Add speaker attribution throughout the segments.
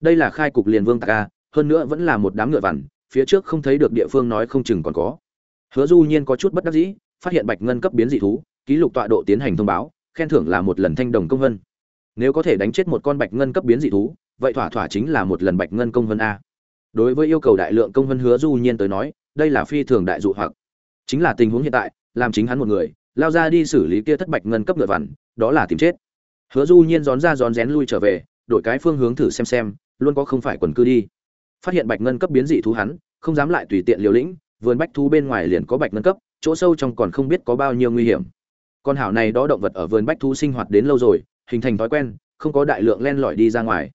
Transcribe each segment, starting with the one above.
Speaker 1: đây là khai cục liền vương tạc a, hơn nữa vẫn là một đám ngựa vằn, phía trước không thấy được địa phương nói không chừng còn có. Hứa du nhiên có chút bất đắc dĩ, phát hiện bạch ngân cấp biến dị thú, ký lục tọa độ tiến hành thông báo, khen thưởng là một lần thanh đồng công vân. Nếu có thể đánh chết một con bạch ngân cấp biến dị thú, vậy thỏa thỏa chính là một lần bạch ngân công vân a. Đối với yêu cầu đại lượng công vân hứa du nhiên tới nói, đây là phi thường đại dụ hoặc. Chính là tình huống hiện tại, làm chính hắn một người, lao ra đi xử lý kia thất bạch ngân cấp ngựa vằn, đó là tìm chết. Hứa du nhiên rón ra rón rén lui trở về, đổi cái phương hướng thử xem xem luôn có không phải quần cư đi. Phát hiện bạch ngân cấp biến dị thú hắn, không dám lại tùy tiện liều lĩnh, vườn bách thú bên ngoài liền có bạch ngân cấp, chỗ sâu trong còn không biết có bao nhiêu nguy hiểm. Con hảo này đó động vật ở vườn bách thú sinh hoạt đến lâu rồi, hình thành thói quen, không có đại lượng len lỏi đi ra ngoài.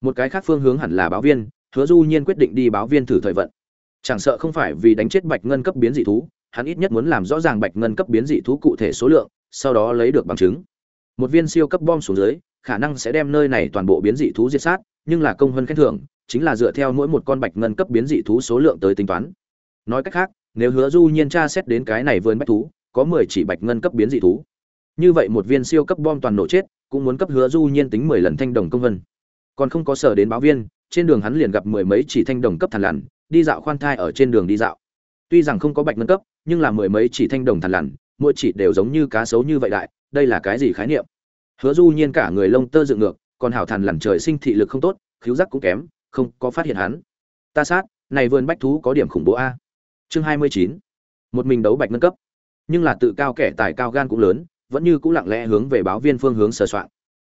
Speaker 1: Một cái khác phương hướng hẳn là báo viên, hứa du nhiên quyết định đi báo viên thử thời vận. Chẳng sợ không phải vì đánh chết bạch ngân cấp biến dị thú, hắn ít nhất muốn làm rõ ràng bạch ngân cấp biến dị thú cụ thể số lượng, sau đó lấy được bằng chứng. Một viên siêu cấp bom xuống dưới khả năng sẽ đem nơi này toàn bộ biến dị thú diệt sát, nhưng là công hơn khen thưởng, chính là dựa theo mỗi một con bạch ngân cấp biến dị thú số lượng tới tính toán. Nói cách khác, nếu hứa du nhiên tra xét đến cái này vườn bách thú, có 10 chỉ bạch ngân cấp biến dị thú. Như vậy một viên siêu cấp bom toàn nổ chết, cũng muốn cấp hứa du nhiên tính 10 lần thanh đồng công vân còn không có sở đến báo viên, trên đường hắn liền gặp mười mấy chỉ thanh đồng cấp thằn lằn, đi dạo khoan thai ở trên đường đi dạo. Tuy rằng không có bạch ngân cấp, nhưng là mười mấy chỉ thanh đồng thằn lằn, mỗi chỉ đều giống như cá sấu như vậy đại, đây là cái gì khái niệm? Hứa du nhiên cả người lông tơ dựng ngược, còn hảo thần lằn trời sinh thị lực không tốt, khiếu giác cũng kém, không có phát hiện hắn. Ta sát, này vườn bách thú có điểm khủng bố a. Chương hai mươi chín. Một mình đấu bạch ngân cấp. Nhưng là tự cao kẻ tài cao gan cũng lớn, vẫn như cũng lặng lẽ hướng về báo viên phương hướng sờ soạn.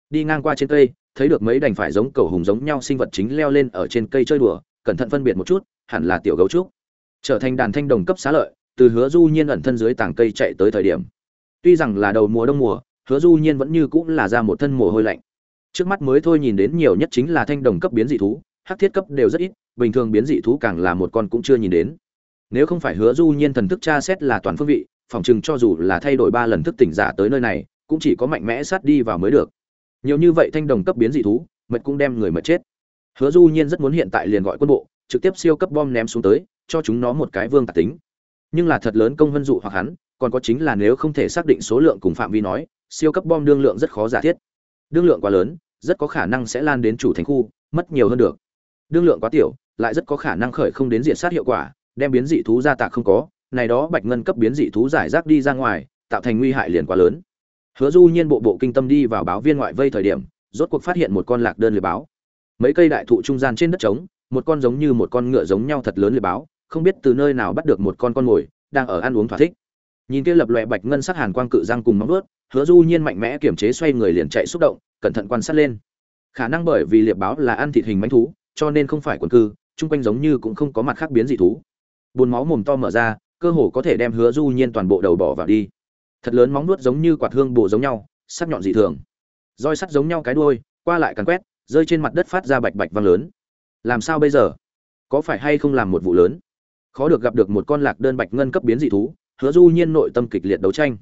Speaker 1: Đi ngang qua trên cây, thấy được mấy đành phải giống cầu hùng giống nhau sinh vật chính leo lên ở trên cây chơi đùa, cẩn thận phân biệt một chút, hẳn là tiểu gấu trúc. Trở thành đàn thanh đồng cấp xá lợi, từ hứa du nhiên ẩn thân dưới tảng cây chạy tới thời điểm. Tuy rằng là đầu mùa đông mùa hứa du nhiên vẫn như cũng là ra một thân mồ hôi lạnh. Trước mắt mới thôi nhìn đến nhiều nhất chính là thanh đồng cấp biến dị thú, hắc thiết cấp đều rất ít, bình thường biến dị thú càng là một con cũng chưa nhìn đến. Nếu không phải hứa du nhiên thần thức tra xét là toàn phương vị phỏng chừng cho dù là thay đổi ba lần thức tỉnh giả tới nơi này, cũng chỉ có mạnh mẽ sát đi vào mới được. Nhiều như vậy thanh đồng cấp biến dị thú, mệt cũng đem người mệt chết. Hứa du nhiên rất muốn hiện tại liền gọi quân bộ, trực tiếp siêu cấp bom ném xuống tới, cho chúng nó một cái vương tạc tính. Nhưng là thật lớn công vân dụ hoặc hắn, còn có chính là nếu không thể xác định số lượng cùng phạm vi nói siêu cấp bom đương lượng rất khó giả thiết. Đương lượng quá lớn rất có khả năng sẽ lan đến chủ thành khu mất nhiều hơn được. Đương lượng quá tiểu lại rất có khả năng khởi không đến diện sát hiệu quả đem biến dị thú ra tạc không có này đó bạch ngân cấp biến dị thú giải rác đi ra ngoài tạo thành nguy hại liền quá lớn. Hứa du nhiên bộ bộ kinh tâm đi vào báo viên ngoại vây thời điểm rốt cuộc phát hiện một con lạc đơn lưỡi báo. Mấy cây đại thụ trung gian trên đất trống một con giống như một con ngựa giống nhau thật lớn lưỡi báo không biết từ nơi nào bắt được một con con ngồi, đang ở ăn uống thỏa thích nhìn kia lập loè bạch ngân sắc hàn quang cự răng cùng móng vuốt, hứa du nhiên mạnh mẽ kiểm chế xoay người liền chạy xúc động, cẩn thận quan sát lên. Khả năng bởi vì liệp báo là ăn thịt hình mánh thú, cho nên không phải quần cư, chung quanh giống như cũng không có mặt khác biến dị thú. Buồn máu mồm to mở ra, cơ hồ có thể đem hứa du nhiên toàn bộ đầu bỏ vào đi. Thật lớn móng nuốt giống như quạt hương bổ giống nhau, sắc nhọn dị thường. Roi sắt giống nhau cái đuôi, qua lại càn quét, rơi trên mặt đất phát ra bạch bạch vang lớn. Làm sao bây giờ? Có phải hay không làm một vụ lớn? Khó được gặp được một con lạc đơn bạch ngân cấp biến dị thú hứa du nhiên nội tâm kịch liệt đấu tranh.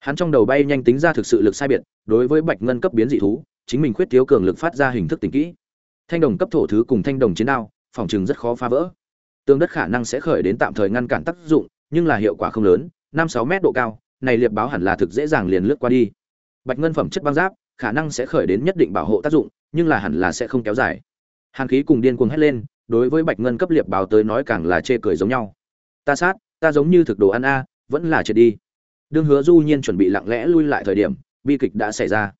Speaker 1: Hắn trong đầu bay nhanh tính ra thực sự lực sai biệt, đối với bạch ngân cấp biến dị thú, chính mình khuyết thiếu cường lực phát ra hình thức tình kỹ. Thanh đồng cấp thổ thứ cùng thanh đồng chiến đao, phòng chừng rất khó phá vỡ. Tương đất khả năng sẽ khởi đến tạm thời ngăn cản tác dụng, nhưng là hiệu quả không lớn, năm sáu mét độ cao, này liệp báo hẳn là thực dễ dàng liền lướt qua đi. Bạch ngân phẩm chất băng giáp, khả năng sẽ khởi đến nhất định bảo hộ tác dụng, nhưng là hẳn là sẽ không kéo dài. Hàn khí cùng điên cuồng hét lên, đối với bạch ngân cấp liệp báo tới nói càng là chê cười giống nhau. Ta sát, ta giống như thực đồ ăn a vẫn là chết đi. Đương hứa du nhiên chuẩn bị lặng lẽ lui lại thời điểm, bi kịch đã xảy ra.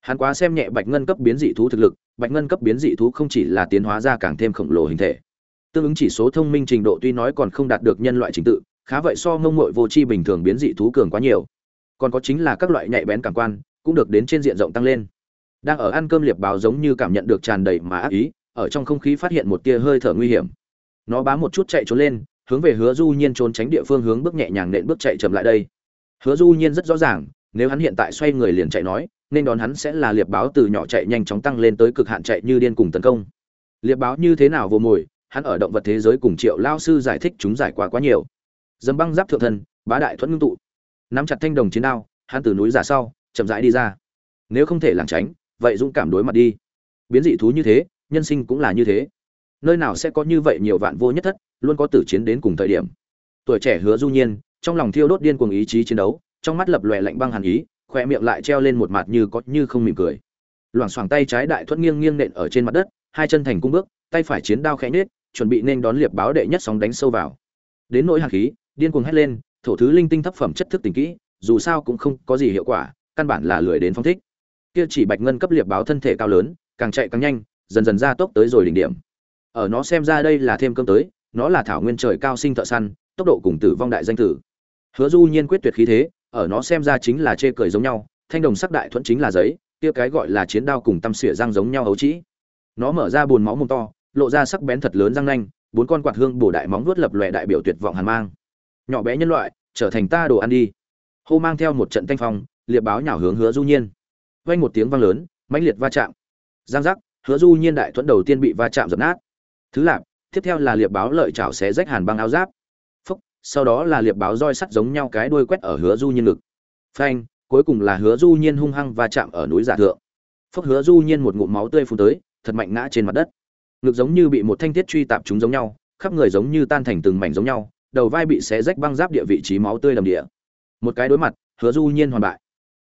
Speaker 1: Hắn quá xem nhẹ bạch ngân cấp biến dị thú thực lực, bạch ngân cấp biến dị thú không chỉ là tiến hóa ra càng thêm khổng lồ hình thể. Tương ứng chỉ số thông minh trình độ tuy nói còn không đạt được nhân loại trình tự, khá vậy so ngông mội vô tri bình thường biến dị thú cường quá nhiều. Còn có chính là các loại nhạy bén cảm quan, cũng được đến trên diện rộng tăng lên. Đang ở ăn cơm liệp báo giống như cảm nhận được tràn đầy mà ác ý, ở trong không khí phát hiện một tia hơi thở nguy hiểm. Nó bám một chút chạy trốn lên hướng về hứa du nhiên trốn tránh địa phương hướng bước nhẹ nhàng nện bước chạy chậm lại đây. Hứa du nhiên rất rõ ràng, nếu hắn hiện tại xoay người liền chạy nói, nên đón hắn sẽ là liệp báo từ nhỏ chạy nhanh chóng tăng lên tới cực hạn chạy như điên cùng tấn công. Liệp báo như thế nào vô mồi, hắn ở động vật thế giới cùng triệu Lão sư giải thích chúng giải quá quá nhiều. Dầm băng giáp thượng thân, bá đại thuẫn ngưng tụ. Nắm chặt thanh đồng chiến đao, hắn từ núi giả sau, chậm rãi đi ra. Nếu không thể lảng tránh, vậy dũng cảm đối mặt đi. Biến dị thú như thế, nhân sinh cũng là như thế nơi nào sẽ có như vậy nhiều vạn vô nhất thất, luôn có tử chiến đến cùng thời điểm. Tuổi trẻ hứa du nhiên, trong lòng thiêu đốt điên cuồng ý chí chiến đấu, trong mắt lập lòe lạnh băng hàn ý khoe miệng lại treo lên một mặt như có như không mỉm cười. Loảng xoảng tay trái đại thuẫn nghiêng nghiêng nện ở trên mặt đất, hai chân thành cung bước, tay phải chiến đao khẽ nết chuẩn bị nên đón liệp báo đệ nhất sóng đánh sâu vào. Đến nỗi hàn khí, điên cuồng hét lên, thổ thứ linh tinh thấp phẩm chất thức tình kỹ, dù sao cũng không có gì hiệu quả, căn bản là lười đến phong thích. Kia chỉ bạch ngân cấp liệp báo thân thể cao lớn, càng chạy càng nhanh, dần dần ra tốc tới rồi đỉnh điểm ở nó xem ra đây là thêm cơm tới, nó là thảo nguyên trời cao sinh thợ săn, tốc độ cùng tử vong đại danh tử. Hứa du nhiên quyết tuyệt khí thế, ở nó xem ra chính là chê cười giống nhau, thanh đồng sắc đại thuẫn chính là giấy, kia cái gọi là chiến đao cùng tăm xỉa răng giống nhau ấu trĩ. Nó mở ra buồn máu mồm to, lộ ra sắc bén thật lớn răng nanh, bốn con quạt hương bổ đại móng vuốt lập lòe đại biểu tuyệt vọng hàn mang. Nhỏ bé nhân loại, trở thành ta đồ ăn đi. Hô mang theo một trận thanh phong, liệp báo nhào hướng hứa du nhiên. Vang một tiếng vang lớn, mãnh liệt va chạm. Giang giác, hứa du nhiên đại thuẫn đầu tiên bị va chạm dập nát thứ lạp, tiếp theo là liệp báo lợi chảo xé rách hàn băng áo giáp. Phúc, sau đó là liệp báo roi sắt giống nhau cái đuôi quét ở hứa du nhiên ngực. Phanh, cuối cùng là hứa du nhiên hung hăng và chạm ở núi giả thượng. Phúc hứa du nhiên một ngụm máu tươi phun tới, thật mạnh ngã trên mặt đất. Ngực giống như bị một thanh thiết truy tạp chúng giống nhau, khắp người giống như tan thành từng mảnh giống nhau, đầu vai bị xé rách băng giáp địa vị trí máu tươi đầm địa. Một cái đối mặt, hứa du nhiên hoàn bại.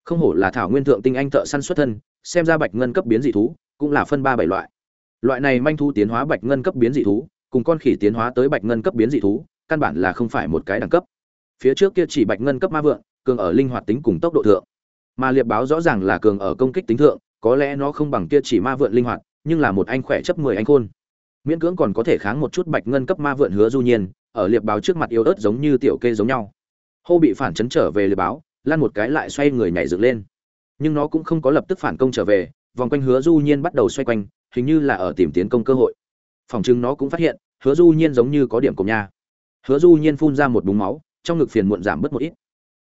Speaker 1: Không hổ là thảo nguyên thượng tinh anh thợ săn xuất thân, xem ra bạch ngân cấp biến dị thú, cũng là phân ba bảy loại loại này manh thu tiến hóa bạch ngân cấp biến dị thú, cùng con khỉ tiến hóa tới bạch ngân cấp biến dị thú, căn bản là không phải một cái đẳng cấp. Phía trước kia chỉ bạch ngân cấp ma vượng, cường ở linh hoạt tính cùng tốc độ thượng. Mà liệp báo rõ ràng là cường ở công kích tính thượng, có lẽ nó không bằng kia chỉ ma vượng linh hoạt, nhưng là một anh khỏe chấp mười anh khôn. Miễn cưỡng còn có thể kháng một chút bạch ngân cấp ma vượng hứa du nhiên, ở liệp báo trước mặt yếu ớt giống như tiểu kê giống nhau. Hô bị phản chấn trở về liệp báo lan một cái lại xoay người nhảy dựng lên. Nhưng nó cũng không có lập tức phản công trở về, vòng quanh hứa du nhiên bắt đầu xoay quanh hình như là ở tìm tiến công cơ hội. Phòng trưng nó cũng phát hiện, hứa du nhiên giống như có điểm cùng nha. Hứa du nhiên phun ra một búng máu, trong ngực phiền muộn giảm bớt một ít.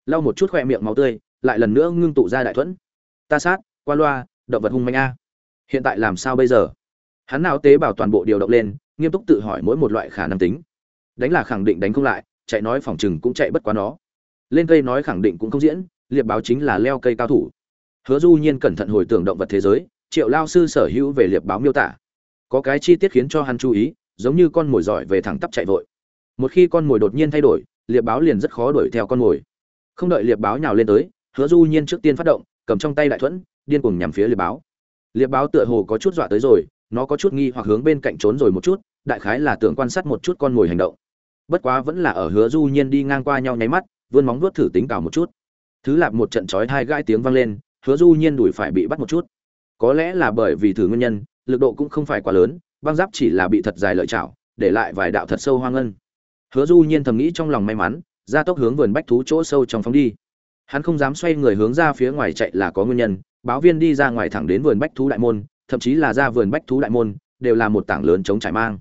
Speaker 1: Lau một chút khoe miệng máu tươi, lại lần nữa ngưng tụ ra đại thuẫn. Ta sát, qua loa, động vật hung manh a. Hiện tại làm sao bây giờ? Hắn nào tế bào toàn bộ điều động lên, nghiêm túc tự hỏi mỗi một loại khả năng tính. Đánh là khẳng định đánh không lại, chạy nói phòng chừng cũng chạy bất quá nó. Lên cây nói khẳng định cũng không diễn, liệp báo chính là leo cây cao thủ. Hứa du nhiên cẩn thận hồi tưởng động vật thế giới triệu lao sư sở hữu về liệp báo miêu tả. Có cái chi tiết khiến cho hắn chú ý, giống như con mồi giỏi về thẳng tắp chạy vội. Một khi con mồi đột nhiên thay đổi, liệp báo liền rất khó đuổi theo con mồi. Không đợi liệp báo nhào lên tới, hứa du nhiên trước tiên phát động, cầm trong tay đại thuẫn, điên cuồng nhằm phía liệp báo. Liệp báo tựa hồ có chút dọa tới rồi, nó có chút nghi hoặc hướng bên cạnh trốn rồi một chút, đại khái là tưởng quan sát một chút con mồi hành động. Bất quá vẫn là ở hứa du nhiên đi ngang qua nhau nháy mắt, vươn móng vuốt thử tính cào một chút. Thứ lạp một trận chói hai gãi tiếng vang lên, hứa du nhiên đuổi phải bị bắt một chút có lẽ là bởi vì thử nguyên nhân, lực độ cũng không phải quá lớn, băng giáp chỉ là bị thật dài lợi chảo, để lại vài đạo thật sâu hoang ngân. Hứa du nhiên thầm nghĩ trong lòng may mắn, ra tốc hướng vườn bách thú chỗ sâu trong phóng đi. Hắn không dám xoay người hướng ra phía ngoài chạy là có nguyên nhân, báo viên đi ra ngoài thẳng đến vườn bách thú đại môn, thậm chí là ra vườn bách thú đại môn, đều là một tảng lớn chống trải mang.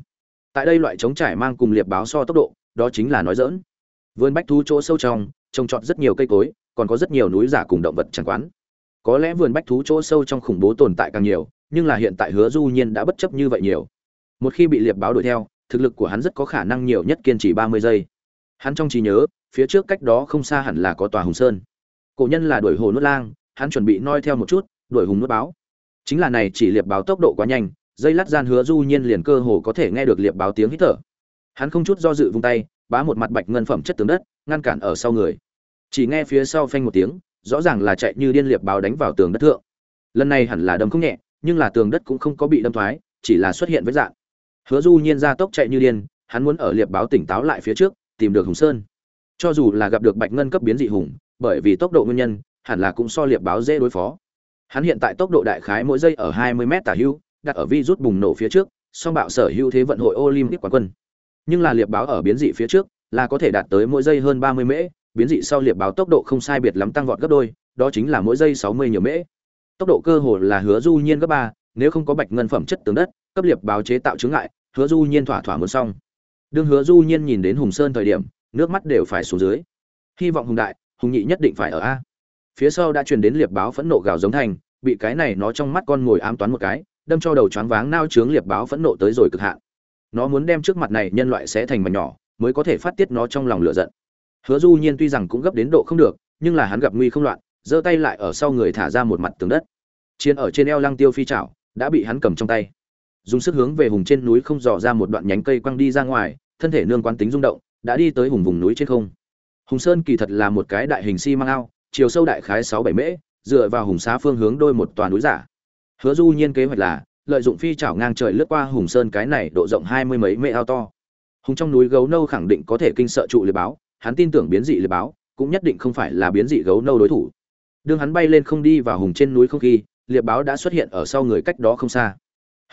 Speaker 1: Tại đây loại chống trải mang cùng liệp báo so tốc độ, đó chính là nói dỡn vườn bách thú chỗ sâu trong, trồng trọt rất nhiều cây cối, còn có rất nhiều núi giả cùng động vật chẳng quán có lẽ vườn bách thú chỗ sâu trong khủng bố tồn tại càng nhiều, nhưng là hiện tại hứa du nhiên đã bất chấp như vậy nhiều. Một khi bị liệp báo đuổi theo, thực lực của hắn rất có khả năng nhiều nhất kiên trì 30 giây. Hắn trong trí nhớ, phía trước cách đó không xa hẳn là có tòa hùng sơn. Cổ nhân là đuổi hồ nuốt lang, hắn chuẩn bị noi theo một chút, đuổi hùng nuốt báo. Chính là này chỉ liệp báo tốc độ quá nhanh, dây lát gian hứa du nhiên liền cơ hồ có thể nghe được liệp báo tiếng hít thở. Hắn không chút do dự vung tay, bá một mặt bạch ngân phẩm chất tướng đất, ngăn cản ở sau người. Chỉ nghe phía sau phanh một tiếng rõ ràng là chạy như điên liệp báo đánh vào tường đất thượng. Lần này hẳn là đâm không nhẹ, nhưng là tường đất cũng không có bị đâm thoái, chỉ là xuất hiện với dạng hứa du nhiên ra tốc chạy như điên, hắn muốn ở liệp báo tỉnh táo lại phía trước, tìm được hùng sơn. Cho dù là gặp được bạch ngân cấp biến dị hùng, bởi vì tốc độ nguyên nhân, hẳn là cũng so liệp báo dễ đối phó. Hắn hiện tại tốc độ đại khái mỗi giây ở 20 m tả hưu, đặt ở vi rút bùng nổ phía trước, song bạo sở hữu thế vận hội olympic quán quân. Nhưng là liệp báo ở biến dị phía trước, là có thể đạt tới mỗi giây hơn 30 mễ biến dị sau liệp báo tốc độ không sai biệt lắm tăng vọt gấp đôi, đó chính là mỗi giây 60 nhiều mễ. Tốc độ cơ hồ là hứa du nhiên gấp ba, nếu không có bạch ngân phẩm chất tường đất, cấp liệp báo chế tạo chứng ngại, hứa du nhiên thỏa thỏa muốn xong. Đương hứa du nhiên nhìn đến hùng sơn thời điểm, nước mắt đều phải xuống dưới. Hy vọng hùng đại, hùng nhị nhất định phải ở a. Phía sau đã truyền đến liệp báo phẫn nộ gào giống thành, bị cái này nó trong mắt con ngồi ám toán một cái, đâm cho đầu choáng váng nao chướng liệp báo phẫn nộ tới rồi cực hạn. Nó muốn đem trước mặt này nhân loại sẽ thành mảnh nhỏ, mới có thể phát tiết nó trong lòng lửa giận hứa du nhiên tuy rằng cũng gấp đến độ không được, nhưng là hắn gặp nguy không loạn, giơ tay lại ở sau người thả ra một mặt tường đất. Chiến ở trên eo lăng tiêu phi chảo, đã bị hắn cầm trong tay. Dùng sức hướng về hùng trên núi không dò ra một đoạn nhánh cây quăng đi ra ngoài, thân thể nương quán tính rung động, đã đi tới hùng vùng núi trên không. Hùng sơn kỳ thật là một cái đại hình xi si mang ao, chiều sâu đại khái sáu bảy mễ, dựa vào hùng xá phương hướng đôi một tòa núi giả. Hứa du nhiên kế hoạch là, lợi dụng phi chảo ngang trời lướt qua hùng sơn cái này độ rộng hai mươi mấy mễ ao to. Hùng trong núi gấu nâu khẳng định có thể kinh sợ trụ liệt báo hắn tin tưởng biến dị liệt báo, cũng nhất định không phải là biến dị gấu nâu đối thủ. Đương hắn bay lên không đi vào hùng trên núi không khí liệt báo đã xuất hiện ở sau người cách đó không xa.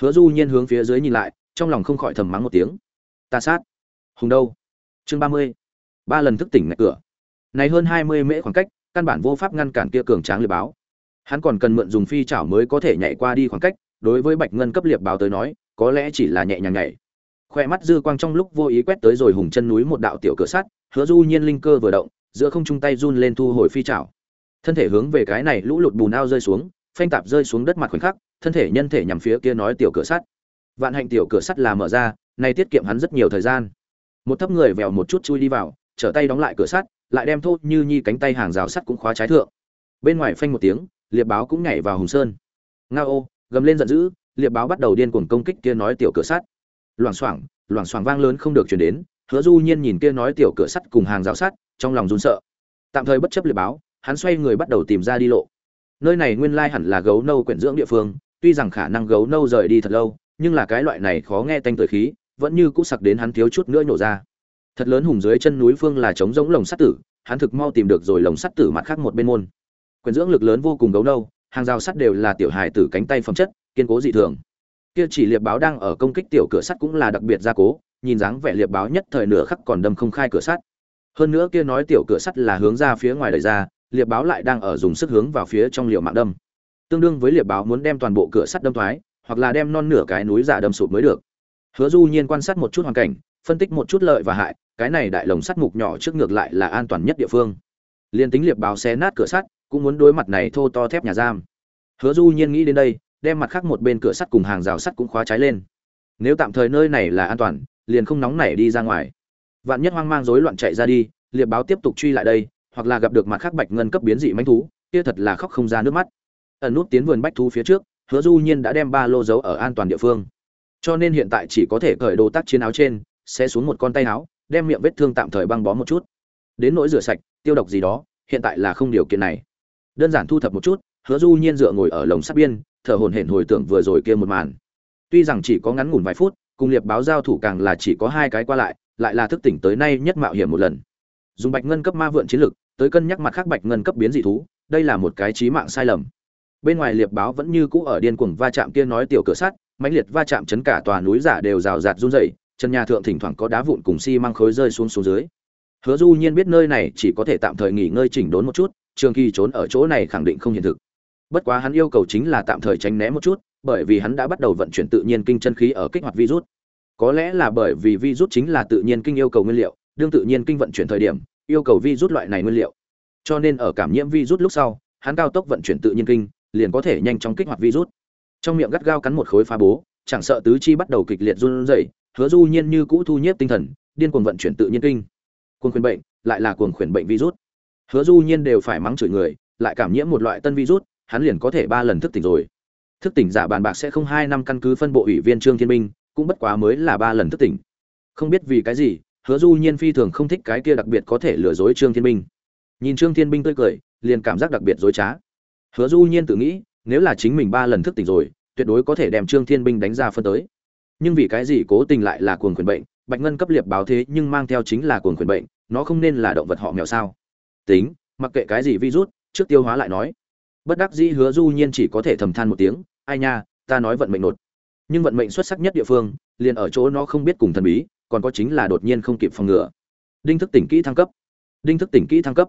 Speaker 1: Hứa du nhiên hướng phía dưới nhìn lại, trong lòng không khỏi thầm mắng một tiếng. Ta sát. Hùng đâu? Chương ba mươi. Ba lần thức tỉnh ngạch cửa. Này hơn hai mươi mễ khoảng cách, căn bản vô pháp ngăn cản kia cường tráng liệt báo. Hắn còn cần mượn dùng phi chảo mới có thể nhảy qua đi khoảng cách, đối với bạch ngân cấp liệt báo tới nói, có lẽ chỉ là nhẹ nhàng nhảy khoe mắt dư quang trong lúc vô ý quét tới rồi hùng chân núi một đạo tiểu cửa sắt hứa du nhiên linh cơ vừa động giữa không trung tay run lên thu hồi phi trảo, thân thể hướng về cái này lũ lụt bùn ao rơi xuống phanh tạp rơi xuống đất mặt khoảnh khắc thân thể nhân thể nhằm phía kia nói tiểu cửa sắt. Vạn hạnh tiểu cửa sắt là mở ra này tiết kiệm hắn rất nhiều thời gian. Một thấp người vèo một chút chui đi vào trở tay đóng lại cửa sắt lại đem thốt như nhi cánh tay hàng rào sắt cũng khóa trái thượng. Bên ngoài phanh một tiếng liệp báo cũng nhảy vào hùng sơn. Nga ô gầm lên giận dữ liệp báo bắt đầu điên cuồng công kích kia nói tiểu cửa sắt loảng xoảng loảng xoảng vang lớn không được truyền đến, hứa du nhiên nhìn kia nói tiểu cửa sắt cùng hàng rào sắt, trong lòng run sợ. Tạm thời bất chấp liệt báo, hắn xoay người bắt đầu tìm ra đi lộ. Nơi này nguyên lai hẳn là gấu nâu quyển dưỡng địa phương, tuy rằng khả năng gấu nâu rời đi thật lâu, nhưng là cái loại này khó nghe tanh tuổi khí, vẫn như cũ sặc đến hắn thiếu chút nữa nổ ra. Thật lớn hùng dưới chân núi phương là trống giống lồng sắt tử, hắn thực mau tìm được rồi lồng sắt tử mặt khác một bên môn. Quyển dưỡng lực lớn vô cùng gấu nâu, hàng rào sắt đều là tiểu hài tử cánh tay phẩm chất, kiên cố dị thường kia chỉ liệp báo đang ở công kích tiểu cửa sắt cũng là đặc biệt gia cố, nhìn dáng vẻ liệp báo nhất thời nửa khắc còn đâm không khai cửa sắt. Hơn nữa kia nói tiểu cửa sắt là hướng ra phía ngoài đời ra, liệp báo lại đang ở dùng sức hướng vào phía trong liều mạng đâm. Tương đương với liệp báo muốn đem toàn bộ cửa sắt đâm thoái, hoặc là đem non nửa cái núi giả đâm sụp mới được. Hứa du nhiên quan sát một chút hoàn cảnh, phân tích một chút lợi và hại, cái này đại lồng sắt mục nhỏ trước ngược lại là an toàn nhất địa phương. Liên tính liệp báo xé nát cửa sắt, cũng muốn đối mặt này thô to thép nhà giam. Hứa du nhiên nghĩ đến đây đem mặt khác một bên cửa sắt cùng hàng rào sắt cũng khóa trái lên. Nếu tạm thời nơi này là an toàn, liền không nóng nảy đi ra ngoài. Vạn nhất hoang mang rối loạn chạy ra đi, liệp báo tiếp tục truy lại đây, hoặc là gặp được mặt khác bạch ngân cấp biến dị manh thú, kia thật là khóc không ra nước mắt. Ẩn nút tiến vườn bách thú phía trước, hứa du nhiên đã đem ba lô giấu ở an toàn địa phương. Cho nên hiện tại chỉ có thể cởi đồ tác chiến áo trên sẽ xuống một con tay áo, đem miệng vết thương tạm thời băng bó một chút. Đến nỗi rửa sạch, tiêu độc gì đó, hiện tại là không điều kiện này. Đơn giản thu thập một chút, hứa du nhiên dựa ngồi ở lồng sắt biên thở hổn hển hồi tưởng vừa rồi kia một màn. Tuy rằng chỉ có ngắn ngủn vài phút, cùng liệp báo giao thủ càng là chỉ có hai cái qua lại lại là thức tỉnh tới nay nhất mạo hiểm một lần. Dùng bạch ngân cấp ma vượn chiến lực, tới cân nhắc mặt khác bạch ngân cấp biến dị thú, đây là một cái chí mạng sai lầm. Bên ngoài liệp báo vẫn như cũ ở điên cuồng va chạm kia nói tiểu cửa sắt, mãnh liệt va chạm chấn cả tòa núi giả đều rào rạt run rẩy, chân nhà thượng thỉnh thoảng có đá vụn cùng xi si măng khối rơi xuống xuống dưới. Hứa du nhiên biết nơi này chỉ có thể tạm thời nghỉ ngơi chỉnh đốn một chút, trường kỳ trốn ở chỗ này khẳng định không hiện thực bất quá hắn yêu cầu chính là tạm thời tránh né một chút, bởi vì hắn đã bắt đầu vận chuyển tự nhiên kinh chân khí ở kích hoạt virus. Có lẽ là bởi vì virus chính là tự nhiên kinh yêu cầu nguyên liệu, đương tự nhiên kinh vận chuyển thời điểm, yêu cầu virus loại này nguyên liệu. Cho nên ở cảm nhiễm virus lúc sau, hắn cao tốc vận chuyển tự nhiên kinh, liền có thể nhanh chóng kích hoạt virus. Trong miệng gắt gao cắn một khối phá bố, chẳng sợ tứ chi bắt đầu kịch liệt run rẩy, hứa du nhiên như cũ thu nhiếp tinh thần, điên cuồng vận chuyển tự nhiên kinh. Cuồng khuyển bệnh, lại là cuồng khuyển bệnh virus. Hứa du nhiên đều phải mắng chửi người, lại cảm nhiễm một loại tân virus hắn liền có thể ba lần thức tỉnh rồi. Thức tỉnh giả bàn bạc sẽ không hai năm căn cứ phân bộ ủy viên trương thiên minh, cũng bất quá mới là ba lần thức tỉnh. Không biết vì cái gì, hứa du nhiên phi thường không thích cái kia đặc biệt có thể lừa dối trương thiên minh. Nhìn trương thiên minh tươi cười, liền cảm giác đặc biệt dối trá. Hứa du nhiên tự nghĩ, nếu là chính mình ba lần thức tỉnh rồi, tuyệt đối có thể đem trương thiên minh đánh ra phân tới. Nhưng vì cái gì cố tình lại là cuồng quyền bệnh, bạch ngân cấp liệp báo thế nhưng mang theo chính là cuồng quyền bệnh, nó không nên là động vật họ mèo sao? Tính, mặc kệ cái gì virus, trước tiêu hóa lại nói bất đắc dĩ hứa du nhiên chỉ có thể thầm than một tiếng, ai nha, ta nói vận mệnh nột. Nhưng vận mệnh xuất sắc nhất địa phương, liền ở chỗ nó không biết cùng thần bí, còn có chính là đột nhiên không kịp phòng ngừa. Đinh thức tỉnh kỹ thăng cấp. Đinh thức tỉnh kỹ thăng cấp.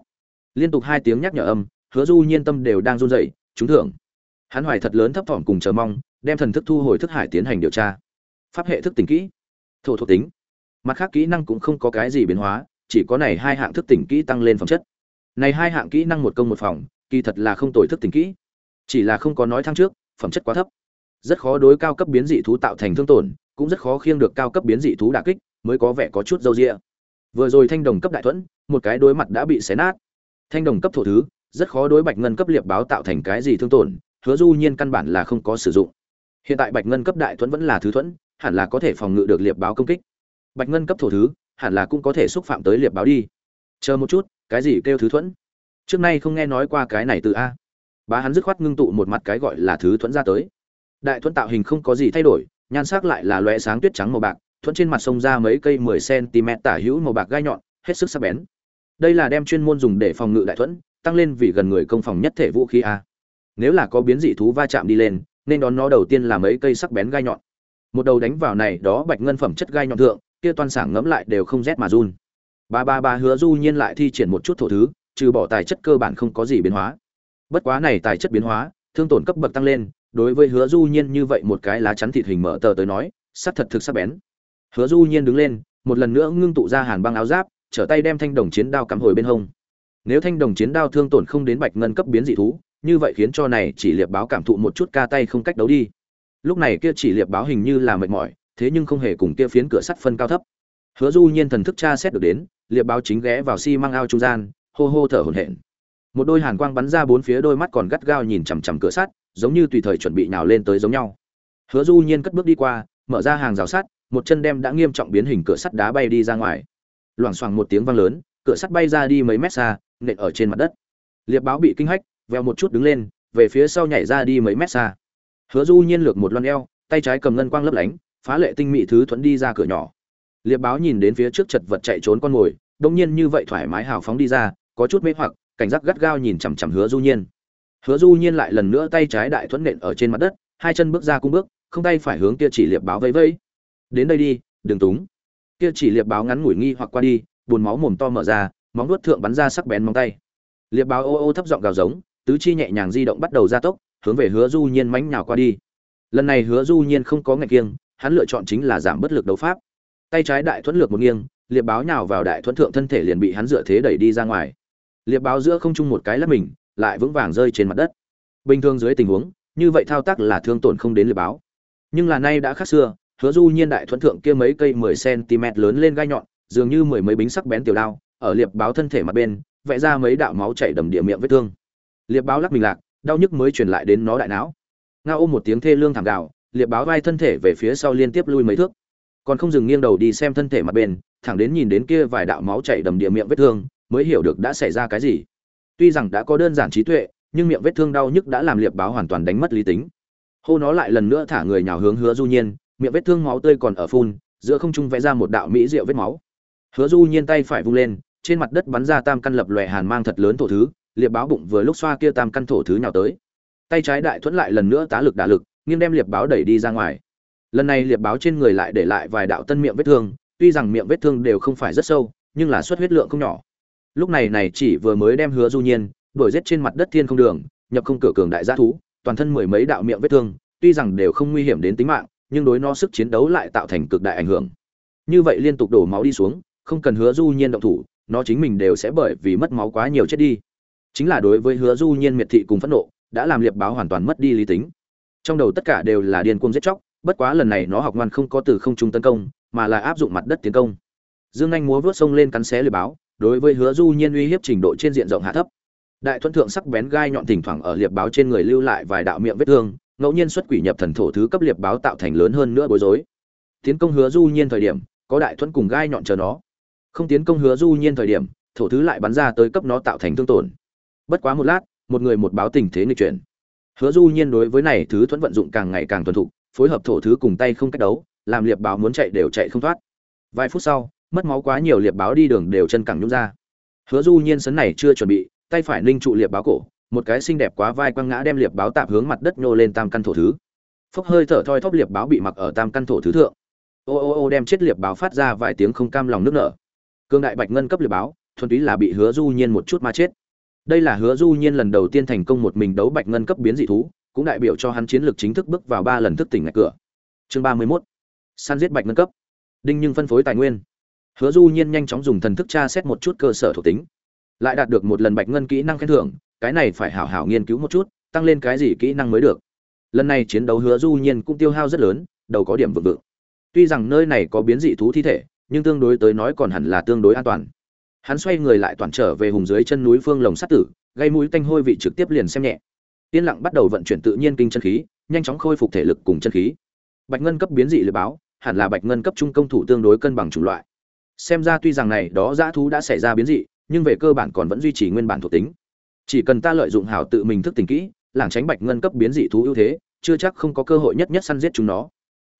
Speaker 1: Liên tục hai tiếng nhắc nhở âm, hứa du nhiên tâm đều đang run rẩy trúng thưởng. Hắn hoài thật lớn thấp thỏm cùng chờ mong, đem thần thức thu hồi thức hải tiến hành điều tra. Pháp hệ thức tỉnh kỹ. Thổ thuộc tính. Mặt khác kỹ năng cũng không có cái gì biến hóa, chỉ có này hai hạng thức tỉnh kỹ tăng lên phẩm chất. Này hai hạng kỹ năng một công một phòng kỳ thật là không tồi thức tỉnh kỹ. Chỉ là không có nói thăng trước, phẩm chất quá thấp. Rất khó đối cao cấp biến dị thú tạo thành thương tổn, cũng rất khó khiêng được cao cấp biến dị thú đả kích, mới có vẻ có chút dâu rịa vừa rồi thanh đồng cấp đại thuẫn, một cái đối mặt đã bị xé nát. Thanh đồng cấp thổ thứ, rất khó đối bạch ngân cấp liệp báo tạo thành cái gì thương tổn, hứa du nhiên căn bản là không có sử dụng. Hiện tại bạch ngân cấp đại thuẫn vẫn là thứ thuẫn, hẳn là có thể phòng ngự được liệp báo công kích. Bạch ngân cấp thổ thứ, hẳn là cũng có thể xúc phạm tới liệp báo đi. Chờ một chút, cái gì kêu thứ thuẫn? Trước nay không nghe nói qua cái này từ a. Bá hắn dứt khoát ngưng tụ một mặt cái gọi là thứ thuẫn ra tới. Đại thuẫn tạo hình không có gì thay đổi, nhan sắc lại là loe sáng tuyết trắng màu bạc, thuẫn trên mặt sông ra mấy cây 10 cm tả hữu màu bạc gai nhọn, hết sức sắc bén. Đây là đem chuyên môn dùng để phòng ngự đại thuẫn, tăng lên vì gần người công phòng nhất thể vũ khí a. Nếu là có biến dị thú va chạm đi lên, nên đón nó đầu tiên là mấy cây sắc bén gai nhọn. Một đầu đánh vào này đó bạch ngân phẩm chất gai nhọn thượng, kia toan sảng ngẫm lại đều không rét mà run. Ba ba ba hứa du nhiên lại thi triển một chút thổ thứ trừ bỏ tài chất cơ bản không có gì biến hóa. Bất quá này tài chất biến hóa, thương tổn cấp bậc tăng lên, đối với hứa du nhiên như vậy một cái lá chắn thịt hình mở tờ tới nói sắc thật thực sắc bén. Hứa du nhiên đứng lên, một lần nữa ngưng tụ ra hàn băng áo giáp, trở tay đem thanh đồng chiến đao cắm hồi bên hông. Nếu thanh đồng chiến đao thương tổn không đến bạch ngân cấp biến dị thú, như vậy khiến cho này chỉ liệp báo cảm thụ một chút ca tay không cách đấu đi. Lúc này kia chỉ liệp báo hình như là mệt mỏi, thế nhưng không hề cùng kia phiến cửa sắt phân cao thấp. Hứa du nhiên thần thức tra xét được đến, liệp báo chính ghé vào xi si măng ao trung gian hô hô thở hổn hển. Một đôi hàn quang bắn ra bốn phía đôi mắt còn gắt gao nhìn chằm chằm cửa sắt, giống như tùy thời chuẩn bị nào lên tới giống nhau. Hứa du nhiên cất bước đi qua, mở ra hàng rào sắt, một chân đem đã nghiêm trọng biến hình cửa sắt đá bay đi ra ngoài. Loảng xoảng một tiếng vang lớn, cửa sắt bay ra đi mấy mét xa, nện ở trên mặt đất. Liệp báo bị kinh hách veo một chút đứng lên, về phía sau nhảy ra đi mấy mét xa. Hứa du nhiên lược một lon eo, tay trái cầm ngân quang lấp lánh, phá lệ tinh mỹ thứ thuẫn đi ra cửa nhỏ. Liệp báo nhìn đến phía trước chật vật chạy trốn con mồi, đông nhiên như vậy thoải mái hào phóng đi ra có chút mê hoặc, cảnh giác gắt gao nhìn chằm chằm hứa du nhiên. Hứa du nhiên lại lần nữa tay trái đại thuẫn nện ở trên mặt đất, hai chân bước ra cung bước, không tay phải hướng kia chỉ liệp báo vẫy vẫy. Đến đây đi, đừng túng. Kia chỉ liệp báo ngắn ngủi nghi hoặc qua đi, buồn máu mồm to mở ra, móng vuốt thượng bắn ra sắc bén móng tay. Liệp báo ô ô thấp giọng gào giống, tứ chi nhẹ nhàng di động bắt đầu gia tốc, hướng về hứa du nhiên mánh nhào qua đi. Lần này hứa du nhiên không có ngạch kiêng, hắn lựa chọn chính là giảm bất lực đấu pháp. Tay trái đại thuẫn lược một nghiêng, liệp báo nhào vào đại thuẫn thượng thân thể liền bị hắn dựa thế đẩy đi ra ngoài liệp báo giữa không trung một cái lắp mình, lại vững vàng rơi trên mặt đất. Bình thường dưới tình huống, như vậy thao tác là thương tổn không đến liệp báo. Nhưng là nay đã khác xưa, hứa du nhiên đại thuận thượng kia mấy cây 10 cm lớn lên gai nhọn, dường như mười mấy bính sắc bén tiểu đao, ở liệp báo thân thể mặt bên, vẽ ra mấy đạo máu chảy đầm địa miệng vết thương. Liệp báo lắc mình lạc, đau nhức mới truyền lại đến nó đại não. Ngao ôm một tiếng thê lương thảm gạo liệp báo vai thân thể về phía sau liên tiếp lui mấy thước. Còn không dừng nghiêng đầu đi xem thân thể mặt bên, thẳng đến nhìn đến kia vài đạo máu chảy đầm địa miệng vết thương mới hiểu được đã xảy ra cái gì. Tuy rằng đã có đơn giản trí tuệ, nhưng miệng vết thương đau nhức đã làm liệp báo hoàn toàn đánh mất lý tính. Hô nó lại lần nữa thả người nhào hướng hứa du nhiên, miệng vết thương máu tươi còn ở phun, giữa không trung vẽ ra một đạo mỹ diệu vết máu. Hứa du nhiên tay phải vung lên, trên mặt đất bắn ra tam căn lập lòe hàn mang thật lớn thổ thứ, liệp báo bụng vừa lúc xoa kia tam căn thổ thứ nhào tới. Tay trái đại thuẫn lại lần nữa tá lực đả lực, nghiêng đem liệp báo đẩy đi ra ngoài. Lần này liệp báo trên người lại để lại vài đạo tân miệng vết thương, tuy rằng miệng vết thương đều không phải rất sâu, nhưng là xuất huyết lượng không nhỏ lúc này này chỉ vừa mới đem hứa du nhiên, đuổi giết trên mặt đất thiên không đường, nhập không cửa cường đại gia thú, toàn thân mười mấy đạo miệng vết thương, tuy rằng đều không nguy hiểm đến tính mạng, nhưng đối nó sức chiến đấu lại tạo thành cực đại ảnh hưởng. Như vậy liên tục đổ máu đi xuống, không cần hứa du nhiên động thủ, nó chính mình đều sẽ bởi vì mất máu quá nhiều chết đi. Chính là đối với hứa du nhiên miệt thị cùng phẫn nộ, đã làm liệp báo hoàn toàn mất đi lý tính. Trong đầu tất cả đều là điên cuồng giết chóc, bất quá lần này nó học ngoan không có từ không trung tấn công, mà là áp dụng mặt đất tiến công. Dương anh múa vớt sông lên cắn xé liệp báo đối với hứa du nhiên uy hiếp trình độ trên diện rộng hạ thấp. Đại thuận thượng sắc bén gai nhọn thỉnh thoảng ở liệp báo trên người lưu lại vài đạo miệng vết thương, ngẫu nhiên xuất quỷ nhập thần thổ thứ cấp liệp báo tạo thành lớn hơn nữa bối rối. Tiến công hứa du nhiên thời điểm, có đại thuận cùng gai nhọn chờ nó. Không tiến công hứa du nhiên thời điểm, thổ thứ lại bắn ra tới cấp nó tạo thành thương tổn. Bất quá một lát, một người một báo tình thế nghịch chuyển. Hứa du nhiên đối với này thứ thuẫn vận dụng càng ngày càng thuần thục, phối hợp thổ thứ cùng tay không cách đấu, làm liệp báo muốn chạy đều chạy không thoát. Vài phút sau mất máu quá nhiều liệp báo đi đường đều chân cẳng nhún ra. Hứa du nhiên sấn này chưa chuẩn bị, tay phải ninh trụ liệp báo cổ, một cái xinh đẹp quá vai quăng ngã đem liệp báo tạm hướng mặt đất nhô lên tam căn thổ thứ. Phốc hơi thở thoi thóp liệp báo bị mặc ở tam căn thổ thứ thượng. Ô ô ô đem chết liệp báo phát ra vài tiếng không cam lòng nước nở. Cương đại bạch ngân cấp liệp báo, thuần túy là bị hứa du nhiên một chút mà chết. Đây là hứa du nhiên lần đầu tiên thành công một mình đấu bạch ngân cấp biến dị thú, cũng đại biểu cho hắn chiến lược chính thức bước vào ba lần thức tỉnh ngạch cửa. Chương ba mươi 31. săn giết bạch ngân cấp. Đinh nhưng phân phối tài nguyên hứa du nhiên nhanh chóng dùng thần thức tra xét một chút cơ sở thuộc tính. Lại đạt được một lần bạch ngân kỹ năng khen thưởng, cái này phải hảo hảo nghiên cứu một chút, tăng lên cái gì kỹ năng mới được. Lần này chiến đấu hứa du nhiên cũng tiêu hao rất lớn, đầu có điểm vượng vượng. Tuy rằng nơi này có biến dị thú thi thể, nhưng tương đối tới nói còn hẳn là tương đối an toàn. Hắn xoay người lại toàn trở về hùng dưới chân núi phương lồng sắt tử, gây mũi tanh hôi vị trực tiếp liền xem nhẹ. Yên lặng bắt đầu vận chuyển tự nhiên kinh chân khí, nhanh chóng khôi phục thể lực cùng chân khí. Bạch ngân cấp biến dị lừa báo, hẳn là bạch ngân cấp trung công thủ tương đối cân bằng chủng loại xem ra tuy rằng này đó dã thú đã xảy ra biến dị, nhưng về cơ bản còn vẫn duy trì nguyên bản thuộc tính. Chỉ cần ta lợi dụng hảo tự mình thức tỉnh kỹ làng tránh bạch ngân cấp biến dị thú ưu thế, chưa chắc không có cơ hội nhất nhất săn giết chúng nó.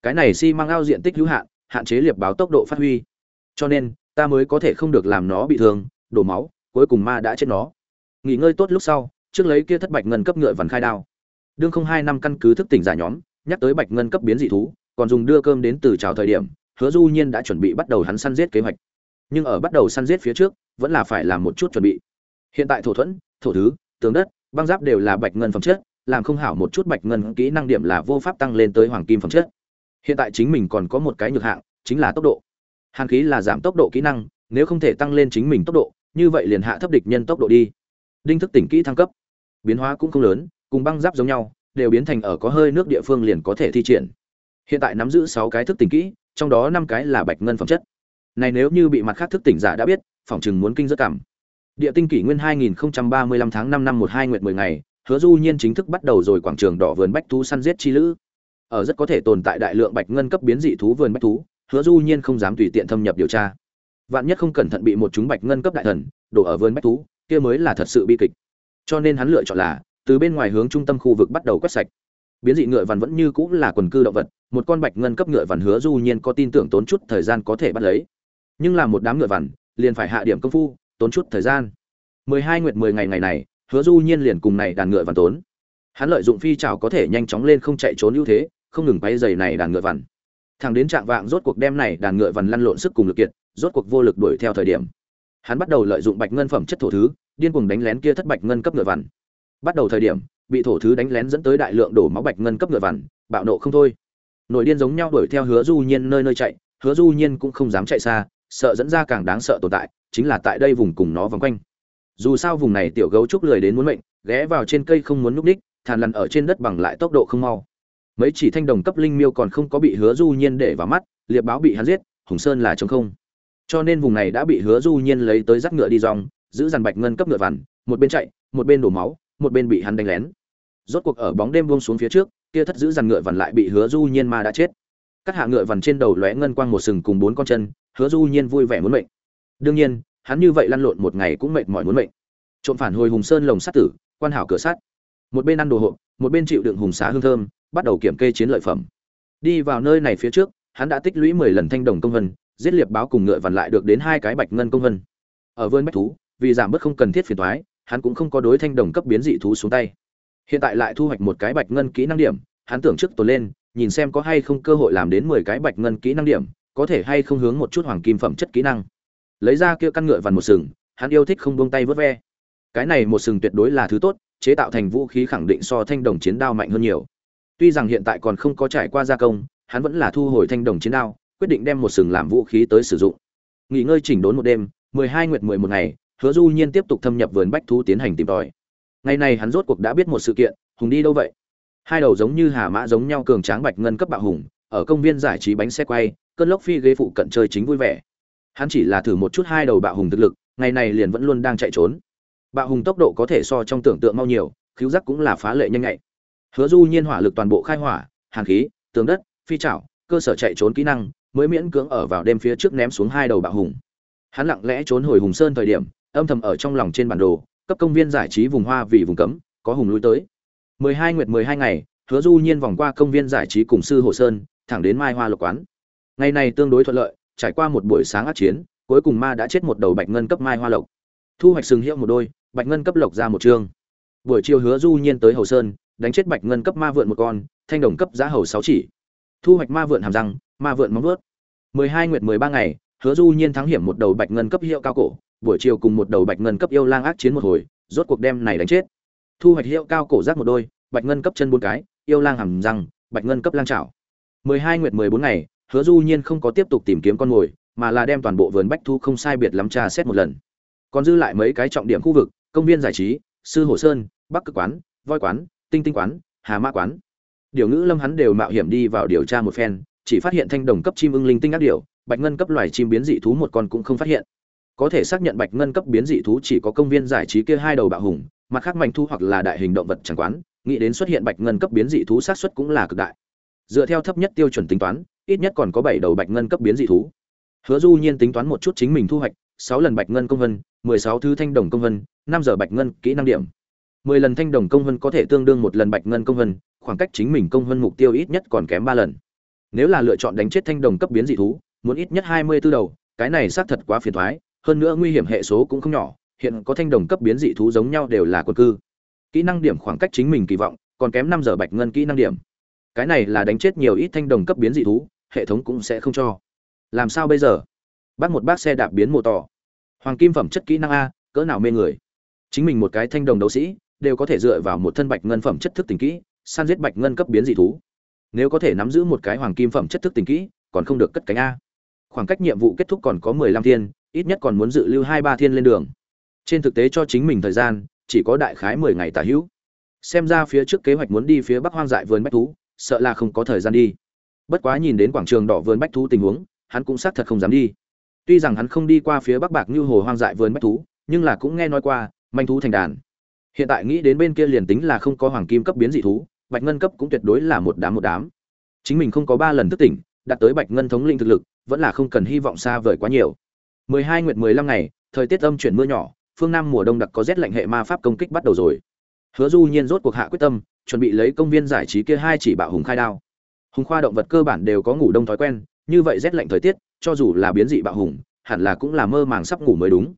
Speaker 1: Cái này xi si mang ao diện tích hữu hạn hạn chế liệp báo tốc độ phát huy. Cho nên, ta mới có thể không được làm nó bị thương, đổ máu, cuối cùng ma đã chết nó. Nghỉ ngơi tốt lúc sau, trước lấy kia thất bạch ngân cấp ngựa vằn khai đao. Đương không hai năm căn cứ thức tỉnh giả nhóm, nhắc tới bạch ngân cấp biến dị thú, còn dùng đưa cơm đến từ chào thời điểm hứa du nhiên đã chuẩn bị bắt đầu hắn săn giết kế hoạch. Nhưng ở bắt đầu săn giết phía trước, vẫn là phải làm một chút chuẩn bị. Hiện tại thổ thuẫn, thổ thứ, tường đất, băng giáp đều là bạch ngân phẩm chất, làm không hảo một chút bạch ngân kỹ năng điểm là vô pháp tăng lên tới hoàng kim phẩm chất. Hiện tại chính mình còn có một cái nhược hạng, chính là tốc độ. Hàn khí là giảm tốc độ kỹ năng, nếu không thể tăng lên chính mình tốc độ, như vậy liền hạ thấp địch nhân tốc độ đi. Đinh thức tỉnh kỹ thăng cấp. Biến hóa cũng không lớn, cùng băng giáp giống nhau, đều biến thành ở có hơi nước địa phương liền có thể thi triển. Hiện tại nắm giữ sáu cái thức tỉnh kỹ trong đó năm cái là bạch ngân phẩm chất. Này nếu như bị mặt khác thức tỉnh giả đã biết, phỏng chừng muốn kinh rất cảm. Địa tinh kỷ nguyên 2035 tháng 5 năm 12 nguyệt 10 ngày, hứa du nhiên chính thức bắt đầu rồi quảng trường đỏ vườn bách thú săn giết chi lữ. Ở rất có thể tồn tại đại lượng bạch ngân cấp biến dị thú vườn bách thú, hứa du nhiên không dám tùy tiện thâm nhập điều tra. Vạn nhất không cẩn thận bị một chúng bạch ngân cấp đại thần đổ ở vườn bách thú, kia mới là thật sự bi kịch. Cho nên hắn lựa chọn là, từ bên ngoài hướng trung tâm khu vực bắt đầu quét sạch. Biến dị ngựa vằn vẫn như cũng là quần cư động vật một con bạch ngân cấp ngựa vằn hứa du nhiên có tin tưởng tốn chút thời gian có thể bắt lấy. Nhưng là một đám ngựa vằn, liền phải hạ điểm công phu, tốn chút thời gian. 12 nguyệt 10 ngày ngày này, hứa du nhiên liền cùng này đàn ngựa vằn tốn. Hắn lợi dụng phi trào có thể nhanh chóng lên không chạy trốn ưu thế, không ngừng bay giày này đàn ngựa vằn. Thằng đến trạng vạng rốt cuộc đem này đàn ngựa vằn lăn lộn sức cùng lực kiệt, rốt cuộc vô lực đuổi theo thời điểm. Hắn bắt đầu lợi dụng bạch ngân phẩm chất thổ thứ, điên cuồng đánh lén kia thất bạch ngân cấp ngựa vằn. Bắt đầu thời điểm, bị thổ thứ đánh lén dẫn tới đại lượng đổ máu bạch ngân cấp ngựa vằn, bạo nộ không thôi nổi điên giống nhau đuổi theo hứa du nhiên nơi nơi chạy, hứa du nhiên cũng không dám chạy xa, sợ dẫn ra càng đáng sợ tồn tại, chính là tại đây vùng cùng nó vòng quanh. Dù sao vùng này tiểu gấu trúc lười đến muốn mệnh, ghé vào trên cây không muốn núp đích, thàn lằn ở trên đất bằng lại tốc độ không mau. Mấy chỉ thanh đồng cấp linh miêu còn không có bị hứa du nhiên để vào mắt, liệp báo bị hắn giết, hùng sơn là trống không. Cho nên vùng này đã bị hứa du nhiên lấy tới dắt ngựa đi dòng, giữ dàn bạch ngân cấp ngựa vằn, một bên chạy, một bên đổ máu, một bên bị hắn đánh lén. Rốt cuộc ở bóng đêm buông xuống phía trước kia thất giữ dàn ngựa vằn lại bị hứa du nhiên ma đã chết. Cắt hạ ngựa vằn trên đầu lóe ngân quang một sừng cùng bốn con chân, hứa du nhiên vui vẻ muốn mệnh. Đương nhiên, hắn như vậy lăn lộn một ngày cũng mệt mỏi muốn mệnh. Trộm phản hồi hùng sơn lồng sắt tử, quan hảo cửa sắt. Một bên ăn đồ hộp, một bên chịu đựng hùng xá hương thơm, bắt đầu kiểm kê chiến lợi phẩm. Đi vào nơi này phía trước, hắn đã tích lũy mười lần thanh đồng công vân, giết liệp báo cùng ngựa vằn lại được đến hai cái bạch ngân công vân. Ở vườn bách thú, vì giảm bớt không cần thiết phiền toái, hắn cũng không có đối thanh đồng cấp biến dị thú xuống tay hiện tại lại thu hoạch một cái bạch ngân kỹ năng điểm, hắn tưởng trước tồn lên, nhìn xem có hay không cơ hội làm đến mười cái bạch ngân kỹ năng điểm, có thể hay không hướng một chút hoàng kim phẩm chất kỹ năng. Lấy ra kia căn ngựa vằn một sừng, hắn yêu thích không buông tay vớt ve. Cái này một sừng tuyệt đối là thứ tốt, chế tạo thành vũ khí khẳng định so thanh đồng chiến đao mạnh hơn nhiều. Tuy rằng hiện tại còn không có trải qua gia công, hắn vẫn là thu hồi thanh đồng chiến đao, quyết định đem một sừng làm vũ khí tới sử dụng. Nghỉ ngơi chỉnh đốn một đêm, mười hai nguyệt mười một ngày, hứa du nhiên tiếp tục thâm nhập vườn bách thú tiến hành tìm tòi ngày này hắn rốt cuộc đã biết một sự kiện hùng đi đâu vậy? Hai đầu giống như hà mã giống nhau cường tráng bạch ngân cấp bạo hùng ở công viên giải trí bánh xe quay cơn lốc phi ghế phụ cận chơi chính vui vẻ. Hắn chỉ là thử một chút hai đầu bạo hùng thực lực ngày này liền vẫn luôn đang chạy trốn. Bạo hùng tốc độ có thể so trong tưởng tượng mau nhiều cứu giác cũng là phá lệ nhanh nhạy. Hứa du nhiên hỏa lực toàn bộ khai hỏa hàn khí tường đất phi chảo, cơ sở chạy trốn kỹ năng mới miễn cưỡng ở vào đêm phía trước ném xuống hai đầu bạo hùng. Hắn lặng lẽ trốn hồi hùng sơn thời điểm âm thầm ở trong lòng trên bản đồ cấp công viên giải trí vùng hoa vì vùng cấm, có hùng lui tới. 12 nguyệt 12 ngày, hứa du nhiên vòng qua công viên giải trí cùng sư hồ sơn, thẳng đến mai hoa lộc quán. Ngày này tương đối thuận lợi, trải qua một buổi sáng ác chiến, cuối cùng ma đã chết một đầu bạch ngân cấp mai hoa lộc. Thu hoạch sừng hiệu một đôi, bạch ngân cấp lộc ra một trường. buổi chiều hứa du nhiên tới hồ sơn, đánh chết bạch ngân cấp ma vượn một con, thanh đồng cấp giá hầu sáu chỉ. Thu hoạch ma vượn hàm răng, ma vượn móng vuốt. mười hai nguyệt mười ba ngày, hứa du nhiên thắng hiểm một đầu bạch ngân cấp hiệu cao cổ buổi chiều cùng một đầu bạch ngân cấp yêu lang ác chiến một hồi, rốt cuộc đem này đánh chết. Thu hoạch hiệu cao cổ rác một đôi, bạch ngân cấp chân bốn cái, yêu lang hằn răng, bạch ngân cấp lang trảo mười hai nguyệt mười bốn ngày, hứa du nhiên không có tiếp tục tìm kiếm con mồi, mà là đem toàn bộ vườn bách thu không sai biệt lắm tra xét một lần. Còn dư lại mấy cái trọng điểm khu vực, công viên giải trí, sư hồ sơn, bắc cực quán, voi quán, tinh tinh quán, hà mã quán. Điều ngữ lâm hắn đều mạo hiểm đi vào điều tra một phen, chỉ phát hiện thanh đồng cấp chim ưng linh tinh ác điểu, bạch ngân cấp loài chim biến dị thú một con cũng không phát hiện có thể xác nhận bạch ngân cấp biến dị thú chỉ có công viên giải trí kia hai đầu bạo hùng, mặt khác mạnh thu hoặc là đại hình động vật chẳng quán, nghĩ đến xuất hiện bạch ngân cấp biến dị thú xác suất cũng là cực đại. Dựa theo thấp nhất tiêu chuẩn tính toán, ít nhất còn có bảy đầu bạch ngân cấp biến dị thú. Hứa du nhiên tính toán một chút chính mình thu hoạch, sáu lần bạch ngân công vân, mười sáu thứ thanh đồng công vân, năm giờ bạch ngân kỹ năng điểm. mười lần thanh đồng công vân có thể tương đương một lần bạch ngân công vân, khoảng cách chính mình công vân mục tiêu ít nhất còn kém ba lần. Nếu là lựa chọn đánh chết thanh đồng cấp biến dị thú, muốn ít nhất hai mươi 24 đầu, cái này xác thật quá phiền thoái hơn nữa nguy hiểm hệ số cũng không nhỏ, hiện có thanh đồng cấp biến dị thú giống nhau đều là quân cư. Kỹ năng điểm khoảng cách chính mình kỳ vọng, còn kém năm giờ bạch ngân kỹ năng điểm. Cái này là đánh chết nhiều ít thanh đồng cấp biến dị thú, hệ thống cũng sẽ không cho. Làm sao bây giờ? Bắt một bác xe đạp biến mô tỏ hoàng kim phẩm chất kỹ năng a, cỡ nào mê người? Chính mình một cái thanh đồng đấu sĩ, đều có thể dựa vào một thân bạch ngân phẩm chất thức tình kỹ san giết bạch ngân cấp biến dị thú. Nếu có thể nắm giữ một cái hoàng kim phẩm chất thức tình kỹ, còn không được cất cánh a. Khoảng cách nhiệm vụ kết thúc còn có mười lăm thiên ít nhất còn muốn dự lưu hai ba thiên lên đường. Trên thực tế cho chính mình thời gian, chỉ có đại khái mười ngày tả hữu. Xem ra phía trước kế hoạch muốn đi phía bắc hoang dại vườn bách thú, sợ là không có thời gian đi. Bất quá nhìn đến quảng trường đỏ vườn bách thú tình huống, hắn cũng xác thật không dám đi. Tuy rằng hắn không đi qua phía bắc bạc như hồ hoang dại vườn bách thú, nhưng là cũng nghe nói qua, manh thú thành đàn. Hiện tại nghĩ đến bên kia liền tính là không có hoàng kim cấp biến dị thú, bạch ngân cấp cũng tuyệt đối là một đám một đám. Chính mình không có ba lần thức tỉnh, đạt tới bạch ngân thống linh thực lực, vẫn là không cần hy vọng xa vời quá nhiều mười hai nguyệt mười lăm ngày, thời tiết âm chuyển mưa nhỏ, phương nam mùa đông đặc có rét lạnh hệ ma pháp công kích bắt đầu rồi. Hứa du nhiên rốt cuộc hạ quyết tâm, chuẩn bị lấy công viên giải trí kia hai chỉ bạo hùng khai đao. Hùng khoa động vật cơ bản đều có ngủ đông thói quen, như vậy rét lạnh thời tiết, cho dù là biến dị bạo hùng, hẳn là cũng là mơ màng sắp ngủ mới đúng.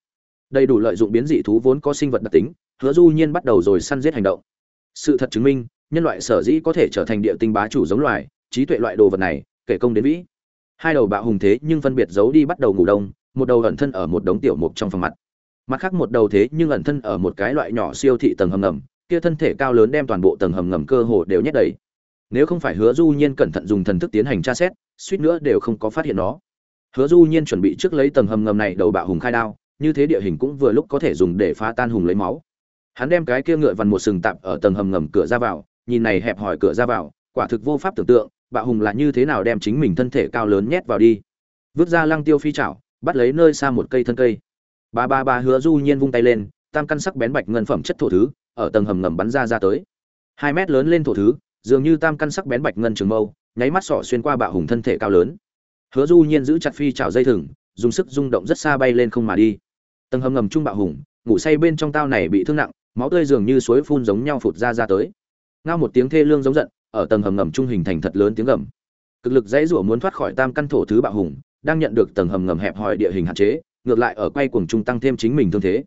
Speaker 1: Đầy đủ lợi dụng biến dị thú vốn có sinh vật đặc tính, hứa du nhiên bắt đầu rồi săn giết hành động. Sự thật chứng minh, nhân loại sở dĩ có thể trở thành địa tinh bá chủ giống loài, trí tuệ loại đồ vật này, kể công đến vĩ. Hai đầu bạo hùng thế nhưng phân biệt giấu đi bắt đầu ngủ đông một đầu ẩn thân ở một đống tiểu mục trong phòng mặt. Mặt khác một đầu thế nhưng ẩn thân ở một cái loại nhỏ siêu thị tầng hầm ngầm, kia thân thể cao lớn đem toàn bộ tầng hầm ngầm cơ hồ đều nhét đầy. Nếu không phải hứa du nhiên cẩn thận dùng thần thức tiến hành tra xét, suýt nữa đều không có phát hiện nó. Hứa du nhiên chuẩn bị trước lấy tầng hầm ngầm này đầu bạo hùng khai đao, như thế địa hình cũng vừa lúc có thể dùng để phá tan hùng lấy máu. Hắn đem cái kia ngựa vằn một sừng tạm ở tầng hầm ngầm cửa ra vào, nhìn này hẹp hỏi cửa ra vào, quả thực vô pháp tưởng tượng, bạo hùng là như thế nào đem chính mình thân thể cao lớn nhét vào đi. Vứt ra lăng tiêu phi chảo bắt lấy nơi xa một cây thân cây. Ba ba ba hứa du nhiên vung tay lên, tam căn sắc bén bạch ngân phẩm chất thổ thứ, ở tầng hầm ngầm bắn ra ra tới. Hai mét lớn lên thổ thứ, dường như tam căn sắc bén bạch ngân trường mâu, nháy mắt sọ xuyên qua bạo hùng thân thể cao lớn. Hứa du nhiên giữ chặt phi chảo dây thừng, dùng sức rung động rất xa bay lên không mà đi. Tầng hầm ngầm trung bạo hùng, ngủ say bên trong tao này bị thương nặng, máu tươi dường như suối phun giống nhau phụt ra ra tới. Ngao một tiếng thê lương giống giận, ở tầng hầm ngầm trung hình thành thật lớn tiếng gầm. Cực lực dãy rủa muốn thoát khỏi tam căn thổ thứ bạo hùng đang nhận được tầng hầm ngầm hẹp hòi địa hình hạn chế, ngược lại ở quay cuồng trung tăng thêm chính mình thương thế.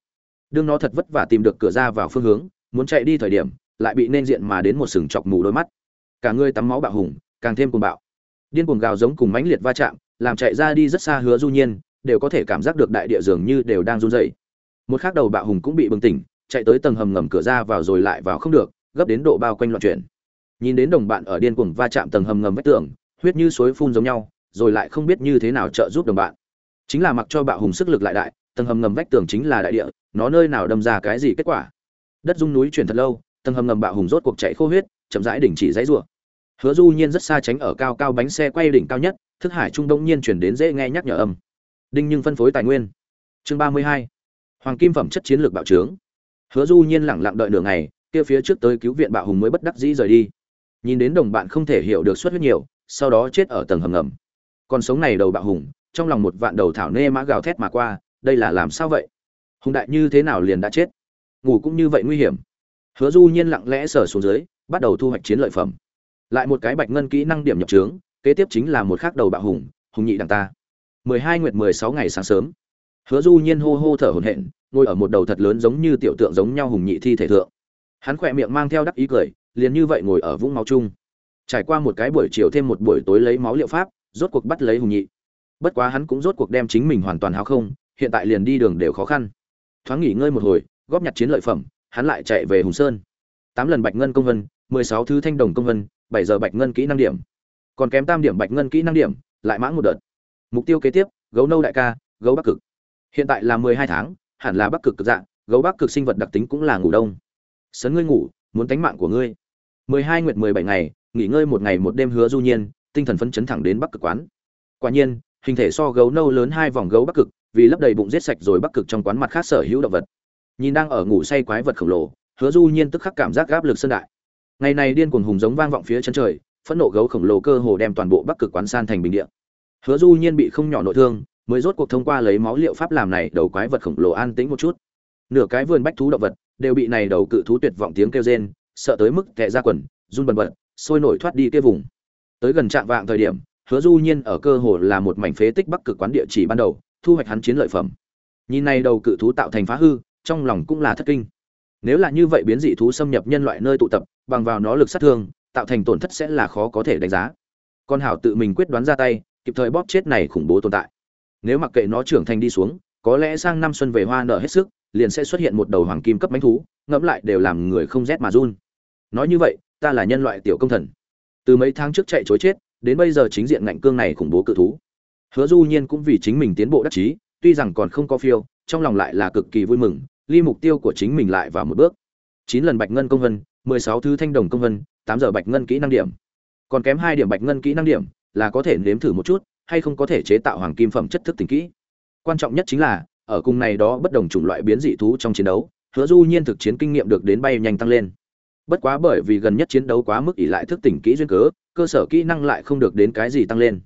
Speaker 1: Đương nó thật vất vả tìm được cửa ra vào phương hướng, muốn chạy đi thời điểm, lại bị nên diện mà đến một sừng chọc mù đôi mắt. Cả người tắm máu bạo hùng, càng thêm cuồng bạo. Điên cuồng gào giống cùng mãnh liệt va chạm, làm chạy ra đi rất xa hứa du nhiên, đều có thể cảm giác được đại địa dường như đều đang run rẩy. Một khắc đầu bạo hùng cũng bị bừng tỉnh, chạy tới tầng hầm ngầm cửa ra vào rồi lại vào không được, gấp đến độ bao quanh loạn chuyển. Nhìn đến đồng bạn ở điên cuồng va chạm tầng hầm ngầm vách tường, huyết như suối phun giống nhau rồi lại không biết như thế nào trợ giúp đồng bạn. Chính là mặc cho bạo hùng sức lực lại đại, tầng hầm ngầm vách tường chính là đại địa, nó nơi nào đâm ra cái gì kết quả? Đất rung núi chuyển thật lâu, tầng hầm ngầm bạo hùng rốt cuộc chạy khô huyết, chậm rãi đỉnh chỉ dãy rủa. Hứa du nhiên rất xa tránh ở cao cao bánh xe quay đỉnh cao nhất, thức hải trung đông nhiên chuyển đến dễ nghe nhắc nhở âm. Đinh nhưng phân phối tài nguyên. Chương ba mươi hai. Hoàng kim phẩm chất chiến lược bạo trướng. Hứa du nhiên lẳng lặng đợi nửa ngày, kia phía trước tới cứu viện bạo hùng mới bất đắc dĩ rời đi. Nhìn đến đồng bạn không thể hiểu được suất huyết nhiều, sau đó chết ở tầng hầm ngầm còn sống này đầu bạo hùng, trong lòng một vạn đầu thảo nê mã gào thét mà qua, đây là làm sao vậy? Hùng đại như thế nào liền đã chết? Ngủ cũng như vậy nguy hiểm. Hứa du nhiên lặng lẽ sở xuống dưới, bắt đầu thu hoạch chiến lợi phẩm. Lại một cái bạch ngân kỹ năng điểm nhập trướng, kế tiếp chính là một khác đầu bạo hùng hùng nhị đằng ta. Mười hai nguyệt mười sáu ngày sáng sớm. Hứa du nhiên hô hô thở hổn hển, ngồi ở một đầu thật lớn giống như tiểu tượng giống nhau hùng nhị thi thể thượng. Hắn khỏe miệng mang theo đắc ý cười, liền như vậy ngồi ở vũng máu chung. Trải qua một cái buổi chiều thêm một buổi tối lấy máu liệu pháp rốt cuộc bắt lấy hùng nhị. Bất quá hắn cũng rốt cuộc đem chính mình hoàn toàn háo không, hiện tại liền đi đường đều khó khăn. Thoáng nghỉ ngơi một hồi, góp nhặt chiến lợi phẩm, hắn lại chạy về hùng sơn. Tám lần bạch ngân công vân, mười sáu thứ thanh đồng công vân, bảy giờ bạch ngân kỹ năng điểm. Còn kém tam điểm bạch ngân kỹ năng điểm, lại mãn một đợt. Mục tiêu kế tiếp, gấu nâu đại ca, gấu bắc cực. Hiện tại là mười hai tháng, hẳn là bắc cực cực dạng, gấu bắc cực sinh vật đặc tính cũng là ngủ đông. Sấn ngươi ngủ, muốn tánh mạng của ngươi. mười hai nguyệt mười bảy ngày, nghỉ ngơi một ngày một đêm hứa du nhiên tinh thần phấn chấn thẳng đến bắc cực quán. Quả nhiên, hình thể so gấu nâu lớn hai vòng gấu bắc cực, vì lấp đầy bụng giết sạch rồi bắc cực trong quán mặt khác sở hữu động vật. Nhìn đang ở ngủ say quái vật khổng lồ, hứa du nhiên tức khắc cảm giác áp lực sơn đại. Ngày này điên cuồng hùng giống vang vọng phía chân trời, phẫn nộ gấu khổng lồ cơ hồ đem toàn bộ bắc cực quán san thành bình địa. Hứa du nhiên bị không nhỏ nội thương, mới rốt cuộc thông qua lấy máu liệu pháp làm này đầu quái vật khổng lồ an tĩnh một chút. Nửa cái vườn bách thú động vật đều bị này đầu cự thú tuyệt vọng tiếng kêu rên, sợ tới mức tệ ra quần, run bần bật, sôi nổi thoát đi kia vùng tới gần trạm vạng thời điểm, hứa du nhiên ở cơ hồ là một mảnh phế tích bắc cực quán địa chỉ ban đầu, thu hoạch hắn chiến lợi phẩm. Nhìn này đầu cự thú tạo thành phá hư, trong lòng cũng là thất kinh. Nếu là như vậy biến dị thú xâm nhập nhân loại nơi tụ tập, bằng vào nó lực sát thương, tạo thành tổn thất sẽ là khó có thể đánh giá. Con hảo tự mình quyết đoán ra tay, kịp thời bóp chết này khủng bố tồn tại. Nếu mặc kệ nó trưởng thành đi xuống, có lẽ sang năm xuân về hoa nở hết sức, liền sẽ xuất hiện một đầu hoàng kim cấp bánh thú, ngẫm lại đều làm người không rét mà run. Nói như vậy, ta là nhân loại tiểu công thần từ mấy tháng trước chạy chối chết, đến bây giờ chính diện ngạnh cương này khủng bố cự thú. Hứa du nhiên cũng vì chính mình tiến bộ đắc chí, tuy rằng còn không có phiêu, trong lòng lại là cực kỳ vui mừng, ly mục tiêu của chính mình lại vào một bước. Chín lần bạch ngân công vân, mười sáu thứ thanh đồng công vân, tám giờ bạch ngân kỹ năng điểm. Còn kém hai điểm bạch ngân kỹ năng điểm, là có thể nếm thử một chút, hay không có thể chế tạo hoàng kim phẩm chất thức tình kỹ. Quan trọng nhất chính là, ở cùng này đó bất đồng chủng loại biến dị thú trong chiến đấu, hứa du nhiên thực chiến kinh nghiệm được đến bay nhanh tăng lên bất quá bởi vì gần nhất chiến đấu quá mức ỷ lại thức tỉnh kỹ duyên cớ, cơ sở kỹ năng lại không được đến cái gì tăng lên.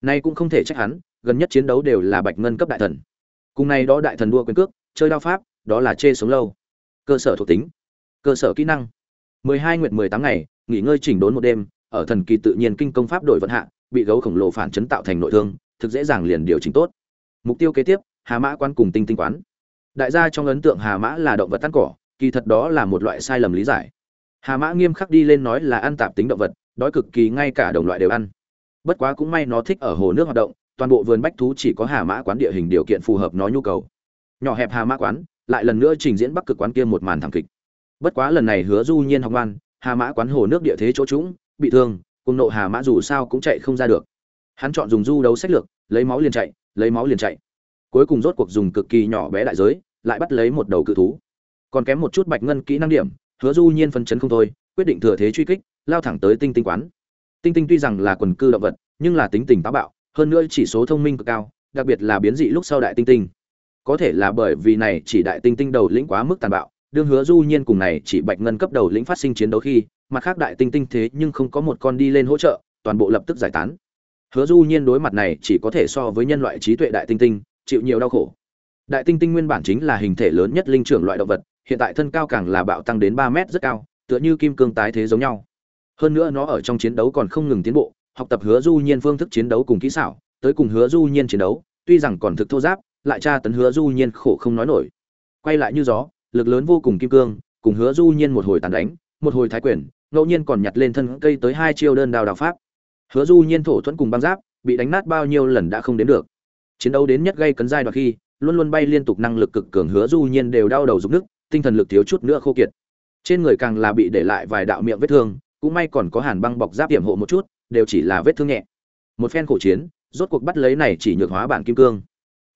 Speaker 1: Nay cũng không thể trách hắn, gần nhất chiến đấu đều là bạch ngân cấp đại thần. Cùng nay đó đại thần đua quyền cước, chơi đao pháp, đó là chê sống lâu. Cơ sở thuộc tính, cơ sở kỹ năng. 12 nguyệt 18 ngày, nghỉ ngơi chỉnh đốn một đêm, ở thần kỳ tự nhiên kinh công pháp đổi vận hạ, bị gấu khổng lồ phản chấn tạo thành nội thương, thực dễ dàng liền điều chỉnh tốt. Mục tiêu kế tiếp, hà mã quan cùng tinh tinh quán. Đại gia trong ấn tượng hà mã là động vật tan cỏ, kỳ thật đó là một loại sai lầm lý giải hà mã nghiêm khắc đi lên nói là ăn tạp tính động vật, đói cực kỳ ngay cả đồng loại đều ăn. Bất quá cũng may nó thích ở hồ nước hoạt động, toàn bộ vườn bách thú chỉ có hà mã quán địa hình điều kiện phù hợp nó nhu cầu. Nhỏ hẹp hà mã quán, lại lần nữa trình diễn bắc cực quán kia một màn thảm kịch. Bất quá lần này hứa du nhiên học ngoan, hà mã quán hồ nước địa thế chỗ trũng, bị thương, cùng nộ hà mã dù sao cũng chạy không ra được. Hắn chọn dùng du đấu sách lược, lấy máu liền chạy, lấy máu liền chạy. Cuối cùng rốt cuộc dùng cực kỳ nhỏ bé đại giới, lại bắt lấy một đầu cự thú. Còn kém một chút bạch ngân kỹ năng điểm hứa du nhiên phân chấn không thôi, quyết định thừa thế truy kích, lao thẳng tới tinh tinh quán. Tinh tinh tuy rằng là quần cư động vật, nhưng là tính tình táo bạo, hơn nữa chỉ số thông minh cực cao, đặc biệt là biến dị lúc sau đại tinh tinh. Có thể là bởi vì này chỉ đại tinh tinh đầu lĩnh quá mức tàn bạo, đương hứa du nhiên cùng này chỉ bạch ngân cấp đầu lĩnh phát sinh chiến đấu khi, mặt khác đại tinh tinh thế nhưng không có một con đi lên hỗ trợ, toàn bộ lập tức giải tán. Hứa du nhiên đối mặt này chỉ có thể so với nhân loại trí tuệ đại tinh tinh, chịu nhiều đau khổ. Đại tinh tinh nguyên bản chính là hình thể lớn nhất linh trưởng loại động vật hiện tại thân cao càng là bạo tăng đến ba mét rất cao, tựa như kim cương tái thế giống nhau. Hơn nữa nó ở trong chiến đấu còn không ngừng tiến bộ, học tập hứa du nhiên phương thức chiến đấu cùng kỹ xảo, tới cùng hứa du nhiên chiến đấu, tuy rằng còn thực thô giáp, lại tra tấn hứa du nhiên khổ không nói nổi. Quay lại như gió, lực lớn vô cùng kim cương, cùng hứa du nhiên một hồi tàn đánh, một hồi thái quyền, ngẫu nhiên còn nhặt lên thân cây tới hai chiêu đơn đào đào pháp. Hứa du nhiên thổ thuẫn cùng băng giáp, bị đánh nát bao nhiêu lần đã không đến được. Chiến đấu đến nhất gây cấn giai đoạn khi, luôn luôn bay liên tục năng lực cực cường hứa du nhiên đều đau đầu rụng nước tinh thần lực thiếu chút nữa khô kiệt. Trên người càng là bị để lại vài đạo miệng vết thương, cũng may còn có hàn băng bọc giáp hiểm hộ một chút, đều chỉ là vết thương nhẹ. Một phen khổ chiến, rốt cuộc bắt lấy này chỉ nhược hóa bản kim cương.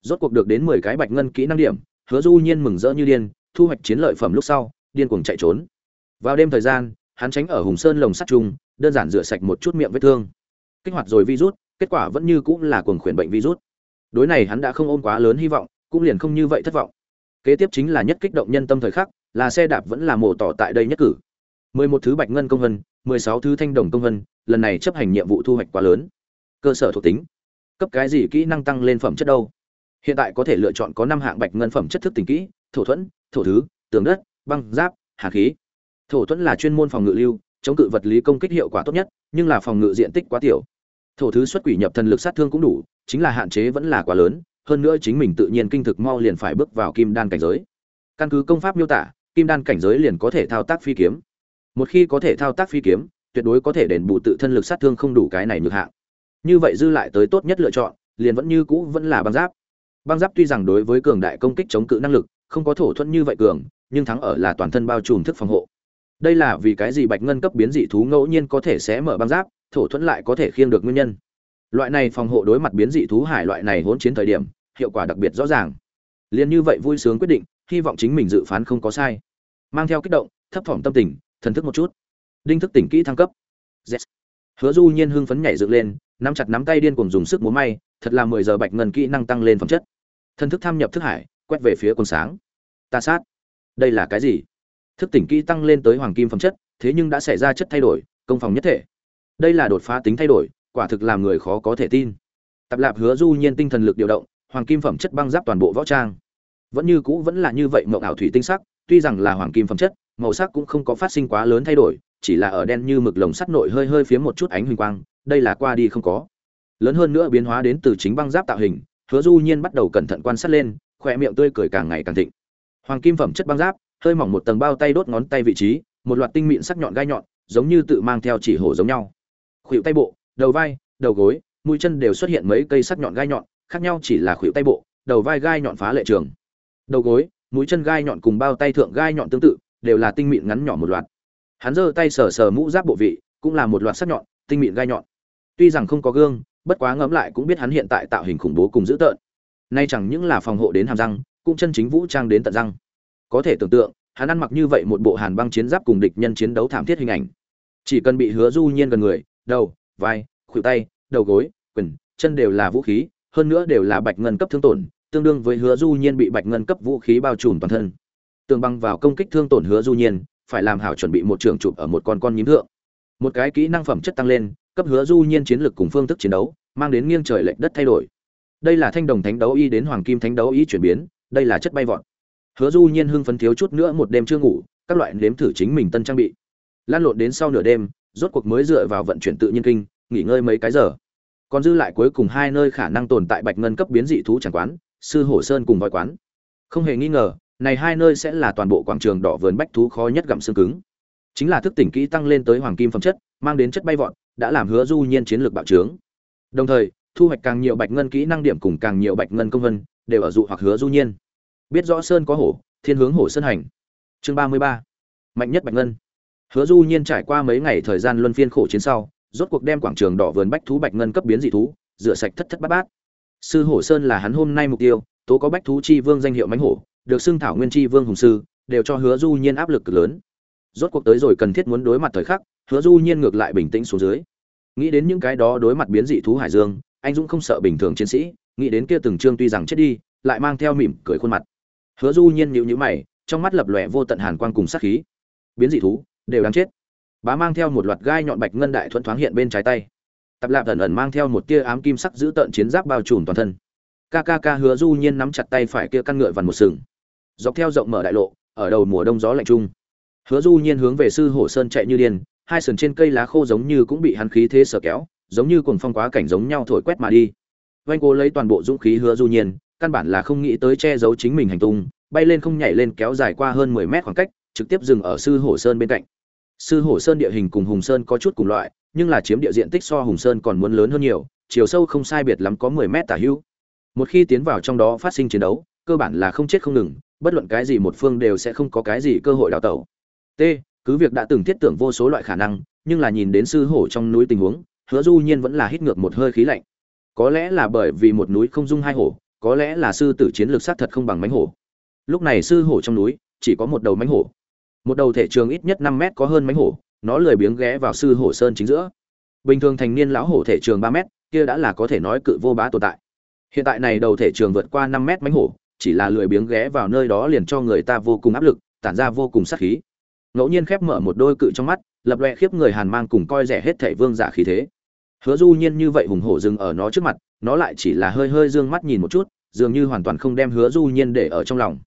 Speaker 1: Rốt cuộc được đến mười cái bạch ngân kỹ năng điểm, hứa du nhiên mừng rỡ như điên, thu hoạch chiến lợi phẩm lúc sau, điên cuồng chạy trốn. Vào đêm thời gian, hắn tránh ở hùng sơn lồng sắt chung đơn giản rửa sạch một chút miệng vết thương. Kích hoạt rồi virus, kết quả vẫn như cũng là cuồng khuyển bệnh virus. Đối này hắn đã không ôm quá lớn hy vọng, cũng liền không như vậy thất vọng kế tiếp chính là nhất kích động nhân tâm thời khắc, là xe đạp vẫn là mổ tỏ tại đây nhất cử. mười một thứ bạch ngân công vân, mười sáu thứ thanh đồng công vân, lần này chấp hành nhiệm vụ thu hoạch quá lớn. Cơ sở thuộc tính. Cấp cái gì kỹ năng tăng lên phẩm chất đâu? Hiện tại có thể lựa chọn có năm hạng bạch ngân phẩm chất thức tình kỹ, thổ thuẫn, thổ thứ, tường đất, băng, giáp, hà khí. Thổ thuẫn là chuyên môn phòng ngự lưu, chống cự vật lý công kích hiệu quả tốt nhất, nhưng là phòng ngự diện tích quá tiểu. Thổ thứ xuất quỷ nhập thần lực sát thương cũng đủ, chính là hạn chế vẫn là quá lớn hơn nữa chính mình tự nhiên kinh thực mau liền phải bước vào kim đan cảnh giới. Căn cứ công pháp miêu tả, kim đan cảnh giới liền có thể thao tác phi kiếm. Một khi có thể thao tác phi kiếm, tuyệt đối có thể đền bù tự thân lực sát thương không đủ cái này nhược hạng. Như vậy dư lại tới tốt nhất lựa chọn, liền vẫn như cũ vẫn là băng giáp. Băng giáp tuy rằng đối với cường đại công kích chống cự năng lực, không có thổ thuẫn như vậy cường, nhưng thắng ở là toàn thân bao trùm thức phòng hộ. Đây là vì cái gì bạch ngân cấp biến dị thú ngẫu nhiên có thể sẽ mở băng giáp, thổ thuẫn lại có thể khiêng được nguyên nhân loại này phòng hộ đối mặt biến dị thú hải loại này hỗn chiến thời điểm, hiệu quả đặc biệt rõ ràng. Liền như vậy vui sướng quyết định, hy vọng chính mình dự phán không có sai. Mang theo kích động, thấp thỏm tâm tình, thần thức một chút. Đinh thức tỉnh kỹ thăng cấp. Yes. hứa du nhiên hưng phấn nhảy dựng lên, nắm chặt nắm tay điên cuồng dùng sức múa may, thật là mười giờ bạch ngân kỹ năng tăng lên phẩm chất. Thần thức tham nhập thức hải, quét về phía quần sáng. Ta sát. Đây là cái gì? Thức tỉnh kỹ tăng lên tới hoàng kim phẩm chất, thế nhưng đã xảy ra chất thay đổi, công phòng nhất thể. Đây là đột phá tính thay đổi quả thực làm người khó có thể tin. Tập lạp hứa du nhiên tinh thần lực điều động, hoàng kim phẩm chất băng giáp toàn bộ võ trang. Vẫn như cũ vẫn là như vậy mộng ảo thủy tinh sắc, tuy rằng là hoàng kim phẩm chất, màu sắc cũng không có phát sinh quá lớn thay đổi, chỉ là ở đen như mực lồng sắt nội hơi hơi phía một chút ánh huỳnh quang, đây là qua đi không có. Lớn hơn nữa biến hóa đến từ chính băng giáp tạo hình, hứa du nhiên bắt đầu cẩn thận quan sát lên, khỏe miệng tươi cười càng ngày càng thịnh. Hoàng kim phẩm chất băng giáp, hơi mỏng một tầng bao tay đốt ngón tay vị trí, một loạt tinh mịn sắc nhọn gai nhọn, giống như tự mang theo chỉ hổ giống nhau. Khuỷu tay bộ đầu vai, đầu gối, mũi chân đều xuất hiện mấy cây sắc nhọn gai nhọn, khác nhau chỉ là khuỷu tay bộ, đầu vai gai nhọn phá lệ trường. Đầu gối, mũi chân gai nhọn cùng bao tay thượng gai nhọn tương tự, đều là tinh mịn ngắn nhỏ một loạt. Hắn giơ tay sờ sờ mũ giáp bộ vị, cũng là một loạt sắc nhọn, tinh mịn gai nhọn. Tuy rằng không có gương, bất quá ngẫm lại cũng biết hắn hiện tại tạo hình khủng bố cùng dữ tợn. Nay chẳng những là phòng hộ đến hàm răng, cũng chân chính vũ trang đến tận răng. Có thể tưởng tượng, hắn ăn mặc như vậy một bộ hàn băng chiến giáp cùng địch nhân chiến đấu thảm thiết hình ảnh. Chỉ cần bị hứa du nhiên gần người, đầu vai, khuỷu tay, đầu gối, quần, chân đều là vũ khí, hơn nữa đều là bạch ngân cấp thương tổn, tương đương với hứa du nhiên bị bạch ngân cấp vũ khí bao trùm toàn thân. Tương băng vào công kích thương tổn hứa du nhiên, phải làm hảo chuẩn bị một trường chụp ở một con con nhím thượng. Một cái kỹ năng phẩm chất tăng lên, cấp hứa du nhiên chiến lược cùng phương thức chiến đấu, mang đến nghiêng trời lệch đất thay đổi. Đây là thanh đồng thánh đấu y đến hoàng kim thánh đấu y chuyển biến, đây là chất bay vọt. Hứa du nhiên hưng phấn thiếu chút nữa một đêm chưa ngủ, các loại nếm thử chính mình tân trang bị. Lan lộn đến sau nửa đêm rốt cuộc mới dựa vào vận chuyển tự nhiên kinh, nghỉ ngơi mấy cái giờ. Còn dư lại cuối cùng hai nơi khả năng tồn tại bạch ngân cấp biến dị thú chẳng quán, sư hổ sơn cùng voi quán. Không hề nghi ngờ, này hai nơi sẽ là toàn bộ quảng trường đỏ vườn bách thú khó nhất gặm xương cứng. Chính là thức tỉnh kỹ tăng lên tới hoàng kim phẩm chất, mang đến chất bay vọt, đã làm hứa du nhiên chiến lược bạo trướng. Đồng thời, thu hoạch càng nhiều bạch ngân kỹ năng điểm cùng càng nhiều bạch ngân công vân, đều ở dụ hoặc hứa du nhiên. Biết rõ sơn có hổ, thiên hướng hổ sơn hành. Chương ba mươi ba. Mạnh nhất bạch ngân hứa du nhiên trải qua mấy ngày thời gian luân phiên khổ chiến sau, rốt cuộc đem quảng trường đỏ vườn bách thú bạch ngân cấp biến dị thú, rửa sạch thất thất bát bát. Sư hổ sơn là hắn hôm nay mục tiêu, tố có bách thú chi vương danh hiệu mãnh hổ, được xưng thảo nguyên chi vương hùng sư, đều cho hứa du nhiên áp lực cực lớn. Rốt cuộc tới rồi cần thiết muốn đối mặt thời khắc, hứa du nhiên ngược lại bình tĩnh xuống dưới. Nghĩ đến những cái đó đối mặt biến dị thú hải dương, anh dũng không sợ bình thường chiến sĩ, nghĩ đến kia từng trương tuy rằng chết đi, lại mang theo mỉm cười khuôn mặt. Hứa du nhiên nhíu nhíu mày, trong mắt lập lòe vô tận hàn quang cùng sát khí. Biến dị thú đều đáng chết. Bá mang theo một loạt gai nhọn bạch ngân đại thuẫn thoáng hiện bên trái tay. Tập lạp ẩn ẩn mang theo một tia ám kim sắc giữ tợn chiến giáp bao trùm toàn thân. Kkk hứa du nhiên nắm chặt tay phải kia căn ngựa vằn một sừng. Dọc theo rộng mở đại lộ, ở đầu mùa đông gió lạnh trung, hứa du nhiên hướng về sư hổ sơn chạy như điên, hai sườn trên cây lá khô giống như cũng bị hắn khí thế sở kéo, giống như cuồng phong quá cảnh giống nhau thổi quét mà đi. Vanh cố lấy toàn bộ dũng khí hứa du nhiên, căn bản là không nghĩ tới che giấu chính mình hành tung, bay lên không nhảy lên kéo dài qua hơn 10 mét khoảng cách, trực tiếp dừng ở sư hổ sơn bên cạnh sư hổ sơn địa hình cùng hùng sơn có chút cùng loại, nhưng là chiếm địa diện tích so hùng sơn còn muốn lớn hơn nhiều, chiều sâu không sai biệt lắm có 10 mét tả hữu. Một khi tiến vào trong đó phát sinh chiến đấu, cơ bản là không chết không ngừng, bất luận cái gì một phương đều sẽ không có cái gì cơ hội đào tẩu. T, cứ việc đã từng thiết tưởng vô số loại khả năng, nhưng là nhìn đến sư hổ trong núi tình huống, hứa du nhiên vẫn là hít ngược một hơi khí lạnh. Có lẽ là bởi vì một núi không dung hai hổ, có lẽ là sư tử chiến lược sát thật không bằng mánh hổ. Lúc này sư hổ trong núi chỉ có một đầu mánh hổ một đầu thể trường ít nhất năm mét có hơn mánh hổ, nó lười biếng ghé vào sư hổ sơn chính giữa. Bình thường thành niên lão hổ thể trường ba mét, kia đã là có thể nói cự vô bá tồn tại. Hiện tại này đầu thể trường vượt qua năm mét mánh hổ, chỉ là lười biếng ghé vào nơi đó liền cho người ta vô cùng áp lực, tản ra vô cùng sát khí. Ngẫu nhiên khép mở một đôi cự trong mắt, lập loẹ khiếp người hàn mang cùng coi rẻ hết thể vương giả khí thế. Hứa du nhiên như vậy hùng hổ dừng ở nó trước mặt, nó lại chỉ là hơi hơi dương mắt nhìn một chút, dường như hoàn toàn không đem hứa du nhiên để ở trong lòng.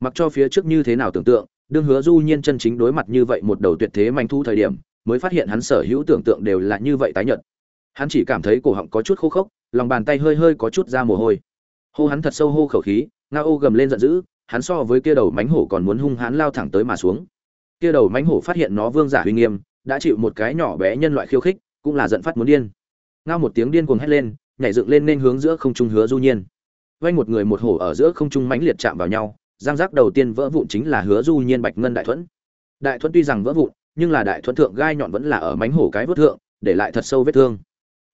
Speaker 1: Mặc cho phía trước như thế nào tưởng tượng đương hứa du nhiên chân chính đối mặt như vậy một đầu tuyệt thế manh thu thời điểm, mới phát hiện hắn sở hữu tưởng tượng đều là như vậy tái nhợt. Hắn chỉ cảm thấy cổ họng có chút khô khốc, lòng bàn tay hơi hơi có chút ra mồ hôi. Hô hắn thật sâu hô khẩu khí nga ô gầm lên giận dữ, hắn so với kia đầu mánh hổ còn muốn hung hãn lao thẳng tới mà xuống. Kia đầu mánh hổ phát hiện nó vương giả uy nghiêm, đã chịu một cái nhỏ bé nhân loại khiêu khích, cũng là giận phát muốn điên. Ngao một tiếng điên cuồng hét lên, nhảy dựng lên nên hướng giữa không trung hứa du nhiên. Vay một người một hổ ở giữa không trung mãnh liệt chạm vào nhau giang giác đầu tiên vỡ vụn chính là hứa du nhiên bạch ngân đại thuẫn. Đại thuẫn tuy rằng vỡ vụn, nhưng là đại thuẫn thượng gai nhọn vẫn là ở mánh hổ cái vớt thượng, để lại thật sâu vết thương.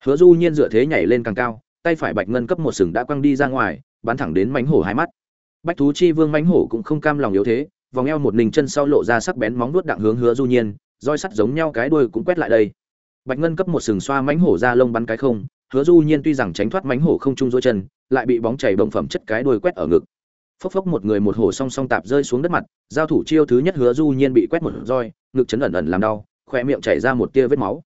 Speaker 1: Hứa du nhiên dựa thế nhảy lên càng cao, tay phải bạch ngân cấp một sừng đã quăng đi ra ngoài, bắn thẳng đến mánh hổ hai mắt. Bách thú chi vương mánh hổ cũng không cam lòng yếu thế, vòng eo một nình chân sau lộ ra sắc bén móng nuốt đặng hướng hứa du nhiên, roi sắt giống nhau cái đuôi cũng quét lại đây. Bạch ngân cấp một sừng xoa mánh hổ ra lông bắn cái không, hứa du nhiên tuy rằng tránh thoát mánh hổ không trung dối chân, lại bị bóng chảy bồng phẩm chất cái đuôi quét ở ngực phốc phốc một người một hổ song song tạp rơi xuống đất mặt, giao thủ chiêu thứ nhất hứa du nhiên bị quét một roi, ngực chấn ẩn ẩn làm đau khỏe miệng chảy ra một tia vết máu.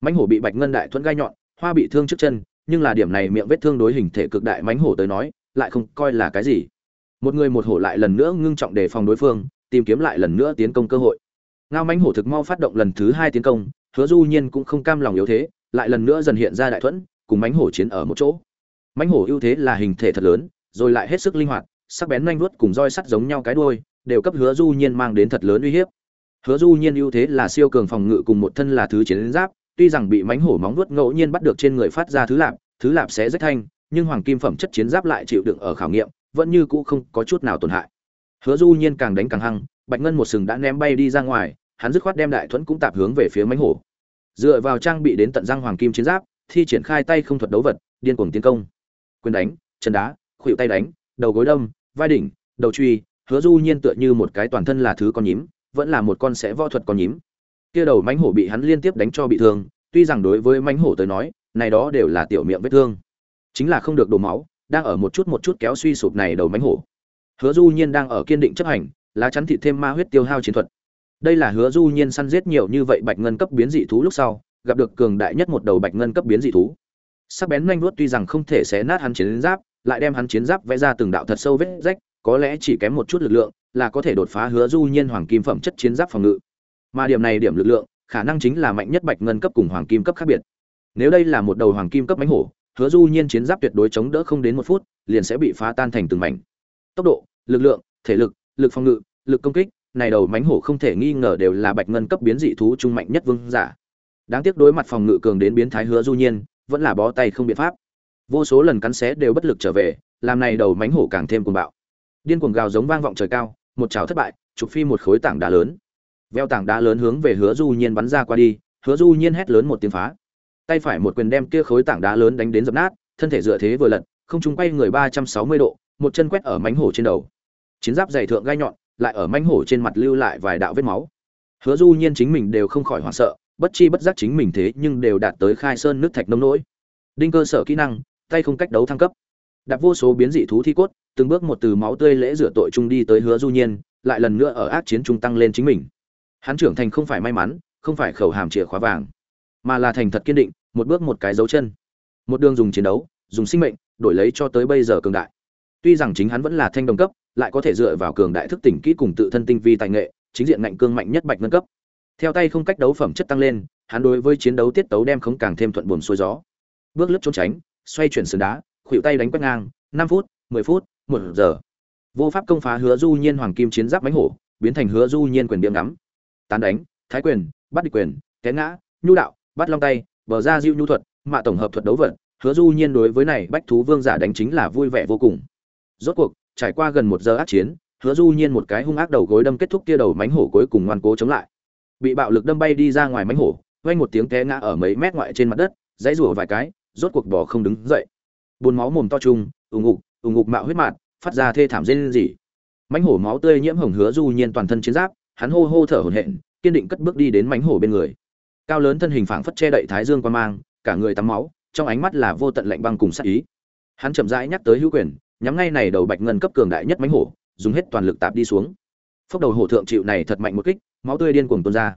Speaker 1: Mánh hổ bị bạch ngân đại thuẫn gai nhọn, hoa bị thương trước chân, nhưng là điểm này miệng vết thương đối hình thể cực đại mánh hổ tới nói, lại không coi là cái gì. Một người một hổ lại lần nữa ngưng trọng đề phòng đối phương, tìm kiếm lại lần nữa tiến công cơ hội. Ngao mãnh hổ thực mau phát động lần thứ hai tiến công, hứa du nhiên cũng không cam lòng yếu thế, lại lần nữa dần hiện ra đại thuẫn, cùng mãnh hổ chiến ở một chỗ. Mãnh hổ ưu thế là hình thể thật lớn, rồi lại hết sức linh hoạt sắc bén nhanh vuốt cùng roi sắt giống nhau cái đuôi, đều cấp hứa du nhiên mang đến thật lớn uy hiếp. Hứa du nhiên ưu thế là siêu cường phòng ngự cùng một thân là thứ chiến giáp, tuy rằng bị mãnh hổ móng vuốt ngẫu nhiên bắt được trên người phát ra thứ lạp thứ lạp sẽ rất thanh, nhưng hoàng kim phẩm chất chiến giáp lại chịu đựng ở khảo nghiệm, vẫn như cũ không có chút nào tổn hại. Hứa du nhiên càng đánh càng hăng, bạch ngân một sừng đã ném bay đi ra ngoài, hắn dứt khoát đem đại thuẫn cũng tạp hướng về phía mãnh hổ. Dựa vào trang bị đến tận răng hoàng kim chiến giáp, thi triển khai tay không thuật đấu vật, điên cuồng tiến công. Quyền đánh, chân đá khuỵu tay đánh, đầu gối đâm vai đỉnh, đầu truy, hứa du nhiên tựa như một cái toàn thân là thứ con nhím, vẫn là một con sẽ võ thuật con nhím. Kia đầu mãnh hổ bị hắn liên tiếp đánh cho bị thương, tuy rằng đối với mãnh hổ tới nói, này đó đều là tiểu miệng vết thương. Chính là không được đổ máu, đang ở một chút một chút kéo suy sụp này đầu mãnh hổ. Hứa du nhiên đang ở kiên định chấp hành, lá chắn thịt thêm ma huyết tiêu hao chiến thuật. Đây là hứa du nhiên săn giết nhiều như vậy bạch ngân cấp biến dị thú lúc sau, gặp được cường đại nhất một đầu bạch ngân cấp biến dị thú. Sắc bén nhanh vuốt tuy rằng không thể xé nát hắn chiến giáp lại đem hắn chiến giáp vẽ ra từng đạo thật sâu vết rách, có lẽ chỉ kém một chút lực lượng, là có thể đột phá hứa du nhiên hoàng kim phẩm chất chiến giáp phòng ngự. Mà điểm này điểm lực lượng, khả năng chính là mạnh nhất bạch ngân cấp cùng hoàng kim cấp khác biệt. Nếu đây là một đầu hoàng kim cấp mãnh hổ, hứa du nhiên chiến giáp tuyệt đối chống đỡ không đến một phút, liền sẽ bị phá tan thành từng mảnh. Tốc độ, lực lượng, thể lực lực phòng ngự, lực công kích, này đầu mãnh hổ không thể nghi ngờ đều là bạch ngân cấp biến dị thú trung mạnh nhất vương giả. Đáng tiếc đối mặt phòng ngự cường đến biến thái hứa du nhiên, vẫn là bó tay không biện pháp vô số lần cắn xé đều bất lực trở về, làm này đầu mánh hổ càng thêm cuồng bạo. Điên cuồng gào giống vang vọng trời cao, một chảo thất bại, chụp phi một khối tảng đá lớn. Veo tảng đá lớn hướng về hứa du nhiên bắn ra qua đi, hứa du nhiên hét lớn một tiếng phá. Tay phải một quyền đem kia khối tảng đá lớn đánh đến dập nát, thân thể dựa thế vừa lật, không trung quay người ba trăm sáu mươi độ, một chân quét ở mánh hổ trên đầu. Chiến giáp dày thượng gai nhọn, lại ở mánh hổ trên mặt lưu lại vài đạo vết máu. Hứa du nhiên chính mình đều không khỏi hoảng sợ, bất chi bất giác chính mình thế nhưng đều đạt tới khai sơn nước thạch nông nỗi. Đinh cơ sở kỹ năng tay không cách đấu thăng cấp. Đạp vô số biến dị thú thi cốt, từng bước một từ máu tươi lễ rửa tội trung đi tới hứa du nhiên, lại lần nữa ở ác chiến trung tăng lên chính mình. Hắn trưởng thành không phải may mắn, không phải khẩu hàm chìa khóa vàng, mà là thành thật kiên định, một bước một cái dấu chân. Một đường dùng chiến đấu, dùng sinh mệnh, đổi lấy cho tới bây giờ cường đại. Tuy rằng chính hắn vẫn là thanh đồng cấp, lại có thể dựa vào cường đại thức tỉnh kỹ cùng tự thân tinh vi tài nghệ, chính diện ngạnh cương mạnh nhất bạch ngân cấp. Theo tay không cách đấu phẩm chất tăng lên, hắn đối với chiến đấu tiết tấu đem không càng thêm thuận buồm xuôi gió. Bước lướt trốn tránh xoay chuyển sườn đá, khuỷu tay đánh quét ngang, năm phút, mười phút, một giờ. Vô pháp công phá hứa du nhiên hoàng kim chiến giáp bánh hổ, biến thành hứa du nhiên quyền điểm ngắm. Tán đánh, thái quyền bắt địch quyền, té ngã, nhu đạo bắt long tay, bờ ra diêu nhu thuật, mạ tổng hợp thuật đấu vật, hứa du nhiên đối với này bách thú vương giả đánh chính là vui vẻ vô cùng. Rốt cuộc, trải qua gần một giờ ác chiến, hứa du nhiên một cái hung ác đầu gối đâm kết thúc kia đầu mánh hổ cuối cùng ngoan cố chống lại. Bị bạo lực đâm bay đi ra ngoài mánh hổ, vang một tiếng té ngã ở mấy mét ngoại trên mặt đất, dãy rủa vài cái rốt cuộc bò không đứng dậy. Buồn máu mồm to trùng ùng ục ùng ục mạo huyết mạt, phát ra thê thảm rên rỉ. Mánh hổ máu tươi nhiễm hồng hứa du nhiên toàn thân chiến giáp, hắn hô hô thở hổn hển, kiên định cất bước đi đến mánh hổ bên người. Cao lớn thân hình phảng phất che đậy thái dương quan mang, cả người tắm máu, trong ánh mắt là vô tận lạnh băng cùng sát ý. Hắn chậm rãi nhắc tới hữu quyền, nhắm ngay này đầu bạch ngân cấp cường đại nhất mánh hổ, dùng hết toàn lực tạp đi xuống. Phốc đầu hổ thượng chịu này thật mạnh một kích, máu tươi điên cuồng tuôn ra.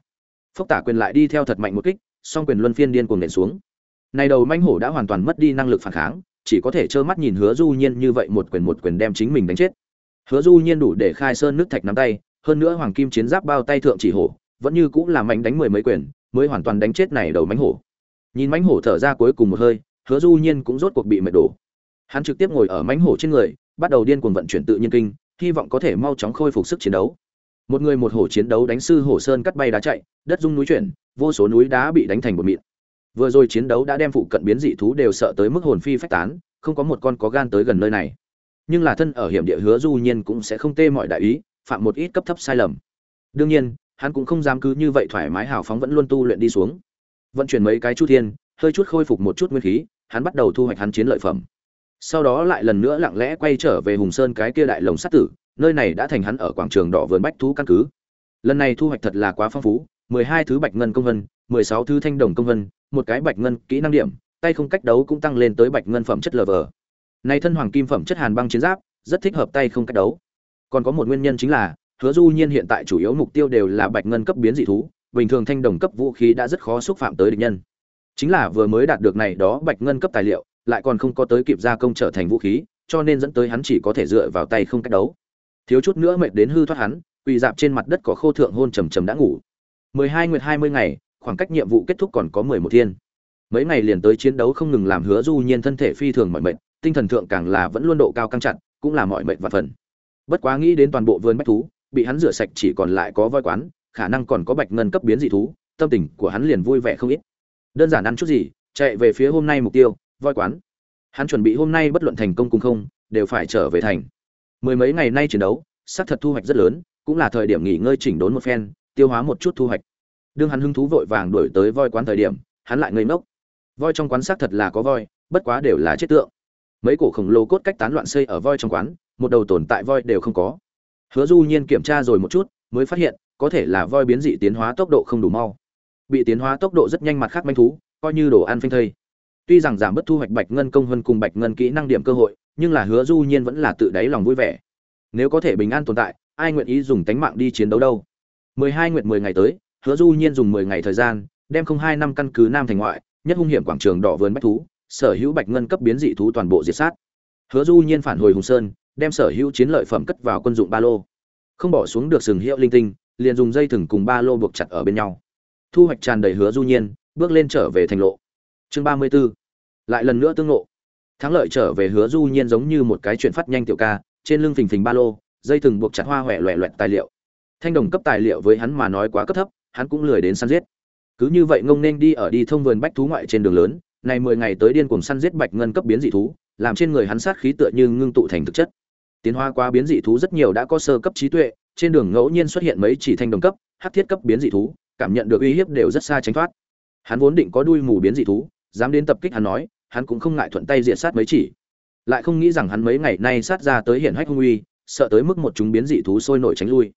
Speaker 1: Phốc tả quyền lại đi theo thật mạnh một kích, song quyền luân phiên điên cuồng nện xuống này đầu manh hổ đã hoàn toàn mất đi năng lực phản kháng, chỉ có thể trơ mắt nhìn hứa du nhiên như vậy một quyền một quyền đem chính mình đánh chết. Hứa du nhiên đủ để khai sơn nước thạch nắm tay, hơn nữa hoàng kim chiến giáp bao tay thượng chỉ hổ, vẫn như cũng là mạnh đánh mười mấy quyền, mới hoàn toàn đánh chết này đầu mánh hổ. Nhìn mánh hổ thở ra cuối cùng một hơi, hứa du nhiên cũng rốt cuộc bị mệt đổ. Hắn trực tiếp ngồi ở mánh hổ trên người, bắt đầu điên cuồng vận chuyển tự nhiên kinh, hy vọng có thể mau chóng khôi phục sức chiến đấu. Một người một hổ chiến đấu đánh sư hổ sơn cắt bay đá chạy, đất rung núi chuyển, vô số núi đá bị đánh thành một mịn vừa rồi chiến đấu đã đem phụ cận biến dị thú đều sợ tới mức hồn phi phách tán, không có một con có gan tới gần nơi này. Nhưng là thân ở hiểm địa hứa du nhiên cũng sẽ không tê mọi đại ý, phạm một ít cấp thấp sai lầm. Đương nhiên, hắn cũng không dám cứ như vậy thoải mái hào phóng vẫn luôn tu luyện đi xuống. Vận chuyển mấy cái chu thiên, hơi chút khôi phục một chút nguyên khí, hắn bắt đầu thu hoạch hắn chiến lợi phẩm. Sau đó lại lần nữa lặng lẽ quay trở về hùng sơn cái kia đại lồng sắt tử, nơi này đã thành hắn ở quảng trường đỏ vườn bách thú căn cứ. Lần này thu hoạch thật là quá phong phú mười hai thứ bạch ngân công vân, mười sáu thứ thanh đồng công vân, một cái bạch ngân kỹ năng điểm, tay không cách đấu cũng tăng lên tới bạch ngân phẩm chất lờ này thân hoàng kim phẩm chất hàn băng chiến giáp, rất thích hợp tay không cách đấu. Còn có một nguyên nhân chính là, hứa du nhiên hiện tại chủ yếu mục tiêu đều là bạch ngân cấp biến dị thú, bình thường thanh đồng cấp vũ khí đã rất khó xúc phạm tới địch nhân. Chính là vừa mới đạt được này đó bạch ngân cấp tài liệu, lại còn không có tới kịp gia công trở thành vũ khí, cho nên dẫn tới hắn chỉ có thể dựa vào tay không cách đấu. Thiếu chút nữa mệt đến hư thoát hắn, quỳ dạp trên mặt đất có khô thượng hôn trầm trầm đã ngủ mười hai nguyệt hai mươi ngày, khoảng cách nhiệm vụ kết thúc còn có mười một thiên. Mấy ngày liền tới chiến đấu không ngừng làm hứa du nhiên thân thể phi thường mỏi mệt, tinh thần thượng càng là vẫn luôn độ cao căng chặt, cũng là mỏi mệt và phần. Bất quá nghĩ đến toàn bộ vườn bách thú, bị hắn rửa sạch chỉ còn lại có voi quán, khả năng còn có bạch ngân cấp biến dị thú, tâm tình của hắn liền vui vẻ không ít. Đơn giản ăn chút gì, chạy về phía hôm nay mục tiêu, voi quán. Hắn chuẩn bị hôm nay bất luận thành công cùng không, đều phải trở về thành. Mười mấy ngày nay chiến đấu, xác thật thu hoạch rất lớn, cũng là thời điểm nghỉ ngơi chỉnh đốn một phen tiêu hóa một chút thu hoạch. Đương hắn hứng thú vội vàng đuổi tới voi quán thời điểm, hắn lại ngây ngốc. Voi trong quán xác thật là có voi, bất quá đều là chết tượng. Mấy cổ khổng lồ cốt cách tán loạn xây ở voi trong quán, một đầu tồn tại voi đều không có. Hứa du nhiên kiểm tra rồi một chút, mới phát hiện, có thể là voi biến dị tiến hóa tốc độ không đủ mau. Bị tiến hóa tốc độ rất nhanh mặt khác manh thú, coi như đồ ăn phanh thây. Tuy rằng giảm bớt thu hoạch bạch ngân công hơn cùng bạch ngân kỹ năng điểm cơ hội, nhưng là hứa du nhiên vẫn là tự đáy lòng vui vẻ. Nếu có thể bình an tồn tại, ai nguyện ý dùng tánh mạng đi chiến đấu đâu? 12 nguyện 10 ngày tới, hứa du nhiên dùng 10 ngày thời gian, đem không hai năm căn cứ nam thành ngoại, nhất hung hiểm quảng trường đỏ vườn bách thú, sở hữu bạch ngân cấp biến dị thú toàn bộ diệt sát. Hứa du nhiên phản hồi hùng sơn, đem sở hữu chiến lợi phẩm cất vào quân dụng ba lô. Không bỏ xuống được sừng hiệu linh tinh, liền dùng dây thừng cùng ba lô buộc chặt ở bên nhau. Thu hoạch tràn đầy hứa du nhiên, bước lên trở về thành lộ. Chương 34. lại lần nữa tương ngộ. Thắng lợi trở về hứa du nhiên giống như một cái chuyện phát nhanh tiểu ca, trên lưng phình phình ba lô, dây thừng buộc chặt hoa hoẹ loẻo loẹt tài liệu thanh đồng cấp tài liệu với hắn mà nói quá cấp thấp, hắn cũng lười đến săn giết. Cứ như vậy ngông nên đi ở đi thông vườn bách thú ngoại trên đường lớn, này mười ngày tới điên cuồng săn giết bạch ngân cấp biến dị thú, làm trên người hắn sát khí tựa như ngưng tụ thành thực chất. Tiến hóa qua biến dị thú rất nhiều đã có sơ cấp trí tuệ, trên đường ngẫu nhiên xuất hiện mấy chỉ thanh đồng cấp, hắc thiết cấp biến dị thú, cảm nhận được uy hiếp đều rất xa tránh thoát. Hắn vốn định có đuôi mù biến dị thú, dám đến tập kích hắn nói, hắn cũng không ngại thuận tay diệt sát mấy chỉ. Lại không nghĩ rằng hắn mấy ngày nay sát ra tới hiển hách hung uy, sợ tới mức một chúng biến dị thú sôi nổi tránh lui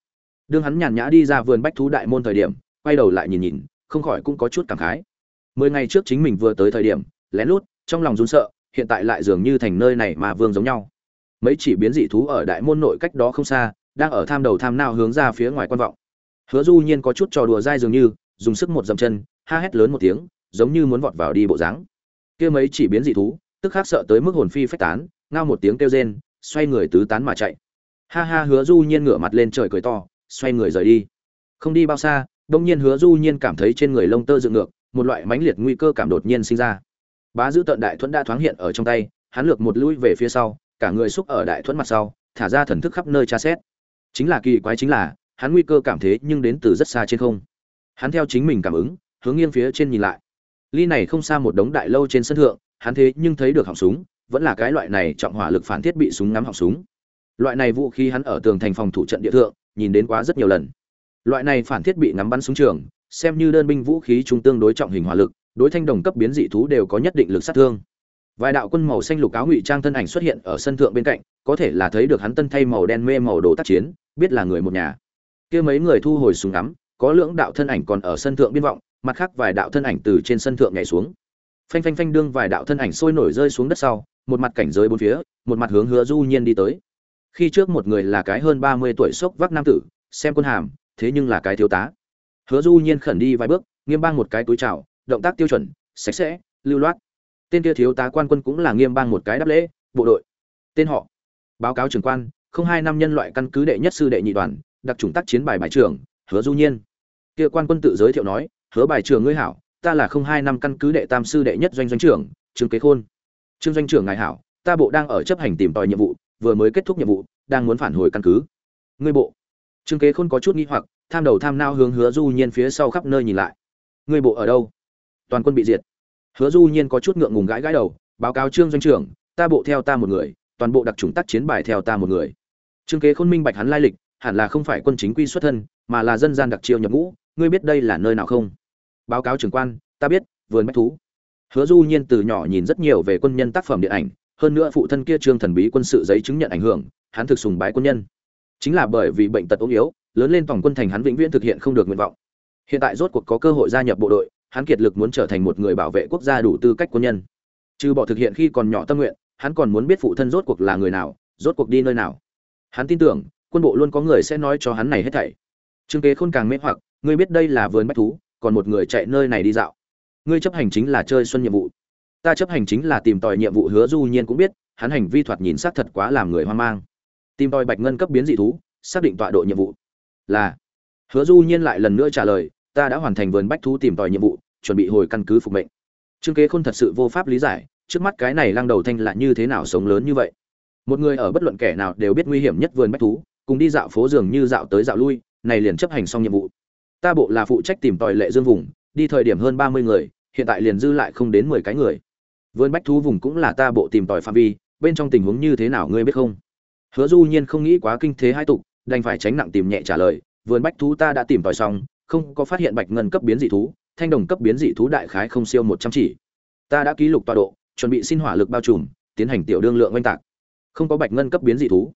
Speaker 1: đương hắn nhàn nhã đi ra vườn bách thú đại môn thời điểm, quay đầu lại nhìn nhìn, không khỏi cũng có chút cảm khái. Mười ngày trước chính mình vừa tới thời điểm, lén lút, trong lòng run sợ, hiện tại lại dường như thành nơi này mà vương giống nhau. Mấy chỉ biến dị thú ở đại môn nội cách đó không xa, đang ở tham đầu tham nào hướng ra phía ngoài quan vọng. Hứa du nhiên có chút trò đùa dai dường như, dùng sức một dậm chân, ha hét lớn một tiếng, giống như muốn vọt vào đi bộ dáng. Kia mấy chỉ biến dị thú, tức khắc sợ tới mức hồn phi phách tán, ngao một tiếng kêu rên, xoay người tứ tán mà chạy. Ha ha, hứa du nhiên ngửa mặt lên trời cười to xoay người rời đi. Không đi bao xa đông nhiên hứa du nhiên cảm thấy trên người lông tơ dựng ngược, một loại mãnh liệt nguy cơ cảm đột nhiên sinh ra. Bá giữ tận đại thuẫn đã thoáng hiện ở trong tay, hắn lược một lui về phía sau, cả người xúc ở đại thuẫn mặt sau, thả ra thần thức khắp nơi tra xét. Chính là kỳ quái chính là, hắn nguy cơ cảm thế nhưng đến từ rất xa trên không. Hắn theo chính mình cảm ứng, hướng nghiêng phía trên nhìn lại. Ly này không xa một đống đại lâu trên sân thượng, hắn thế nhưng thấy được họng súng, vẫn là cái loại này trọng hỏa lực phản thiết bị súng ngắm họng súng. Loại này vũ khí hắn ở tường thành phòng thủ trận địa thượng nhìn đến quá rất nhiều lần. Loại này phản thiết bị ngắm bắn súng trường, xem như đơn binh vũ khí trung tương đối trọng hình hỏa lực, đối thanh đồng cấp biến dị thú đều có nhất định lực sát thương. Vài đạo quân màu xanh lục áo ngụy trang thân ảnh xuất hiện ở sân thượng bên cạnh, có thể là thấy được hắn tân thay màu đen mê màu đồ tác chiến, biết là người một nhà. Kia mấy người thu hồi súng ngắm, có lưỡng đạo thân ảnh còn ở sân thượng biên vọng, mặt khác vài đạo thân ảnh từ trên sân thượng nhảy xuống. Phanh phanh phanh đương vài đạo thân ảnh sôi nổi rơi xuống đất sau, một mặt cảnh giới bốn phía, một mặt hướng hứa du nhiên đi tới khi trước một người là cái hơn ba mươi tuổi sốc vác nam tử, xem quân hàm, thế nhưng là cái thiếu tá. Hứa du nhiên khẩn đi vài bước, nghiêm bang một cái túi chào, động tác tiêu chuẩn, sạch sẽ, lưu loát. Tên kia thiếu tá quan quân cũng là nghiêm bang một cái đáp lễ, bộ đội. Tên họ, báo cáo trưởng quan, không hai năm nhân loại căn cứ đệ nhất sư đệ nhị đoàn, đặc trùng tác chiến bài bài trưởng, hứa du nhiên. Kia quan quân tự giới thiệu nói, hứa bài trưởng ngươi hảo, ta là không hai năm căn cứ đệ tam sư đệ nhất doanh doanh trưởng, trương kế khôn. Trương doanh trưởng ngài hảo, ta bộ đang ở chấp hành tìm tòi nhiệm vụ vừa mới kết thúc nhiệm vụ, đang muốn phản hồi căn cứ. Ngươi bộ. Trương kế khôn có chút nghi hoặc, tham đầu tham nao hướng hứa du nhiên phía sau khắp nơi nhìn lại. Ngươi bộ ở đâu? Toàn quân bị diệt. Hứa du nhiên có chút ngượng ngùng gãi gãi đầu, báo cáo trương doanh trưởng, ta bộ theo ta một người, toàn bộ đặc trùng tác chiến bài theo ta một người. Trương kế khôn minh bạch hắn lai lịch, hẳn là không phải quân chính quy xuất thân, mà là dân gian đặc chiêu nhập ngũ, ngươi biết đây là nơi nào không? Báo cáo trưởng quan, ta biết, vườn bách thú. Hứa du nhiên từ nhỏ nhìn rất nhiều về quân nhân tác phẩm điện ảnh hơn nữa phụ thân kia trương thần bí quân sự giấy chứng nhận ảnh hưởng, hắn thực sùng bái quân nhân. Chính là bởi vì bệnh tật ốm yếu, lớn lên tổng quân thành hắn vĩnh viễn thực hiện không được nguyện vọng. Hiện tại rốt cuộc có cơ hội gia nhập bộ đội, hắn kiệt lực muốn trở thành một người bảo vệ quốc gia đủ tư cách quân nhân. Trừ bỏ thực hiện khi còn nhỏ tâm nguyện, hắn còn muốn biết phụ thân rốt cuộc là người nào, rốt cuộc đi nơi nào. Hắn tin tưởng, quân bộ luôn có người sẽ nói cho hắn này hết thảy. Trương kế khôn càng mê hoặc, ngươi biết đây là vườn bách thú, còn một người chạy nơi này đi dạo. Ngươi chấp hành chính là chơi xuân nhiệm vụ ta chấp hành chính là tìm tòi nhiệm vụ hứa du nhiên cũng biết, hắn hành vi thoạt nhìn xác thật quá làm người hoang mang. Tìm tòi bạch ngân cấp biến dị thú, xác định tọa độ nhiệm vụ. Là. Hứa du nhiên lại lần nữa trả lời, ta đã hoàn thành vườn bách thú tìm tòi nhiệm vụ, chuẩn bị hồi căn cứ phục mệnh. Trương kế khôn thật sự vô pháp lý giải, trước mắt cái này lăng đầu thanh là như thế nào sống lớn như vậy. Một người ở bất luận kẻ nào đều biết nguy hiểm nhất vườn bách thú, cùng đi dạo phố dường như dạo tới dạo lui, này liền chấp hành xong nhiệm vụ. Ta bộ là phụ trách tìm tòi lệ dương vùng, đi thời điểm hơn ba mươi người, hiện tại liền dư lại không đến mười cái người vườn bách thú vùng cũng là ta bộ tìm tòi phạm vi, bên trong tình huống như thế nào ngươi biết không? Hứa du nhiên không nghĩ quá kinh thế hai tục, đành phải tránh nặng tìm nhẹ trả lời, vườn bách thú ta đã tìm tòi xong, không có phát hiện bạch ngân cấp biến dị thú, thanh đồng cấp biến dị thú đại khái không siêu một trăm chỉ. Ta đã ký lục tọa độ, chuẩn bị xin hỏa lực bao trùm, tiến hành tiểu đương lượng oanh tạc. Không có bạch ngân cấp biến dị thú.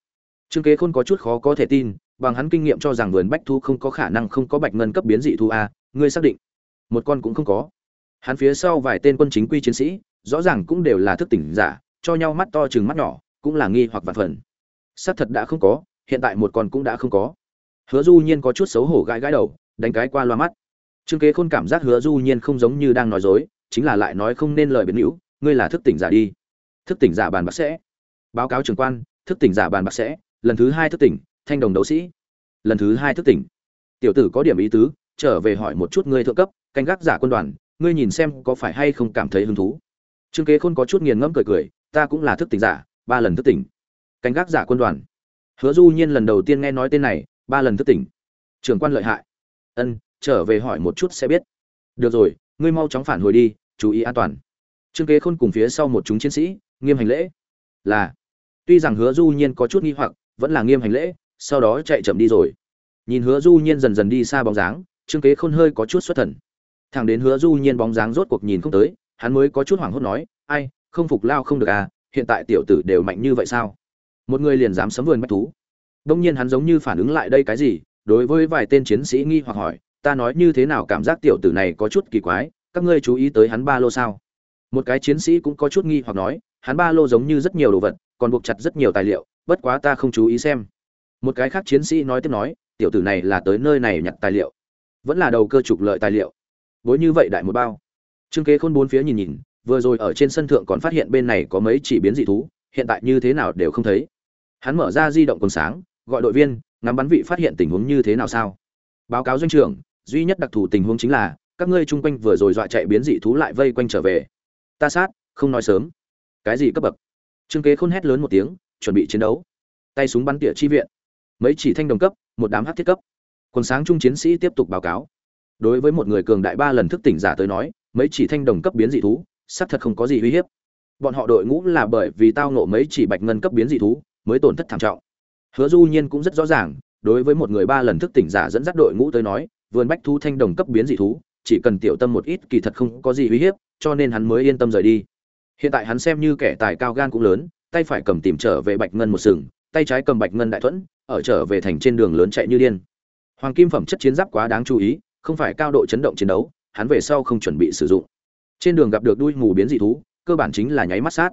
Speaker 1: Trương kế khôn có chút khó có thể tin, bằng hắn kinh nghiệm cho rằng vườn bách thú không có khả năng không có bạch ngân cấp biến dị thú a, ngươi xác định. Một con cũng không có. Hắn phía sau vài tên quân chính quy chiến sĩ rõ ràng cũng đều là thức tỉnh giả, cho nhau mắt to chừng mắt nhỏ, cũng là nghi hoặc vặt phần. Xác thật đã không có, hiện tại một con cũng đã không có. Hứa du nhiên có chút xấu hổ gãi gãi đầu, đánh cái qua loa mắt. Trương kế khôn cảm giác hứa du nhiên không giống như đang nói dối, chính là lại nói không nên lời biến hữu ngươi là thức tỉnh giả đi. Thức tỉnh giả bàn bạc sẽ. Báo cáo trưởng quan, thức tỉnh giả bàn bạc sẽ, lần thứ hai thức tỉnh, thanh đồng đấu sĩ. Lần thứ hai thức tỉnh. Tiểu tử có điểm ý tứ, trở về hỏi một chút ngươi thượng cấp, canh gác giả quân đoàn, ngươi nhìn xem có phải hay không cảm thấy hứng thú trương kế khôn có chút nghiền ngẫm cười cười, ta cũng là thức tỉnh giả, ba lần thức tỉnh. Canh gác giả quân đoàn. Hứa du nhiên lần đầu tiên nghe nói tên này, ba lần thức tỉnh. Trưởng quan lợi hại. Ân, trở về hỏi một chút sẽ biết. Được rồi, ngươi mau chóng phản hồi đi, chú ý an toàn. Trương kế khôn cùng phía sau một chúng chiến sĩ, nghiêm hành lễ. Là. Tuy rằng hứa du nhiên có chút nghi hoặc, vẫn là nghiêm hành lễ, sau đó chạy chậm đi rồi. Nhìn hứa du nhiên dần dần đi xa bóng dáng, trương kế khôn hơi có chút xuất thần. Thẳng đến hứa du nhiên bóng dáng rốt cuộc nhìn không tới hắn mới có chút hoảng hốt nói, ai, không phục lao không được à hiện tại tiểu tử đều mạnh như vậy sao? Một người liền dám sấm vườn bách thú. Đông nhiên hắn giống như phản ứng lại đây cái gì, đối với vài tên chiến sĩ nghi hoặc hỏi, ta nói như thế nào cảm giác tiểu tử này có chút kỳ quái, các ngươi chú ý tới hắn ba lô sao? Một cái chiến sĩ cũng có chút nghi hoặc nói, hắn ba lô giống như rất nhiều đồ vật, còn buộc chặt rất nhiều tài liệu, bất quá ta không chú ý xem. Một cái khác chiến sĩ nói tiếp nói, tiểu tử này là tới nơi này nhặt tài liệu, vẫn là đầu cơ trục lợi tài liệu. Bối như vậy đại một bao trương kế khôn bốn phía nhìn nhìn, vừa rồi ở trên sân thượng còn phát hiện bên này có mấy chỉ biến dị thú, hiện tại như thế nào đều không thấy. Hắn mở ra di động còn sáng, gọi đội viên, ngắm bắn vị phát hiện tình huống như thế nào sao. Báo cáo doanh trưởng, duy nhất đặc thù tình huống chính là, các ngươi chung quanh vừa rồi dọa chạy biến dị thú lại vây quanh trở về. Ta sát, không nói sớm. Cái gì cấp bậc? Trương kế khôn hét lớn một tiếng, chuẩn bị chiến đấu. Tay súng bắn tỉa chi viện. Mấy chỉ thanh đồng cấp, một đám hắc thiết cấp. Quần sáng trung chiến sĩ tiếp tục báo cáo. Đối với một người cường đại ba lần thức tỉnh giả tới nói mấy chỉ thanh đồng cấp biến dị thú, xác thật không có gì uy hiếp. Bọn họ đội ngũ là bởi vì tao nộ mấy chỉ bạch ngân cấp biến dị thú mới tổn thất thảm trọng. Hứa du nhiên cũng rất rõ ràng, đối với một người ba lần thức tỉnh giả dẫn dắt đội ngũ tới nói, vườn bách thu thanh đồng cấp biến dị thú, chỉ cần tiểu tâm một ít kỳ thật không có gì uy hiếp, cho nên hắn mới yên tâm rời đi. Hiện tại hắn xem như kẻ tài cao gan cũng lớn, tay phải cầm tìm trở về bạch ngân một sừng, tay trái cầm bạch ngân đại thuẫn, ở trở về thành trên đường lớn chạy như điên. Hoàng kim phẩm chất chiến giáp quá đáng chú ý, không phải cao độ chấn động chiến đấu hắn về sau không chuẩn bị sử dụng. Trên đường gặp được đuôi ngủ biến dị thú, cơ bản chính là nháy mắt sát.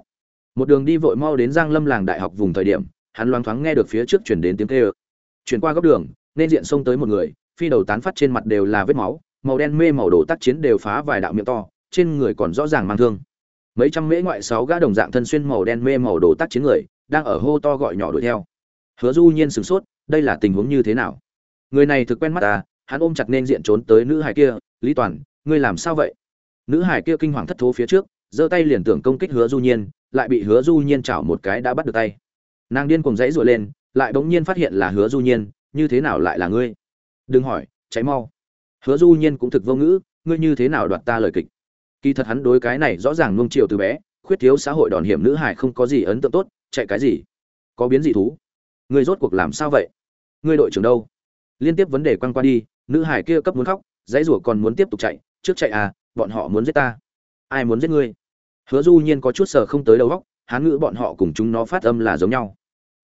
Speaker 1: Một đường đi vội mau đến giang lâm làng đại học vùng thời điểm, hắn loáng thoáng nghe được phía trước chuyển đến tiếng kêu. Chuyển qua góc đường, nên diện xông tới một người, phi đầu tán phát trên mặt đều là vết máu, màu đen mê màu đồ tác chiến đều phá vài đạo miệng to, trên người còn rõ ràng mang thương. Mấy trăm mễ ngoại sáu gã đồng dạng thân xuyên màu đen mê màu đồ tác chiến người, đang ở hô to gọi nhỏ đuổi theo. Hứa du nhiên sửng sốt, đây là tình huống như thế nào? Người này thực quen mắt ta hắn ôm chặt nên diện trốn tới nữ hài kia lý toàn, ngươi làm sao vậy? Nữ hải kia kinh hoàng thất thố phía trước, giơ tay liền tưởng công kích hứa du nhiên, lại bị hứa du nhiên chảo một cái đã bắt được tay. Nàng điên cùng dãy rụi lên, lại bỗng nhiên phát hiện là hứa du nhiên, như thế nào lại là ngươi? Đừng hỏi, cháy mau. Hứa du nhiên cũng thực vô ngữ, ngươi như thế nào đoạt ta lời kịch? Kỳ thật hắn đối cái này rõ ràng nuông chiều từ bé, khuyết thiếu xã hội đòn hiểm nữ hải không có gì ấn tượng tốt, chạy cái gì? Có biến gì thú? Ngươi rốt cuộc làm sao vậy? Ngươi đội trưởng đâu? Liên tiếp vấn đề quăng qua đi, nữ hải kia cấp muốn khóc dãy rủa còn muốn tiếp tục chạy, trước chạy à bọn họ muốn giết ta. Ai muốn giết ngươi? Hứa du nhiên có chút sờ không tới đầu góc hán ngữ bọn họ cùng chúng nó phát âm là giống nhau.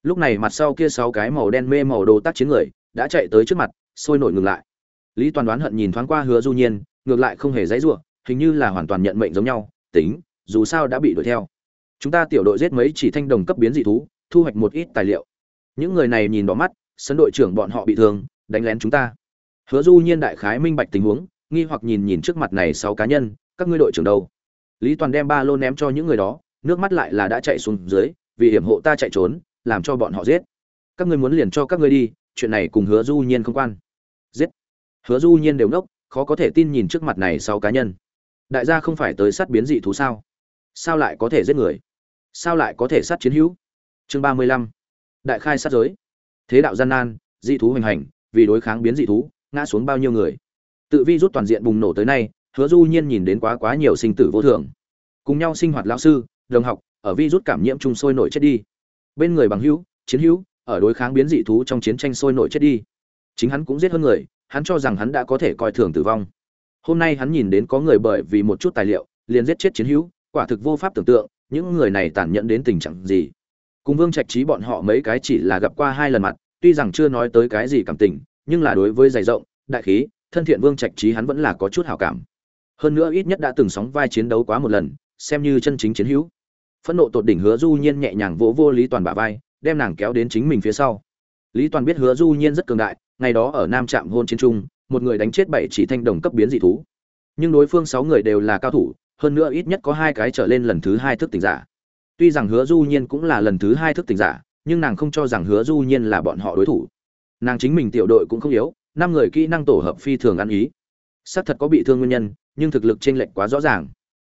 Speaker 1: Lúc này mặt sau kia sáu cái màu đen mê màu đồ tác chiến người, đã chạy tới trước mặt, sôi nổi ngừng lại. Lý toàn đoán hận nhìn thoáng qua hứa du nhiên, ngược lại không hề dãy rủa hình như là hoàn toàn nhận mệnh giống nhau, tính, dù sao đã bị đuổi theo. Chúng ta tiểu đội giết mấy chỉ thanh đồng cấp biến dị thú, thu hoạch một ít tài liệu. Những người này nhìn đỏ mắt sân đội trưởng bọn họ bị thương, đánh lén chúng ta hứa du nhiên đại khái minh bạch tình huống, nghi hoặc nhìn nhìn trước mặt này sáu cá nhân, các ngươi đội trưởng đâu? Lý toàn đem ba lô ném cho những người đó, nước mắt lại là đã chạy xuống dưới, vì hiểm hộ ta chạy trốn, làm cho bọn họ giết. Các ngươi muốn liền cho các ngươi đi, chuyện này cùng hứa du nhiên không quan. Giết. Hứa du nhiên đều ngốc, khó có thể tin nhìn trước mặt này sau cá nhân. Đại gia không phải tới sát biến dị thú sao? Sao lại có thể giết người? Sao lại có thể sát chiến hữu? Chương ba mươi lăm. Đại khai sát giới. Thế đạo gian nan, dị thú hoành hành, vì đối kháng biến dị thú ngã xuống bao nhiêu người. Tự vi rút toàn diện bùng nổ tới nay, hứa du nhiên nhìn đến quá quá nhiều sinh tử vô thường. Cùng nhau sinh hoạt lao sư, đồng học, ở vi rút cảm nhiễm chung sôi nổi chết đi. Bên người bằng hữu, chiến hữu, ở đối kháng biến dị thú trong chiến tranh sôi nổi chết đi. Chính hắn cũng giết hơn người, hắn cho rằng hắn đã có thể coi thường tử vong. Hôm nay hắn nhìn đến có người bởi vì một chút tài liệu, liền giết chết chiến hữu, quả thực vô pháp tưởng tượng, những người này tàn nhẫn đến tình trạng gì. Cùng vương trạch trí bọn họ mấy cái chỉ là gặp qua hai lần mặt, tuy rằng chưa nói tới cái gì cảm tình nhưng là đối với dày rộng, đại khí, thân thiện vương trạch trí hắn vẫn là có chút hảo cảm. Hơn nữa ít nhất đã từng sóng vai chiến đấu quá một lần, xem như chân chính chiến hữu. Phẫn nộ tột đỉnh hứa du nhiên nhẹ nhàng vỗ vô lý toàn bả vai, đem nàng kéo đến chính mình phía sau. Lý toàn biết hứa du nhiên rất cường đại, ngày đó ở nam trạm hôn chiến trung, một người đánh chết bảy chỉ thanh đồng cấp biến dị thú. Nhưng đối phương sáu người đều là cao thủ, hơn nữa ít nhất có hai cái trở lên lần thứ hai thức tỉnh giả. Tuy rằng hứa du nhiên cũng là lần thứ hai thức tỉnh giả, nhưng nàng không cho rằng hứa du nhiên là bọn họ đối thủ nàng chính mình tiểu đội cũng không yếu, năm người kỹ năng tổ hợp phi thường ăn ý. Xác thật có bị thương nguyên nhân, nhưng thực lực chênh lệch quá rõ ràng.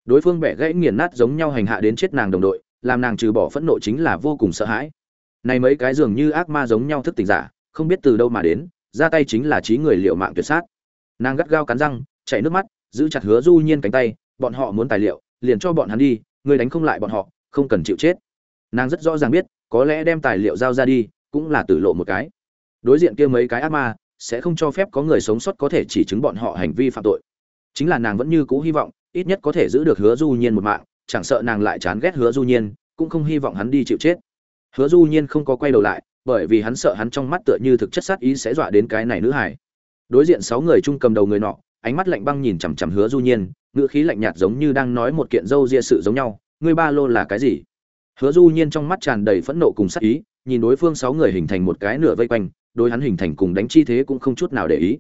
Speaker 1: Đối phương bẻ gãy nghiền nát giống nhau hành hạ đến chết nàng đồng đội, làm nàng trừ bỏ phẫn nộ chính là vô cùng sợ hãi. Này mấy cái dường như ác ma giống nhau thức tỉnh giả, không biết từ đâu mà đến, ra tay chính là trí người liệu mạng tuyệt sát. Nàng gắt gao cắn răng, chảy nước mắt, giữ chặt hứa du nhiên cánh tay, bọn họ muốn tài liệu, liền cho bọn hắn đi, người đánh không lại bọn họ, không cần chịu chết. Nàng rất rõ ràng biết, có lẽ đem tài liệu giao ra đi, cũng là tử lộ một cái đối diện kia mấy cái ác ma, sẽ không cho phép có người sống sót có thể chỉ chứng bọn họ hành vi phạm tội. Chính là nàng vẫn như cũ hy vọng, ít nhất có thể giữ được hứa du nhiên một mạng, chẳng sợ nàng lại chán ghét hứa du nhiên, cũng không hy vọng hắn đi chịu chết. Hứa du nhiên không có quay đầu lại, bởi vì hắn sợ hắn trong mắt tựa như thực chất sát ý sẽ dọa đến cái này nữ hải đối diện sáu người chung cầm đầu người nọ, ánh mắt lạnh băng nhìn chằm chằm hứa du nhiên, ngữ khí lạnh nhạt giống như đang nói một kiện dâu ria sự giống nhau, ngươi ba lô là cái gì? Hứa du nhiên trong mắt tràn đầy phẫn nộ cùng sát ý, nhìn đối phương sáu người hình thành một cái nửa vây quanh đối hắn hình thành cùng đánh chi thế cũng không chút nào để ý.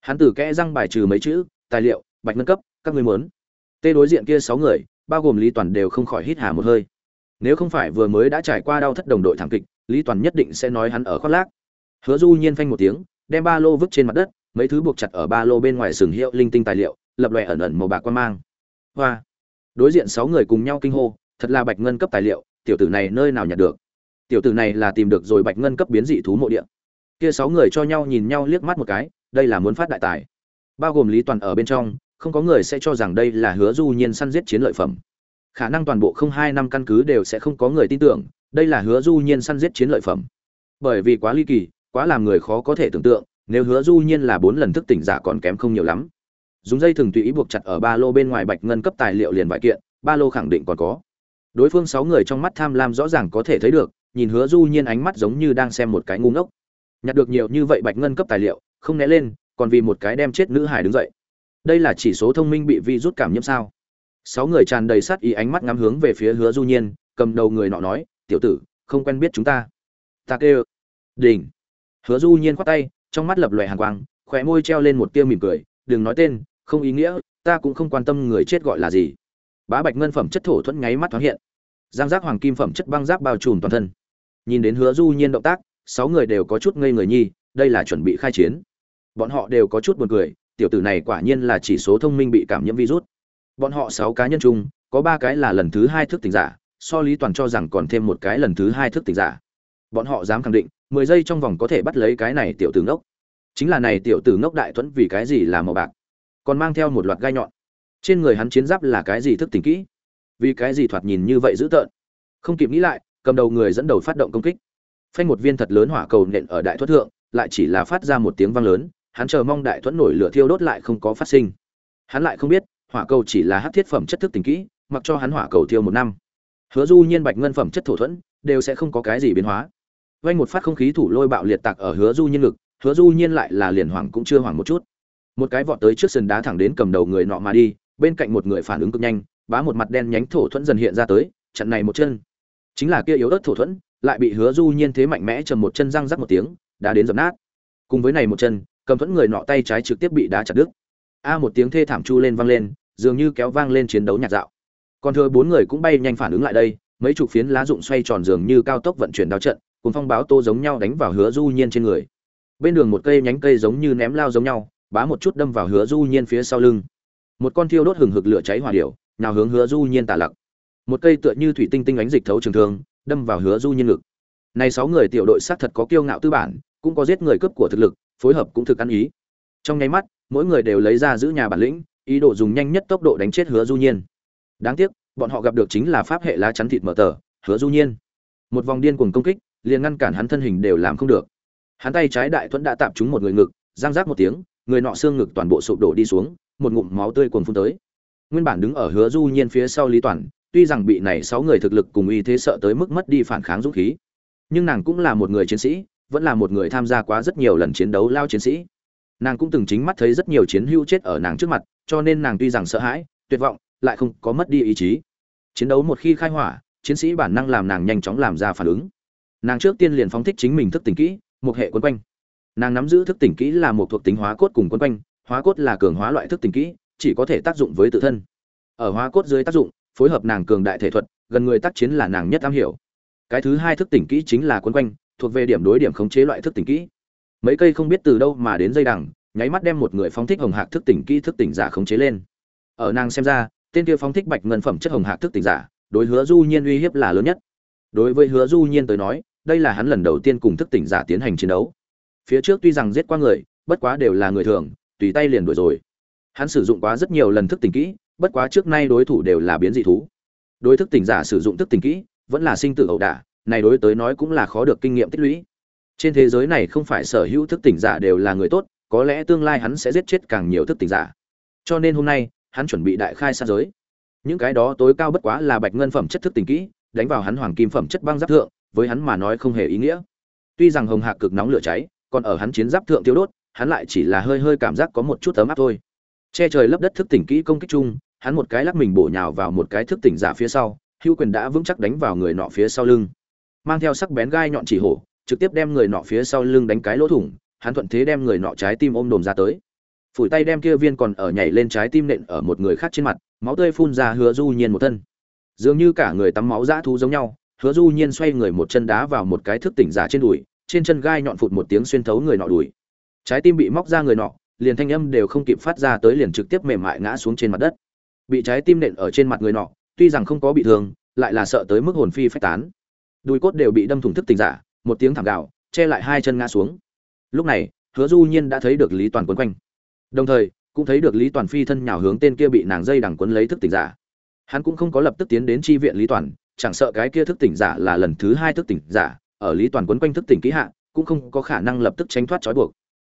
Speaker 1: Hắn từ kẽ răng bài trừ mấy chữ, tài liệu, bạch ngân cấp, các ngươi muốn. Tê đối diện kia sáu người, bao gồm lý toàn đều không khỏi hít hà một hơi. Nếu không phải vừa mới đã trải qua đau thất đồng đội thảm kịch, lý toàn nhất định sẽ nói hắn ở khoác lác. Hứa du nhiên phanh một tiếng, đem ba lô vứt trên mặt đất, mấy thứ buộc chặt ở ba lô bên ngoài sừng hiệu linh tinh tài liệu, lập lòe ẩn ẩn màu bạc quan mang. Hoa! Đối diện sáu người cùng nhau kinh hô, thật là bạch ngân cấp tài liệu, tiểu tử này nơi nào nhặt được? Tiểu tử này là tìm được rồi bạch ngân cấp biến dị thú mộ địa kia sáu người cho nhau nhìn nhau liếc mắt một cái, đây là muốn phát đại tài. Bao gồm lý toàn ở bên trong, không có người sẽ cho rằng đây là hứa du nhiên săn giết chiến lợi phẩm. Khả năng toàn bộ không hai năm căn cứ đều sẽ không có người tin tưởng, đây là hứa du nhiên săn giết chiến lợi phẩm. Bởi vì quá ly kỳ, quá làm người khó có thể tưởng tượng, nếu hứa du nhiên là bốn lần thức tỉnh giả còn kém không nhiều lắm. Dùng dây thừng tùy ý buộc chặt ở ba lô bên ngoài bạch ngân cấp tài liệu liền vài kiện, ba lô khẳng định còn có. Đối phương sáu người trong mắt tham lam rõ ràng có thể thấy được, nhìn hứa du nhiên ánh mắt giống như đang xem một cái ngu ngốc nhặt được nhiều như vậy bạch ngân cấp tài liệu, không né lên, còn vì một cái đem chết nữ hải đứng dậy. Đây là chỉ số thông minh bị vi rút cảm nhiễm sao? Sáu người tràn đầy sát ý ánh mắt ngắm hướng về phía hứa du nhiên, cầm đầu người nọ nói, tiểu tử, không quen biết chúng ta. Ta kêu. Đỉnh hứa du nhiên khoát tay, trong mắt lập lòe hàn quang khỏe môi treo lên một tia mỉm cười, đừng nói tên, không ý nghĩa, ta cũng không quan tâm người chết gọi là gì. Bá bạch ngân phẩm chất thổ thuẫn nháy mắt thoáng hiện. Giang giác hoàng kim phẩm chất băng giáp bao trùm toàn thân. Nhìn đến hứa du nhiên động tác sáu người đều có chút ngây người nhi, đây là chuẩn bị khai chiến. Bọn họ đều có chút buồn cười, tiểu tử này quả nhiên là chỉ số thông minh bị cảm nhiễm virus. Bọn họ sáu cá nhân chung, có ba cái là lần thứ hai thức tỉnh giả, so lý toàn cho rằng còn thêm một cái lần thứ hai thức tỉnh giả. Bọn họ dám khẳng định, mười giây trong vòng có thể bắt lấy cái này tiểu tử ngốc. Chính là này tiểu tử ngốc đại thuẫn vì cái gì là màu bạc? Còn mang theo một loạt gai nhọn. Trên người hắn chiến giáp là cái gì thức tỉnh kỹ? Vì cái gì thoạt nhìn như vậy dữ tợn? Không kịp nghĩ lại, cầm đầu người dẫn đầu phát động công kích phanh một viên thật lớn hỏa cầu nện ở đại thuẫn thượng, lại chỉ là phát ra một tiếng vang lớn, hắn chờ mong đại thuẫn nổi lửa thiêu đốt lại không có phát sinh. Hắn lại không biết, hỏa cầu chỉ là hát thiết phẩm chất thức tình kỹ, mặc cho hắn hỏa cầu thiêu một năm. Hứa du nhiên bạch ngân phẩm chất thổ thuẫn, đều sẽ không có cái gì biến hóa. Vay một phát không khí thủ lôi bạo liệt tạc ở hứa du nhiên ngực, hứa du nhiên lại là liền hoảng cũng chưa hoảng một chút. Một cái vọt tới trước sườn đá thẳng đến cầm đầu người nọ mà đi, bên cạnh một người phản ứng cực nhanh, bá một mặt đen nhánh thổ thuẫn dần hiện ra tới, chặn này một chân. Chính là kia yếu ớt thổ thuẫn lại bị hứa du nhiên thế mạnh mẽ trầm một chân răng rắc một tiếng đã đến dập nát. Cùng với này một chân, cầm thuẫn người nọ tay trái trực tiếp bị đá chặt đứt. A một tiếng thê thảm chu lên vang lên, dường như kéo vang lên chiến đấu nhạt dạo. Còn thừa bốn người cũng bay nhanh phản ứng lại đây, mấy chục phiến lá rụng xoay tròn dường như cao tốc vận chuyển đao trận, cùng phong báo tô giống nhau đánh vào hứa du nhiên trên người. Bên đường một cây nhánh cây giống như ném lao giống nhau, bá một chút đâm vào hứa du nhiên phía sau lưng. Một con thiêu đốt hừng hực lửa cháy hỏa điểu, nào hướng hứa du nhiên tả lặc. Một cây tựa như thủy tinh tinh ánh dịch thấu trường thương đâm vào hứa du nhiên ngực. Này sáu người tiểu đội xác thật có kiêu ngạo tư bản, cũng có giết người cướp của thực lực, phối hợp cũng thực ăn ý. Trong nháy mắt, mỗi người đều lấy ra giữ nhà bản lĩnh, ý đồ dùng nhanh nhất tốc độ đánh chết hứa du nhiên. Đáng tiếc, bọn họ gặp được chính là pháp hệ lá chắn thịt mở tờ, hứa du nhiên. Một vòng điên cuồng công kích, liền ngăn cản hắn thân hình đều làm không được. Hắn tay trái đại thuẫn đã tạm trúng một người ngực giang giác một tiếng, người nọ xương ngực toàn bộ sụp đổ đi xuống, một ngụm máu tươi cuồn phun tới. Nguyên bản đứng ở hứa du nhiên phía sau lý toàn tuy rằng bị này sáu người thực lực cùng y thế sợ tới mức mất đi phản kháng dũng khí, nhưng nàng cũng là một người chiến sĩ, vẫn là một người tham gia quá rất nhiều lần chiến đấu lao chiến sĩ. Nàng cũng từng chính mắt thấy rất nhiều chiến hữu chết ở nàng trước mặt, cho nên nàng tuy rằng sợ hãi, tuyệt vọng, lại không có mất đi ý chí. Chiến đấu một khi khai hỏa, chiến sĩ bản năng làm nàng nhanh chóng làm ra phản ứng. Nàng trước tiên liền phóng thích chính mình thức tỉnh kỹ, một hệ quân quanh. Nàng nắm giữ thức tỉnh kỹ là một thuộc tính hóa cốt cùng quân quanh, hóa cốt là cường hóa loại thức tỉnh kỹ, chỉ có thể tác dụng với tự thân. Ở hóa cốt dưới tác dụng phối hợp nàng cường đại thể thuật, gần người tác chiến là nàng nhất am hiểu. Cái thứ hai thức tỉnh kỹ chính là quấn quanh, thuộc về điểm đối điểm khống chế loại thức tỉnh kỹ. Mấy cây không biết từ đâu mà đến dây đằng, nháy mắt đem một người phóng thích hồng hạc thức tỉnh kỹ thức tỉnh giả khống chế lên. Ở nàng xem ra, tên kia phóng thích bạch ngân phẩm chất hồng hạc thức tỉnh giả, đối hứa du nhiên uy hiếp là lớn nhất. Đối với hứa du nhiên tới nói, đây là hắn lần đầu tiên cùng thức tỉnh giả tiến hành chiến đấu. Phía trước tuy rằng giết qua người, bất quá đều là người thường, tùy tay liền đuổi rồi. Hắn sử dụng quá rất nhiều lần thức tỉnh kỹ bất quá trước nay đối thủ đều là biến dị thú. Đối thức tỉnh giả sử dụng thức tỉnh kỹ, vẫn là sinh tử ẩu đả, này đối tới nói cũng là khó được kinh nghiệm tích lũy. Trên thế giới này không phải sở hữu thức tỉnh giả đều là người tốt, có lẽ tương lai hắn sẽ giết chết càng nhiều thức tỉnh giả. Cho nên hôm nay, hắn chuẩn bị đại khai sát giới. Những cái đó tối cao bất quá là bạch ngân phẩm chất thức tỉnh kỹ, đánh vào hắn hoàng kim phẩm chất băng giáp thượng, với hắn mà nói không hề ý nghĩa. Tuy rằng hồng hạc cực nóng lửa cháy, còn ở hắn chiến giáp thượng tiêu đốt, hắn lại chỉ là hơi hơi cảm giác có một chút ấm áp thôi. Che trời lấp đất thức tỉnh kỹ công kích chung hắn một cái lắc mình bổ nhào vào một cái thức tỉnh giả phía sau, hữu quyền đã vững chắc đánh vào người nọ phía sau lưng. Mang theo sắc bén gai nhọn chỉ hổ, trực tiếp đem người nọ phía sau lưng đánh cái lỗ thủng, hắn thuận thế đem người nọ trái tim ôm đồm ra tới. Phủi tay đem kia viên còn ở nhảy lên trái tim nện ở một người khác trên mặt, máu tươi phun ra hứa du nhiên một thân. Dường như cả người tắm máu dã thú giống nhau, hứa du nhiên xoay người một chân đá vào một cái thức tỉnh giả trên đùi, trên chân gai nhọn phụt một tiếng xuyên thấu người nọ đùi. Trái tim bị móc ra người nọ, liền thanh âm đều không kịp phát ra tới liền trực tiếp mềm mại ngã xuống trên mặt đất bị trái tim nện ở trên mặt người nọ, tuy rằng không có bị thương, lại là sợ tới mức hồn phi phách tán. Đùi cốt đều bị đâm thủng thức tỉnh giả, một tiếng thảm gạo che lại hai chân ngã xuống. Lúc này, hứa du nhiên đã thấy được lý toàn quấn quanh. Đồng thời, cũng thấy được lý toàn phi thân nhào hướng tên kia bị nàng dây đằng quấn lấy thức tỉnh giả. Hắn cũng không có lập tức tiến đến tri viện lý toàn, chẳng sợ cái kia thức tỉnh giả là lần thứ hai thức tỉnh giả, ở lý toàn quấn quanh thức tỉnh kỹ hạ, cũng không có khả năng lập tức tránh thoát trói buộc.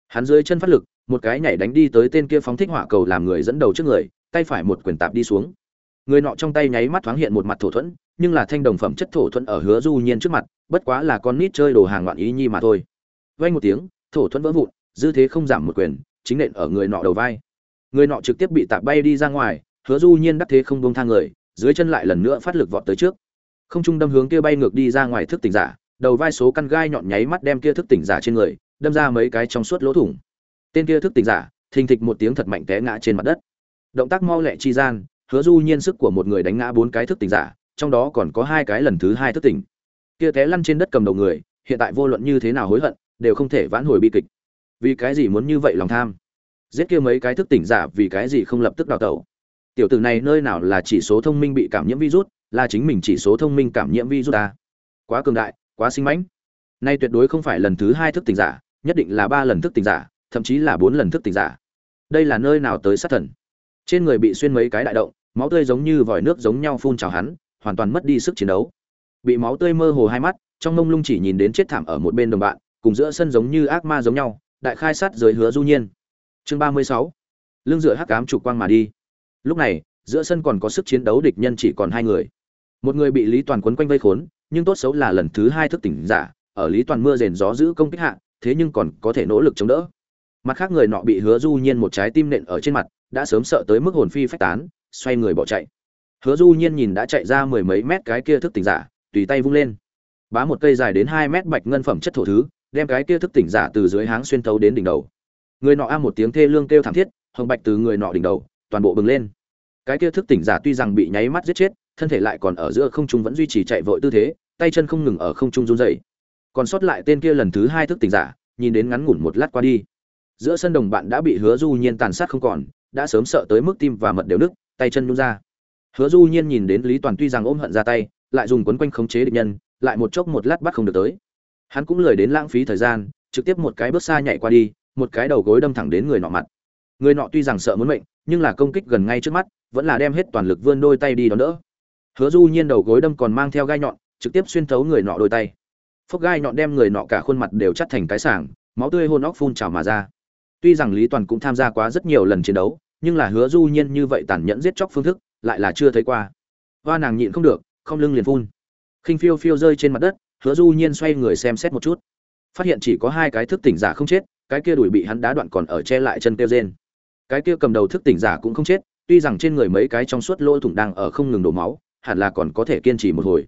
Speaker 1: Hắn dưới chân phát lực, một cái nhảy đánh đi tới tên kia phóng thích hỏa cầu làm người dẫn đầu trước người tay phải một quyền tạp đi xuống. Người nọ trong tay nháy mắt thoáng hiện một mặt thổ thuẫn, nhưng là thanh đồng phẩm chất thổ thuẫn ở hứa du nhiên trước mặt, bất quá là con nít chơi đồ hàng loạn ý nhi mà thôi. Vay một tiếng, thổ thuẫn vỡ vụn, dư thế không giảm một quyền, chính nện ở người nọ đầu vai. Người nọ trực tiếp bị tạp bay đi ra ngoài, hứa du nhiên đắc thế không buông thang người, dưới chân lại lần nữa phát lực vọt tới trước. Không trung đâm hướng kia bay ngược đi ra ngoài thức tỉnh giả, đầu vai số căn gai nhọn nháy mắt đem kia thức tỉnh giả trên người, đâm ra mấy cái trong suốt lỗ thủng. Tên kia thức tỉnh giả, thình thịch một tiếng thật mạnh té ngã trên mặt đất động tác mau lẹ chi gian, hứa du nhiên sức của một người đánh ngã bốn cái thức tỉnh giả, trong đó còn có hai cái lần thứ hai thức tỉnh. Kia té lăn trên đất cầm đầu người, hiện tại vô luận như thế nào hối hận, đều không thể vãn hồi bi kịch. Vì cái gì muốn như vậy lòng tham? Giết kia mấy cái thức tỉnh giả vì cái gì không lập tức đào tẩu? Tiểu tử này nơi nào là chỉ số thông minh bị cảm nhiễm virus, là chính mình chỉ số thông minh cảm nhiễm virus ta. Quá cường đại, quá sinh mãnh. Nay tuyệt đối không phải lần thứ hai thức tỉnh giả, nhất định là ba lần thức tỉnh giả, thậm chí là bốn lần thức tỉnh giả. Đây là nơi nào tới sát thần? Trên người bị xuyên mấy cái đại động, máu tươi giống như vòi nước giống nhau phun trào hắn, hoàn toàn mất đi sức chiến đấu. Bị máu tươi mơ hồ hai mắt, trong mông lung chỉ nhìn đến chết thảm ở một bên đồng bạn, cùng giữa sân giống như ác ma giống nhau, đại khai sát giới hứa du nhiên. Chương ba mươi sáu. Lưng dựa hắc cám trục quang mà đi. Lúc này, giữa sân còn có sức chiến đấu địch nhân chỉ còn hai người. Một người bị lý toàn quấn quanh vây khốn, nhưng tốt xấu là lần thứ hai thức tỉnh giả, ở lý toàn mưa rền gió giữ công kích hạ, thế nhưng còn có thể nỗ lực chống đỡ. Mặt khác người nọ bị hứa du nhiên một trái tim nện ở trên mặt đã sớm sợ tới mức hồn phi phách tán, xoay người bỏ chạy. Hứa du nhiên nhìn đã chạy ra mười mấy mét cái kia thức tỉnh giả, tùy tay vung lên. Bá một cây dài đến hai mét bạch ngân phẩm chất thổ thứ, đem cái kia thức tỉnh giả từ dưới háng xuyên thấu đến đỉnh đầu. Người nọ a một tiếng thê lương kêu thảm thiết, hồng bạch từ người nọ đỉnh đầu, toàn bộ bừng lên. Cái kia thức tỉnh giả tuy rằng bị nháy mắt giết chết, thân thể lại còn ở giữa không trung vẫn duy trì chạy vội tư thế, tay chân không ngừng ở không trung run rẩy. Còn sót lại tên kia lần thứ hai thức tỉnh giả, nhìn đến ngắn ngủn một lát qua đi. Giữa sân đồng bạn đã bị hứa du nhiên tàn sát không còn đã sớm sợ tới mức tim và mật đều nứt, tay chân nhún ra. Hứa du nhiên nhìn đến lý toàn tuy rằng ôm hận ra tay, lại dùng quấn quanh khống chế địch nhân, lại một chốc một lát bắt không được tới. Hắn cũng lười đến lãng phí thời gian, trực tiếp một cái bước xa nhảy qua đi, một cái đầu gối đâm thẳng đến người nọ mặt. Người nọ tuy rằng sợ muốn mệnh, nhưng là công kích gần ngay trước mắt, vẫn là đem hết toàn lực vươn đôi tay đi đón đỡ. Hứa du nhiên đầu gối đâm còn mang theo gai nhọn, trực tiếp xuyên thấu người nọ đôi tay. Phốc gai nhọn đem người nọ cả khuôn mặt đều chắt thành cái sảng, máu tươi hôn óc phun trào mà ra tuy rằng lý toàn cũng tham gia quá rất nhiều lần chiến đấu, nhưng là hứa du nhiên như vậy tàn nhẫn giết chóc phương thức, lại là chưa thấy qua. Hoa nàng nhịn không được, không lưng liền phun. Khinh phiêu phiêu rơi trên mặt đất, hứa du nhiên xoay người xem xét một chút. Phát hiện chỉ có hai cái thức tỉnh giả không chết, cái kia đuổi bị hắn đá đoạn còn ở che lại chân tiêu rên. Cái kia cầm đầu thức tỉnh giả cũng không chết, tuy rằng trên người mấy cái trong suốt lỗ thủng đang ở không ngừng đổ máu, hẳn là còn có thể kiên trì một hồi.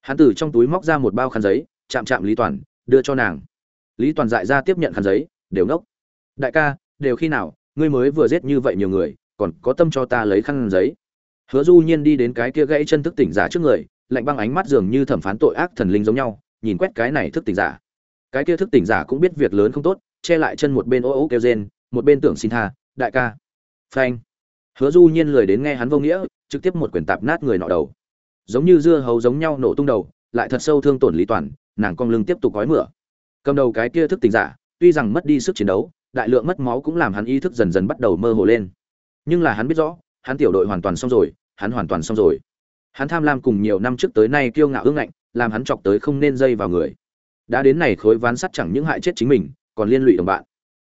Speaker 1: Hắn từ trong túi móc ra một bao khăn giấy, chạm chạm lý toàn, đưa cho nàng. Lý toàn dại ra tiếp nhận khăn giấy, đều ngốc đại ca, đều khi nào, ngươi mới vừa giết như vậy nhiều người, còn có tâm cho ta lấy khăn giấy. Hứa du nhiên đi đến cái kia gãy chân thức tỉnh giả trước người, lạnh băng ánh mắt dường như thẩm phán tội ác thần linh giống nhau, nhìn quét cái này thức tỉnh giả. Cái kia thức tỉnh giả cũng biết việc lớn không tốt, che lại chân một bên ô ô kêu rên, một bên tưởng xin tha, đại ca. Phanh. Hứa du nhiên lười đến nghe hắn vô nghĩa, trực tiếp một quyền tạp nát người nọ đầu. Giống như dưa hấu giống nhau nổ tung đầu, lại thật sâu thương tổn lý toàn, nàng cong lưng tiếp tục gói mửa. Cầm đầu cái kia thức tỉnh giả, tuy rằng mất đi sức chiến đấu đại lượng mất máu cũng làm hắn ý thức dần dần bắt đầu mơ hồ lên. Nhưng là hắn biết rõ, hắn tiểu đội hoàn toàn xong rồi, hắn hoàn toàn xong rồi. Hắn tham lam cùng nhiều năm trước tới nay kiêu ngạo ương ngạnh, làm hắn chọc tới không nên dây vào người. Đã đến này khối ván sắt chẳng những hại chết chính mình, còn liên lụy đồng bạn.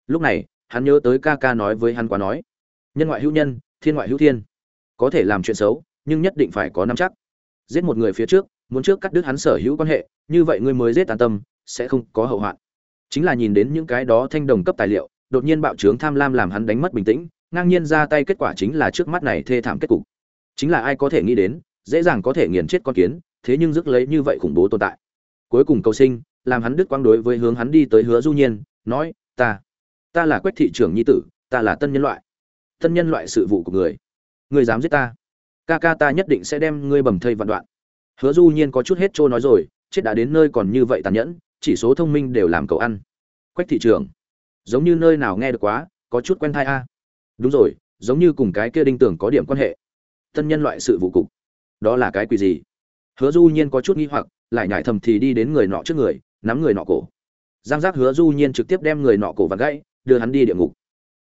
Speaker 1: Lúc này, hắn nhớ tới ca ca nói với hắn quá nói. Nhân ngoại hữu nhân, thiên ngoại hữu thiên. Có thể làm chuyện xấu, nhưng nhất định phải có nắm chắc. Giết một người phía trước, muốn trước cắt đứt hắn sở hữu quan hệ, như vậy ngươi mới giết tàn tâm, sẽ không có hậu hoạn. Chính là nhìn đến những cái đó thanh đồng cấp tài liệu đột nhiên bạo trướng tham lam làm hắn đánh mất bình tĩnh, ngang nhiên ra tay kết quả chính là trước mắt này thê thảm kết cục. Chính là ai có thể nghĩ đến, dễ dàng có thể nghiền chết con kiến, thế nhưng rước lấy như vậy khủng bố tồn tại. Cuối cùng cầu sinh, làm hắn đứt quang đối với hướng hắn đi tới hứa du nhiên, nói, ta ta là quách thị trưởng nhi tử, ta là tân nhân loại. Tân nhân loại sự vụ của người. Người dám giết ta. Ca ca ta nhất định sẽ đem ngươi bầm thây vạn đoạn. Hứa du nhiên có chút hết trôi nói rồi, chết đã đến nơi còn như vậy tàn nhẫn, chỉ số thông minh đều làm cậu ăn. Quách thị trưởng giống như nơi nào nghe được quá, có chút quen thai a. Đúng rồi, giống như cùng cái kia đinh tưởng có điểm quan hệ. Tân nhân loại sự vụ cục. Đó là cái quỷ gì? Hứa du nhiên có chút nghi hoặc, lại nhảy thầm thì đi đến người nọ trước người, nắm người nọ cổ. Giang giác hứa du nhiên trực tiếp đem người nọ cổ và gãy, đưa hắn đi địa ngục.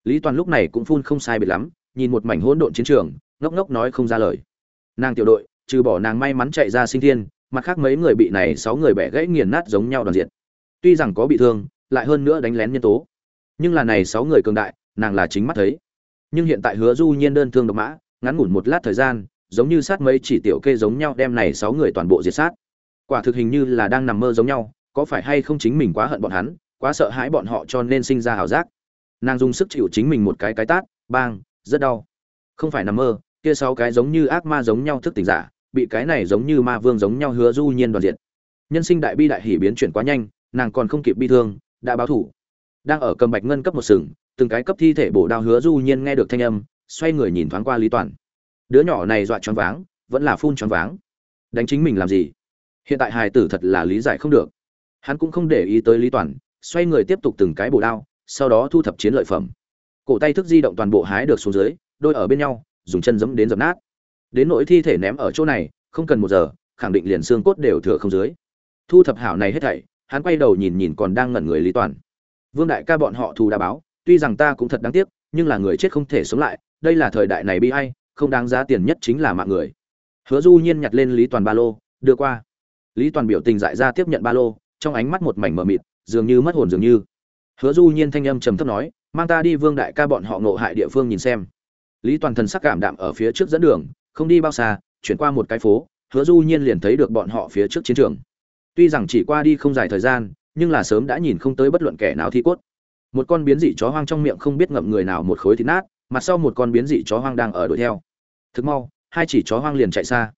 Speaker 1: Lý toàn lúc này cũng phun không sai biệt lắm, nhìn một mảnh hỗn độn chiến trường, ngốc ngốc nói không ra lời. Nàng tiểu đội, trừ bỏ nàng may mắn chạy ra sinh thiên, mặt khác mấy người bị này sáu người bẻ gãy nghiền nát giống nhau đoàn diện. Tuy rằng có bị thương, lại hơn nữa đánh lén nhân tố nhưng là này sáu người cường đại, nàng là chính mắt thấy. Nhưng hiện tại hứa du nhiên đơn thương độc mã, ngắn ngủn một lát thời gian, giống như sát mấy chỉ tiểu kê giống nhau đem này sáu người toàn bộ diệt sát. Quả thực hình như là đang nằm mơ giống nhau, có phải hay không chính mình quá hận bọn hắn, quá sợ hãi bọn họ cho nên sinh ra hào giác. Nàng dùng sức chịu chính mình một cái cái tát, bang, rất đau. Không phải nằm mơ, kia sáu cái giống như ác ma giống nhau thức tỉnh giả, bị cái này giống như ma vương giống nhau hứa du nhiên đoàn diện nhân sinh đại bi đại hỉ biến chuyển quá nhanh, nàng còn không kịp bi thương, đã báo thủ đang ở cầm bạch ngân cấp một sừng, từng cái cấp thi thể bổ đao hứa du nhiên nghe được thanh âm, xoay người nhìn thoáng qua lý toàn. Đứa nhỏ này dọa choáng váng, vẫn là phun choáng váng. Đánh chính mình làm gì? Hiện tại hài tử thật là lý giải không được. Hắn cũng không để ý tới lý toàn, xoay người tiếp tục từng cái bổ đao, sau đó thu thập chiến lợi phẩm. Cổ tay thức di động toàn bộ hái được xuống dưới, đôi ở bên nhau, dùng chân giẫm đến dập nát. Đến nỗi thi thể ném ở chỗ này, không cần một giờ, khẳng định liền xương cốt đều thừa không dưới. Thu thập hảo này hết thảy, hắn quay đầu nhìn nhìn còn đang ngẩn người lý toàn vương đại ca bọn họ thù đã báo, tuy rằng ta cũng thật đáng tiếc, nhưng là người chết không thể sống lại, đây là thời đại này bi ai, không đáng giá tiền nhất chính là mạng người. Hứa du nhiên nhặt lên lý toàn ba lô, đưa qua. Lý toàn biểu tình dại ra tiếp nhận ba lô, trong ánh mắt một mảnh mờ mịt, dường như mất hồn dường như. Hứa du nhiên thanh âm trầm thấp nói, mang ta đi vương đại ca bọn họ ngộ hại địa phương nhìn xem. Lý toàn thần sắc cảm đạm ở phía trước dẫn đường, không đi bao xa, chuyển qua một cái phố, hứa du nhiên liền thấy được bọn họ phía trước chiến trường. Tuy rằng chỉ qua đi không dài thời gian nhưng là sớm đã nhìn không tới bất luận kẻ nào thi cốt. Một con biến dị chó hoang trong miệng không biết ngậm người nào một khối thịt nát mặt sau một con biến dị chó hoang đang ở đuổi theo. Thực mau, hai chỉ chó hoang liền chạy xa.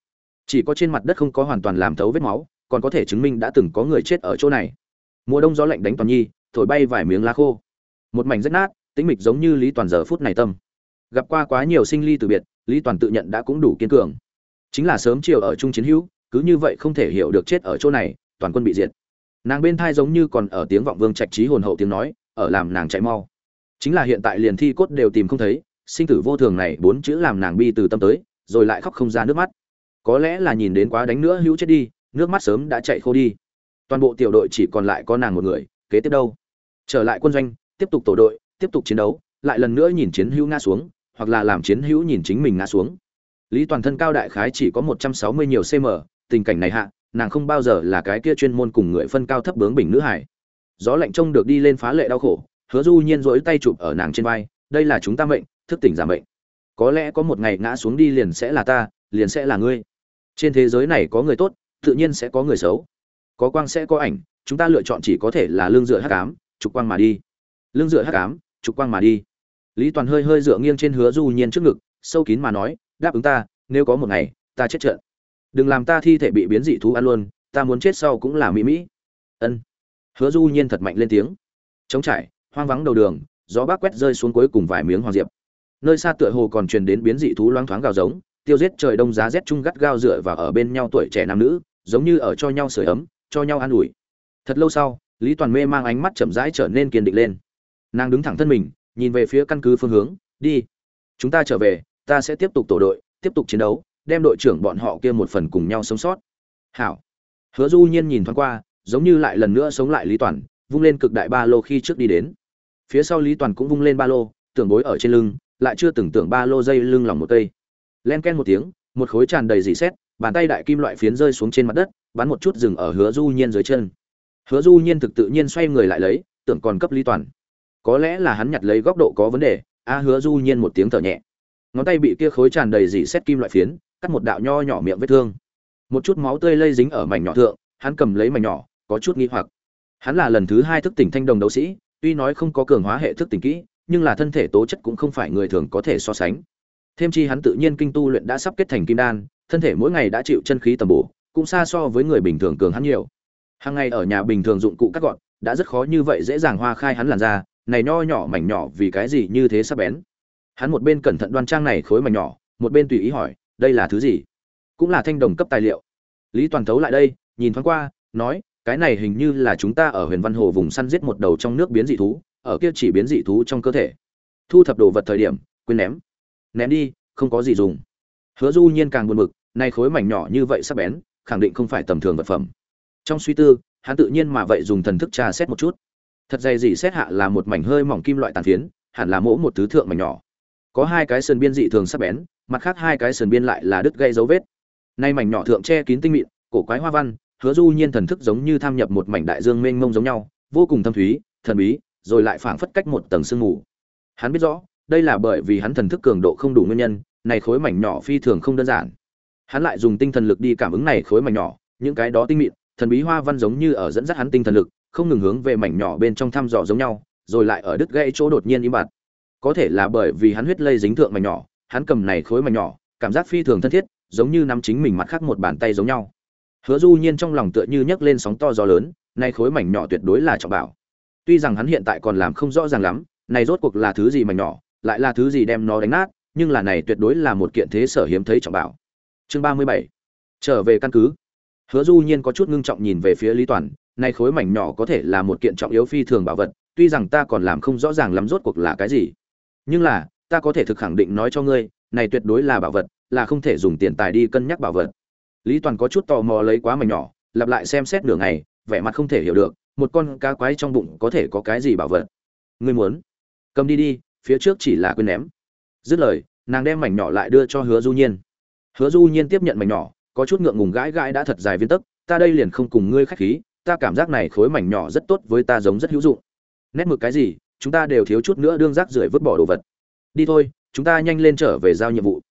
Speaker 1: Chỉ có trên mặt đất không có hoàn toàn làm thấu vết máu, còn có thể chứng minh đã từng có người chết ở chỗ này. Mùa đông gió lạnh đánh toàn nhi, thổi bay vài miếng lá khô. Một mảnh rách nát, tĩnh mịch giống như lý toàn giờ phút này tâm. Gặp qua quá nhiều sinh ly từ biệt, lý toàn tự nhận đã cũng đủ kiên cường. Chính là sớm chiều ở chung chiến hữu, cứ như vậy không thể hiểu được chết ở chỗ này, toàn quân bị diệt nàng bên thai giống như còn ở tiếng vọng vương trạch trí hồn hậu tiếng nói, ở làm nàng chạy mau. Chính là hiện tại liền thi cốt đều tìm không thấy, sinh tử vô thường này bốn chữ làm nàng bi từ tâm tới, rồi lại khóc không ra nước mắt. Có lẽ là nhìn đến quá đánh nữa hữu chết đi, nước mắt sớm đã chạy khô đi. Toàn bộ tiểu đội chỉ còn lại có nàng một người, kế tiếp đâu? Trở lại quân doanh, tiếp tục tổ đội, tiếp tục chiến đấu, lại lần nữa nhìn chiến hữu ngã xuống, hoặc là làm chiến hữu nhìn chính mình ngã xuống. Lý toàn thân cao đại khái chỉ có một trăm sáu mươi nhiều cm tình cảnh này hạ nàng không bao giờ là cái kia chuyên môn cùng người phân cao thấp bướng bình nữ hải gió lạnh trông được đi lên phá lệ đau khổ, hứa du nhiên rỗi tay chụp ở nàng trên vai, đây là chúng ta mệnh, thức tỉnh giảm mệnh. Có lẽ có một ngày ngã xuống đi liền sẽ là ta, liền sẽ là ngươi. Trên thế giới này có người tốt, tự nhiên sẽ có người xấu. Có quang sẽ có ảnh, chúng ta lựa chọn chỉ có thể là lương dựa hắc ám trục quang mà đi. Lương dựa hắc ám trục quang mà đi. Lý toàn hơi hơi dựa nghiêng trên hứa du nhiên trước ngực, sâu kín mà nói, đáp ứng ta, nếu có một ngày, ta chết trận đừng làm ta thi thể bị biến dị thú ăn luôn, ta muốn chết sau cũng là mỹ mỹ. Ân. Hứa du nhiên thật mạnh lên tiếng. Chống trải, hoang vắng đầu đường, gió bác quét rơi xuống cuối cùng vài miếng hoàng diệp. Nơi xa tựa hồ còn truyền đến biến dị thú loáng thoáng gào giống, tiêu giết trời đông giá rét chung gắt gao dựa và ở bên nhau tuổi trẻ nam nữ, giống như ở cho nhau sưởi ấm, cho nhau an ủi. Thật lâu sau, lý toàn mê mang ánh mắt chậm rãi trở nên kiên định lên. Nàng đứng thẳng thân mình, nhìn về phía căn cứ phương hướng, đi. Chúng ta trở về, ta sẽ tiếp tục tổ đội, tiếp tục chiến đấu đem đội trưởng bọn họ kia một phần cùng nhau sống sót. Hảo. Hứa du nhiên nhìn thoáng qua, giống như lại lần nữa sống lại lý toàn, vung lên cực đại ba lô khi trước đi đến. Phía sau lý toàn cũng vung lên ba lô, tưởng bối ở trên lưng, lại chưa từng tưởng ba lô dây lưng lòng một cây. Len ken một tiếng, một khối tràn đầy dì xét, bàn tay đại kim loại phiến rơi xuống trên mặt đất, bắn một chút dừng ở hứa du nhiên dưới chân. Hứa du nhiên thực tự nhiên xoay người lại lấy, tưởng còn cấp lý toàn. Có lẽ là hắn nhặt lấy góc độ có vấn đề, a hứa du nhiên một tiếng thở nhẹ. Ngón tay bị kia khối tràn đầy dì xét kim loại phiến cắt một đạo nho nhỏ miệng vết thương. Một chút máu tươi lây dính ở mảnh nhỏ thượng hắn cầm lấy mảnh nhỏ có chút nghi hoặc. Hắn là lần thứ hai thức tỉnh thanh đồng đấu sĩ tuy nói không có cường hóa hệ thức tỉnh kỹ nhưng là thân thể tố chất cũng không phải người thường có thể so sánh. Thêm chi hắn tự nhiên kinh tu luyện đã sắp kết thành kim đan thân thể mỗi ngày đã chịu chân khí tầm bổ cũng xa so với người bình thường cường hắn nhiều. Hàng ngày ở nhà bình thường dụng cụ cắt gọn đã rất khó như vậy dễ dàng hoa khai hắn làn ra, này nho nhỏ mảnh nhỏ vì cái gì như thế sắp bén. Hắn một bên cẩn thận đoan trang này khối mảnh nhỏ một bên tùy ý hỏi đây là thứ gì? Cũng là thanh đồng cấp tài liệu. Lý toàn thấu lại đây, nhìn thoáng qua, nói, cái này hình như là chúng ta ở huyền văn hồ vùng săn giết một đầu trong nước biến dị thú, ở kia chỉ biến dị thú trong cơ thể. Thu thập đồ vật thời điểm, quên ném. Ném đi, không có gì dùng. Hứa du nhiên càng buồn bực, nay khối mảnh nhỏ như vậy sắp bén, khẳng định không phải tầm thường vật phẩm. Trong suy tư, hắn tự nhiên mà vậy dùng thần thức tra xét một chút. Thật dày dị xét hạ là một mảnh hơi mỏng kim loại tàn phiến, hẳn là mỗ một thứ thượng mảnh nhỏ. Có hai cái sườn biên dị thường sắp bén mặt khác hai cái sườn biên lại là đứt gây dấu vết. Nay mảnh nhỏ thượng che kín tinh mịn, cổ quái hoa văn, hứa du nhiên thần thức giống như tham nhập một mảnh đại dương mênh mông giống nhau, vô cùng thâm thúy, thần bí, rồi lại phảng phất cách một tầng sương mù. Hắn biết rõ, đây là bởi vì hắn thần thức cường độ không đủ nguyên nhân, này khối mảnh nhỏ phi thường không đơn giản. Hắn lại dùng tinh thần lực đi cảm ứng này khối mảnh nhỏ, những cái đó tinh mịn, thần bí hoa văn giống như ở dẫn dắt hắn tinh thần lực, không ngừng hướng về mảnh nhỏ bên trong thăm dò giống nhau, rồi lại ở đứt gãy chỗ đột nhiên im bặt. Có thể là bởi vì hắn huyết lây dính thượng mảnh nhỏ hắn cầm này khối mảnh nhỏ, cảm giác phi thường thân thiết, giống như nắm chính mình mặt khác một bàn tay giống nhau. Hứa du nhiên trong lòng tựa như nhấc lên sóng to gió lớn nay khối mảnh nhỏ tuyệt đối là trọng bảo. Tuy rằng hắn hiện tại còn làm không rõ ràng lắm, này rốt cuộc là thứ gì mảnh nhỏ, lại là thứ gì đem nó đánh nát, nhưng là này tuyệt đối là một kiện thế sở hiếm thấy trọng bảo. Chương ba mươi bảy. Trở về căn cứ. Hứa du nhiên có chút ngưng trọng nhìn về phía lý toàn, này khối mảnh nhỏ có thể là một kiện trọng yếu phi thường bảo vật, tuy rằng ta còn làm không rõ ràng lắm rốt cuộc là cái gì. Nhưng là ta có thể thực khẳng định nói cho ngươi, này tuyệt đối là bảo vật, là không thể dùng tiền tài đi cân nhắc bảo vật. Lý toàn có chút tò mò lấy quá mảnh nhỏ, lặp lại xem xét nửa ngày, vẻ mặt không thể hiểu được, một con cá quái trong bụng có thể có cái gì bảo vật? Ngươi muốn? Cầm đi đi, phía trước chỉ là quên ném. Dứt lời, nàng đem mảnh nhỏ lại đưa cho hứa du nhiên. Hứa du nhiên tiếp nhận mảnh nhỏ, có chút ngượng ngùng gãi gãi đã thật dài viên tấc, ta đây liền không cùng ngươi khách khí, ta cảm giác này khối mảnh nhỏ rất tốt với ta giống rất hữu dụng. Nét mực cái gì? Chúng ta đều thiếu chút nữa đương rác rưởi vứt bỏ đồ vật đi thôi, chúng ta nhanh lên trở về giao nhiệm vụ.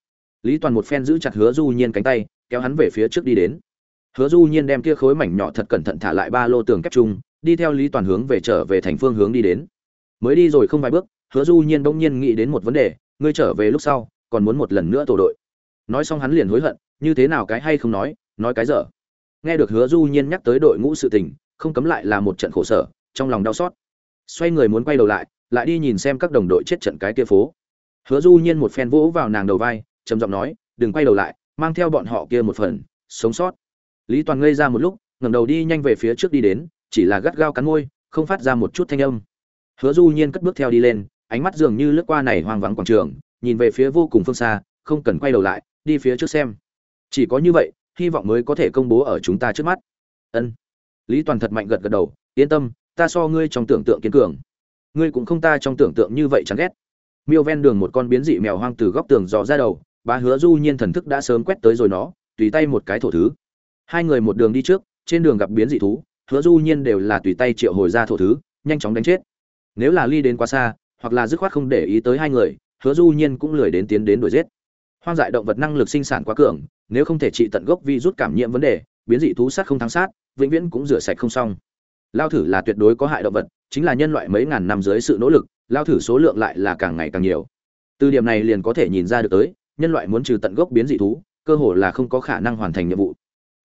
Speaker 1: Lý toàn một phen giữ chặt hứa du nhiên cánh tay, kéo hắn về phía trước đi đến. Hứa du nhiên đem kia khối mảnh nhỏ thật cẩn thận thả lại ba lô tường kép chung, đi theo lý toàn hướng về trở về thành phương hướng đi đến. Mới đi rồi không vài bước, hứa du nhiên bỗng nhiên nghĩ đến một vấn đề, ngươi trở về lúc sau, còn muốn một lần nữa tổ đội? Nói xong hắn liền hối hận, như thế nào cái hay không nói nói cái dở. Nghe được hứa du nhiên nhắc tới đội ngũ sự tình, không cấm lại là một trận khổ sở, trong lòng đau xót. Xoay người muốn quay đầu lại lại đi nhìn xem các đồng đội chết trận cái kia phố hứa du nhiên một phen vỗ vào nàng đầu vai, trầm giọng nói, đừng quay đầu lại, mang theo bọn họ kia một phần, sống sót. Lý toàn ngây ra một lúc, ngẩng đầu đi nhanh về phía trước đi đến, chỉ là gắt gao cắn môi, không phát ra một chút thanh âm. Hứa du nhiên cất bước theo đi lên, ánh mắt dường như lướt qua này hoang vắng quảng trường, nhìn về phía vô cùng phương xa, không cần quay đầu lại, đi phía trước xem. Chỉ có như vậy, hy vọng mới có thể công bố ở chúng ta trước mắt. Ân. Lý toàn thật mạnh gật gật đầu, yên tâm, ta so ngươi trong tưởng tượng kiên cường. Ngươi cũng không ta trong tưởng tượng như vậy chán ghét miêu ven đường một con biến dị mèo hoang từ góc tường dò ra đầu bà hứa du nhiên thần thức đã sớm quét tới rồi nó, tùy tay một cái thổ thứ. Hai người một đường đi trước, trên đường gặp biến dị thú, hứa du nhiên đều là tùy tay triệu hồi ra thổ thứ, nhanh chóng đánh chết. Nếu là ly đến quá xa, hoặc là dứt khoát không để ý tới hai người, hứa du nhiên cũng lười đến tiến đến đuổi giết. Hoang dại động vật năng lực sinh sản quá cường, nếu không thể trị tận gốc vi rút cảm nhiễm vấn đề, biến dị thú sát không thắng sát, vĩnh viễn cũng rửa sạch không xong lao thử là tuyệt đối có hại động vật, chính là nhân loại mấy ngàn năm dưới sự nỗ lực, lao thử số lượng lại là càng ngày càng nhiều. Từ điểm này liền có thể nhìn ra được tới, nhân loại muốn trừ tận gốc biến dị thú, cơ hồ là không có khả năng hoàn thành nhiệm vụ.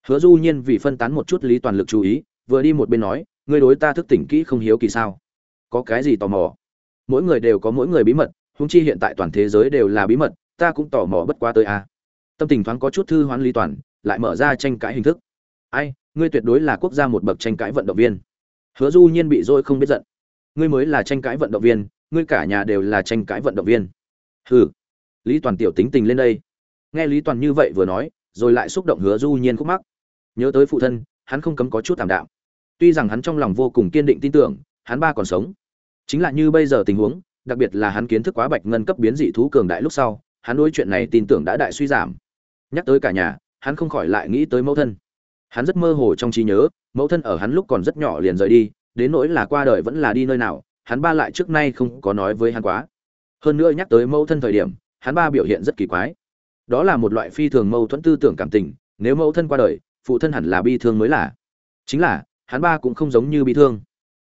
Speaker 1: Hứa du nhiên vì phân tán một chút lý toàn lực chú ý, vừa đi một bên nói, ngươi đối ta thức tỉnh kỹ không hiếu kỳ sao? Có cái gì tò mò? Mỗi người đều có mỗi người bí mật húng chi hiện tại toàn thế giới đều là bí mật, ta cũng tò mò bất quá tới a. À. tâm tình thoáng có chút thư hoán lý toàn, lại mở ra tranh cãi hình thức. Ai, ngươi tuyệt đối là quốc gia một bậc tranh cãi vận động viên hứa du nhiên bị dôi không biết giận. Ngươi mới là tranh cãi vận động viên, ngươi cả nhà đều là tranh cãi vận động viên. Hừ. Lý toàn tiểu tính tình lên đây. Nghe lý toàn như vậy vừa nói, rồi lại xúc động hứa du nhiên khúc mắc. Nhớ tới phụ thân, hắn không cấm có chút tạm đạm. Tuy rằng hắn trong lòng vô cùng kiên định tin tưởng, hắn ba còn sống. Chính là như bây giờ tình huống, đặc biệt là hắn kiến thức quá bạch ngân cấp biến dị thú cường đại lúc sau, hắn đối chuyện này tin tưởng đã đại suy giảm. Nhắc tới cả nhà, hắn không khỏi lại nghĩ tới mẫu thân. Hắn rất mơ hồ trong trí nhớ mẫu thân ở hắn lúc còn rất nhỏ liền rời đi, đến nỗi là qua đời vẫn là đi nơi nào, hắn ba lại trước nay không có nói với hắn quá. Hơn nữa nhắc tới mẫu thân thời điểm, hắn ba biểu hiện rất kỳ quái. Đó là một loại phi thường mâu thuẫn tư tưởng cảm tình, nếu mẫu thân qua đời, phụ thân hẳn là bi thương mới là. Chính là, hắn ba cũng không giống như bi thương.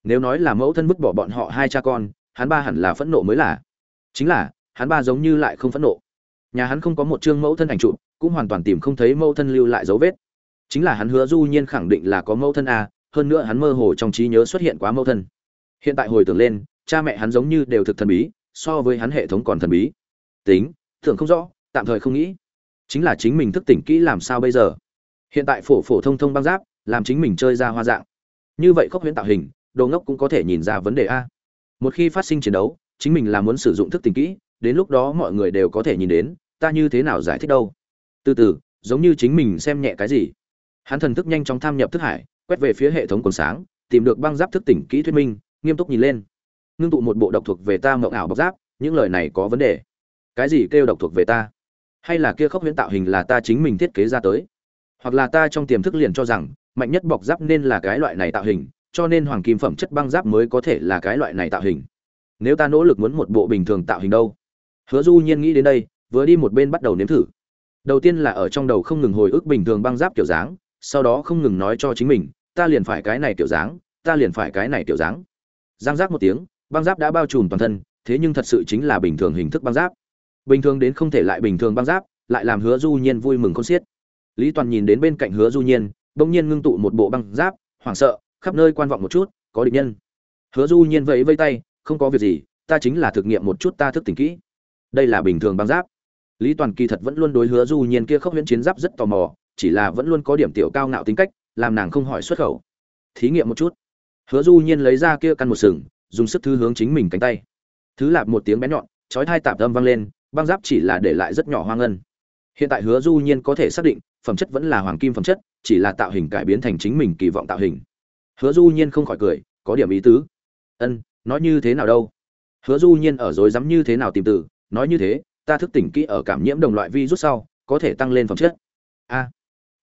Speaker 1: Nếu nói là mẫu thân vứt bỏ bọn họ hai cha con, hắn ba hẳn là phẫn nộ mới là. Chính là, hắn ba giống như lại không phẫn nộ. Nhà hắn không có một chương mẫu thân ảnh trụ cũng hoàn toàn tìm không thấy mẫu thân lưu lại dấu vết chính là hắn hứa du nhiên khẳng định là có mẫu thân a, hơn nữa hắn mơ hồ trong trí nhớ xuất hiện quá mẫu thân. Hiện tại hồi tưởng lên, cha mẹ hắn giống như đều thực thần bí, so với hắn hệ thống còn thần bí. Tính thường không rõ, tạm thời không nghĩ. Chính là chính mình thức tỉnh kỹ làm sao bây giờ? Hiện tại phổ phổ thông thông băng giáp, làm chính mình chơi ra hoa dạng. Như vậy khốc huyễn tạo hình, đồ ngốc cũng có thể nhìn ra vấn đề a. Một khi phát sinh chiến đấu, chính mình là muốn sử dụng thức tỉnh kỹ, đến lúc đó mọi người đều có thể nhìn đến, ta như thế nào giải thích đâu? Từ từ, giống như chính mình xem nhẹ cái gì? Hắn thần thức nhanh chóng tham nhập thức hải, quét về phía hệ thống quần sáng, tìm được băng giáp thức tỉnh kỹ thuyết minh, nghiêm túc nhìn lên. Ngưng tụ một bộ độc thuộc về ta mộng ảo bọc giáp, những lời này có vấn đề. Cái gì kêu độc thuộc về ta? Hay là kia khốc huyễn tạo hình là ta chính mình thiết kế ra tới? Hoặc là ta trong tiềm thức liền cho rằng, mạnh nhất bọc giáp nên là cái loại này tạo hình, cho nên hoàng kim phẩm chất băng giáp mới có thể là cái loại này tạo hình. Nếu ta nỗ lực muốn một bộ bình thường tạo hình đâu? Hứa du nhiên nghĩ đến đây, vừa đi một bên bắt đầu nếm thử. Đầu tiên là ở trong đầu không ngừng hồi ức bình thường băng giáp kiểu dáng sau đó không ngừng nói cho chính mình, ta liền phải cái này kiểu dáng, ta liền phải cái này kiểu dáng. Giang giáp một tiếng, băng giáp đã bao trùm toàn thân, thế nhưng thật sự chính là bình thường hình thức băng giáp. Bình thường đến không thể lại bình thường băng giáp, lại làm hứa du nhiên vui mừng con xiết. Lý toàn nhìn đến bên cạnh hứa du nhiên, bỗng nhiên ngưng tụ một bộ băng giáp, hoảng sợ, khắp nơi quan vọng một chút, có địch nhân. Hứa du nhiên vẫy vây tay, không có việc gì, ta chính là thực nghiệm một chút ta thức tỉnh kỹ. Đây là bình thường băng giáp. Lý toàn kỳ thật vẫn luôn đối hứa du nhiên kia khốc huyễn chiến giáp rất tò mò chỉ là vẫn luôn có điểm tiểu cao ngạo tính cách, làm nàng không hỏi xuất khẩu. Thí nghiệm một chút. Hứa du nhiên lấy ra kia căn một sừng, dùng sức thứ hướng chính mình cánh tay. Thứ lạp một tiếng bé nhọn, chói thai tạp âm vang lên, băng giáp chỉ là để lại rất nhỏ hoang ngân. Hiện tại hứa du nhiên có thể xác định, phẩm chất vẫn là hoàng kim phẩm chất, chỉ là tạo hình cải biến thành chính mình kỳ vọng tạo hình. Hứa du nhiên không khỏi cười, có điểm ý tứ. Ân, nói như thế nào đâu? Hứa du nhiên ở dối dám như thế nào tìm từ, nói như thế, ta thức tỉnh kỹ ở cảm nhiễm đồng loại vi rút sau, có thể tăng lên phẩm chất. A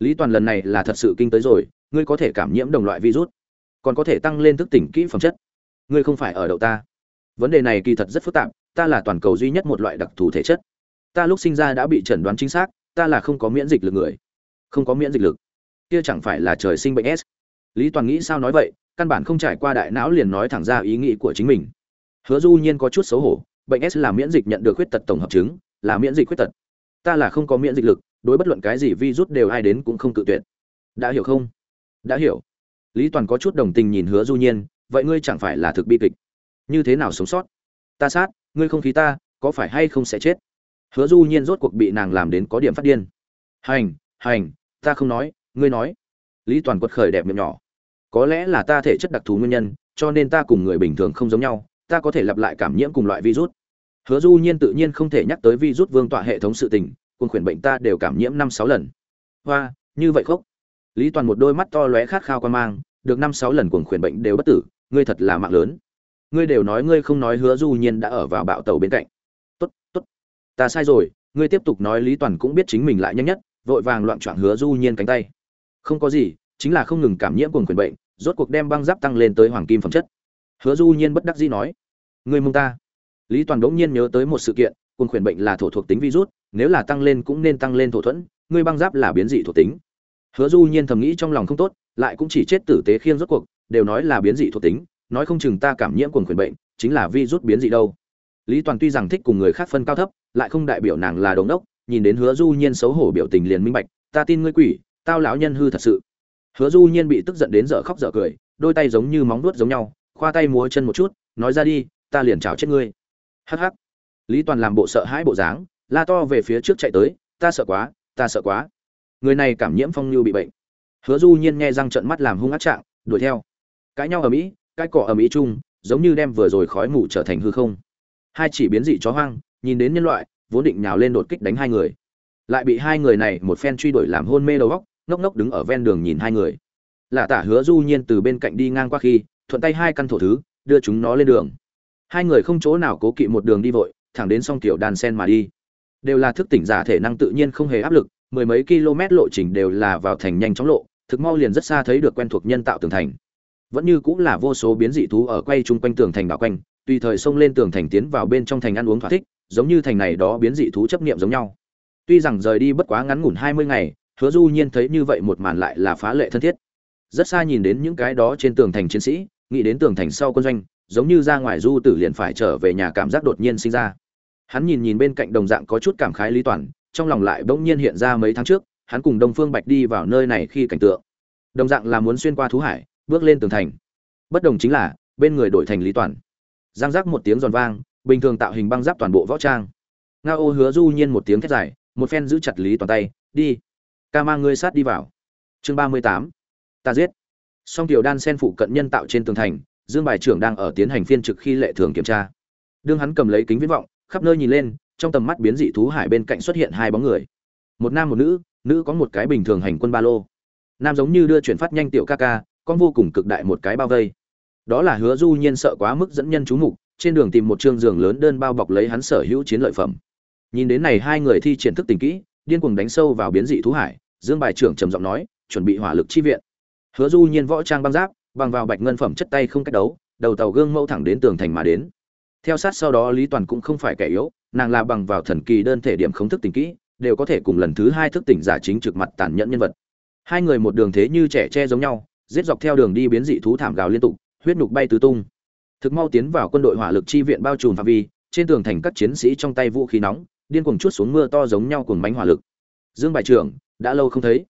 Speaker 1: lý toàn lần này là thật sự kinh tới rồi, ngươi có thể cảm nhiễm đồng loại virus, còn có thể tăng lên thức tỉnh kỹ phẩm chất. Ngươi không phải ở đậu ta. Vấn đề này kỳ thật rất phức tạp, ta là toàn cầu duy nhất một loại đặc thù thể chất. Ta lúc sinh ra đã bị chẩn đoán chính xác, ta là không có miễn dịch lực người. Không có miễn dịch lực. Kia chẳng phải là trời sinh bệnh s. Lý toàn nghĩ sao nói vậy, căn bản không trải qua đại não liền nói thẳng ra ý nghĩ của chính mình. Hứa du nhiên có chút xấu hổ, bệnh s là miễn dịch nhận được khuyết tật tổng hợp chứng, là miễn dịch khuyết tật. Ta là không có miễn dịch lực đối bất luận cái gì virus đều ai đến cũng không tự tuyệt. Đã hiểu không? Đã hiểu. Lý toàn có chút đồng tình nhìn hứa du nhiên, vậy ngươi chẳng phải là thực bi kịch. Như thế nào sống sót? Ta sát, ngươi không khí ta, có phải hay không sẽ chết? Hứa du nhiên rốt cuộc bị nàng làm đến có điểm phát điên. Hành hành, ta không nói, ngươi nói. Lý toàn quật khởi đẹp miệng nhỏ. Có lẽ là ta thể chất đặc thù nguyên nhân, cho nên ta cùng người bình thường không giống nhau, ta có thể lặp lại cảm nhiễm cùng loại virus. Hứa du nhiên tự nhiên không thể nhắc tới virus vương tọa hệ thống sự tình cuồng khuyển bệnh ta đều cảm nhiễm năm sáu lần. Hoa, như vậy khóc lý toàn một đôi mắt to lóe khát khao quan mang, được năm sáu lần cuồng khuyển bệnh đều bất tử, ngươi thật là mạng lớn. Ngươi đều nói ngươi không nói hứa du nhiên đã ở vào bạo tàu bên cạnh. Tốt tốt. Ta sai rồi, ngươi tiếp tục nói lý toàn cũng biết chính mình lại nhanh nhất, vội vàng loạn choạng hứa du nhiên cánh tay. Không có gì, chính là không ngừng cảm nhiễm cuồng khuyển bệnh, rốt cuộc đem băng giáp tăng lên tới hoàng kim phẩm chất. Hứa du nhiên bất đắc dĩ nói, ngươi mông ta. Lý toàn đỗng nhiên nhớ tới một sự kiện cuồng khuyển bệnh là thổ thuộc tính virus, nếu là tăng lên cũng nên tăng lên thổ thuẫn, ngươi băng giáp là biến dị thuộc tính. Hứa du nhiên thầm nghĩ trong lòng không tốt, lại cũng chỉ chết tử tế khiêng rốt cuộc, đều nói là biến dị thuộc tính, nói không chừng ta cảm nhiễm cuồng khuyển bệnh, chính là virus biến dị đâu. Lý toàn tuy rằng thích cùng người khác phân cao thấp, lại không đại biểu nàng là đồng đốc, nhìn đến hứa du nhiên xấu hổ biểu tình liền minh bạch, ta tin ngươi quỷ, tao lão nhân hư thật sự. Hứa du nhiên bị tức giận đến dở khóc dở cười, đôi tay giống như móng vuốt giống nhau, khoa tay múa chân một chút, nói ra đi, ta liền chào chết ngươi. Hắc hắc lý toàn làm bộ sợ hãi bộ dáng, la to về phía trước chạy tới, ta sợ quá, ta sợ quá. Người này cảm nhiễm phong lưu bị bệnh. Hứa du nhiên nghe răng trợn mắt làm hung ác trạng, đuổi theo. Cãi nhau ở mỹ cái cỏ ở mỹ chung giống như đem vừa rồi khói mù trở thành hư không. Hai chỉ biến dị chó hoang, nhìn đến nhân loại, vốn định nhào lên đột kích đánh hai người. Lại bị hai người này một phen truy đuổi làm hôn mê đầu góc ngốc ngốc đứng ở ven đường nhìn hai người. Lạ tả hứa du nhiên từ bên cạnh đi ngang qua khi, thuận tay hai căn thổ thứ, đưa chúng nó lên đường. Hai người không chỗ nào cố kỵ một đường đi vội thẳng đến song tiểu đàn sen mà đi. Đều là thức tỉnh giả thể năng tự nhiên không hề áp lực, mười mấy km lộ trình đều là vào thành nhanh chóng lộ, thực mau liền rất xa thấy được quen thuộc nhân tạo tường thành. Vẫn như cũng là vô số biến dị thú ở quay chung quanh tường thành đảo quanh, tùy thời xông lên tường thành tiến vào bên trong thành ăn uống thỏa thích, giống như thành này đó biến dị thú chấp niệm giống nhau. Tuy rằng rời đi bất quá ngắn ngủn hai mươi ngày, hứa du nhiên thấy như vậy một màn lại là phá lệ thân thiết. Rất xa nhìn đến những cái đó trên tường thành chiến sĩ, nghĩ đến tường thành sau quân doanh giống như ra ngoài du tử liền phải trở về nhà cảm giác đột nhiên sinh ra. Hắn nhìn nhìn bên cạnh đồng dạng có chút cảm khái lý toàn, trong lòng lại bỗng nhiên hiện ra mấy tháng trước, hắn cùng đông phương bạch đi vào nơi này khi cảnh tượng. Đồng dạng là muốn xuyên qua thú hải, bước lên tường thành. Bất đồng chính là, bên người đổi thành lý toàn. Giang giác một tiếng giòn vang, bình thường tạo hình băng giáp toàn bộ võ trang. Nga ô hứa du nhiên một tiếng thét dài, một phen giữ chặt lý toàn tay, đi, ca mang ngươi sát đi vào. Chương ba mươi tám, ta giết. Song tiểu đan sen phụ cận nhân tạo trên tường thành dương bài trưởng đang ở tiến hành phiên trực khi lệ thường kiểm tra. Đương hắn cầm lấy kính viễn vọng, khắp nơi nhìn lên, trong tầm mắt biến dị thú hải bên cạnh xuất hiện hai bóng người. Một nam một nữ nữ có một cái bình thường hành quân ba lô. Nam giống như đưa chuyển phát nhanh tiểu ca ca, con vô cùng cực đại một cái bao vây. Đó là hứa du nhiên sợ quá mức dẫn nhân chú mục, trên đường tìm một trương giường lớn đơn bao bọc lấy hắn sở hữu chiến lợi phẩm. Nhìn đến này hai người thi triển thức tình kỹ, điên cuồng đánh sâu vào biến dị thú hải, dương bài trưởng trầm giọng nói, chuẩn bị hỏa lực chi viện. Hứa du nhiên võ trang băng giáp bằng vào bạch ngân phẩm chất tay không cách đấu, đầu tàu gương mẫu thẳng đến tường thành mà đến. Theo sát sau đó lý toàn cũng không phải kẻ yếu, nàng là bằng vào thần kỳ đơn thể điểm không thức tỉnh kỹ, đều có thể cùng lần thứ hai thức tỉnh giả chính trực mặt tàn nhẫn nhân vật. Hai người một đường thế như trẻ tre giống nhau, giết dọc theo đường đi biến dị thú thảm gào liên tục, huyết nhục bay tứ tung. Thực mau tiến vào quân đội hỏa lực chi viện bao trùm phạm vi, trên tường thành các chiến sĩ trong tay vũ khí nóng, điên cuồng chút xuống mưa to giống nhau cùng bánh hỏa lực. Dương bài trưởng, đã lâu không thấy.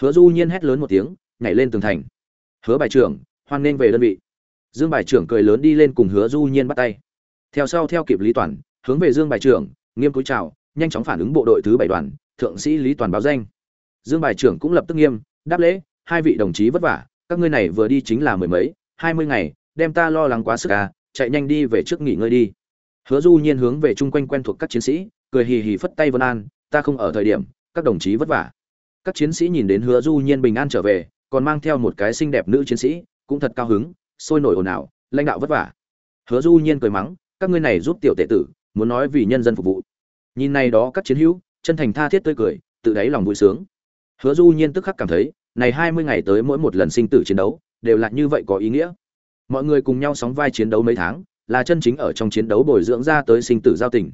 Speaker 1: Hứa du nhiên hét lớn một tiếng, nhảy lên tường thành hứa bài trưởng, hoan nên về đơn vị. Dương bài trưởng cười lớn đi lên cùng hứa du nhiên bắt tay. Theo sau, theo kịp lý toàn, hướng về dương bài trưởng, nghiêm cúi chào, nhanh chóng phản ứng bộ đội thứ bảy đoàn, thượng sĩ lý toàn báo danh. Dương bài trưởng cũng lập tức nghiêm, đáp lễ, hai vị đồng chí vất vả, các ngươi này vừa đi chính là mười mấy, hai mươi ngày, đem ta lo lắng quá sức à chạy nhanh đi về trước nghỉ ngơi đi. Hứa du nhiên hướng về chung quanh quen thuộc các chiến sĩ, cười hì hì phất tay vân an, ta không ở thời điểm, các đồng chí vất vả. Các chiến sĩ nhìn đến hứa du nhiên bình an trở về còn mang theo một cái xinh đẹp nữ chiến sĩ, cũng thật cao hứng, sôi nổi ồn ào, lãnh đạo vất vả. Hứa du nhiên cười mắng, các ngươi này giúp tiểu tệ tử, muốn nói vì nhân dân phục vụ. Nhìn này đó các chiến hữu, chân thành tha thiết tươi cười, tự đáy lòng vui sướng. Hứa du nhiên tức khắc cảm thấy, này hai mươi ngày tới mỗi một lần sinh tử chiến đấu, đều là như vậy có ý nghĩa. Mọi người cùng nhau sóng vai chiến đấu mấy tháng, là chân chính ở trong chiến đấu bồi dưỡng ra tới sinh tử giao tình.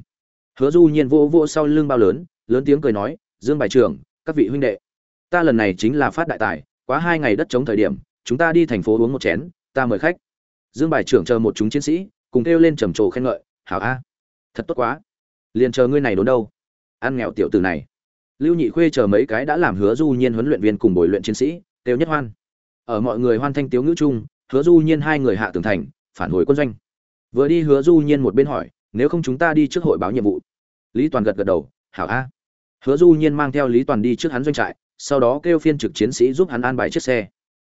Speaker 1: Hứa du nhiên vô vô sau lưng bao lớn lớn tiếng cười nói, dương bài trưởng, các vị huynh đệ, ta lần này chính là phát đại tài quá hai ngày đất chống thời điểm, chúng ta đi thành phố uống một chén, ta mời khách. Dương bài trưởng chờ một chúng chiến sĩ, cùng kêu lên trầm trồ khen ngợi, hảo a, thật tốt quá. Liền chờ ngươi này đốn đâu? Ăn nghèo tiểu tử này. Lưu nhị khuê chờ mấy cái đã làm hứa du nhiên huấn luyện viên cùng bồi luyện chiến sĩ, kêu nhất hoan. Ở mọi người hoan thanh tiếu ngữ chung, hứa du nhiên hai người hạ tường thành, phản hồi quân doanh. Vừa đi hứa du nhiên một bên hỏi, nếu không chúng ta đi trước hội báo nhiệm vụ? Lý toàn gật gật đầu, hảo a. Hứa du nhiên mang theo lý toàn đi trước hắn doanh trại sau đó kêu phiên trực chiến sĩ giúp hắn an bài chiếc xe.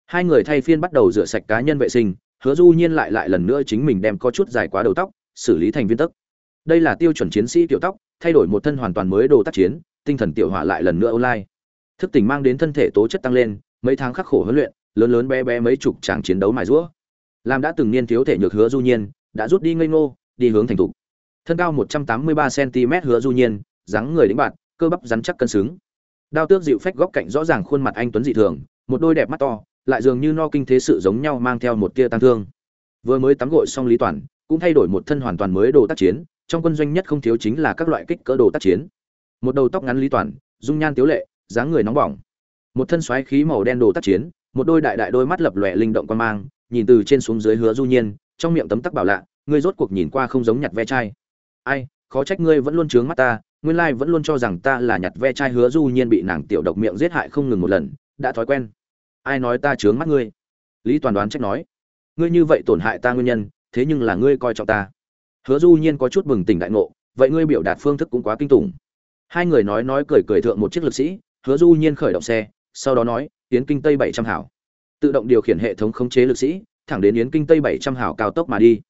Speaker 1: Hai người thay phiên bắt đầu rửa sạch cá nhân vệ sinh, hứa du nhiên lại lại lần nữa chính mình đem có chút dài quá đầu tóc, xử lý thành viên tấc. Đây là tiêu chuẩn chiến sĩ tiểu tóc, thay đổi một thân hoàn toàn mới đồ tác chiến, tinh thần tiểu hỏa lại lần nữa online. Thức tỉnh mang đến thân thể tố chất tăng lên, mấy tháng khắc khổ huấn luyện, lớn lớn bé bé mấy chục tràng chiến đấu mài rũa làm đã từng niên thiếu thể nhược hứa du nhiên, đã rút đi ngây ngô, đi hướng thành thục. Thân cao 183 cm hứa du nhiên, dáng người đĩnh bạn cơ bắp rắn chắc cân xứng đao tước dịu phách góc cạnh rõ ràng khuôn mặt anh tuấn dị thường, một đôi đẹp mắt to, lại dường như no kinh thế sự giống nhau mang theo một tia tăng thương. Vừa mới tắm gội xong lý toàn, cũng thay đổi một thân hoàn toàn mới đồ tác chiến, trong quân doanh nhất không thiếu chính là các loại kích cỡ đồ tác chiến. Một đầu tóc ngắn lý toàn, dung nhan tiếu lệ, dáng người nóng bỏng. Một thân xoáy khí màu đen đồ tác chiến, một đôi đại đại đôi mắt lập lòe linh động quan mang, nhìn từ trên xuống dưới hứa du nhiên, trong miệng tấm tắc bảo lạ, ngươi rốt cuộc nhìn qua không giống nhặt ve chai. Ai, khó trách ngươi vẫn luôn trướng mắt ta nguyên lai vẫn luôn cho rằng ta là nhặt ve chai hứa du nhiên bị nàng tiểu độc miệng giết hại không ngừng một lần, đã thói quen. Ai nói ta trướng mắt ngươi? Lý toàn đoán trách nói. Ngươi như vậy tổn hại ta nguyên nhân, thế nhưng là ngươi coi trọng ta. Hứa du nhiên có chút bừng tỉnh đại ngộ, vậy ngươi biểu đạt phương thức cũng quá kinh tủng. Hai người nói nói cười cười thượng một chiếc lực sĩ, hứa du nhiên khởi động xe, sau đó nói, yến kinh tây bảy trăm hảo. Tự động điều khiển hệ thống khống chế lực sĩ, thẳng đến yến kinh tây bảy trăm hảo cao tốc mà đi.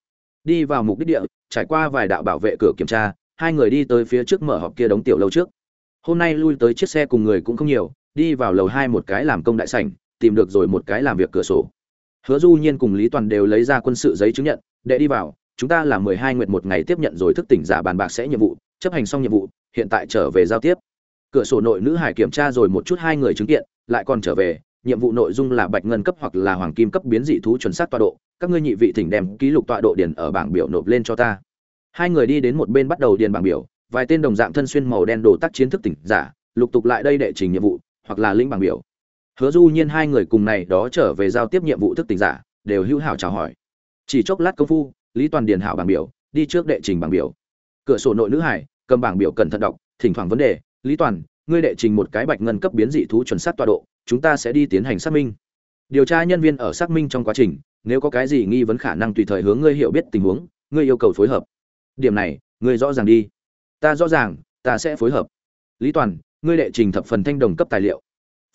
Speaker 1: Đi vào mục đích địa, trải qua vài đạo bảo vệ cửa kiểm tra hai người đi tới phía trước mở họp kia đóng tiểu lâu trước. Hôm nay lui tới chiếc xe cùng người cũng không nhiều, đi vào lầu hai một cái làm công đại sảnh, tìm được rồi một cái làm việc cửa sổ. Hứa du nhiên cùng lý toàn đều lấy ra quân sự giấy chứng nhận để đi vào, chúng ta là mười hai nguyệt một ngày tiếp nhận rồi thức tỉnh giả bàn bạc sẽ nhiệm vụ, chấp hành xong nhiệm vụ, hiện tại trở về giao tiếp. Cửa sổ nội nữ hải kiểm tra rồi một chút hai người chứng kiện, lại còn trở về, nhiệm vụ nội dung là bạch ngân cấp hoặc là hoàng kim cấp biến dị thú chuẩn xác tọa độ, các ngươi nhị vị thỉnh đem ký lục tọa độ điền ở bảng biểu nộp lên cho ta hai người đi đến một bên bắt đầu điền bảng biểu, vài tên đồng dạng thân xuyên màu đen đồ tác chiến thức tỉnh giả, lục tục lại đây đệ trình nhiệm vụ, hoặc là lĩnh bảng biểu. Hứa du nhiên hai người cùng này đó trở về giao tiếp nhiệm vụ thức tỉnh giả, đều hữu hảo chào hỏi. Chỉ chốc lát công phu, lý toàn điền hảo bảng biểu, đi trước đệ trình bảng biểu. Cửa sổ nội nữ hải, cầm bảng biểu cẩn thận đọc, thỉnh thoảng vấn đề, lý toàn, ngươi đệ trình một cái bạch ngân cấp biến dị thú chuẩn xác tọa độ, chúng ta sẽ đi tiến hành xác minh. Điều tra nhân viên ở xác minh trong quá trình, nếu có cái gì nghi vấn khả năng tùy thời hướng ngươi hiểu biết tình huống, ngươi yêu cầu phối hợp điểm này, ngươi rõ ràng đi. Ta rõ ràng, ta sẽ phối hợp. Lý toàn, ngươi đệ trình thập phần thanh đồng cấp tài liệu.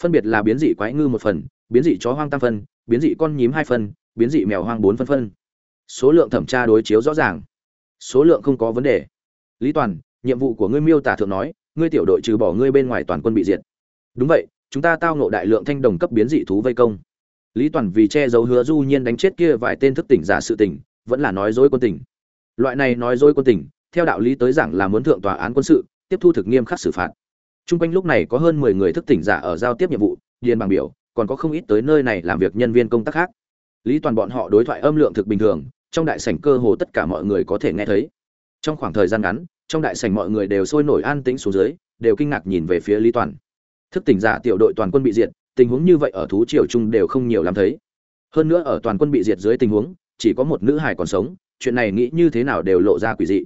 Speaker 1: Phân biệt là biến dị quái ngư một phần, biến dị chó hoang tam phân, biến dị con nhím hai phân, biến dị mèo hoang bốn phân phân. Số lượng thẩm tra đối chiếu rõ ràng. Số lượng không có vấn đề. Lý toàn, nhiệm vụ của ngươi miêu tả thượng nói, ngươi tiểu đội trừ bỏ ngươi bên ngoài toàn quân bị diệt. Đúng vậy, chúng ta tao ngộ đại lượng thanh đồng cấp biến dị thú vây công. Lý toàn vì che giấu hứa du nhiên đánh chết kia vài tên thức tỉnh giả sự tỉnh vẫn là nói dối quân tỉnh loại này nói dối quân tình, theo đạo lý tới giảng là muốn thượng tòa án quân sự tiếp thu thực nghiêm khắc xử phạt Trung quanh lúc này có hơn 10 người thức tỉnh giả ở giao tiếp nhiệm vụ, điền bằng biểu, còn có không ít tới nơi này làm việc nhân viên công tác khác. Lý toàn bọn họ đối thoại âm lượng thực bình thường, trong đại sảnh cơ hồ tất cả mọi người có thể nghe thấy. Trong khoảng thời gian ngắn, trong đại sảnh mọi người đều sôi nổi an tĩnh xuống dưới, đều kinh ngạc nhìn về phía Lý toàn. Thức tỉnh giả tiểu đội toàn quân bị diệt, tình huống như vậy ở thú triều trung đều không nhiều lắm thấy. Hơn nữa ở toàn quân bị diệt dưới tình huống, chỉ có một nữ hài còn sống, chuyện này nghĩ như thế nào đều lộ ra quỷ dị.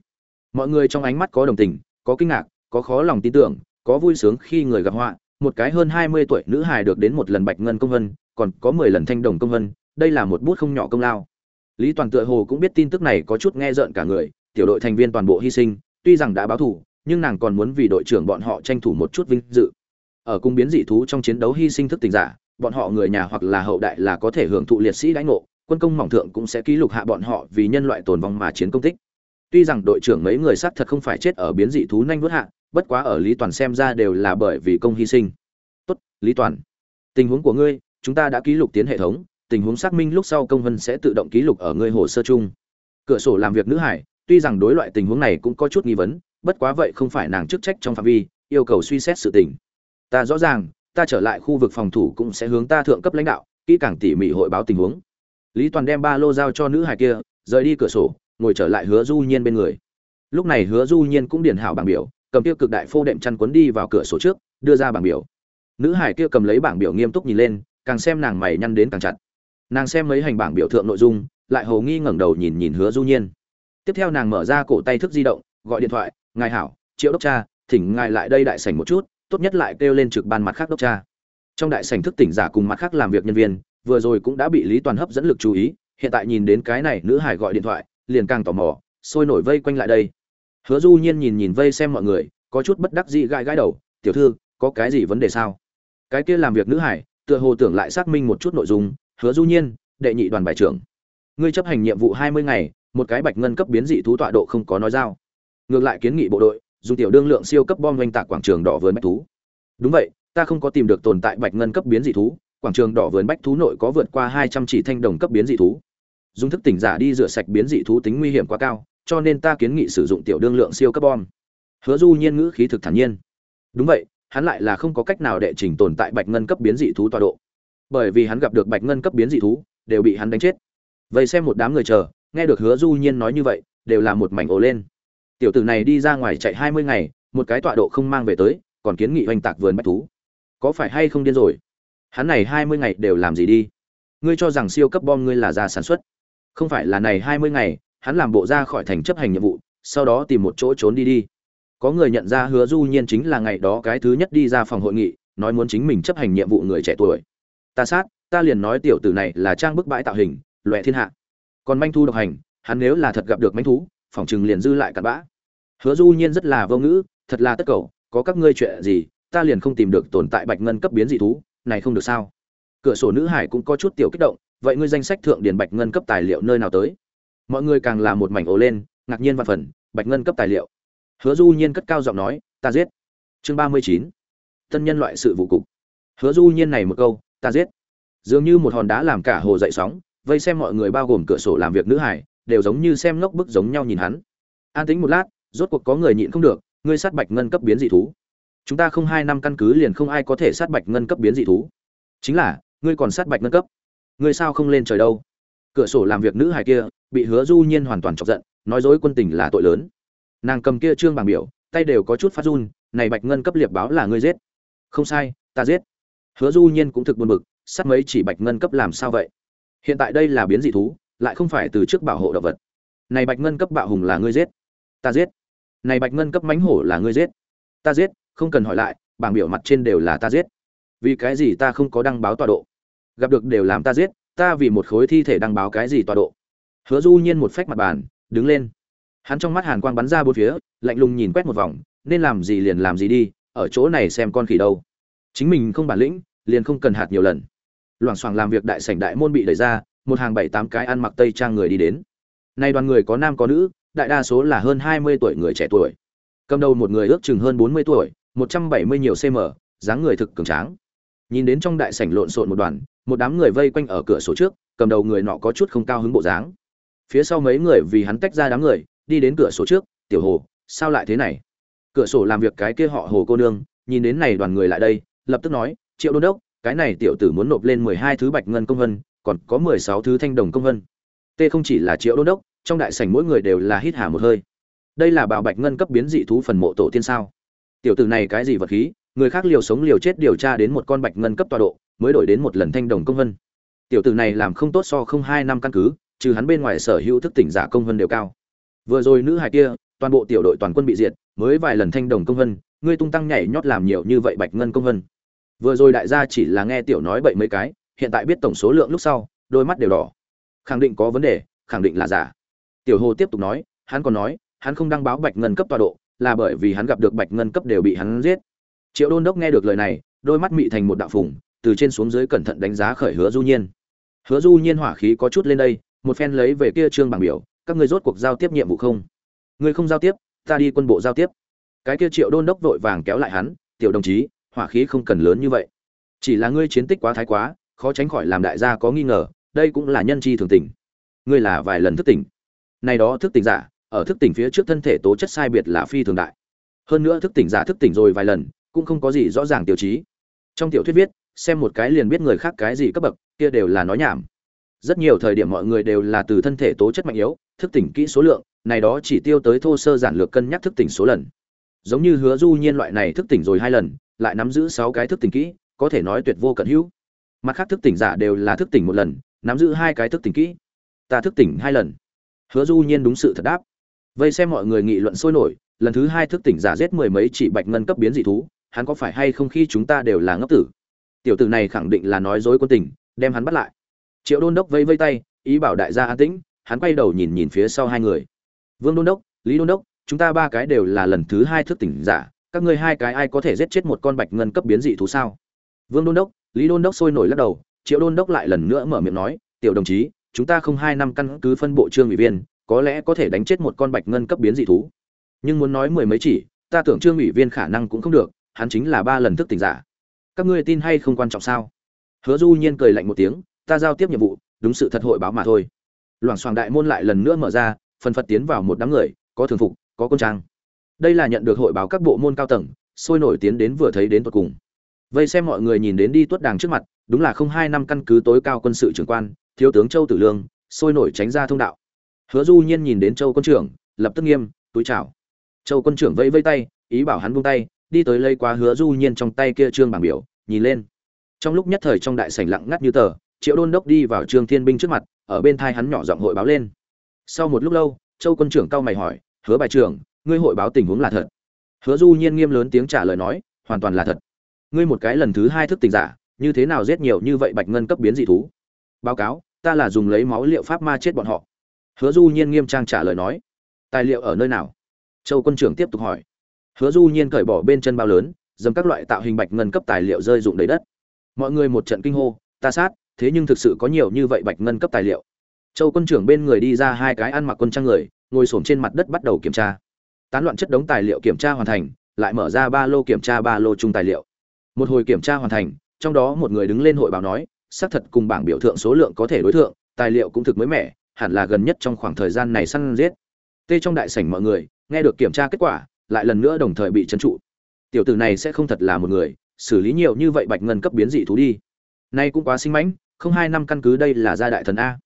Speaker 1: Mọi người trong ánh mắt có đồng tình, có kinh ngạc, có khó lòng tin tưởng, có vui sướng khi người gặp họa, một cái hơn 20 tuổi nữ hài được đến một lần bạch ngân công vân, còn có 10 lần thanh đồng công vân, đây là một bút không nhỏ công lao. Lý Toàn tựa hồ cũng biết tin tức này có chút nghe rợn cả người, tiểu đội thành viên toàn bộ hy sinh, tuy rằng đã báo thủ, nhưng nàng còn muốn vì đội trưởng bọn họ tranh thủ một chút vinh dự. Ở cung biến dị thú trong chiến đấu hy sinh thức tình giả, bọn họ người nhà hoặc là hậu đại là có thể hưởng thụ liệt sĩ đãi ngộ, quân công mỏng thượng cũng sẽ ký lục hạ bọn họ vì nhân loại tồn vong mà chiến công tích. Tuy rằng đội trưởng mấy người xác thật không phải chết ở biến dị thú nhanh vớt hạ, bất quá ở lý toàn xem ra đều là bởi vì công hy sinh. Tốt lý toàn tình huống của ngươi chúng ta đã ký lục tiến hệ thống tình huống xác minh lúc sau công vân sẽ tự động ký lục ở ngươi hồ sơ chung. Cửa sổ làm việc nữ hải tuy rằng đối loại tình huống này cũng có chút nghi vấn bất quá vậy không phải nàng chức trách trong phạm vi yêu cầu suy xét sự tình. Ta rõ ràng ta trở lại khu vực phòng thủ cũng sẽ hướng ta thượng cấp lãnh đạo kỹ càng tỉ mỉ hội báo tình huống lý toàn đem ba lô giao cho nữ hải kia, rời đi cửa sổ, ngồi trở lại hứa du nhiên bên người. Lúc này hứa du nhiên cũng điền hảo bảng biểu, cầm tiêu cực đại phô đệm chăn cuốn đi vào cửa sổ trước, đưa ra bảng biểu. Nữ hải kia cầm lấy bảng biểu nghiêm túc nhìn lên, càng xem nàng mày nhăn đến càng chặt. Nàng xem mấy hành bảng biểu thượng nội dung, lại hầu nghi ngẩng đầu nhìn nhìn hứa du nhiên. Tiếp theo nàng mở ra cổ tay thức di động, gọi điện thoại, ngài hảo, triệu đốc cha, thỉnh ngài lại đây đại sảnh một chút, tốt nhất lại kêu lên trực ban mặt khác đốc cha. Trong đại sảnh thức tỉnh giả cùng mặt khác làm việc nhân viên vừa rồi cũng đã bị lý toàn hấp dẫn lực chú ý, hiện tại nhìn đến cái này nữ hải gọi điện thoại, liền càng tò mò, sôi nổi vây quanh lại đây. Hứa du nhiên nhìn nhìn vây xem mọi người, có chút bất đắc dĩ gãi gãi đầu, tiểu thư, có cái gì vấn đề sao? Cái kia làm việc nữ hải tựa hồ tưởng lại xác minh một chút nội dung, hứa du nhiên, đệ nhị đoàn bài trưởng, ngươi chấp hành nhiệm vụ hai mươi ngày, một cái bạch ngân cấp biến dị thú tọa độ không có nói giao. Ngược lại kiến nghị bộ đội, dùng tiểu đương lượng siêu cấp bom oanh tạc quảng trường đỏ vườn bách thú. Đúng vậy, ta không có tìm được tồn tại bạch ngân cấp biến dị thú quảng trường đỏ vườn bách thú nội có vượt qua hai trăm chỉ thanh đồng cấp biến dị thú. Dùng thức tỉnh giả đi rửa sạch biến dị thú tính nguy hiểm quá cao, cho nên ta kiến nghị sử dụng tiểu đương lượng siêu cấp bom. Hứa du nhiên ngữ khí thực thản nhiên. Đúng vậy, hắn lại là không có cách nào đệ trình tồn tại bạch ngân cấp biến dị thú tọa độ. Bởi vì hắn gặp được bạch ngân cấp biến dị thú, đều bị hắn đánh chết. Vậy xem một đám người chờ, nghe được hứa du nhiên nói như vậy, đều là một mảnh ồ lên. Tiểu tử này đi ra ngoài chạy hai mươi ngày, một cái tọa độ không mang về tới, còn kiến nghị oanh tạc vườn bách thú. Có phải hay không điên rồi? Hắn này hai mươi ngày đều làm gì đi? Ngươi cho rằng siêu cấp bom ngươi là ra sản xuất. Không phải là này hai mươi ngày, hắn làm bộ ra khỏi thành chấp hành nhiệm vụ, sau đó tìm một chỗ trốn đi đi. Có người nhận ra hứa du nhiên chính là ngày đó cái thứ nhất đi ra phòng hội nghị, nói muốn chính mình chấp hành nhiệm vụ người trẻ tuổi. Ta sát, ta liền nói tiểu tử này là trang bức bãi tạo hình loẹ thiên hạ. Còn manh thu độc hành, hắn nếu là thật gặp được manh thú, phòng chừng liền dư lại cặn bã. Hứa du nhiên rất là vô ngữ, thật là tất cầu, có các ngươi chuyện gì, ta liền không tìm được tồn tại bạch ngân cấp biến dị thú này không được sao? Cửa sổ nữ hải cũng có chút tiểu kích động, vậy ngươi danh sách thượng điền bạch ngân cấp tài liệu nơi nào tới? Mọi người càng là một mảnh ố lên, ngạc nhiên và phần bạch ngân cấp tài liệu. Hứa du nhiên cất cao giọng nói, ta giết. Chương ba mươi chín. Tân nhân loại sự vụ cục. Hứa du nhiên này một câu, ta giết. Dường như một hòn đá làm cả hồ dậy sóng, vây xem mọi người bao gồm cửa sổ làm việc nữ hải, đều giống như xem ngốc bức giống nhau nhìn hắn. An tính một lát, rốt cuộc có người nhịn không được, ngươi sát bạch ngân cấp biến dị thú chúng ta không hai năm căn cứ liền không ai có thể sát bạch ngân cấp biến dị thú. Chính là, ngươi còn sát bạch ngân cấp. Ngươi sao không lên trời đâu? Cửa sổ làm việc nữ hài kia, bị hứa du nhiên hoàn toàn chọc giận, nói dối quân tình là tội lớn. Nàng cầm kia trương bảng biểu, tay đều có chút phát run, này bạch ngân cấp liệp báo là ngươi giết. Không sai, ta giết. Hứa du nhiên cũng thực buồn bực, sát mấy chỉ bạch ngân cấp làm sao vậy? Hiện tại đây là biến dị thú, lại không phải từ trước bảo hộ động vật. Này bạch ngân cấp bạo hùng là ngươi giết. Ta giết. Này bạch ngân cấp mãnh hổ là ngươi giết. Ta giết không cần hỏi lại, bảng biểu mặt trên đều là ta giết. Vì cái gì ta không có đăng báo tọa độ? Gặp được đều làm ta giết, ta vì một khối thi thể đăng báo cái gì tọa độ? Hứa du nhiên một phách mặt bàn, đứng lên. Hắn trong mắt hàn quang bắn ra bốn phía, lạnh lùng nhìn quét một vòng, nên làm gì liền làm gì đi, ở chỗ này xem con khỉ đâu. Chính mình không bản lĩnh, liền không cần hạt nhiều lần. Loảng xoảng làm việc đại sảnh đại môn bị đẩy ra, một hàng bảy tám cái ăn mặc tây trang người đi đến. Nay đoàn người có nam có nữ, đại đa số là hơn hai mươi tuổi người trẻ tuổi. Cầm đầu một người ước chừng hơn bốn mươi tuổi một trăm bảy mươi nhiều cm dáng người thực cường tráng. Nhìn đến trong đại sảnh lộn xộn một đoàn, một đám người vây quanh ở cửa sổ trước, cầm đầu người nọ có chút không cao hứng bộ dáng. Phía sau mấy người vì hắn tách ra đám người, đi đến cửa sổ trước, tiểu hồ, sao lại thế này? Cửa sổ làm việc cái kia họ hồ cô nương, nhìn đến này đoàn người lại đây, lập tức nói, triệu đôn đốc, cái này tiểu tử muốn nộp lên mười hai thứ bạch ngân công vân, còn có mười sáu thứ thanh đồng công vân. T không chỉ là triệu đôn đốc, trong đại sảnh mỗi người đều là hít hà một hơi. Đây là bảo bạch ngân cấp biến dị thú phần mộ tổ tiên sao? Tiểu tử này cái gì vật khí, người khác liều sống liều chết điều tra đến một con bạch ngân cấp tọa độ, mới đổi đến một lần thanh đồng công vân. Tiểu tử này làm không tốt so không hai năm căn cứ, trừ hắn bên ngoài sở hữu thức tỉnh giả công vân đều cao. Vừa rồi nữ hài kia, toàn bộ tiểu đội toàn quân bị diệt, mới vài lần thanh đồng công vân, ngươi tung tăng nhảy nhót làm nhiều như vậy bạch ngân công vân. Vừa rồi đại gia chỉ là nghe tiểu nói bậy mấy cái, hiện tại biết tổng số lượng lúc sau, đôi mắt đều đỏ. Khẳng định có vấn đề, khẳng định là giả. Tiểu hồ tiếp tục nói, hắn còn nói, hắn không đăng báo bạch ngân cấp tọa độ là bởi vì hắn gặp được bạch ngân cấp đều bị hắn giết. Triệu đôn đốc nghe được lời này đôi mắt mị thành một đạo phủng, từ trên xuống dưới cẩn thận đánh giá khởi hứa du nhiên. Hứa du nhiên hỏa khí có chút lên đây một phen lấy về kia trương bảng biểu các ngươi rốt cuộc giao tiếp nhiệm vụ không? Ngươi không giao tiếp ta đi quân bộ giao tiếp. Cái kia triệu đôn đốc vội vàng kéo lại hắn tiểu đồng chí hỏa khí không cần lớn như vậy. Chỉ là ngươi chiến tích quá thái quá khó tránh khỏi làm đại gia có nghi ngờ đây cũng là nhân chi thường tình. Ngươi là vài lần thức tỉnh. Này đó thức tỉnh giả ở thức tỉnh phía trước thân thể tố chất sai biệt là phi thường đại hơn nữa thức tỉnh giả thức tỉnh rồi vài lần cũng không có gì rõ ràng tiêu chí trong tiểu thuyết viết xem một cái liền biết người khác cái gì cấp bậc kia đều là nói nhảm rất nhiều thời điểm mọi người đều là từ thân thể tố chất mạnh yếu thức tỉnh kỹ số lượng này đó chỉ tiêu tới thô sơ giản lược cân nhắc thức tỉnh số lần giống như hứa du nhiên loại này thức tỉnh rồi hai lần lại nắm giữ sáu cái thức tỉnh kỹ có thể nói tuyệt vô cận hữu mặt khác thức tỉnh giả đều là thức tỉnh một lần nắm giữ hai cái thức tỉnh kỹ ta thức tỉnh hai lần hứa du nhiên đúng sự thật đáp vây xem mọi người nghị luận sôi nổi, lần thứ hai thức tỉnh giả giết mười mấy chỉ bạch ngân cấp biến dị thú, hắn có phải hay không khi chúng ta đều là ngốc tử? Tiểu tử này khẳng định là nói dối quân tình, đem hắn bắt lại. Triệu đôn đốc vây vây tay, ý bảo đại gia an tĩnh, hắn quay đầu nhìn nhìn phía sau hai người. Vương đôn đốc, lý đôn đốc, chúng ta ba cái đều là lần thứ hai thức tỉnh giả, các ngươi hai cái ai có thể giết chết một con bạch ngân cấp biến dị thú sao? Vương đôn đốc, lý đôn đốc sôi nổi lắc đầu, triệu đôn đốc lại lần nữa mở miệng nói, tiểu đồng chí, chúng ta không hai năm căn cứ phân bộ trương ủy viên có lẽ có thể đánh chết một con bạch ngân cấp biến dị thú. Nhưng muốn nói mười mấy chỉ, ta tưởng trương ủy viên khả năng cũng không được, hắn chính là ba lần thức tỉnh giả. Các ngươi tin hay không quan trọng sao? Hứa du nhiên cười lạnh một tiếng, ta giao tiếp nhiệm vụ, đúng sự thật hội báo mà thôi. Loảng xoảng đại môn lại lần nữa mở ra, phần phật tiến vào một đám người, có thường phục, có quân trang. Đây là nhận được hội báo các bộ môn cao tầng, sôi nổi tiến đến vừa thấy đến tột cùng. Vây xem mọi người nhìn đến đi tuất đàng trước mặt, đúng là không hai năm căn cứ tối cao quân sự trưởng quan, thiếu tướng châu tử lương, sôi nổi tránh ra thông đạo hứa du nhiên nhìn đến châu quân trưởng, lập tức nghiêm, túi chào. Châu quân trưởng vẫy vẫy tay, ý bảo hắn buông tay, đi tới lấy qua hứa du nhiên trong tay kia trương bảng biểu, nhìn lên. Trong lúc nhất thời trong đại sảnh lặng ngắt như tờ, triệu đôn đốc đi vào trương thiên binh trước mặt, ở bên thai hắn nhỏ giọng hội báo lên. Sau một lúc lâu, châu quân trưởng cao mày hỏi, hứa bài trưởng, ngươi hội báo tình huống là thật? Hứa du nhiên nghiêm lớn tiếng trả lời nói, hoàn toàn là thật. Ngươi một cái lần thứ hai thức tỉnh giả, như thế nào giết nhiều như vậy bạch ngân cấp biến dị thú? Báo cáo, ta là dùng lấy máu liệu pháp ma chết bọn họ hứa du nhiên nghiêm trang trả lời nói, tài liệu ở nơi nào? Châu quân trưởng tiếp tục hỏi. Hứa du nhiên cởi bỏ bên chân bao lớn, dầm các loại tạo hình bạch ngân cấp tài liệu rơi dụng đầy đất. Mọi người một trận kinh hô, ta sát, thế nhưng thực sự có nhiều như vậy bạch ngân cấp tài liệu. Châu quân trưởng bên người đi ra hai cái ăn mặc quân trang người, ngồi xổm trên mặt đất bắt đầu kiểm tra. Tán loạn chất đống tài liệu kiểm tra hoàn thành, lại mở ra ba lô kiểm tra ba lô chung tài liệu. Một hồi kiểm tra hoàn thành, trong đó một người đứng lên hội báo nói, xác thật cùng bảng biểu thượng số lượng có thể đối tượng tài liệu cũng thực mới mẻ hẳn là gần nhất trong khoảng thời gian này săn giết. Tê trong đại sảnh mọi người, nghe được kiểm tra kết quả, lại lần nữa đồng thời bị trấn trụ. Tiểu tử này sẽ không thật là một người, xử lý nhiều như vậy bạch ngân cấp biến dị thú đi. Nay cũng quá sinh mãnh, không hai năm căn cứ đây là gia đại thần a.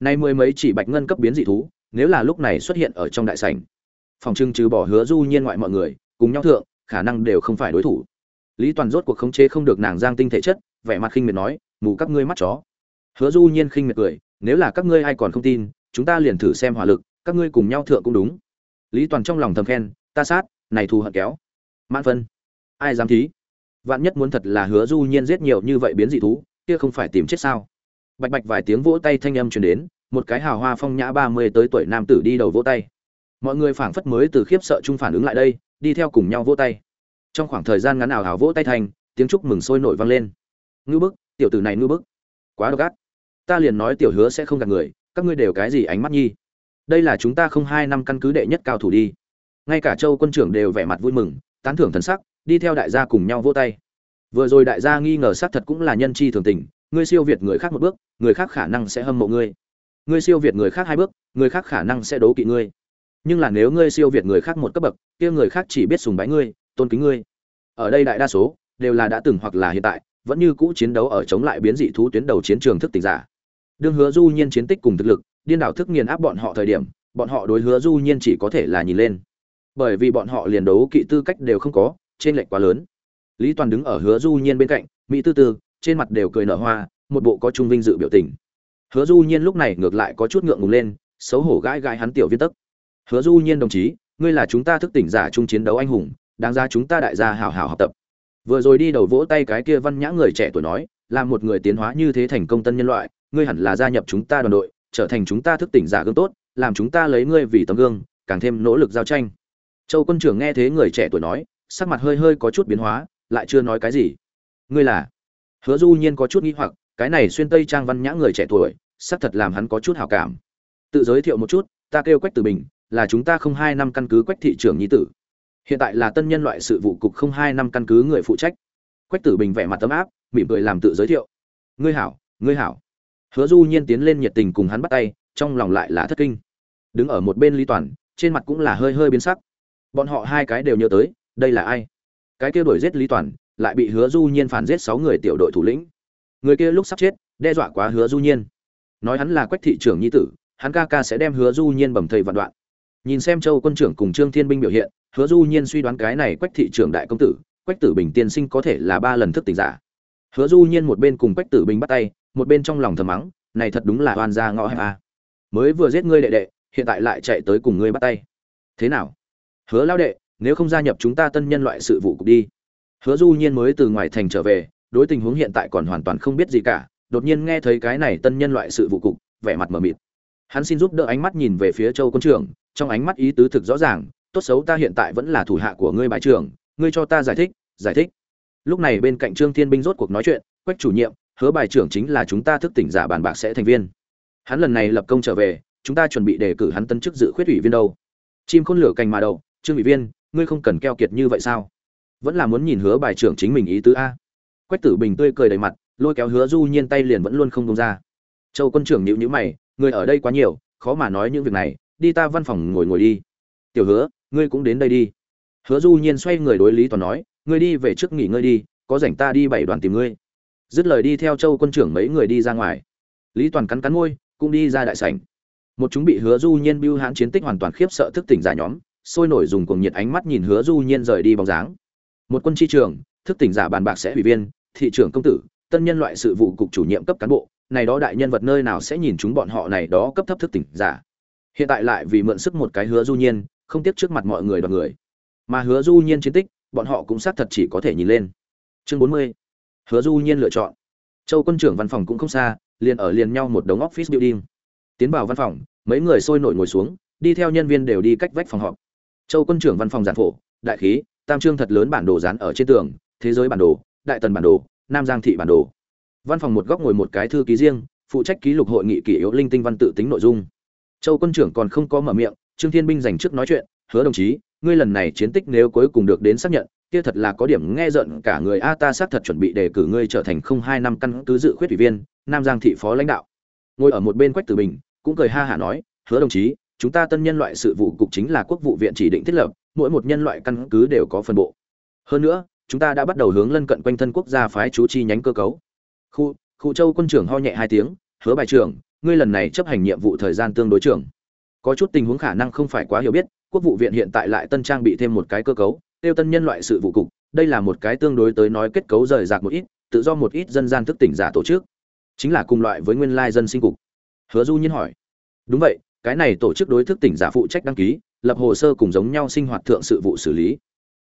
Speaker 1: Nay mười mấy chỉ bạch ngân cấp biến dị thú, nếu là lúc này xuất hiện ở trong đại sảnh. Phòng trưng trừ bỏ hứa du nhiên ngoại mọi người, cùng nhau thượng, khả năng đều không phải đối thủ. Lý toàn rốt cuộc khống chế không được nàng giang tinh thể chất, vẻ mặt khinh miệt nói, mù các ngươi mắt chó. Hứa du nhiên khinh miệt cười nếu là các ngươi ai còn không tin, chúng ta liền thử xem hỏa lực, các ngươi cùng nhau thượng cũng đúng. Lý toàn trong lòng thầm khen, ta sát, này thù hận kéo. Mãn phân, ai dám thí? Vạn nhất muốn thật là hứa du nhiên giết nhiều như vậy biến dị thú, kia không phải tìm chết sao? Bạch bạch vài tiếng vỗ tay thanh âm truyền đến, một cái hào hoa phong nhã ba mươi tới tuổi nam tử đi đầu vỗ tay. Mọi người phảng phất mới từ khiếp sợ chung phản ứng lại đây, đi theo cùng nhau vỗ tay. Trong khoảng thời gian ngắn ảo hào vỗ tay thành, tiếng chúc mừng sôi nổi vang lên. Ngư bức, tiểu tử này ngư bức. Quá độc ác ta liền nói tiểu hứa sẽ không gạt người, các ngươi đều cái gì ánh mắt nhi? Đây là chúng ta không hai năm căn cứ đệ nhất cao thủ đi. Ngay cả châu quân trưởng đều vẻ mặt vui mừng, tán thưởng thần sắc, đi theo đại gia cùng nhau vỗ tay. Vừa rồi đại gia nghi ngờ xác thật cũng là nhân chi thường tình, ngươi siêu việt người khác một bước, người khác khả năng sẽ hâm mộ ngươi. Ngươi siêu việt người khác hai bước, người khác khả năng sẽ đố kỵ ngươi. Nhưng là nếu ngươi siêu việt người khác một cấp bậc, kia người khác chỉ biết sùng bái ngươi, tôn kính ngươi. Ở đây đại đa số đều là đã từng hoặc là hiện tại, vẫn như cũ chiến đấu ở chống lại biến dị thú tuyến đầu chiến trường thức tỉnh giả đương hứa du nhiên chiến tích cùng thực lực, điên đảo thức nghiền áp bọn họ thời điểm, bọn họ đối hứa du nhiên chỉ có thể là nhìn lên. Bởi vì bọn họ liền đấu kỵ tư cách đều không có trên lệch quá lớn. Lý toàn đứng ở hứa du nhiên bên cạnh, mỹ tư tư, trên mặt đều cười nở hoa, một bộ có trung vinh dự biểu tình. Hứa du nhiên lúc này ngược lại có chút ngượng ngùng lên, xấu hổ gãi gãi hắn tiểu viên tức hứa du nhiên đồng chí, ngươi là chúng ta thức tỉnh giả chung chiến đấu anh hùng, đáng ra chúng ta đại gia hảo hảo học tập. Vừa rồi đi đầu vỗ tay cái kia văn nhã người trẻ tuổi nói, là một người tiến hóa như thế thành công tân nhân loại ngươi hẳn là gia nhập chúng ta đoàn đội, trở thành chúng ta thức tỉnh giả gương tốt, làm chúng ta lấy ngươi vì tấm gương, càng thêm nỗ lực giao tranh. Châu quân trưởng nghe thế người trẻ tuổi nói, sắc mặt hơi hơi có chút biến hóa, lại chưa nói cái gì. Ngươi là? Hứa du nhiên có chút nghi hoặc, cái này xuyên tây trang văn nhã người trẻ tuổi sắc thật làm hắn có chút hảo cảm. Tự giới thiệu một chút, ta kêu quách tử bình, là chúng ta không hai năm căn cứ quách thị trưởng nhi tử. Hiện tại là tân nhân loại sự vụ cục không hai năm căn cứ người phụ trách. Quách tử bình vẻ mặt tấm áp, mỉm cười làm tự giới thiệu. Ngươi hảo ngươi hảo hứa du nhiên tiến lên nhiệt tình cùng hắn bắt tay, trong lòng lại là thất kinh. Đứng ở một bên lý toàn, trên mặt cũng là hơi hơi biến sắc. Bọn họ hai cái đều nhớ tới, đây là ai? Cái kia đuổi giết lý toàn, lại bị hứa du nhiên phản giết sáu người tiểu đội thủ lĩnh. Người kia lúc sắp chết, đe dọa quá hứa du nhiên. Nói hắn là quách thị trưởng nhi tử, hắn ca ca sẽ đem hứa du nhiên bầm thầy vạn đoạn. Nhìn xem châu quân trưởng cùng trương thiên binh biểu hiện, hứa du nhiên suy đoán cái này quách thị trưởng đại công tử, quách tử bình tiên sinh có thể là ba lần thức tỉnh giả. Hứa du nhiên một bên cùng quách tử bình bắt tay một bên trong lòng thầm mắng, này thật đúng là oan gia ngõ hẹp a. Mới vừa giết ngươi đệ đệ, hiện tại lại chạy tới cùng ngươi bắt tay. Thế nào? Hứa lao đệ, nếu không gia nhập chúng ta tân nhân loại sự vụ cục đi. Hứa du nhiên mới từ ngoài thành trở về, đối tình huống hiện tại còn hoàn toàn không biết gì cả, đột nhiên nghe thấy cái này tân nhân loại sự vụ cục, vẻ mặt mờ mịt. Hắn xin giúp đỡ ánh mắt nhìn về phía châu quân trưởng, trong ánh mắt ý tứ thực rõ ràng, tốt xấu ta hiện tại vẫn là thủ hạ của ngươi bài trưởng, ngươi cho ta giải thích giải thích. Lúc này bên cạnh trương thiên binh rốt cuộc nói chuyện, quách chủ nhiệm hứa bài trưởng chính là chúng ta thức tỉnh giả bàn bạc sẽ thành viên. Hắn lần này lập công trở về, chúng ta chuẩn bị đề cử hắn tân chức dự khuyết ủy viên đâu. Chim khôn lửa cành mà đậu, trương ủy viên, ngươi không cần keo kiệt như vậy sao? Vẫn là muốn nhìn hứa bài trưởng chính mình ý tứ a. Quách tử bình tươi cười đầy mặt, lôi kéo hứa du nhiên tay liền vẫn luôn không công ra. Châu quân trưởng nhịu nhữ mày người ở đây quá nhiều, khó mà nói những việc này, đi ta văn phòng ngồi ngồi đi. Tiểu hứa, ngươi cũng đến đây đi. Hứa du nhiên xoay người đối lý toàn nói, ngươi đi về trước nghỉ ngơi đi, có rảnh ta đi bảy đoàn tìm ngươi dứt lời đi theo châu quân trưởng mấy người đi ra ngoài. Lý toàn cắn cắn môi, cũng đi ra đại sảnh. Một chúng bị hứa du nhiên bưu hãn chiến tích hoàn toàn khiếp sợ thức tỉnh giả nhóm, sôi nổi dùng cuồng nhiệt ánh mắt nhìn hứa du nhiên rời đi bóng dáng. Một quân chi trường, thức tỉnh giả bàn bạc sẽ ủy viên, thị trưởng công tử, tân nhân loại sự vụ cục chủ nhiệm cấp cán bộ, này đó đại nhân vật nơi nào sẽ nhìn chúng bọn họ này đó cấp thấp thức tỉnh giả. Hiện tại lại vì mượn sức một cái hứa du nhiên, không tiếc trước mặt mọi người đoàn người. Mà hứa du nhiên chiến tích, bọn họ cũng xác thật chỉ có thể nhìn lên. Chương 40 hứa du nhiên lựa chọn. Châu quân trưởng văn phòng cũng không xa, liền ở liền nhau một đống office building. Tiến vào văn phòng, mấy người sôi nổi ngồi xuống, đi theo nhân viên đều đi cách vách phòng họp. Châu quân trưởng văn phòng giản phổ, đại khí, tam trương thật lớn bản đồ dán ở trên tường, thế giới bản đồ, đại tần bản đồ, nam giang thị bản đồ. Văn phòng một góc ngồi một cái thư ký riêng, phụ trách ký lục hội nghị kỷ yếu linh tinh văn tự tính nội dung. Châu quân trưởng còn không có mở miệng, trương thiên binh dành trước nói chuyện, hứa đồng chí, ngươi lần này chiến tích nếu cuối cùng được đến xác nhận kia thật là có điểm nghe giận, cả người a ta xác thật chuẩn bị đề cử ngươi trở thành không hai năm căn cứ dự khuyết ủy viên, nam giang thị phó lãnh đạo. Ngồi ở một bên quách tử bình, cũng cười ha hả nói, hứa đồng chí, chúng ta tân nhân loại sự vụ cục chính là quốc vụ viện chỉ định thiết lập, mỗi một nhân loại căn cứ đều có phân bộ. Hơn nữa, chúng ta đã bắt đầu hướng lân cận quanh thân quốc gia phái chú chi nhánh cơ cấu. Khu khu châu quân trưởng ho nhẹ hai tiếng, hứa bài trưởng, ngươi lần này chấp hành nhiệm vụ thời gian tương đối trưởng. Có chút tình huống khả năng không phải quá hiểu biết, quốc vụ viện hiện tại lại tân trang bị thêm một cái cơ cấu tiêu tân nhân loại sự vụ cục, đây là một cái tương đối tới nói kết cấu rời rạc một ít, tự do một ít dân gian thức tỉnh giả tổ chức. Chính là cùng loại với nguyên lai dân sinh cục. Hứa du nhiên hỏi. Đúng vậy, cái này tổ chức đối thức tỉnh giả phụ trách đăng ký, lập hồ sơ cùng giống nhau sinh hoạt thượng sự vụ xử lý.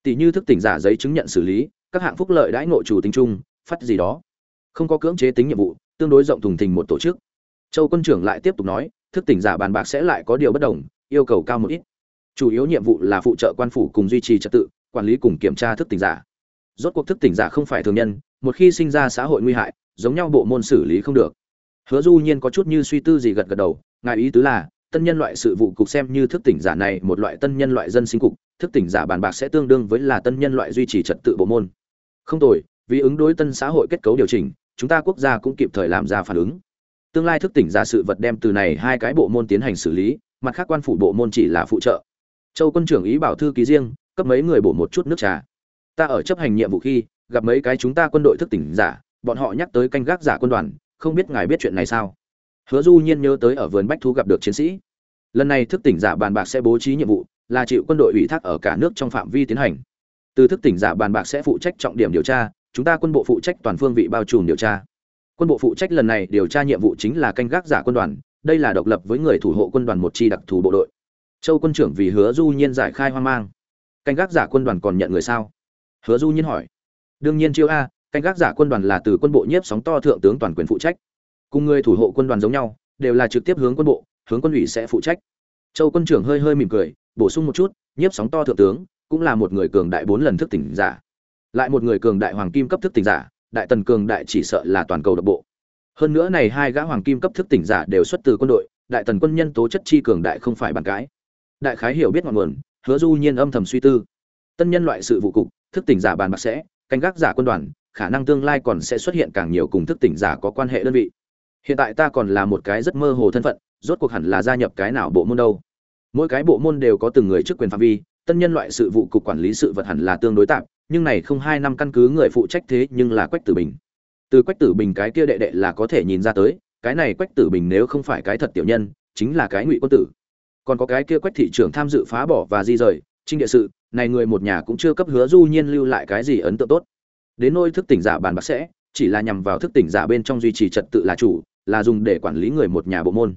Speaker 1: Tỷ như thức tỉnh giả giấy chứng nhận xử lý, các hạng phúc lợi đãi ngộ chủ tính chung, phát gì đó. Không có cưỡng chế tính nhiệm vụ, tương đối rộng thùng thình một tổ chức. Châu quân trưởng lại tiếp tục nói, thức tỉnh giả bàn bạc sẽ lại có điều bất đồng, yêu cầu cao một ít. Chủ yếu nhiệm vụ là phụ trợ quan phủ cùng duy trì trật tự quản lý cùng kiểm tra thức tỉnh giả. Rốt cuộc thức tỉnh giả không phải thường nhân, một khi sinh ra xã hội nguy hại, giống nhau bộ môn xử lý không được. Hứa du nhiên có chút như suy tư gì gật gật đầu, ngài ý tứ là, tân nhân loại sự vụ cục xem như thức tỉnh giả này một loại tân nhân loại dân sinh cục, thức tỉnh giả bàn bạc sẽ tương đương với là tân nhân loại duy trì trật tự bộ môn. Không tồi, vì ứng đối tân xã hội kết cấu điều chỉnh, chúng ta quốc gia cũng kịp thời làm ra phản ứng. Tương lai thức tỉnh giả sự vật đem từ này hai cái bộ môn tiến hành xử lý, mặt khác quan phủ bộ môn chỉ là phụ trợ. Châu quân trưởng ý bảo thư ký riêng cấp mấy người bổ một chút nước trà. Ta ở chấp hành nhiệm vụ khi, gặp mấy cái chúng ta quân đội thức tỉnh giả, bọn họ nhắc tới canh gác giả quân đoàn, không biết ngài biết chuyện này sao? Hứa du nhiên nhớ tới ở vườn bách thú gặp được chiến sĩ. Lần này thức tỉnh giả bàn bạc sẽ bố trí nhiệm vụ, là chịu quân đội ủy thác ở cả nước trong phạm vi tiến hành. Từ thức tỉnh giả bàn bạc sẽ phụ trách trọng điểm điều tra, chúng ta quân bộ phụ trách toàn phương vị bao trùm điều tra. Quân bộ phụ trách lần này điều tra nhiệm vụ chính là canh gác giả quân đoàn, đây là độc lập với người thủ hộ quân đoàn một chi đặc thù bộ đội. Châu quân trưởng vì hứa du nhiên giải khai hoang mang canh gác giả quân đoàn còn nhận người sao? Hứa du nhiên hỏi. Đương nhiên chiêu a, canh gác giả quân đoàn là từ quân bộ nhiếp sóng to thượng tướng toàn quyền phụ trách. Cùng người thủ hộ quân đoàn giống nhau, đều là trực tiếp hướng quân bộ, hướng quân ủy sẽ phụ trách. Châu quân trưởng hơi hơi mỉm cười, bổ sung một chút, nhiếp sóng to thượng tướng, cũng là một người cường đại bốn lần thức tỉnh giả. Lại một người cường đại hoàng kim cấp thức tỉnh giả, đại tần cường đại chỉ sợ là toàn cầu độc bộ. Hơn nữa này hai gã hoàng kim cấp thức tỉnh giả đều xuất từ quân đội, đại tần quân nhân tố chất chi cường đại không phải bàn cãi. Đại khái hiểu biết ngọn nguồn hứa du nhiên âm thầm suy tư. Tân nhân loại sự vụ cục, thức tỉnh giả bàn bạc sẽ, canh gác giả quân đoàn, khả năng tương lai còn sẽ xuất hiện càng nhiều cùng thức tỉnh giả có quan hệ đơn vị. Hiện tại ta còn là một cái rất mơ hồ thân phận, rốt cuộc hẳn là gia nhập cái nào bộ môn đâu. Mỗi cái bộ môn đều có từng người chức quyền phạm vi, tân nhân loại sự vụ cục quản lý sự vật hẳn là tương đối tạm, nhưng này không hai năm căn cứ người phụ trách thế nhưng là quách tử bình. Từ quách tử bình cái kia đệ đệ là có thể nhìn ra tới, cái này quách tử bình nếu không phải cái thật tiểu nhân, chính là cái ngụy quân tử còn có cái kia quách thị trưởng tham dự phá bỏ và di rời, trinh địa sự, này người một nhà cũng chưa cấp hứa du nhiên lưu lại cái gì ấn tượng tốt. Đến nôi thức tỉnh giả bàn bạc sẽ, chỉ là nhằm vào thức tỉnh giả bên trong duy trì trật tự là chủ, là dùng để quản lý người một nhà bộ môn.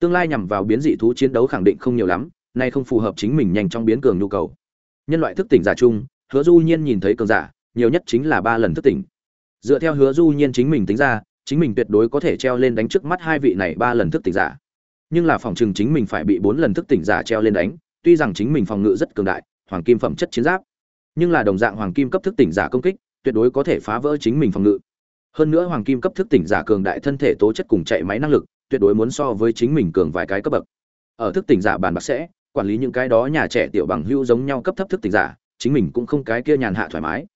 Speaker 1: Tương lai nhằm vào biến dị thú chiến đấu khẳng định không nhiều lắm, nay không phù hợp chính mình nhanh trong biến cường nhu cầu. Nhân loại thức tỉnh giả chung, hứa du nhiên nhìn thấy cường giả, nhiều nhất chính là ba lần thức tỉnh. Dựa theo hứa du nhiên chính mình tính ra, chính mình tuyệt đối có thể treo lên đánh trước mắt hai vị này ba lần thức tỉnh giả nhưng là phòng trường chính mình phải bị bốn lần thức tỉnh giả treo lên đánh, tuy rằng chính mình phòng ngự rất cường đại, hoàng kim phẩm chất chiến giáp, nhưng là đồng dạng hoàng kim cấp thức tỉnh giả công kích, tuyệt đối có thể phá vỡ chính mình phòng ngự. Hơn nữa hoàng kim cấp thức tỉnh giả cường đại thân thể tố chất cùng chạy máy năng lực, tuyệt đối muốn so với chính mình cường vài cái cấp bậc. Ở thức tỉnh giả bàn bạc sẽ, quản lý những cái đó nhà trẻ tiểu bằng hữu giống nhau cấp thấp thức tỉnh giả, chính mình cũng không cái kia nhàn hạ thoải mái.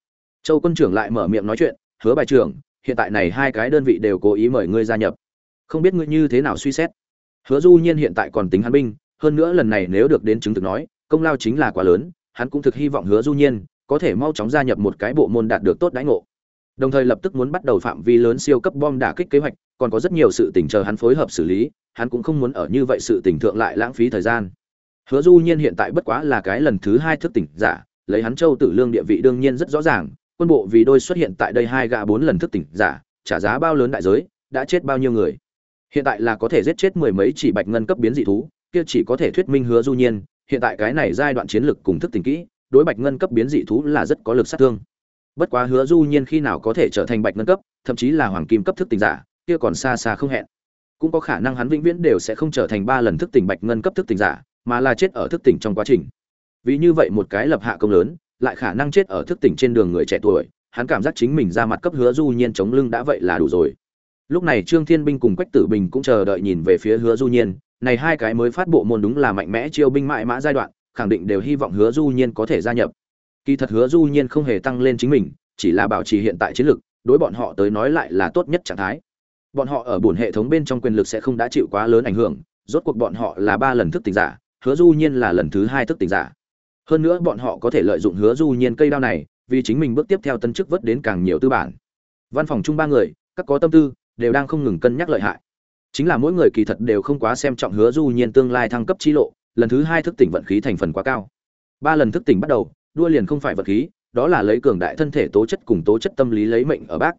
Speaker 1: Châu quân trưởng lại mở miệng nói chuyện, hứa bài trưởng, hiện tại này hai cái đơn vị đều cố ý mời ngươi gia nhập. Không biết ngươi như thế nào suy xét hứa du nhiên hiện tại còn tính hắn binh, hơn nữa lần này nếu được đến chứng thực nói, công lao chính là quá lớn, hắn cũng thực hy vọng hứa du nhiên có thể mau chóng gia nhập một cái bộ môn đạt được tốt đãi ngộ. Đồng thời lập tức muốn bắt đầu phạm vi lớn siêu cấp bom đả kích kế hoạch, còn có rất nhiều sự tình chờ hắn phối hợp xử lý, hắn cũng không muốn ở như vậy sự tình thượng lại lãng phí thời gian. Hứa du nhiên hiện tại bất quá là cái lần thứ hai thức tỉnh giả, lấy hắn châu tử lương địa vị đương nhiên rất rõ ràng, quân bộ vì đôi xuất hiện tại đây hai gã bốn lần thức tỉnh giả, trả giá bao lớn đại giới, đã chết bao nhiêu người hiện tại là có thể giết chết mười mấy chỉ bạch ngân cấp biến dị thú, kia chỉ có thể thuyết minh hứa du nhiên, hiện tại cái này giai đoạn chiến lược cùng thức tỉnh kỹ, đối bạch ngân cấp biến dị thú là rất có lực sát thương. Bất quá hứa du nhiên khi nào có thể trở thành bạch ngân cấp, thậm chí là hoàng kim cấp thức tỉnh giả, kia còn xa xa không hẹn. Cũng có khả năng hắn vĩnh viễn đều sẽ không trở thành ba lần thức tỉnh bạch ngân cấp thức tỉnh giả, mà là chết ở thức tỉnh trong quá trình. Vì như vậy một cái lập hạ công lớn, lại khả năng chết ở thức tỉnh trên đường người trẻ tuổi, hắn cảm giác chính mình ra mặt cấp hứa du nhiên chống lưng đã vậy là đủ rồi lúc này trương thiên binh cùng quách tử bình cũng chờ đợi nhìn về phía hứa du nhiên. Này hai cái mới phát bộ môn đúng là mạnh mẽ chiêu binh mại mã giai đoạn, khẳng định đều hy vọng hứa du nhiên có thể gia nhập. Kỳ thật hứa du nhiên không hề tăng lên chính mình, chỉ là bảo trì hiện tại chiến lược đối bọn họ tới nói lại là tốt nhất trạng thái. Bọn họ ở buồn hệ thống bên trong quyền lực sẽ không đã chịu quá lớn ảnh hưởng, rốt cuộc bọn họ là ba lần thức tỉnh giả, hứa du nhiên là lần thứ hai thức tỉnh giả. Hơn nữa bọn họ có thể lợi dụng hứa du nhiên cây đao này, vì chính mình bước tiếp theo tân chức vớt đến càng nhiều tư bản. Văn phòng chung ba người, các có tâm tư đều đang không ngừng cân nhắc lợi hại. Chính là mỗi người kỳ thật đều không quá xem trọng hứa du nhiên tương lai thăng cấp chi lộ, lần thứ hai thức tỉnh vận khí thành phần quá cao. Ba lần thức tỉnh bắt đầu, đua liền không phải vận khí, đó là lấy cường đại thân thể tố chất cùng tố chất tâm lý lấy mệnh ở bác.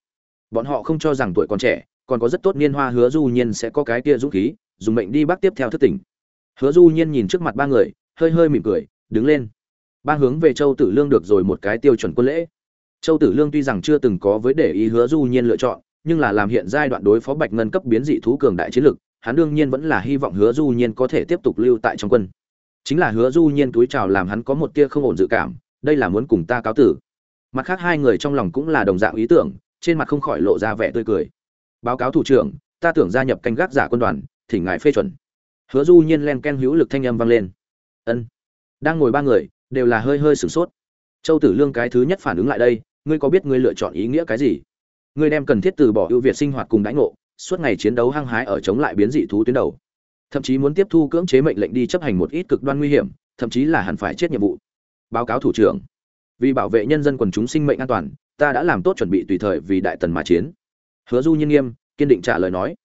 Speaker 1: Bọn họ không cho rằng tuổi còn trẻ, còn có rất tốt niên hoa hứa du nhiên sẽ có cái kia dũng khí, dùng mệnh đi bác tiếp theo thức tỉnh. Hứa du nhiên nhìn trước mặt ba người, hơi hơi mỉm cười, đứng lên. Ba hướng về châu tử lương được rồi một cái tiêu chuẩn quân lễ. Châu tử lương tuy rằng chưa từng có với để ý hứa du nhiên lựa chọn nhưng là làm hiện giai đoạn đối phó bạch ngân cấp biến dị thú cường đại chiến lực, hắn đương nhiên vẫn là hy vọng hứa du nhiên có thể tiếp tục lưu tại trong quân. Chính là hứa du nhiên túi chào làm hắn có một tia không ổn dự cảm, đây là muốn cùng ta cáo tử. Mặt khác hai người trong lòng cũng là đồng dạng ý tưởng, trên mặt không khỏi lộ ra vẻ tươi cười. Báo cáo thủ trưởng, ta tưởng gia nhập canh gác giả quân đoàn, thỉnh ngài phê chuẩn. Hứa du nhiên len ken hữu lực thanh âm vang lên. Ân. Đang ngồi ba người, đều là hơi hơi sửng sốt. Châu tử lương cái thứ nhất phản ứng lại đây, ngươi có biết ngươi lựa chọn ý nghĩa cái gì? Ngươi đem cần thiết từ bỏ ưu việt sinh hoạt cùng đãi ngộ, suốt ngày chiến đấu hăng hái ở chống lại biến dị thú tuyến đầu. Thậm chí muốn tiếp thu cưỡng chế mệnh lệnh đi chấp hành một ít cực đoan nguy hiểm, thậm chí là hẳn phải chết nhiệm vụ. Báo cáo thủ trưởng. Vì bảo vệ nhân dân quần chúng sinh mệnh an toàn, ta đã làm tốt chuẩn bị tùy thời vì đại tần mà chiến. Hứa du nhiên nghiêm, kiên định trả lời nói.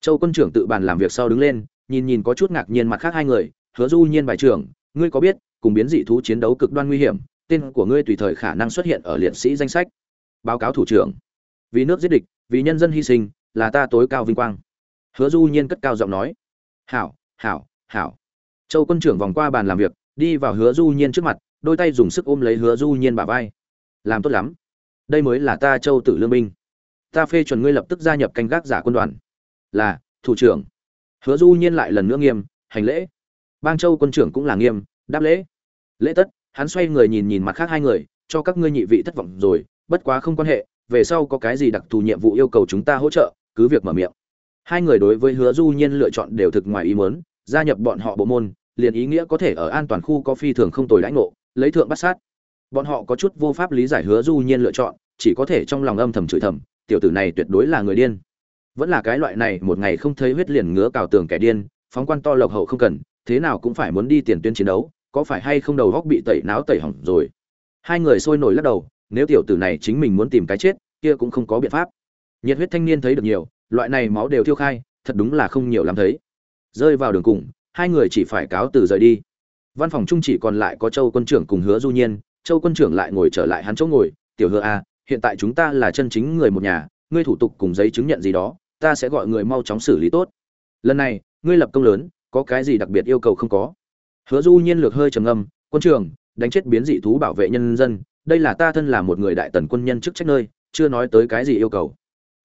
Speaker 1: Châu quân trưởng tự bàn làm việc sau đứng lên, nhìn nhìn có chút ngạc nhiên mặt khác hai người, hứa du nhiên bài trưởng, ngươi có biết, cùng biến dị thú chiến đấu cực đoan nguy hiểm, tên của ngươi tùy thời khả năng xuất hiện ở liệt sĩ danh sách. Báo cáo thủ trưởng vì nước giết địch, vì nhân dân hy sinh, là ta tối cao vinh quang. Hứa du nhiên cất cao giọng nói. Hảo hảo hảo. Châu quân trưởng vòng qua bàn làm việc, đi vào hứa du nhiên trước mặt, đôi tay dùng sức ôm lấy hứa du nhiên bả vai. Làm tốt lắm. Đây mới là ta châu tử lương binh. Ta phê chuẩn ngươi lập tức gia nhập canh gác giả quân đoàn. Là, thủ trưởng. Hứa du nhiên lại lần nữa nghiêm, hành lễ. Bang châu quân trưởng cũng là nghiêm, đáp lễ. Lễ tất. Hắn xoay người nhìn nhìn mặt khác hai người, cho các ngươi nhị vị thất vọng rồi, bất quá không quan hệ về sau có cái gì đặc thù nhiệm vụ yêu cầu chúng ta hỗ trợ, cứ việc mở miệng. Hai người đối với hứa du nhiên lựa chọn đều thực ngoài ý muốn, gia nhập bọn họ bộ môn, liền ý nghĩa có thể ở an toàn khu có phi thường không tồi lãnh ngộ, lấy thượng bắt sát. Bọn họ có chút vô pháp lý giải hứa du nhiên lựa chọn, chỉ có thể trong lòng âm thầm chửi thầm, tiểu tử này tuyệt đối là người điên. Vẫn là cái loại này, một ngày không thấy huyết liền ngứa cào tường kẻ điên, phóng quan to lộc hậu không cần, thế nào cũng phải muốn đi tiền tuyến chiến đấu, có phải hay không đầu góc bị tẩy náo tẩy hỏng rồi. Hai người sôi nổi lắc đầu nếu tiểu tử này chính mình muốn tìm cái chết, kia cũng không có biện pháp. Nhiệt huyết thanh niên thấy được nhiều, loại này máu đều thiêu khai, thật đúng là không nhiều lắm thấy. Rơi vào đường cùng, hai người chỉ phải cáo từ rời đi. Văn phòng trung chỉ còn lại có châu quân trưởng cùng hứa du nhiên, châu quân trưởng lại ngồi trở lại hắn chỗ ngồi, tiểu hứa a hiện tại chúng ta là chân chính người một nhà, ngươi thủ tục cùng giấy chứng nhận gì đó, ta sẽ gọi người mau chóng xử lý tốt. Lần này, ngươi lập công lớn, có cái gì đặc biệt yêu cầu không có? Hứa du nhiên lược hơi trầm ngâm, quân trưởng, đánh chết biến dị thú bảo vệ nhân dân đây là ta thân là một người đại tần quân nhân chức trách nơi, chưa nói tới cái gì yêu cầu.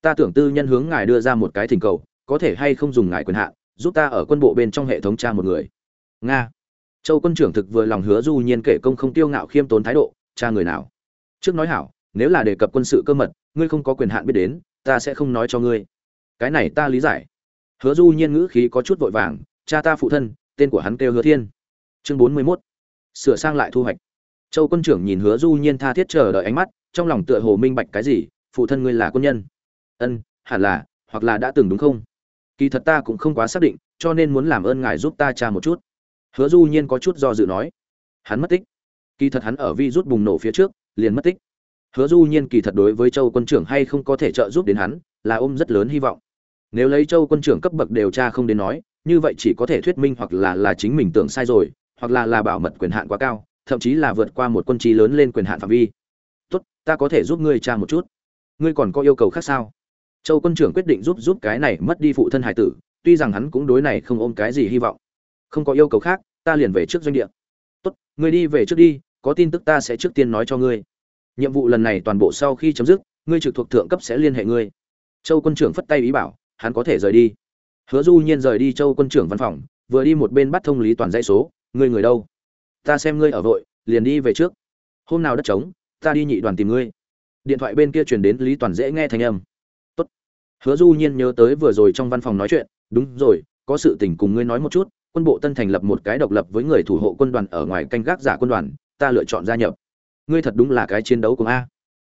Speaker 1: Ta tưởng tư nhân hướng ngài đưa ra một cái thỉnh cầu, có thể hay không dùng ngài quyền hạn, giúp ta ở quân bộ bên trong hệ thống tra một người. Nga. Châu quân trưởng thực vừa lòng hứa du nhiên kể công không tiêu ngạo khiêm tốn thái độ cha người nào? Trước nói hảo, nếu là đề cập quân sự cơ mật, ngươi không có quyền hạn biết đến, ta sẽ không nói cho ngươi. Cái này ta lý giải. Hứa du nhiên ngữ khí có chút vội vàng, cha ta phụ thân, tên của hắn kêu hứa thiên. Chương bốn mươi 41. sửa sang lại thu hoạch châu quân trưởng nhìn hứa du nhiên tha thiết chờ đợi ánh mắt, trong lòng tựa hồ minh bạch cái gì, phụ thân ngươi là quân nhân. Ân, hẳn là, hoặc là đã từng đúng không? Kỳ thật ta cũng không quá xác định, cho nên muốn làm ơn ngài giúp ta tra một chút. Hứa du nhiên có chút do dự nói. Hắn mất tích. Kỳ thật hắn ở vi rút bùng nổ phía trước, liền mất tích. Hứa du nhiên kỳ thật đối với châu quân trưởng hay không có thể trợ giúp đến hắn, là ôm rất lớn hy vọng. Nếu lấy châu quân trưởng cấp bậc điều tra không đến nói, như vậy chỉ có thể thuyết minh hoặc là là chính mình tưởng sai rồi, hoặc là là bảo mật quyền hạn quá cao thậm chí là vượt qua một quân trí lớn lên quyền hạn phạm vi. Tốt, ta có thể giúp ngươi tra một chút. Ngươi còn có yêu cầu khác sao? Châu quân trưởng quyết định giúp giúp cái này mất đi phụ thân hải tử, tuy rằng hắn cũng đối này không ôm cái gì hy vọng. Không có yêu cầu khác, ta liền về trước doanh địa. Tốt, ngươi đi về trước đi, có tin tức ta sẽ trước tiên nói cho ngươi. Nhiệm vụ lần này toàn bộ sau khi chấm dứt, ngươi trực thuộc thượng cấp sẽ liên hệ ngươi. Châu quân trưởng phất tay ý bảo, hắn có thể rời đi. Hứa du nhiên rời đi châu quân trưởng văn phòng, vừa đi một bên bắt thông lý toàn dãy số, ngươi người đâu? Ta xem ngươi ở vội, liền đi về trước. Hôm nào đất trống, ta đi nhị đoàn tìm ngươi. Điện thoại bên kia truyền đến lý toàn dễ nghe thanh âm. Tốt. hứa du nhiên nhớ tới vừa rồi trong văn phòng nói chuyện. Đúng rồi, có sự tình cùng ngươi nói một chút. Quân bộ tân thành lập một cái độc lập với người thủ hộ quân đoàn ở ngoài canh gác giả quân đoàn. Ta lựa chọn gia nhập. Ngươi thật đúng là cái chiến đấu cùng a.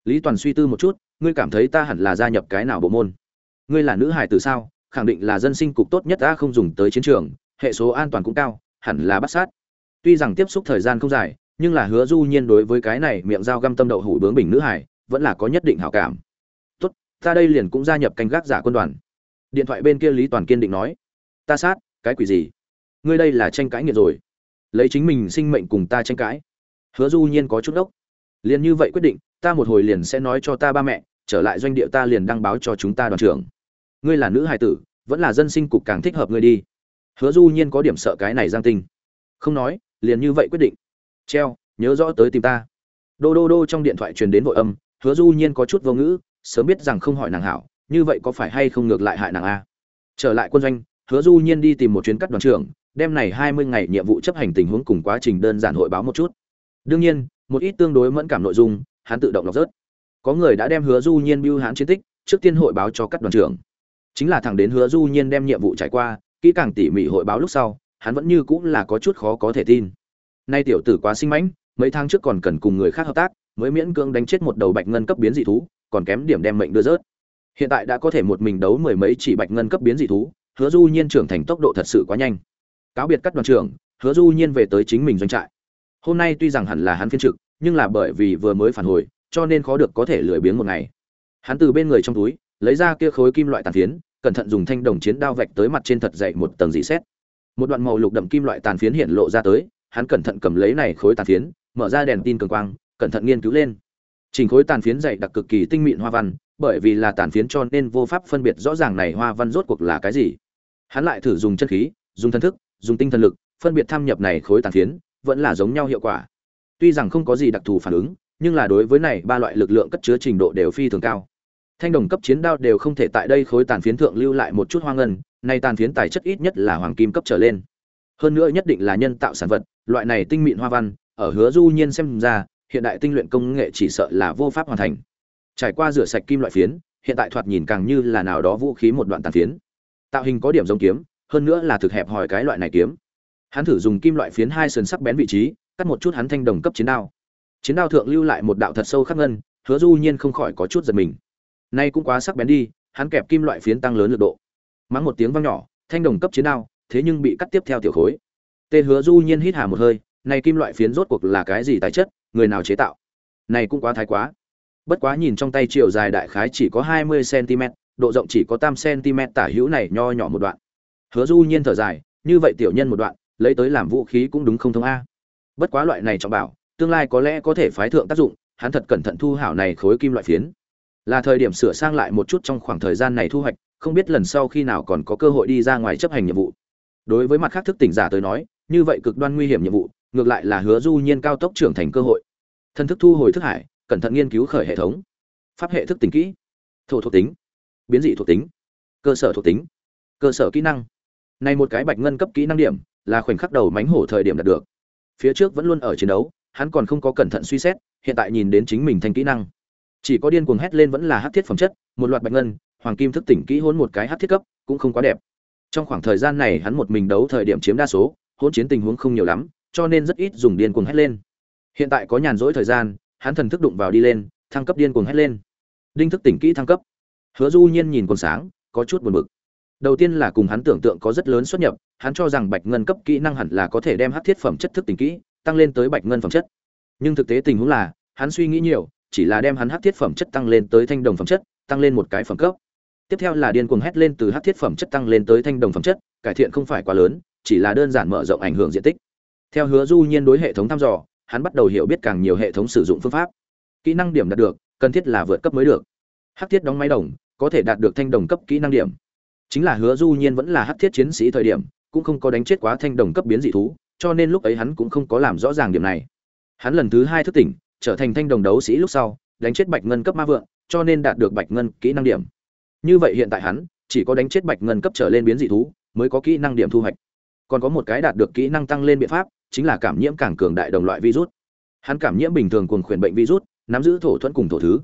Speaker 1: Lý toàn suy tư một chút, ngươi cảm thấy ta hẳn là gia nhập cái nào bộ môn? Ngươi là nữ hải từ sao? Khẳng định là dân sinh cục tốt nhất ta không dùng tới chiến trường. Hệ số an toàn cũng cao, hẳn là bắt sát tuy rằng tiếp xúc thời gian không dài nhưng là hứa du nhiên đối với cái này miệng dao găm tâm đậu hủ bướng bình nữ hải vẫn là có nhất định hảo cảm. Tốt ta đây liền cũng gia nhập canh gác giả quân đoàn. Điện thoại bên kia lý toàn kiên định nói. Ta sát cái quỷ gì? Ngươi đây là tranh cãi nghiệt rồi. Lấy chính mình sinh mệnh cùng ta tranh cãi. Hứa du nhiên có chút đốc, liền như vậy quyết định ta một hồi liền sẽ nói cho ta ba mẹ trở lại doanh địa ta liền đăng báo cho chúng ta đoàn trưởng. Ngươi là nữ hài tử vẫn là dân sinh cục càng thích hợp ngươi đi. Hứa du nhiên có điểm sợ cái này giang tinh. Không nói liền như vậy quyết định. Treo, nhớ rõ tới tìm ta. Đô đô đô trong điện thoại truyền đến vội âm, hứa du nhiên có chút vô ngữ, sớm biết rằng không hỏi nàng hảo, như vậy có phải hay không ngược lại hại nàng a trở lại quân doanh, hứa du nhiên đi tìm một chuyến cắt đoàn trưởng đem này hai mươi ngày nhiệm vụ chấp hành tình huống cùng quá trình đơn giản hội báo một chút. Đương nhiên, một ít tương đối mẫn cảm nội dung, hắn tự động lọc rớt. Có người đã đem hứa du nhiên biêu hãn chiến tích, trước tiên hội báo cho các đoàn trưởng. Chính là thẳng đến hứa du nhiên đem nhiệm vụ trải qua, kỹ càng tỉ mỉ hội báo lúc sau hắn vẫn như cũng là có chút khó có thể tin. Nay tiểu tử quá sinh mãnh, mấy tháng trước còn cần cùng người khác hợp tác, mới miễn cưỡng đánh chết một đầu bạch ngân cấp biến dị thú, còn kém điểm đem mệnh đưa rớt. Hiện tại đã có thể một mình đấu mười mấy chỉ bạch ngân cấp biến dị thú, hứa du nhiên trưởng thành tốc độ thật sự quá nhanh. Cáo biệt các đoàn trưởng, hứa du nhiên về tới chính mình doanh trại. Hôm nay tuy rằng hẳn là hắn phiên trực, nhưng là bởi vì vừa mới phản hồi, cho nên khó được có thể lười biếng một ngày. Hắn từ bên người trong túi, lấy ra kia khối kim loại tàn phiến, cẩn thận dùng thanh đồng chiến đao vạch tới mặt trên thật dậy một tầng dị xét một đoạn màu lục đậm kim loại tàn phiến hiện lộ ra tới, hắn cẩn thận cầm lấy này khối tàn phiến, mở ra đèn tin cường quang, cẩn thận nghiên cứu lên. Chỉnh khối tàn phiến dày đặc cực kỳ tinh mịn hoa văn, bởi vì là tàn phiến cho nên vô pháp phân biệt rõ ràng này hoa văn rốt cuộc là cái gì. Hắn lại thử dùng chân khí, dùng thân thức, dùng tinh thần lực, phân biệt tham nhập này khối tàn phiến, vẫn là giống nhau hiệu quả. Tuy rằng không có gì đặc thù phản ứng, nhưng là đối với này ba loại lực lượng cất chứa trình độ đều phi thường cao. Thanh đồng cấp chiến đao đều không thể tại đây khối tàn phiến thượng lưu lại một chút hoa ngân nay tàn phiến tài chất ít nhất là hoàng kim cấp trở lên. Hơn nữa nhất định là nhân tạo sản vật, loại này tinh mịn hoa văn, ở hứa du nhiên xem ra, hiện đại tinh luyện công nghệ chỉ sợ là vô pháp hoàn thành. Trải qua rửa sạch kim loại phiến, hiện tại thoạt nhìn càng như là nào đó vũ khí một đoạn tàn phiến. Tạo hình có điểm giống kiếm, hơn nữa là thực hẹp hỏi cái loại này kiếm. Hắn thử dùng kim loại phiến hai sườn sắc bén vị trí, cắt một chút hắn thanh đồng cấp chiến đao. Chiến đao thượng lưu lại một đạo thật sâu khắc ngân, hứa du nhiên không khỏi có chút giật mình. Nay cũng quá sắc bén đi, hắn kẹp kim loại phiến tăng lớn lực độ mắng một tiếng vang nhỏ, thanh đồng cấp chiến đao, thế nhưng bị cắt tiếp theo tiểu khối. Tê hứa du nhiên hít hà một hơi, này kim loại phiến rốt cuộc là cái gì tài chất, người nào chế tạo? Này cũng quá thái quá. Bất quá nhìn trong tay chiều dài đại khái chỉ có 20 cm độ rộng chỉ có tam cm tả hữu này nho nhỏ một đoạn. Hứa du nhiên thở dài, như vậy tiểu nhân một đoạn, lấy tới làm vũ khí cũng đúng không thông a. Bất quá loại này trọng bảo, tương lai có lẽ có thể phái thượng tác dụng, hắn thật cẩn thận thu hảo này khối kim loại phiến là thời điểm sửa sang lại một chút trong khoảng thời gian này thu hoạch, không biết lần sau khi nào còn có cơ hội đi ra ngoài chấp hành nhiệm vụ. Đối với mặt khác thức tỉnh giả tới nói, như vậy cực đoan nguy hiểm nhiệm vụ, ngược lại là hứa du nhiên cao tốc trưởng thành cơ hội. Thân thức thu hồi thức hải, cẩn thận nghiên cứu khởi hệ thống. Pháp hệ thức tỉnh kỹ. Thổ thuộc tính. Biến dị thuộc tính. Cơ sở thuộc tính. Cơ sở kỹ năng. Này một cái bạch ngân cấp kỹ năng điểm, là khoảnh khắc đầu mánh hổ thời điểm đạt được. Phía trước vẫn luôn ở chiến đấu, hắn còn không có cẩn thận suy xét, hiện tại nhìn đến chính mình thành kỹ năng chỉ có điên cuồng hét lên vẫn là hắc thiết phẩm chất, một loạt bạch ngân, hoàng kim thức tỉnh kỹ hôn một cái hắc thiết cấp, cũng không quá đẹp. Trong khoảng thời gian này hắn một mình đấu thời điểm chiếm đa số, hỗn chiến tình huống không nhiều lắm, cho nên rất ít dùng điên cuồng hét lên. Hiện tại có nhàn rỗi thời gian, hắn thần thức đụng vào đi lên, thăng cấp điên cuồng hét lên. Đinh thức tỉnh kỹ thăng cấp. Hứa du nhiên nhìn còn sáng, có chút buồn bực. Đầu tiên là cùng hắn tưởng tượng có rất lớn xuất nhập, hắn cho rằng bạch ngân cấp kỹ năng hẳn là có thể đem hắc thiết phẩm chất thức tỉnh kỹ, tăng lên tới bạch ngân phẩm chất. Nhưng thực tế tình huống là, hắn suy nghĩ nhiều chỉ là đem hắn hắc thiết phẩm chất tăng lên tới thanh đồng phẩm chất, tăng lên một cái phẩm cấp. Tiếp theo là điên cuồng hét lên từ hắc thiết phẩm chất tăng lên tới thanh đồng phẩm chất, cải thiện không phải quá lớn, chỉ là đơn giản mở rộng ảnh hưởng diện tích. Theo hứa du nhiên đối hệ thống thăm dò, hắn bắt đầu hiểu biết càng nhiều hệ thống sử dụng phương pháp. Kỹ năng điểm đạt được, cần thiết là vượt cấp mới được. Hắc thiết đóng máy đồng, có thể đạt được thanh đồng cấp kỹ năng điểm. Chính là hứa du nhiên vẫn là hắc thiết chiến sĩ thời điểm, cũng không có đánh chết quá thanh đồng cấp biến dị thú, cho nên lúc ấy hắn cũng không có làm rõ ràng điểm này. Hắn lần thứ hai thức tỉnh trở thành thanh đồng đấu sĩ lúc sau, đánh chết bạch ngân cấp ma vượng, cho nên đạt được bạch ngân kỹ năng điểm. Như vậy hiện tại hắn, chỉ có đánh chết bạch ngân cấp trở lên biến dị thú, mới có kỹ năng điểm thu hoạch. Còn có một cái đạt được kỹ năng tăng lên biện pháp, chính là cảm nhiễm càng cường đại đồng loại virus. Hắn cảm nhiễm bình thường cuồng khuyển bệnh virus, nắm giữ thổ thuẫn cùng thổ thứ.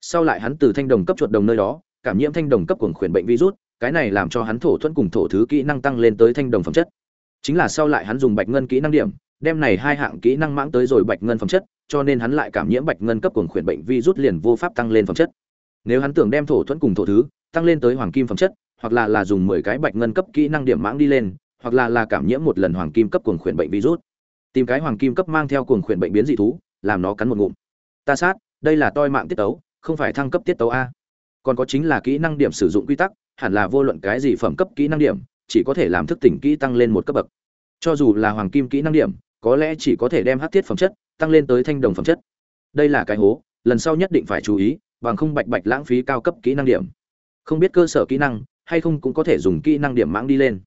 Speaker 1: Sau lại hắn từ thanh đồng cấp chuột đồng nơi đó, cảm nhiễm thanh đồng cấp cuồng khuyển bệnh virus, cái này làm cho hắn thổ thuẫn cùng thổ thứ kỹ năng tăng lên tới thanh đồng phẩm chất. Chính là sau lại hắn dùng bạch ngân kỹ năng điểm đem này hai hạng kỹ năng mãng tới rồi bạch ngân phẩm chất, cho nên hắn lại cảm nhiễm bạch ngân cấp cuồng khuyển bệnh virus liền vô pháp tăng lên phẩm chất. Nếu hắn tưởng đem thổ thuẫn cùng thổ thứ tăng lên tới hoàng kim phẩm chất, hoặc là là dùng mười cái bạch ngân cấp kỹ năng điểm mãng đi lên, hoặc là là cảm nhiễm một lần hoàng kim cấp cuồng khuyển bệnh virus. Tìm cái hoàng kim cấp mang theo cuồng khuyển bệnh biến dị thú, làm nó cắn một ngụm. Ta sát, đây là toi mạng tiết tấu, không phải thăng cấp tiết tấu a. Còn có chính là kỹ năng điểm sử dụng quy tắc, hẳn là vô luận cái gì phẩm cấp kỹ năng điểm, chỉ có thể làm thức tỉnh kỹ tăng lên một cấp bậc cho dù là hoàng kim kỹ năng điểm, có lẽ chỉ có thể đem hát thiết phẩm chất tăng lên tới thanh đồng phẩm chất. Đây là cái hố, lần sau nhất định phải chú ý, bằng không bạch bạch lãng phí cao cấp kỹ năng điểm. Không biết cơ sở kỹ năng, hay không cũng có thể dùng kỹ năng điểm mãng đi lên.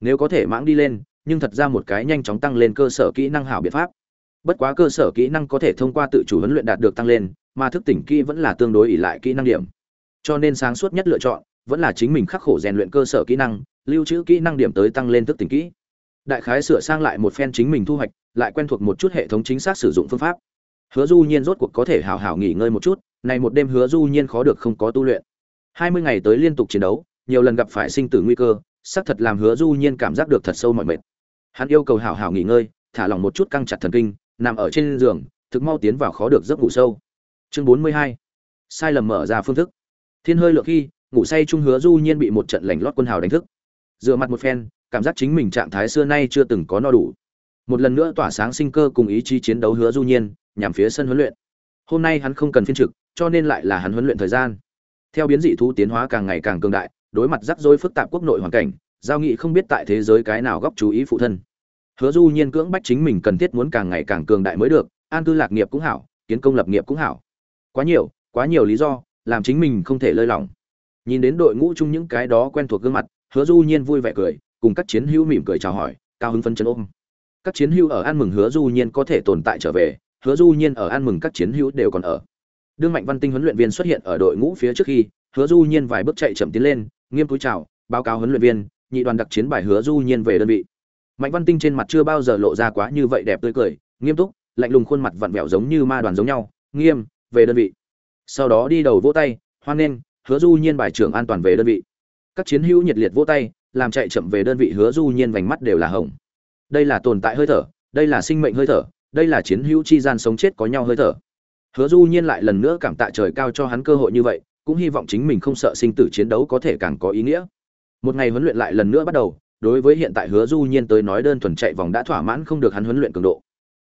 Speaker 1: Nếu có thể mãng đi lên, nhưng thật ra một cái nhanh chóng tăng lên cơ sở kỹ năng hảo biện pháp. Bất quá cơ sở kỹ năng có thể thông qua tự chủ huấn luyện đạt được tăng lên, mà thức tỉnh kỹ vẫn là tương đối ỷ lại kỹ năng điểm. Cho nên sáng suốt nhất lựa chọn, vẫn là chính mình khắc khổ rèn luyện cơ sở kỹ năng, lưu trữ kỹ năng điểm tới tăng lên thức tỉnh kỹ đại khái sửa sang lại một phen chính mình thu hoạch, lại quen thuộc một chút hệ thống chính xác sử dụng phương pháp. Hứa du nhiên rốt cuộc có thể hào hào nghỉ ngơi một chút, này một đêm hứa du nhiên khó được không có tu luyện. Hai mươi ngày tới liên tục chiến đấu, nhiều lần gặp phải sinh tử nguy cơ, xác thật làm hứa du nhiên cảm giác được thật sâu mọi mệt. Hắn yêu cầu hào hào nghỉ ngơi, thả lỏng một chút căng chặt thần kinh, nằm ở trên giường, thực mau tiến vào khó được giấc ngủ sâu. Chương bốn mươi hai. Sai lầm mở ra phương thức. Thiên hơi lượng khi, ngủ say trung hứa du nhiên bị một trận lành lót quân hào đánh thức. Dựa mặt một phen cảm giác chính mình trạng thái xưa nay chưa từng có no đủ. Một lần nữa tỏa sáng sinh cơ cùng ý chí chiến đấu hứa du nhiên, nhằm phía sân huấn luyện. Hôm nay hắn không cần phiên trực, cho nên lại là hắn huấn luyện thời gian. Theo biến dị thú tiến hóa càng ngày càng cường đại, đối mặt rắc rối phức tạp quốc nội hoàn cảnh, giao nghị không biết tại thế giới cái nào góc chú ý phụ thân. Hứa du nhiên cưỡng bách chính mình cần thiết muốn càng ngày càng cường đại mới được, an cư lạc nghiệp cũng hảo, kiến công lập nghiệp cũng hảo. Quá nhiều quá nhiều lý do, làm chính mình không thể lơi lỏng. Nhìn đến đội ngũ chung những cái đó quen thuộc gương mặt, hứa du nhiên vui vẻ cười cùng các chiến hữu mỉm cười chào hỏi, cao hứng phân chân ôm. Các chiến hữu ở ăn mừng hứa du nhiên có thể tồn tại trở về, hứa du nhiên ở ăn mừng các chiến hữu đều còn ở. Đương mạnh văn tinh huấn luyện viên xuất hiện ở đội ngũ phía trước khi, hứa du nhiên vài bước chạy chậm tiến lên, nghiêm túi chào, báo cáo huấn luyện viên, nhị đoàn đặc chiến bài hứa du nhiên về đơn vị. Mạnh văn tinh trên mặt chưa bao giờ lộ ra quá như vậy đẹp tươi cười, nghiêm túc, lạnh lùng khuôn mặt vặn vẹo giống như ma đoàn giống nhau, nghiêm, về đơn vị. Sau đó đi đầu vỗ tay, hoan nghênh, hứa du nhiên bài trưởng an toàn về đơn vị. Các chiến hữu nhiệt liệt vỗ tay làm chạy chậm về đơn vị hứa du nhiên vành mắt đều là hồng. Đây là tồn tại hơi thở, đây là sinh mệnh hơi thở, đây là chiến hữu chi gian sống chết có nhau hơi thở. Hứa du nhiên lại lần nữa cảm tạ trời cao cho hắn cơ hội như vậy, cũng hy vọng chính mình không sợ sinh tử chiến đấu có thể càng có ý nghĩa. Một ngày huấn luyện lại lần nữa bắt đầu, đối với hiện tại hứa du nhiên tới nói đơn thuần chạy vòng đã thỏa mãn không được hắn huấn luyện cường độ.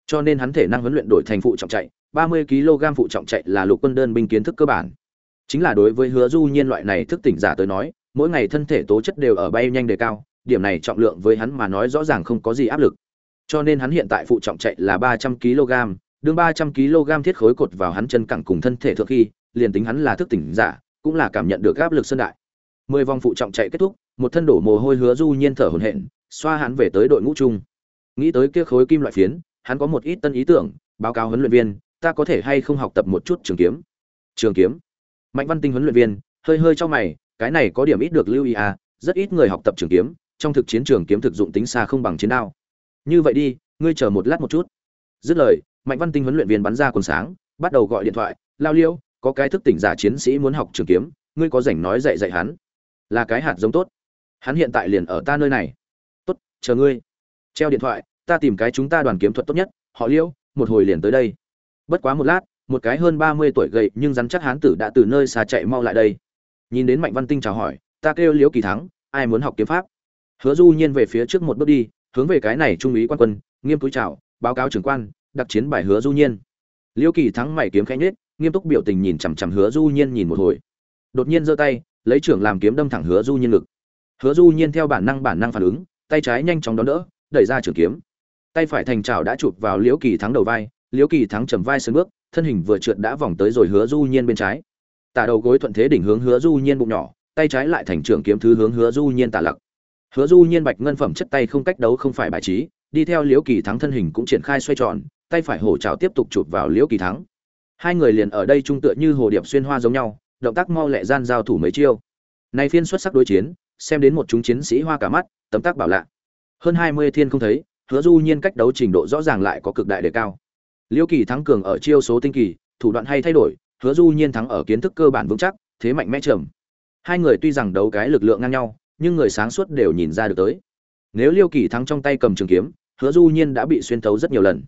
Speaker 1: Cho nên hắn thể năng huấn luyện đổi thành phụ trọng chạy 30 kg phụ trọng chạy là lục quân đơn binh kiến thức cơ bản. Chính là đối với hứa du nhiên loại này thức tỉnh giả tới nói mỗi ngày thân thể tố chất đều ở bay nhanh đề cao, điểm này trọng lượng với hắn mà nói rõ ràng không có gì áp lực. Cho nên hắn hiện tại phụ trọng chạy là 300 kg, đương 300 kg thiết khối cột vào hắn chân cẳng cùng thân thể thượng khi, liền tính hắn là thức tỉnh giả, cũng là cảm nhận được áp lực sơn đại. Mười vòng phụ trọng chạy kết thúc, một thân đổ mồ hôi hứa du nhiên thở hổn hển, xoa hắn về tới đội ngũ chung. Nghĩ tới kia khối kim loại phiến, hắn có một ít tân ý tưởng, báo cáo huấn luyện viên, ta có thể hay không học tập một chút trường kiếm? Trường kiếm? Mạnh văn tinh huấn luyện viên, hơi hơi cho mày cái này có điểm ít được lưu ý à rất ít người học tập trường kiếm, trong thực chiến trường kiếm thực dụng tính xa không bằng chiến đao. Như vậy đi, ngươi chờ một lát một chút. Dứt lời, mạnh văn tinh huấn luyện viên bắn ra quần sáng, bắt đầu gọi điện thoại, lao liêu, có cái thức tỉnh giả chiến sĩ muốn học trường kiếm, ngươi có rảnh nói dạy dạy hắn. Là cái hạt giống tốt. Hắn hiện tại liền ở ta nơi này. Tốt, chờ ngươi. Treo điện thoại, ta tìm cái chúng ta đoàn kiếm thuật tốt nhất, họ liêu, một hồi liền tới đây. Bất quá một lát, một cái hơn ba mươi tuổi gầy nhưng rắn chắc hán tử đã từ nơi xa chạy mau lại đây nhìn đến mạnh văn tinh chào hỏi ta kêu liễu kỳ thắng ai muốn học kiếm pháp? Hứa du nhiên về phía trước một bước đi hướng về cái này trung úy quan quân nghiêm túi chào báo cáo trưởng quan đặc chiến bài hứa du nhiên. Liễu kỳ thắng mày kiếm khẽ nết, nghiêm túc biểu tình nhìn chằm chằm hứa du nhiên nhìn một hồi. Đột nhiên giơ tay lấy trưởng làm kiếm đâm thẳng hứa du nhiên ngực. Hứa du nhiên theo bản năng bản năng phản ứng tay trái nhanh chóng đón đỡ đẩy ra trường kiếm. Tay phải thành chảo đã chụp vào liễu kỳ thắng đầu vai liễu kỳ thắng chầm vai sân bước thân hình vừa trượt đã vòng tới rồi hứa du nhiên bên trái tả đầu gối thuận thế đỉnh hướng hứa du nhiên bụng nhỏ, tay trái lại thành trưởng kiếm thứ hướng hứa du nhiên tả lặc. Hứa du nhiên bạch ngân phẩm chất tay không cách đấu không phải bài trí, đi theo liễu kỳ thắng thân hình cũng triển khai xoay tròn, tay phải hổ trào tiếp tục chụp vào liễu kỳ thắng. Hai người liền ở đây trung tựa như hồ điệp xuyên hoa giống nhau, động tác mau lẹ gian giao thủ mấy chiêu. Nay phiên xuất sắc đối chiến, xem đến một chúng chiến sĩ hoa cả mắt, tấm tác bảo lạ. Hơn hai mươi thiên không thấy, hứa du nhiên cách đấu trình độ rõ ràng lại có cực đại đề cao. Liễu kỳ thắng cường ở chiêu số tinh kỳ, thủ đoạn hay thay đổi hứa du nhiên thắng ở kiến thức cơ bản vững chắc, thế mạnh mẽ trầm. Hai người tuy rằng đấu cái lực lượng ngang nhau, nhưng người sáng suốt đều nhìn ra được tới. Nếu liêu kỳ thắng trong tay cầm trường kiếm, hứa du nhiên đã bị xuyên thấu rất nhiều lần.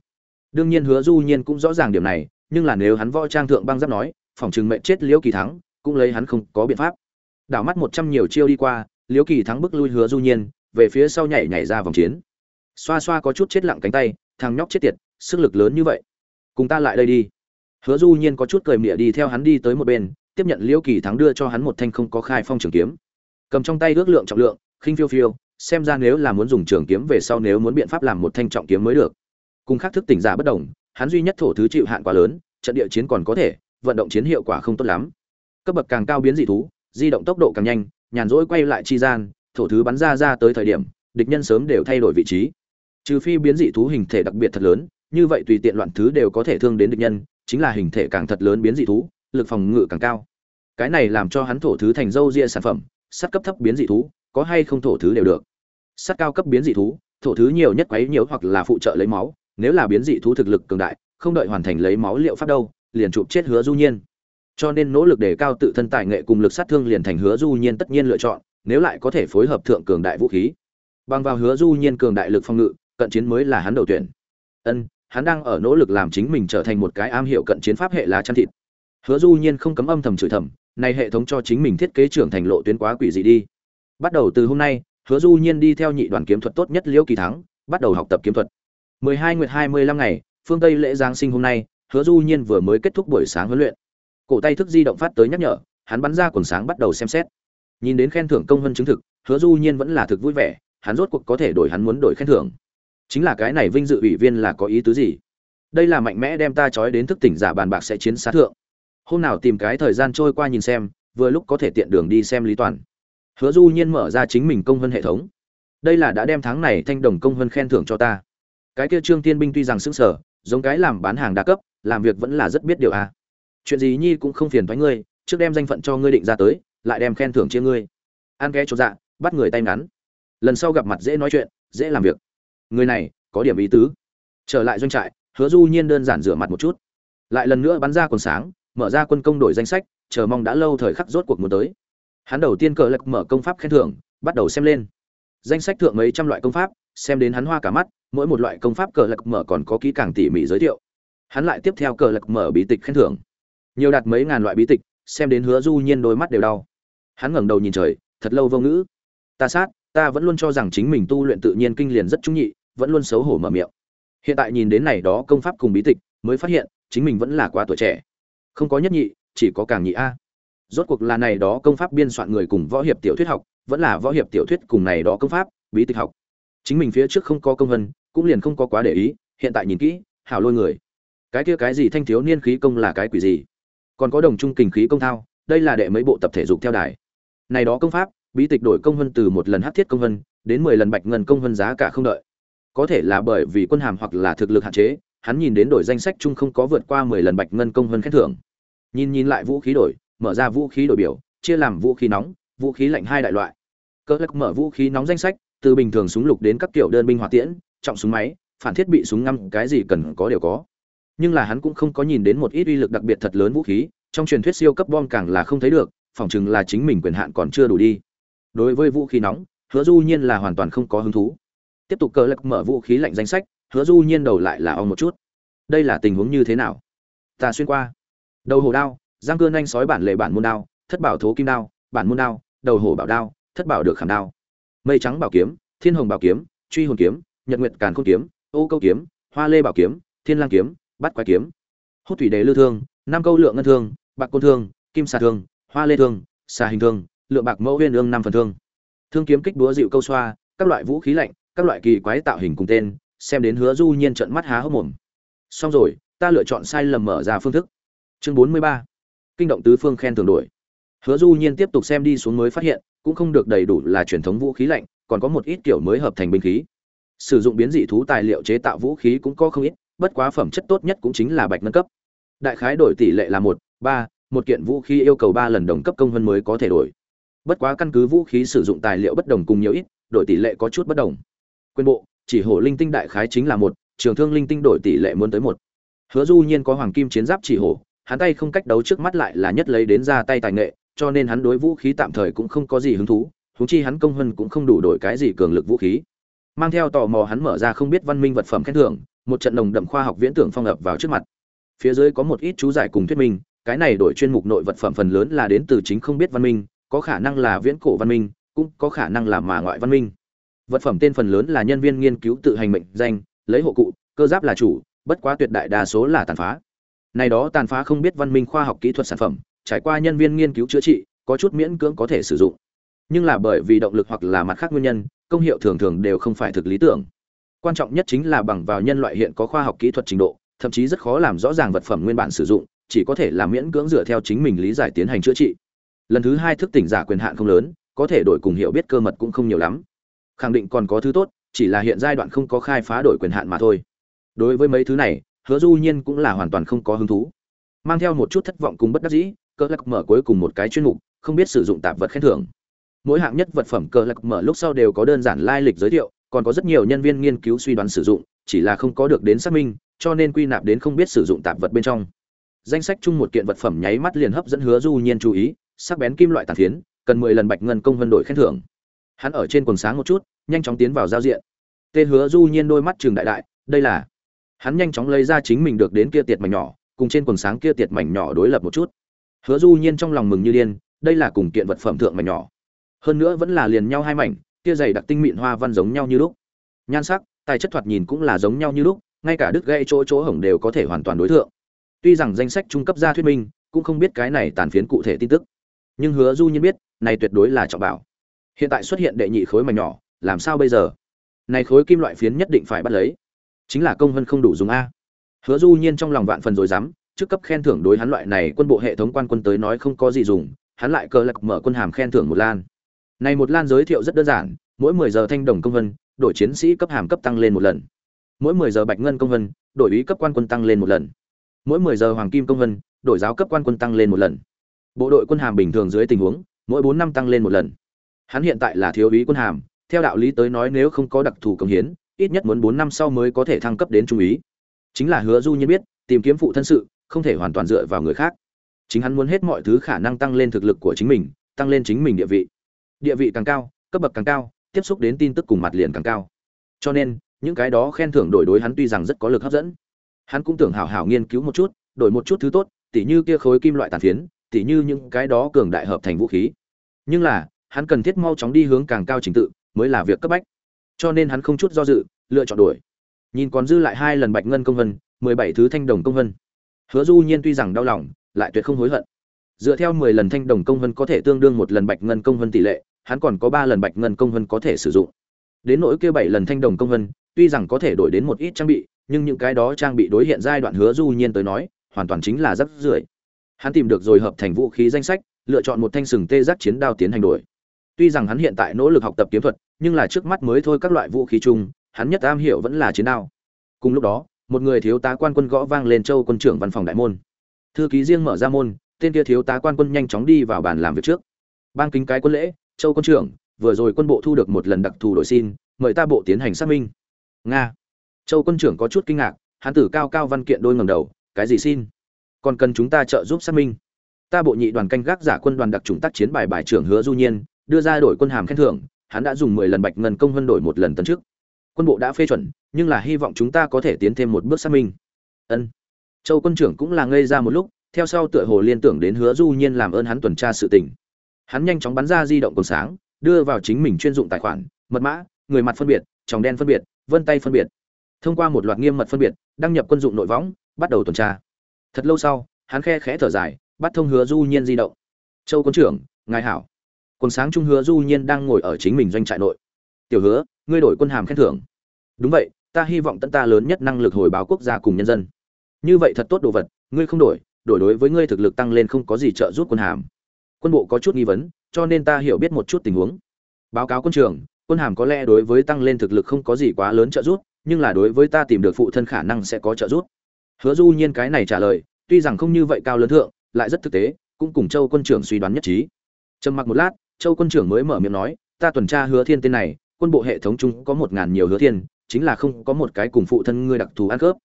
Speaker 1: Đương nhiên hứa du nhiên cũng rõ ràng điểm này, nhưng là nếu hắn võ trang thượng băng giáp nói, phòng trường mệnh chết liêu kỳ thắng, cũng lấy hắn không có biện pháp. Đảo mắt một trăm nhiều chiêu đi qua, liêu kỳ thắng bức lui hứa du nhiên, về phía sau nhảy nhảy ra vòng chiến. Xoa xoa có chút chết lặng cánh tay, thằng nhóc chết tiệt, sức lực lớn như vậy. Cùng ta lại đây đi hứa du nhiên có chút cười mỉa đi theo hắn đi tới một bên, tiếp nhận liễu kỳ thắng đưa cho hắn một thanh không có khai phong trường kiếm. Cầm trong tay ước lượng trọng lượng, khinh phiêu phiêu, xem ra nếu là muốn dùng trường kiếm về sau nếu muốn biện pháp làm một thanh trọng kiếm mới được. Cùng khác thức tỉnh giả bất đồng, hắn duy nhất thổ thứ chịu hạn quá lớn, trận địa chiến còn có thể, vận động chiến hiệu quả không tốt lắm. Cấp bậc càng cao biến dị thú, di động tốc độ càng nhanh, nhàn rỗi quay lại chi gian, thổ thứ bắn ra ra tới thời điểm, địch nhân sớm đều thay đổi vị trí. Trừ phi biến dị thú hình thể đặc biệt thật lớn, như vậy tùy tiện loạn thứ đều có thể thương đến địch nhân chính là hình thể càng thật lớn biến dị thú, lực phòng ngự càng cao. Cái này làm cho hắn thổ thứ thành dâu ria sản phẩm, sắt cấp thấp biến dị thú, có hay không thổ thứ đều được. Sắt cao cấp biến dị thú, thổ thứ nhiều nhất quấy nhiều hoặc là phụ trợ lấy máu, nếu là biến dị thú thực lực cường đại, không đợi hoàn thành lấy máu liệu pháp đâu, liền chụp chết hứa du nhiên. Cho nên nỗ lực đề cao tự thân tài nghệ cùng lực sát thương liền thành hứa du nhiên tất nhiên lựa chọn, nếu lại có thể phối hợp thượng cường đại vũ khí. Bằng vào hứa du nhiên cường đại lực phòng ngự, cận chiến mới là hắn đầu tuyển. Ân hắn đang ở nỗ lực làm chính mình trở thành một cái am hiểu cận chiến pháp hệ lá chăn thịt. Hứa du nhiên không cấm âm thầm chửi thầm, này hệ thống cho chính mình thiết kế trưởng thành lộ tuyến quá quỷ dị đi. Bắt đầu từ hôm nay, hứa du nhiên đi theo nhị đoàn kiếm thuật tốt nhất liễu kỳ thắng, bắt đầu học tập kiếm thuật. 12 nguyệt 25 ngày, phương tây lễ giáng sinh hôm nay, hứa du nhiên vừa mới kết thúc buổi sáng huấn luyện. Cổ tay thức di động phát tới nhắc nhở, hắn bắn ra quần sáng bắt đầu xem xét. Nhìn đến khen thưởng công hơn chứng thực, hứa du nhiên vẫn là thực vui vẻ, hắn rốt cuộc có thể đổi hắn muốn đổi khen thưởng chính là cái này vinh dự ủy viên là có ý tứ gì? Đây là mạnh mẽ đem ta trói đến thức tỉnh giả bàn bạc sẽ chiến xá thượng. Hôm nào tìm cái thời gian trôi qua nhìn xem, vừa lúc có thể tiện đường đi xem lý toàn. Hứa du nhiên mở ra chính mình công hơn hệ thống. Đây là đã đem tháng này thanh đồng công hơn khen thưởng cho ta. Cái kia trương tiên binh tuy rằng xứng sở giống cái làm bán hàng đa cấp, làm việc vẫn là rất biết điều à chuyện gì nhi cũng không phiền thoái ngươi, trước đem danh phận cho ngươi định ra tới, lại đem khen thưởng chia ngươi. Ăn ghé chỗ dạ bắt người tay ngắn. Lần sau gặp mặt dễ nói chuyện, dễ làm việc người này có điểm ý tứ. Trở lại doanh trại, hứa du nhiên đơn giản rửa mặt một chút. Lại lần nữa bắn ra quần sáng, mở ra quân công đổi danh sách, chờ mong đã lâu thời khắc rốt cuộc muốn tới. Hắn đầu tiên cờ lật mở công pháp khen thưởng, bắt đầu xem lên. Danh sách thượng mấy trăm loại công pháp, xem đến hắn hoa cả mắt, mỗi một loại công pháp cờ lật mở còn có kỹ càng tỉ mỉ giới thiệu. Hắn lại tiếp theo cờ lật mở bí tịch khen thưởng. Nhiều đạt mấy ngàn loại bí tịch, xem đến hứa du nhiên đôi mắt đều đau. Hắn ngẩng đầu nhìn trời, thật lâu vô ngữ. Ta sát ta vẫn luôn cho rằng chính mình tu luyện tự nhiên kinh liền rất trung nhị, vẫn luôn xấu hổ mở miệng. Hiện tại nhìn đến này đó công pháp cùng bí tịch, mới phát hiện, chính mình vẫn là quá tuổi trẻ. Không có nhất nhị, chỉ có càng nhị a. Rốt cuộc là này đó công pháp biên soạn người cùng võ hiệp tiểu thuyết học, vẫn là võ hiệp tiểu thuyết cùng này đó công pháp, bí tịch học. Chính mình phía trước không có công vân cũng liền không có quá để ý, hiện tại nhìn kỹ, hảo lôi người. Cái kia cái gì thanh thiếu niên khí công là cái quỷ gì? Còn có đồng trung kình khí công thao, đây là đệ mấy bộ tập thể dục theo đài. Này đó công pháp bí tịch đổi công vân từ một lần hát thiết công vân đến mười lần bạch ngân công vân giá cả không đợi. Có thể là bởi vì quân hàm hoặc là thực lực hạn chế, hắn nhìn đến đổi danh sách chung không có vượt qua mười lần bạch ngân công vân khen thưởng. Nhìn nhìn lại vũ khí đổi, mở ra vũ khí đổi biểu, chia làm vũ khí nóng, vũ khí lạnh hai đại loại. Cơ lắc mở vũ khí nóng danh sách, từ bình thường súng lục đến các kiểu đơn binh hỏa tiễn, trọng súng máy, phản thiết bị súng ngăm cái gì cần có đều có. Nhưng là hắn cũng không có nhìn đến một ít uy lực đặc biệt thật lớn vũ khí, trong truyền thuyết siêu cấp bom càng là không thấy được, phỏng chừng là chính mình quyền hạn còn chưa đủ đi đối với vũ khí nóng, hứa du nhiên là hoàn toàn không có hứng thú. Tiếp tục cờ lực mở vũ khí lạnh danh sách, hứa du nhiên đầu lại là ong một chút. Đây là tình huống như thế nào? Ta xuyên qua. Đầu hổ đao, giang cưa nhanh sói bản lệ bản môn đao, thất bảo thố kim đao, bản môn đao, đầu hổ bảo đao, thất bảo được khảm đao. Mây trắng bảo kiếm, thiên hồng bảo kiếm, truy hồn kiếm, nhật nguyệt càn khôn kiếm, ô câu kiếm, hoa lê bảo kiếm, thiên lang kiếm, bắt quái kiếm. Hút thủy đế lư thương, năm câu lượng ngân thương, bạc côn thương, kim xà thương, hoa lê thương, xà hình thương lượng bạc mẫu huyên ương năm phần thương. Thương kiếm kích búa dịu câu xoa, các loại vũ khí lạnh, các loại kỳ quái tạo hình cùng tên, xem đến hứa du nhiên trận mắt há hốc mồm. Xong rồi, ta lựa chọn sai lầm mở ra phương thức. Chương bốn mươi ba. Kinh động tứ phương khen thường đổi. Hứa du nhiên tiếp tục xem đi xuống mới phát hiện, cũng không được đầy đủ là truyền thống vũ khí lạnh, còn có một ít kiểu mới hợp thành binh khí. Sử dụng biến dị thú tài liệu chế tạo vũ khí cũng có không ít, bất quá phẩm chất tốt nhất cũng chính là bạch nâng cấp. Đại khái đổi tỷ lệ là một, ba, một kiện vũ khí yêu cầu ba lần đồng cấp công hơn mới có thể đổi bất quá căn cứ vũ khí sử dụng tài liệu bất đồng cùng nhiều ít, đổi tỷ lệ có chút bất đồng. Quyền bộ, chỉ hổ linh tinh đại khái chính là một, trường thương linh tinh đổi tỷ lệ muốn tới một. Hứa du nhiên có hoàng kim chiến giáp chỉ hổ, hắn tay không cách đấu trước mắt lại là nhất lấy đến ra tay tài nghệ, cho nên hắn đối vũ khí tạm thời cũng không có gì hứng thú húng chi hắn công hơn cũng không đủ đổi cái gì cường lực vũ khí. Mang theo tò mò hắn mở ra không biết văn minh vật phẩm khen thưởng, một trận nồng đậm khoa học viễn tưởng phong ập vào trước mặt. Phía dưới có một ít chú giải cùng thuyết minh, cái này đổi chuyên mục nội vật phẩm phần lớn là đến từ chính không biết văn minh có khả năng là viễn cổ văn minh, cũng có khả năng là mà ngoại văn minh. Vật phẩm tên phần lớn là nhân viên nghiên cứu tự hành mệnh danh, lấy hộ cụ, cơ giáp là chủ, bất quá tuyệt đại đa số là tàn phá. Này đó tàn phá không biết văn minh khoa học kỹ thuật sản phẩm, trải qua nhân viên nghiên cứu chữa trị, có chút miễn cưỡng có thể sử dụng. Nhưng là bởi vì động lực hoặc là mặt khác nguyên nhân, công hiệu thường thường đều không phải thực lý tưởng. Quan trọng nhất chính là bằng vào nhân loại hiện có khoa học kỹ thuật trình độ, thậm chí rất khó làm rõ ràng vật phẩm nguyên bản sử dụng, chỉ có thể làm miễn cưỡng dựa theo chính mình lý giải tiến hành chữa trị lần thứ hai thức tỉnh giả quyền hạn không lớn, có thể đổi cùng hiểu biết cơ mật cũng không nhiều lắm. Khẳng định còn có thứ tốt, chỉ là hiện giai đoạn không có khai phá đổi quyền hạn mà thôi. Đối với mấy thứ này, hứa du nhiên cũng là hoàn toàn không có hứng thú. Mang theo một chút thất vọng cùng bất đắc dĩ, cơ lạc mở cuối cùng một cái chuyên mục, không biết sử dụng tạp vật khen thưởng. Mỗi hạng nhất vật phẩm cơ lạc mở lúc sau đều có đơn giản lai lịch giới thiệu, còn có rất nhiều nhân viên nghiên cứu suy đoán sử dụng, chỉ là không có được đến xác minh, cho nên quy nạp đến không biết sử dụng tạp vật bên trong. Danh sách chung một kiện vật phẩm nháy mắt liền hấp dẫn hứa du nhiên chú ý sắc bén kim loại tàn phiến, cần mười lần bạch ngân công vân đổi khen thưởng. Hắn ở trên quần sáng một chút, nhanh chóng tiến vào giao diện. Tên hứa du nhiên đôi mắt trường đại đại, đây là hắn nhanh chóng lấy ra chính mình được đến kia tiệt mảnh nhỏ, cùng trên quần sáng kia tiệt mảnh nhỏ đối lập một chút. Hứa du nhiên trong lòng mừng như điên, đây là cùng kiện vật phẩm thượng mảnh nhỏ. Hơn nữa vẫn là liền nhau hai mảnh, kia dày đặc tinh mịn hoa văn giống nhau như lúc. Nhan sắc, tài chất thoạt nhìn cũng là giống nhau như lúc, ngay cả đứt gãy chỗ chỗ hổng đều có thể hoàn toàn đối tượng tuy rằng danh sách trung cấp ra thuyết minh, cũng không biết cái này tàn phiến cụ thể tin tức nhưng hứa du nhiên biết, này tuyệt đối là trọng bảo. Hiện tại xuất hiện đệ nhị khối mảnh nhỏ, làm sao bây giờ? Này khối kim loại phiến nhất định phải bắt lấy. Chính là công hơn không đủ dùng a. Hứa du nhiên trong lòng vạn phần rồi dám trước cấp khen thưởng đối hắn loại này quân bộ hệ thống quan quân tới nói không có gì dùng, hắn lại cờ lạc mở quân hàm khen thưởng một lan. Này một lan giới thiệu rất đơn giản, mỗi 10 giờ thanh đồng công vân đổi chiến sĩ cấp hàm cấp tăng lên một lần. Mỗi 10 giờ bạch ngân công vân đổi ý cấp quan quân tăng lên một lần. Mỗi 10 giờ hoàng kim công vân đổi giáo cấp quan quân tăng lên một lần bộ đội quân hàm bình thường dưới tình huống, mỗi bốn năm tăng lên một lần. Hắn hiện tại là thiếu úy quân hàm, theo đạo lý tới nói nếu không có đặc thù công hiến, ít nhất muốn bốn năm sau mới có thể thăng cấp đến trung úy. Chính là hứa du nhiên biết, tìm kiếm phụ thân sự, không thể hoàn toàn dựa vào người khác. Chính hắn muốn hết mọi thứ khả năng tăng lên thực lực của chính mình, tăng lên chính mình địa vị. Địa vị càng cao, cấp bậc càng cao, tiếp xúc đến tin tức cùng mặt liền càng cao. Cho nên, những cái đó khen thưởng đổi đối hắn tuy rằng rất có lực hấp dẫn. Hắn cũng tưởng hảo hảo nghiên cứu một chút, đổi một chút thứ tốt, tỉ như kia khối kim loại tàn phiến tỉ như những cái đó cường đại hợp thành vũ khí. Nhưng là, hắn cần thiết mau chóng đi hướng càng cao trình tự, mới là việc cấp bách. Cho nên hắn không chút do dự, lựa chọn đổi nhìn còn dư lại hai lần bạch ngân công vân, mười bảy thứ thanh đồng công vân. Hứa du nhiên tuy rằng đau lòng, lại tuyệt không hối hận. Dựa theo mười lần thanh đồng công vân có thể tương đương một lần bạch ngân công vân tỷ lệ, hắn còn có ba lần bạch ngân công vân có thể sử dụng. Đến nỗi kia bảy lần thanh đồng công vân, tuy rằng có thể đổi đến một ít trang bị, nhưng những cái đó trang bị đối hiện giai đoạn hứa du nhiên tới nói, hoàn toàn chính là rất rưởi hắn tìm được rồi hợp thành vũ khí danh sách, lựa chọn một thanh sừng tê giác chiến đao tiến hành đổi. Tuy rằng hắn hiện tại nỗ lực học tập kiếm thuật, nhưng là trước mắt mới thôi các loại vũ khí chung, hắn nhất am hiểu vẫn là chiến đao. Cùng lúc đó, một người thiếu tá quan quân gõ vang lên châu quân trưởng văn phòng đại môn. Thư ký riêng mở ra môn, tên kia thiếu tá quan quân nhanh chóng đi vào bàn làm việc trước. Bang kính cái quân lễ, châu quân trưởng, vừa rồi quân bộ thu được một lần đặc thù đổi xin, mời ta bộ tiến hành xác minh. Nga. Châu quân trưởng có chút kinh ngạc, hắn tử cao cao văn kiện đôi ngầm đầu, cái gì xin? Còn cần chúng ta trợ giúp xác minh. Ta bộ nhị đoàn canh gác giả quân đoàn đặc trùng tác chiến bài bài trưởng hứa du nhiên, đưa ra đổi quân hàm khen thưởng, hắn đã dùng mười lần bạch ngân công hơn đổi một lần tấn trước quân bộ đã phê chuẩn, nhưng là hy vọng chúng ta có thể tiến thêm một bước xác minh. Ân. Châu quân trưởng cũng là ngây ra một lúc, theo sau tựa hồ liên tưởng đến hứa du nhiên làm ơn hắn tuần tra sự tình. Hắn nhanh chóng bắn ra di động còn sáng, đưa vào chính mình chuyên dụng tài khoản, mật mã, người mặt phân biệt, tròng đen phân biệt, vân tay phân biệt. Thông qua một loạt nghiêm mật phân biệt, đăng nhập quân dụng nội võng, bắt đầu tuần tra thật lâu sau, hắn khe khẽ thở dài, bắt thông hứa du nhiên di động. Châu quân trưởng, ngài hảo. Quần sáng trung hứa du nhiên đang ngồi ở chính mình doanh trại nội. Tiểu hứa, ngươi đổi quân hàm khen thưởng. Đúng vậy, ta hy vọng tận ta lớn nhất năng lực hồi báo quốc gia cùng nhân dân. Như vậy thật tốt đồ vật, ngươi không đổi đổi đối với ngươi thực lực tăng lên không có gì trợ giúp quân hàm. Quân bộ có chút nghi vấn, cho nên ta hiểu biết một chút tình huống. Báo cáo quân trưởng, quân hàm có lẽ đối với tăng lên thực lực không có gì quá lớn trợ giúp, nhưng là đối với ta tìm được phụ thân khả năng sẽ có trợ giúp hứa du nhiên cái này trả lời, tuy rằng không như vậy cao lớn thượng, lại rất thực tế, cũng cùng châu quân trưởng suy đoán nhất trí. Trầm mặc một lát, châu quân trưởng mới mở miệng nói, ta tuần tra hứa thiên tên này, quân bộ hệ thống chúng có một ngàn nhiều hứa thiên, chính là không có một cái cùng phụ thân ngươi đặc thù ăn cướp.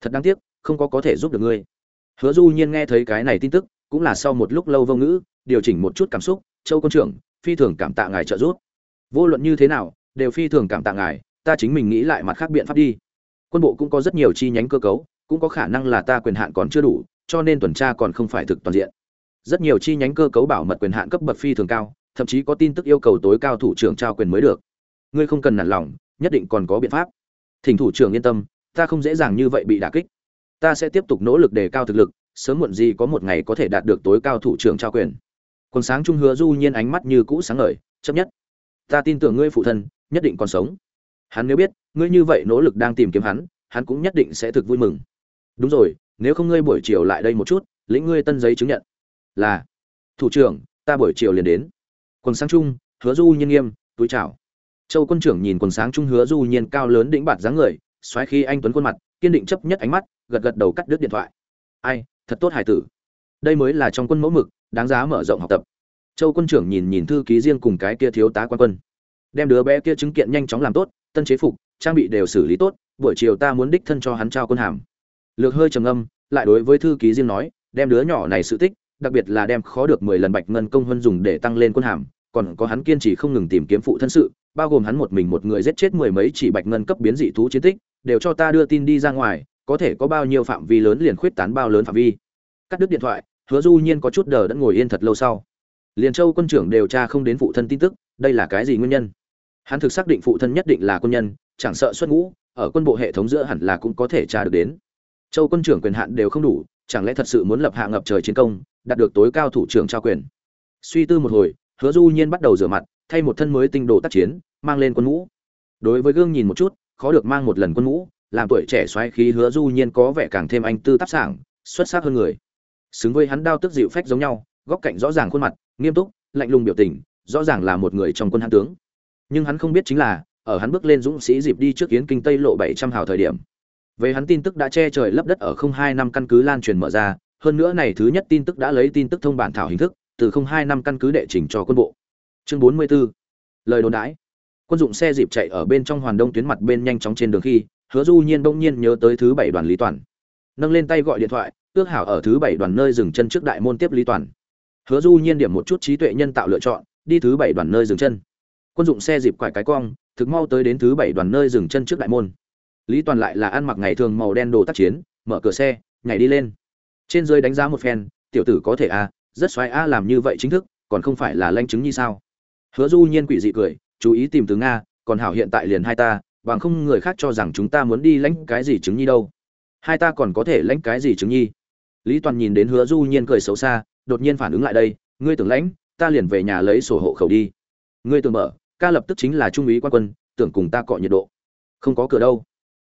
Speaker 1: Thật đáng tiếc, không có có thể giúp được ngươi. Hứa du nhiên nghe thấy cái này tin tức, cũng là sau một lúc lâu vô ngữ, điều chỉnh một chút cảm xúc, châu quân trưởng, phi thường cảm tạ ngài trợ giúp. Vô luận như thế nào, đều phi thường cảm tạ ngài, ta chính mình nghĩ lại mặt khác biện pháp đi. Quân bộ cũng có rất nhiều chi nhánh cơ cấu cũng có khả năng là ta quyền hạn còn chưa đủ, cho nên tuần tra còn không phải thực toàn diện. Rất nhiều chi nhánh cơ cấu bảo mật quyền hạn cấp bậc phi thường cao, thậm chí có tin tức yêu cầu tối cao thủ trưởng trao quyền mới được. Ngươi không cần nản lòng, nhất định còn có biện pháp. Thỉnh thủ trưởng yên tâm, ta không dễ dàng như vậy bị đả kích. Ta sẽ tiếp tục nỗ lực đề cao thực lực, sớm muộn gì có một ngày có thể đạt được tối cao thủ trưởng trao quyền. Còn sáng trung hứa du nhiên ánh mắt như cũ sáng ngời, chấp nhất. Ta tin tưởng ngươi phụ thân, nhất định còn sống. Hắn nếu biết, ngươi như vậy nỗ lực đang tìm kiếm hắn hắn cũng nhất định sẽ thực vui mừng đúng rồi, nếu không ngươi buổi chiều lại đây một chút, lĩnh ngươi tân giấy chứng nhận. Là, thủ trưởng, ta buổi chiều liền đến. Quần sáng trung hứa du nhiên nghiêm, túi chào. Châu quân trưởng nhìn quần sáng trung hứa du nhiên cao lớn đĩnh bạt dáng người, xoáy khi anh tuấn khuôn mặt, kiên định chấp nhất ánh mắt, gật gật đầu cắt đứt điện thoại. Ai, thật tốt hải tử. Đây mới là trong quân mẫu mực, đáng giá mở rộng học tập. Châu quân trưởng nhìn nhìn thư ký riêng cùng cái kia thiếu tá quan quân. Đem đứa bé kia chứng kiện nhanh chóng làm tốt, tân chế phục, trang bị đều xử lý tốt, buổi chiều ta muốn đích thân cho hắn trao quân hàm lược hơi trầm âm lại đối với thư ký riêng nói, đem đứa nhỏ này sự tích, đặc biệt là đem khó được mười lần bạch ngân công hơn dùng để tăng lên quân hàm, còn có hắn kiên trì không ngừng tìm kiếm phụ thân sự, bao gồm hắn một mình một người giết chết mười mấy chỉ bạch ngân cấp biến dị thú chiến tích, đều cho ta đưa tin đi ra ngoài, có thể có bao nhiêu phạm vi lớn liền khuyết tán bao lớn phạm vi. Cắt đứt điện thoại, hứa du nhiên có chút đờ đã ngồi yên thật lâu sau. Liền châu quân trưởng điều tra không đến phụ thân tin tức, đây là cái gì nguyên nhân? Hắn thực xác định phụ thân nhất định là quân nhân, chẳng sợ xuất ngũ, ở quân bộ hệ thống giữa hẳn là cũng có thể tra được đến châu quân trưởng quyền hạn đều không đủ, chẳng lẽ thật sự muốn lập hạ ngập trời chiến công, đạt được tối cao thủ trưởng trao quyền? Suy tư một hồi, hứa du nhiên bắt đầu rửa mặt, thay một thân mới tinh đồ tác chiến, mang lên quân ngũ. Đối với gương nhìn một chút, khó được mang một lần quân ngũ, làm tuổi trẻ xoáy khí hứa du nhiên có vẻ càng thêm anh tư tác sảng, xuất sắc hơn người. Xứng với hắn đao tức dịu phách giống nhau, góc cạnh rõ ràng khuôn mặt, nghiêm túc, lạnh lùng biểu tình, rõ ràng là một người trong quân hãn tướng. Nhưng hắn không biết chính là, ở hắn bước lên dũng sĩ dịp đi trước kiến kinh tây lộ 700 hào thời điểm về hắn tin tức đã che trời lấp đất ở 02 năm căn cứ lan truyền mở ra, hơn nữa này thứ nhất tin tức đã lấy tin tức thông bản thảo hình thức, từ 02 năm căn cứ đệ trình cho quân bộ. Chương 44 lời đồn đãi. Quân dụng xe dịp chạy ở bên trong hoàn đông tuyến mặt bên nhanh chóng trên đường khi, hứa du nhiên bỗng nhiên nhớ tới thứ bảy đoàn lý toàn. Nâng lên tay gọi điện thoại, ước hảo ở thứ bảy đoàn nơi dừng chân trước đại môn tiếp lý toàn. Hứa du nhiên điểm một chút trí tuệ nhân tạo lựa chọn, đi thứ bảy đoàn nơi dừng chân. Quân dụng xe dịp quải cái cong, thực mau tới đến thứ bảy đoàn nơi dừng chân trước đại môn lý toàn lại là ăn mặc ngày thường màu đen đồ tác chiến, mở cửa xe, nhảy đi lên. Trên dưới đánh giá một phen, tiểu tử có thể a rất xoáy a làm như vậy chính thức, còn không phải là lanh chứng như sao. Hứa du nhiên quỷ dị cười, chú ý tìm từ nga, còn hảo hiện tại liền hai ta, bằng không người khác cho rằng chúng ta muốn đi lãnh cái gì chứng nhi đâu. Hai ta còn có thể lãnh cái gì chứng nhi? Lý toàn nhìn đến hứa du nhiên cười xấu xa, đột nhiên phản ứng lại đây, ngươi tưởng lãnh, ta liền về nhà lấy sổ hộ khẩu đi. Ngươi tưởng mở, ca lập tức chính là trung úy quan quân, tưởng cùng ta cọ nhiệt độ. Không có cửa đâu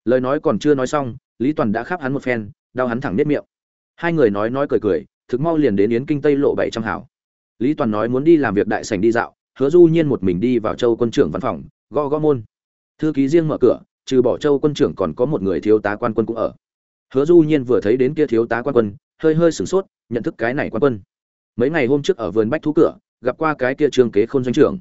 Speaker 1: lời nói còn chưa nói xong, lý toàn đã khắp hắn một phen, đau hắn thẳng nết miệng. Hai người nói nói cười cười, thực mau liền đến yến kinh tây lộ bảy trăm hảo. Lý toàn nói muốn đi làm việc đại sảnh đi dạo, hứa du nhiên một mình đi vào châu quân trưởng văn phòng, gõ gõ môn. Thư ký riêng mở cửa, trừ bỏ châu quân trưởng còn có một người thiếu tá quan quân cũng ở. Hứa du nhiên vừa thấy đến kia thiếu tá quan quân, hơi hơi sửng sốt, nhận thức cái này quan quân. Mấy ngày hôm trước ở vườn bách thú cửa, gặp qua cái kia trương kế khôn doanh trưởng.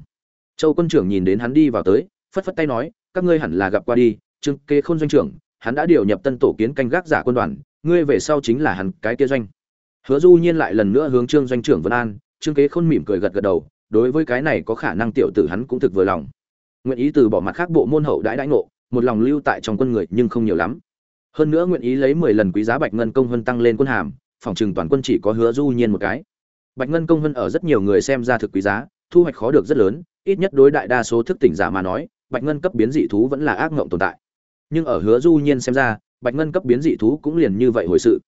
Speaker 1: Châu quân trưởng nhìn đến hắn đi vào tới, phất phất tay nói, các ngươi hẳn là gặp qua đi trương kế khôn doanh trưởng, hắn đã điều nhập tân tổ kiến canh gác giả quân đoàn, ngươi về sau chính là hắn, cái kia doanh. Hứa du nhiên lại lần nữa hướng trương doanh trưởng vân an, trương kế khôn mỉm cười gật gật đầu, đối với cái này có khả năng tiểu tử hắn cũng thực vừa lòng. Nguyện ý từ bỏ mặt khác bộ môn hậu đãi đãi ngộ, một lòng lưu tại trong quân người nhưng không nhiều lắm. Hơn nữa nguyện ý lấy mười lần quý giá bạch ngân công hơn tăng lên quân hàm, phòng trừng toàn quân chỉ có hứa du nhiên một cái. Bạch ngân công hơn ở rất nhiều người xem ra thực quý giá, thu hoạch khó được rất lớn, ít nhất đối đại đa số thức tỉnh giả mà nói, bạch ngân cấp biến dị thú vẫn là ác ngộng tồn tại nhưng ở hứa du nhiên xem ra, bạch ngân cấp biến dị thú cũng liền như vậy hồi sự.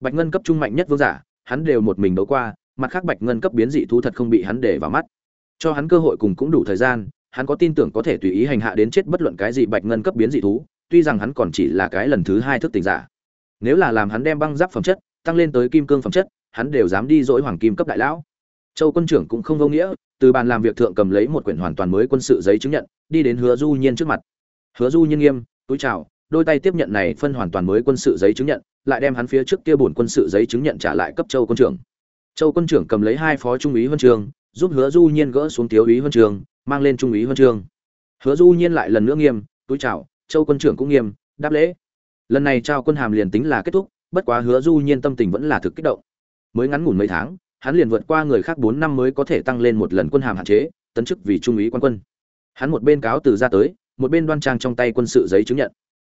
Speaker 1: Bạch ngân cấp trung mạnh nhất vương giả, hắn đều một mình đấu qua, mặt khác bạch ngân cấp biến dị thú thật không bị hắn để vào mắt. Cho hắn cơ hội cùng cũng đủ thời gian, hắn có tin tưởng có thể tùy ý hành hạ đến chết bất luận cái gì bạch ngân cấp biến dị thú, tuy rằng hắn còn chỉ là cái lần thứ hai thức tỉnh giả. Nếu là làm hắn đem băng giáp phẩm chất, tăng lên tới kim cương phẩm chất, hắn đều dám đi dỗi hoàng kim cấp đại lão. Châu quân trưởng cũng không vô nghĩa, từ bàn làm việc thượng cầm lấy một quyển hoàn toàn mới quân sự giấy chứng nhận, đi đến hứa du nhiên trước mặt. Hứa du nhiên nghiêm túi chào, đôi tay tiếp nhận này phân hoàn toàn mới quân sự giấy chứng nhận, lại đem hắn phía trước kia bổn quân sự giấy chứng nhận trả lại cấp châu quân trưởng. Châu quân trưởng cầm lấy hai phó trung úy huân trường, giúp hứa du nhiên gỡ xuống thiếu úy huân trường, mang lên trung úy huân trường. Hứa du nhiên lại lần nữa nghiêm, túi chào, châu quân trưởng cũng nghiêm, đáp lễ. Lần này trao quân hàm liền tính là kết thúc, bất quá hứa du nhiên tâm tình vẫn là thực kích động. Mới ngắn ngủn mấy tháng, hắn liền vượt qua người khác bốn năm mới có thể tăng lên một lần quân hàm hạn chế, tấn chức vì trung úy quan quân. Hắn một bên cáo từ ra tới một bên đoan trang trong tay quân sự giấy chứng nhận.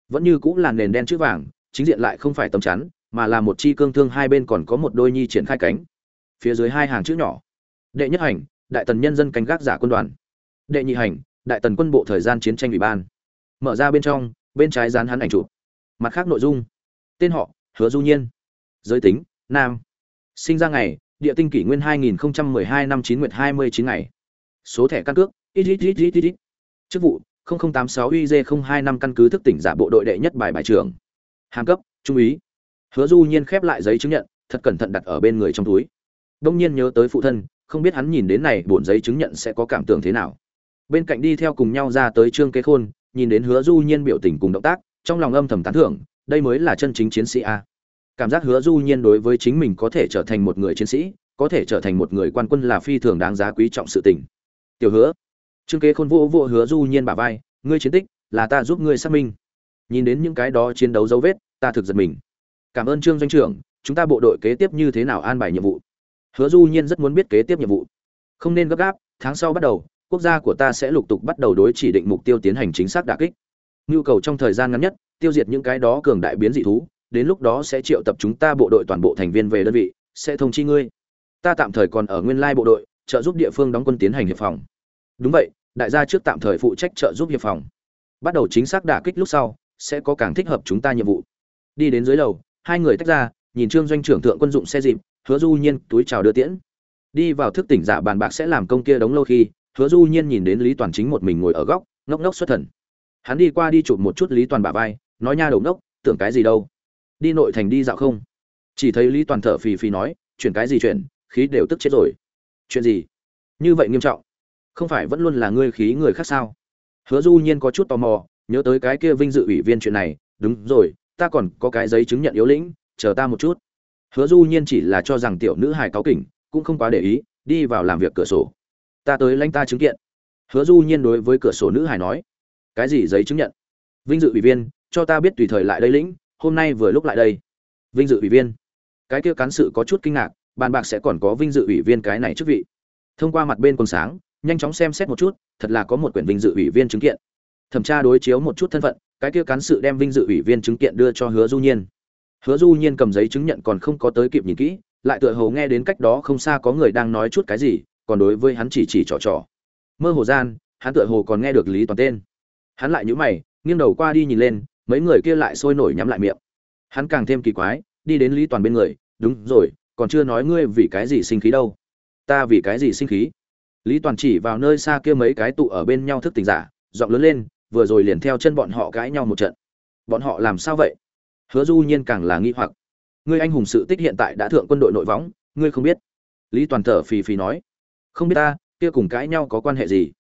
Speaker 1: Vẫn như cũng là nền đen chữ vàng, chính diện lại không phải tấm chắn, mà là một chi cương thương, hai bên còn có một đôi nhi triển khai cánh. Phía dưới hai hàng chữ nhỏ. Đệ nhất hành, đại tần nhân dân canh gác giả quân đoàn. Đệ nhị hành, đại tần quân bộ thời gian chiến tranh ủy ban. Mở ra bên trong, bên trái dán hắn ảnh chụp. Mặt khác nội dung. Tên họ, hứa du nhiên. Giới tính, nam. Sinh ra ngày, địa tinh kỷ nguyên 2012 năm 9 nguyệt 29 ngày. Số thẻ căn cước ít ít ít ít ít. Chức vụ 0086 UZ025 căn cứ thức tỉnh giả bộ đội đệ nhất bài bài trưởng. Hàm cấp, trung úy. Hứa du nhiên khép lại giấy chứng nhận, thật cẩn thận đặt ở bên người trong túi. Đông nhiên nhớ tới phụ thân, không biết hắn nhìn đến này, bổn giấy chứng nhận sẽ có cảm tưởng thế nào. Bên cạnh đi theo cùng nhau ra tới trương kế khôn, nhìn đến hứa du nhiên biểu tình cùng động tác, trong lòng âm thầm tán thưởng, đây mới là chân chính chiến sĩ a. Cảm giác hứa du nhiên đối với chính mình có thể trở thành một người chiến sĩ, có thể trở thành một người quan quân là phi thường đáng giá quý trọng sự tình. Tiểu hứa trương kế khôn vô vô hứa du nhiên bả vai, ngươi chiến tích là ta giúp ngươi xác minh. Nhìn đến những cái đó chiến đấu dấu vết, ta thực giật mình. Cảm ơn trương doanh trưởng, chúng ta bộ đội kế tiếp như thế nào an bài nhiệm vụ? Hứa du nhiên rất muốn biết kế tiếp nhiệm vụ. Không nên gấp gáp, tháng sau bắt đầu, quốc gia của ta sẽ lục tục bắt đầu đối chỉ định mục tiêu tiến hành chính xác đả kích. Nhu cầu trong thời gian ngắn nhất, tiêu diệt những cái đó cường đại biến dị thú, đến lúc đó sẽ triệu tập chúng ta bộ đội toàn bộ thành viên về đơn vị, sẽ thông chi ngươi. Ta tạm thời còn ở nguyên lai bộ đội, trợ giúp địa phương đóng quân tiến hành hiệp phòng đúng vậy, đại gia trước tạm thời phụ trách trợ giúp hiệp phòng. Bắt đầu chính xác đả kích lúc sau, sẽ có càng thích hợp chúng ta nhiệm vụ. Đi đến dưới lầu, hai người tách ra, nhìn trương doanh trưởng thượng quân dụng xe dịp, hứa du nhiên túi chào đưa tiễn. Đi vào thức tỉnh giả bàn bạc sẽ làm công kia đóng lâu khi, hứa du nhiên nhìn đến lý toàn chính một mình ngồi ở góc, ngốc ngốc xuất thần. Hắn đi qua đi chụp một chút lý toàn bả vai, nói nha đầu ngốc, tưởng cái gì đâu. Đi nội thành đi dạo không? Chỉ thấy lý toàn thở phì phì nói, chuyển cái gì chuyển, khí đều tức chết rồi. Chuyện gì? Như vậy nghiêm trọng không phải vẫn luôn là ngươi khí người khác sao? Hứa du nhiên có chút tò mò, nhớ tới cái kia vinh dự ủy viên chuyện này, đúng rồi, ta còn có cái giấy chứng nhận yếu lĩnh, chờ ta một chút. Hứa du nhiên chỉ là cho rằng tiểu nữ hài cáo kỉnh, cũng không quá để ý, đi vào làm việc cửa sổ. Ta tới lãnh ta chứng kiện. Hứa du nhiên đối với cửa sổ nữ hài nói. Cái gì giấy chứng nhận? Vinh dự ủy viên, cho ta biết tùy thời lại đây lĩnh, hôm nay vừa lúc lại đây. Vinh dự ủy viên. Cái kia cán sự có chút kinh ngạc, bàn bạc sẽ còn có vinh dự ủy viên cái này chức vị. Thông qua mặt bên còn sáng nhanh chóng xem xét một chút, thật là có một quyển vinh dự ủy viên chứng kiện. Thẩm tra đối chiếu một chút thân phận, cái kia cán sự đem vinh dự ủy viên chứng kiện đưa cho hứa du nhiên. Hứa du nhiên cầm giấy chứng nhận còn không có tới kịp nhìn kỹ, lại tựa hồ nghe đến cách đó không xa có người đang nói chút cái gì, còn đối với hắn chỉ chỉ trò trò. Mơ hồ gian, hắn tựa hồ còn nghe được lý toàn tên. Hắn lại nhíu mày, nghiêng đầu qua đi nhìn lên, mấy người kia lại sôi nổi nhắm lại miệng. Hắn càng thêm kỳ quái, đi đến lý toàn bên người, đúng rồi, còn chưa nói ngươi vì cái gì sinh khí đâu. Ta vì cái gì sinh khí? Lý toàn chỉ vào nơi xa kia mấy cái tụ ở bên nhau thức tỉnh giả, giọng lớn lên, vừa rồi liền theo chân bọn họ cãi nhau một trận. Bọn họ làm sao vậy? Hứa du nhiên càng là nghi hoặc. Ngươi anh hùng sự tích hiện tại đã thượng quân đội nội võng, ngươi không biết? Lý toàn thở phì phì nói. Không biết ta, kia cùng cãi nhau có quan hệ gì?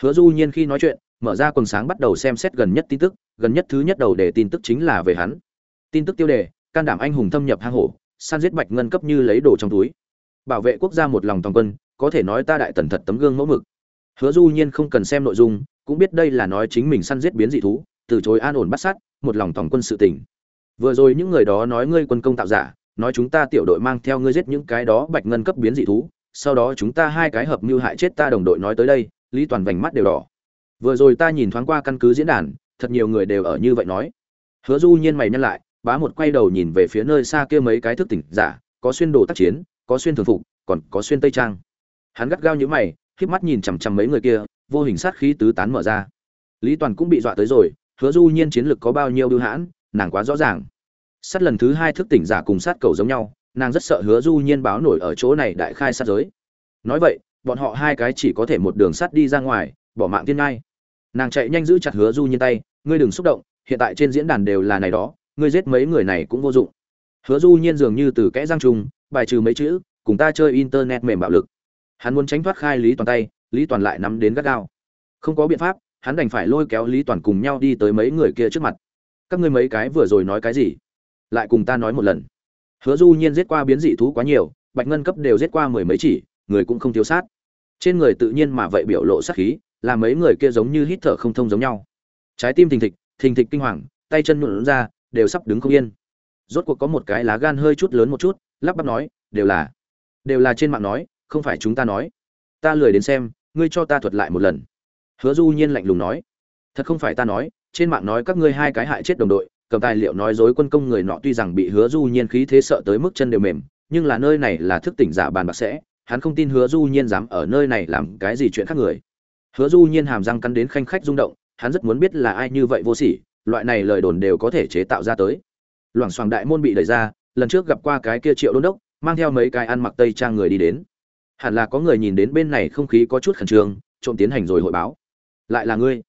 Speaker 1: Hứa du nhiên khi nói chuyện, mở ra quần sáng bắt đầu xem xét gần nhất tin tức, gần nhất thứ nhất đầu để tin tức chính là về hắn. Tin tức tiêu đề, can đảm anh hùng thâm nhập hang hổ san giết bạch ngân cấp như lấy đồ trong túi. Bảo vệ quốc gia một lòng toàn quân có thể nói ta đại tần thật tấm gương mẫu mực. Hứa du nhiên không cần xem nội dung, cũng biết đây là nói chính mình săn giết biến dị thú, từ chối an ổn bắt sát, một lòng tổng quân sự tỉnh vừa rồi những người đó nói ngươi quân công tạo giả, nói chúng ta tiểu đội mang theo ngươi giết những cái đó bạch ngân cấp biến dị thú, sau đó chúng ta hai cái hợp mưu hại chết ta đồng đội nói tới đây, lý toàn vành mắt đều đỏ. Vừa rồi ta nhìn thoáng qua căn cứ diễn đàn, thật nhiều người đều ở như vậy nói. Hứa du nhiên mày nhăn lại, bá một quay đầu nhìn về phía nơi xa kia mấy cái thức tỉnh giả, có xuyên đồ tác chiến, có xuyên thường phục, còn có xuyên tây trang hắn gắt gao như mày, híp mắt nhìn chằm chằm mấy người kia, vô hình sát khí tứ tán mở ra. Lý toàn cũng bị dọa tới rồi, hứa du nhiên chiến lực có bao nhiêu đưa hãn, nàng quá rõ ràng. Sát lần thứ hai thức tỉnh giả cùng sát cầu giống nhau, nàng rất sợ hứa du nhiên báo nổi ở chỗ này đại khai sát giới. Nói vậy, bọn họ hai cái chỉ có thể một đường sắt đi ra ngoài, bỏ mạng tiên ngai. Nàng chạy nhanh giữ chặt hứa du nhiên tay, ngươi đừng xúc động, hiện tại trên diễn đàn đều là này đó, ngươi giết mấy người này cũng vô dụng. Hứa du nhiên dường như từ kẽ răng trùng, bài trừ mấy chữ, cùng ta chơi internet mềm bạo lực hắn muốn tránh thoát khai lý toàn tay, lý toàn lại nắm đến gắt gao. Không có biện pháp, hắn đành phải lôi kéo lý toàn cùng nhau đi tới mấy người kia trước mặt. Các ngươi mấy cái vừa rồi nói cái gì? Lại cùng ta nói một lần. Hứa du nhiên giết qua biến dị thú quá nhiều, bạch ngân cấp đều giết qua mười mấy chỉ, người cũng không thiếu sát. Trên người tự nhiên mà vậy biểu lộ sát khí, là mấy người kia giống như hít thở không thông giống nhau. Trái tim thình thịch thình thịch kinh hoàng, tay chân nhuộn ra, đều sắp đứng không yên. Rốt cuộc có một cái lá gan hơi chút lớn một chút, lắp bắp nói, đều là đều là trên mạng nói không phải chúng ta nói. Ta lười đến xem, ngươi cho ta thuật lại một lần. Hứa du nhiên lạnh lùng nói. Thật không phải ta nói, trên mạng nói các ngươi hai cái hại chết đồng đội, cầm tài liệu nói dối quân công người nọ tuy rằng bị hứa du nhiên khí thế sợ tới mức chân đều mềm, nhưng là nơi này là thức tỉnh giả bàn bạc sẽ, hắn không tin hứa du nhiên dám ở nơi này làm cái gì chuyện khác người. Hứa du nhiên hàm răng cắn đến khanh khách rung động, hắn rất muốn biết là ai như vậy vô sỉ, loại này lời đồn đều có thể chế tạo ra tới. Loảng xoảng đại môn bị đẩy ra, lần trước gặp qua cái kia triệu đôn đốc, mang theo mấy cái ăn mặc tây trang người đi đến hẳn là có người nhìn đến bên này không khí có chút khẩn trương, trộm tiến hành rồi hội báo. Lại là ngươi.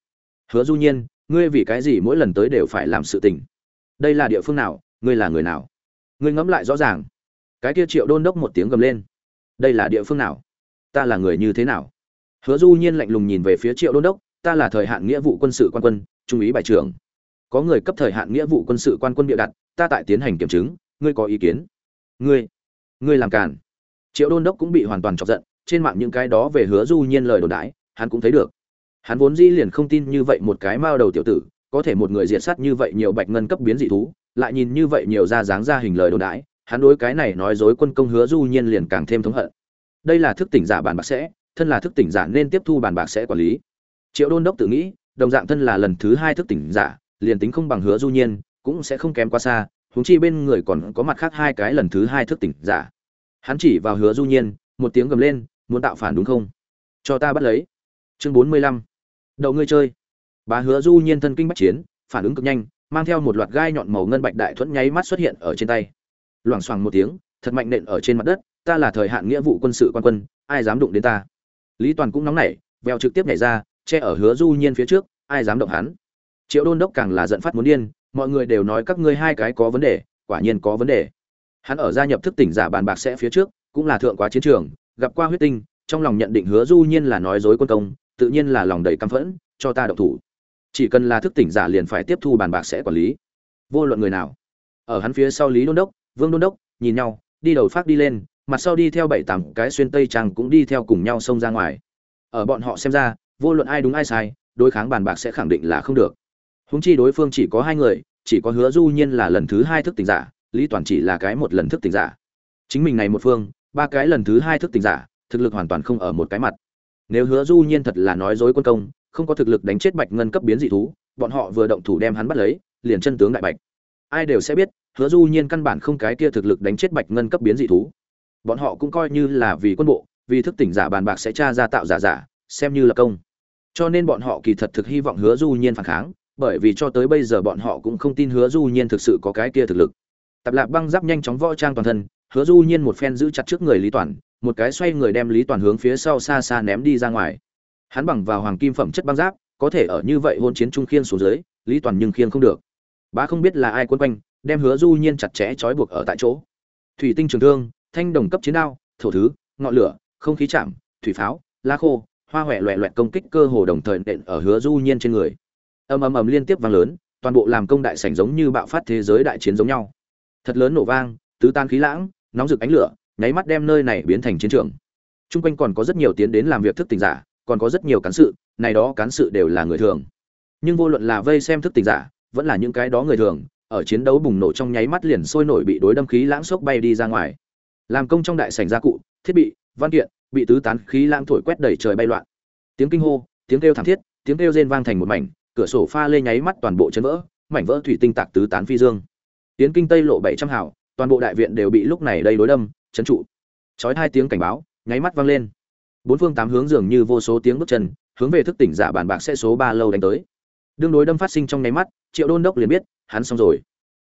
Speaker 1: Hứa du nhiên, ngươi vì cái gì mỗi lần tới đều phải làm sự tình? Đây là địa phương nào, ngươi là người nào? Ngươi ngẫm lại rõ ràng. Cái kia triệu đôn đốc một tiếng gầm lên. Đây là địa phương nào? Ta là người như thế nào? Hứa du nhiên lạnh lùng nhìn về phía triệu đôn đốc, ta là thời hạn nghĩa vụ quân sự quan quân, trung úy bài trưởng. Có người cấp thời hạn nghĩa vụ quân sự quan quân bịa đặt, ta tại tiến hành kiểm chứng, ngươi có ý kiến? Ngươi. Ngươi làm càn triệu đôn đốc cũng bị hoàn toàn chọc giận, trên mạng những cái đó về hứa du nhiên lời đồn đãi, hắn cũng thấy được. Hắn vốn dĩ liền không tin như vậy một cái mao đầu tiểu tử, có thể một người diệt sát như vậy nhiều bạch ngân cấp biến dị thú, lại nhìn như vậy nhiều ra dáng ra hình lời đồn đãi, hắn đối cái này nói dối quân công hứa du nhiên liền càng thêm thống hận. Đây là thức tỉnh giả bản bạc sẽ, thân là thức tỉnh giả nên tiếp thu bản bạc sẽ quản lý. Triệu đôn đốc tự nghĩ, đồng dạng thân là lần thứ hai thức tỉnh giả, liền tính không bằng hứa du nhiên, cũng sẽ không kém quá xa, huống chi bên người còn có mặt khác hai cái lần thứ hai thức tỉnh giả hắn chỉ vào hứa du nhiên, một tiếng gầm lên, muốn tạo phản đúng không? Cho ta bắt lấy. Chương bốn mươi lăm. Đậu ngươi chơi. Bà hứa du nhiên thân kinh bách chiến, phản ứng cực nhanh, mang theo một loạt gai nhọn màu ngân bạch đại thuẫn nháy mắt xuất hiện ở trên tay. Loảng xoảng một tiếng, thật mạnh nện ở trên mặt đất, ta là thời hạn nghĩa vụ quân sự quan quân, ai dám đụng đến ta? Lý toàn cũng nóng nảy, vèo trực tiếp nhảy ra, che ở hứa du nhiên phía trước, ai dám động hắn? Triệu đôn đốc càng là giận phát muốn điên, mọi người đều nói các ngươi hai cái có vấn đề, quả nhiên có vấn đề hắn ở gia nhập thức tỉnh giả bàn bạc sẽ phía trước, cũng là thượng quá chiến trường, gặp qua huyết tinh, trong lòng nhận định hứa du nhiên là nói dối quân công, tự nhiên là lòng đầy căm phẫn, cho ta động thủ. Chỉ cần là thức tỉnh giả liền phải tiếp thu bàn bạc sẽ quản lý. Vô luận người nào. Ở hắn phía sau lý đôn đốc, vương đôn đốc, nhìn nhau, đi đầu phát đi lên, mặt sau đi theo bảy tám cái xuyên tây trang cũng đi theo cùng nhau xông ra ngoài. Ở bọn họ xem ra, vô luận ai đúng ai sai, đối kháng bàn bạc sẽ khẳng định là không được. Húng chi đối phương chỉ có hai người, chỉ có hứa du nhiên là lần thứ hai thức tỉnh giả lý toàn chỉ là cái một lần thức tỉnh giả. Chính mình này một phương, ba cái lần thứ hai thức tỉnh giả, thực lực hoàn toàn không ở một cái mặt. Nếu hứa du nhiên thật là nói dối quân công, không có thực lực đánh chết bạch ngân cấp biến dị thú, bọn họ vừa động thủ đem hắn bắt lấy, liền chân tướng đại bạch. Ai đều sẽ biết, hứa du nhiên căn bản không cái kia thực lực đánh chết bạch ngân cấp biến dị thú. Bọn họ cũng coi như là vì quân bộ, vì thức tỉnh giả bàn bạc sẽ tra ra tạo giả giả, xem như là công. Cho nên bọn họ kỳ thật thực hy vọng hứa du nhiên phản kháng, bởi vì cho tới bây giờ bọn họ cũng không tin hứa du nhiên thực sự có cái kia thực lực tập lạp băng giáp nhanh chóng võ trang toàn thân, hứa du nhiên một phen giữ chặt trước người lý toàn, một cái xoay người đem lý toàn hướng phía sau xa xa ném đi ra ngoài. Hắn bằng vào hoàng kim phẩm chất băng giáp, có thể ở như vậy hôn chiến trung khiên xuống dưới, lý toàn nhưng khiên không được. Bá không biết là ai quân quanh, đem hứa du nhiên chặt chẽ trói buộc ở tại chỗ. Thủy tinh trường thương, thanh đồng cấp chiến đao, thổ thứ, ngọn lửa, không khí chạm, thủy pháo lá khô, hoa hoẹ loẹ loẹt công kích cơ hồ đồng thời nện ở hứa du nhiên trên người. Ầm ầm ầm liên tiếp vang lớn, toàn bộ làm công đại sảnh giống như bạo phát thế giới đại chiến giống nhau thật lớn nổ vang, tứ tan khí lãng, nóng rực ánh lửa, nháy mắt đem nơi này biến thành chiến trường. Trung quanh còn có rất nhiều tiến đến làm việc thức tỉnh giả, còn có rất nhiều cán sự, này đó cán sự đều là người thường. Nhưng vô luận là vây xem thức tỉnh giả, vẫn là những cái đó người thường, ở chiến đấu bùng nổ trong nháy mắt liền sôi nổi bị đối đâm khí lãng sốc bay đi ra ngoài. Làm công trong đại sảnh gia cụ, thiết bị, văn kiện, bị tứ tán khí lãng thổi quét đẩy trời bay loạn. Tiếng kinh hô, tiếng kêu thảm thiết, tiếng kêu rên vang thành một mảnh, cửa sổ pha lê nháy mắt toàn bộ chấn vỡ, mảnh vỡ thủy tinh tạc tứ tán phi dương tiến kinh tây lộ bảy trăm hảo, toàn bộ đại viện đều bị lúc này đây đối đâm chấn trụ. Chói hai tiếng cảnh báo nháy mắt vang lên. Bốn phương tám hướng dường như vô số tiếng bước chân hướng về thức tỉnh giả bản bạc sẽ số ba lâu đánh tới. Đương đối đâm phát sinh trong nháy mắt triệu đôn đốc liền biết hắn xong rồi.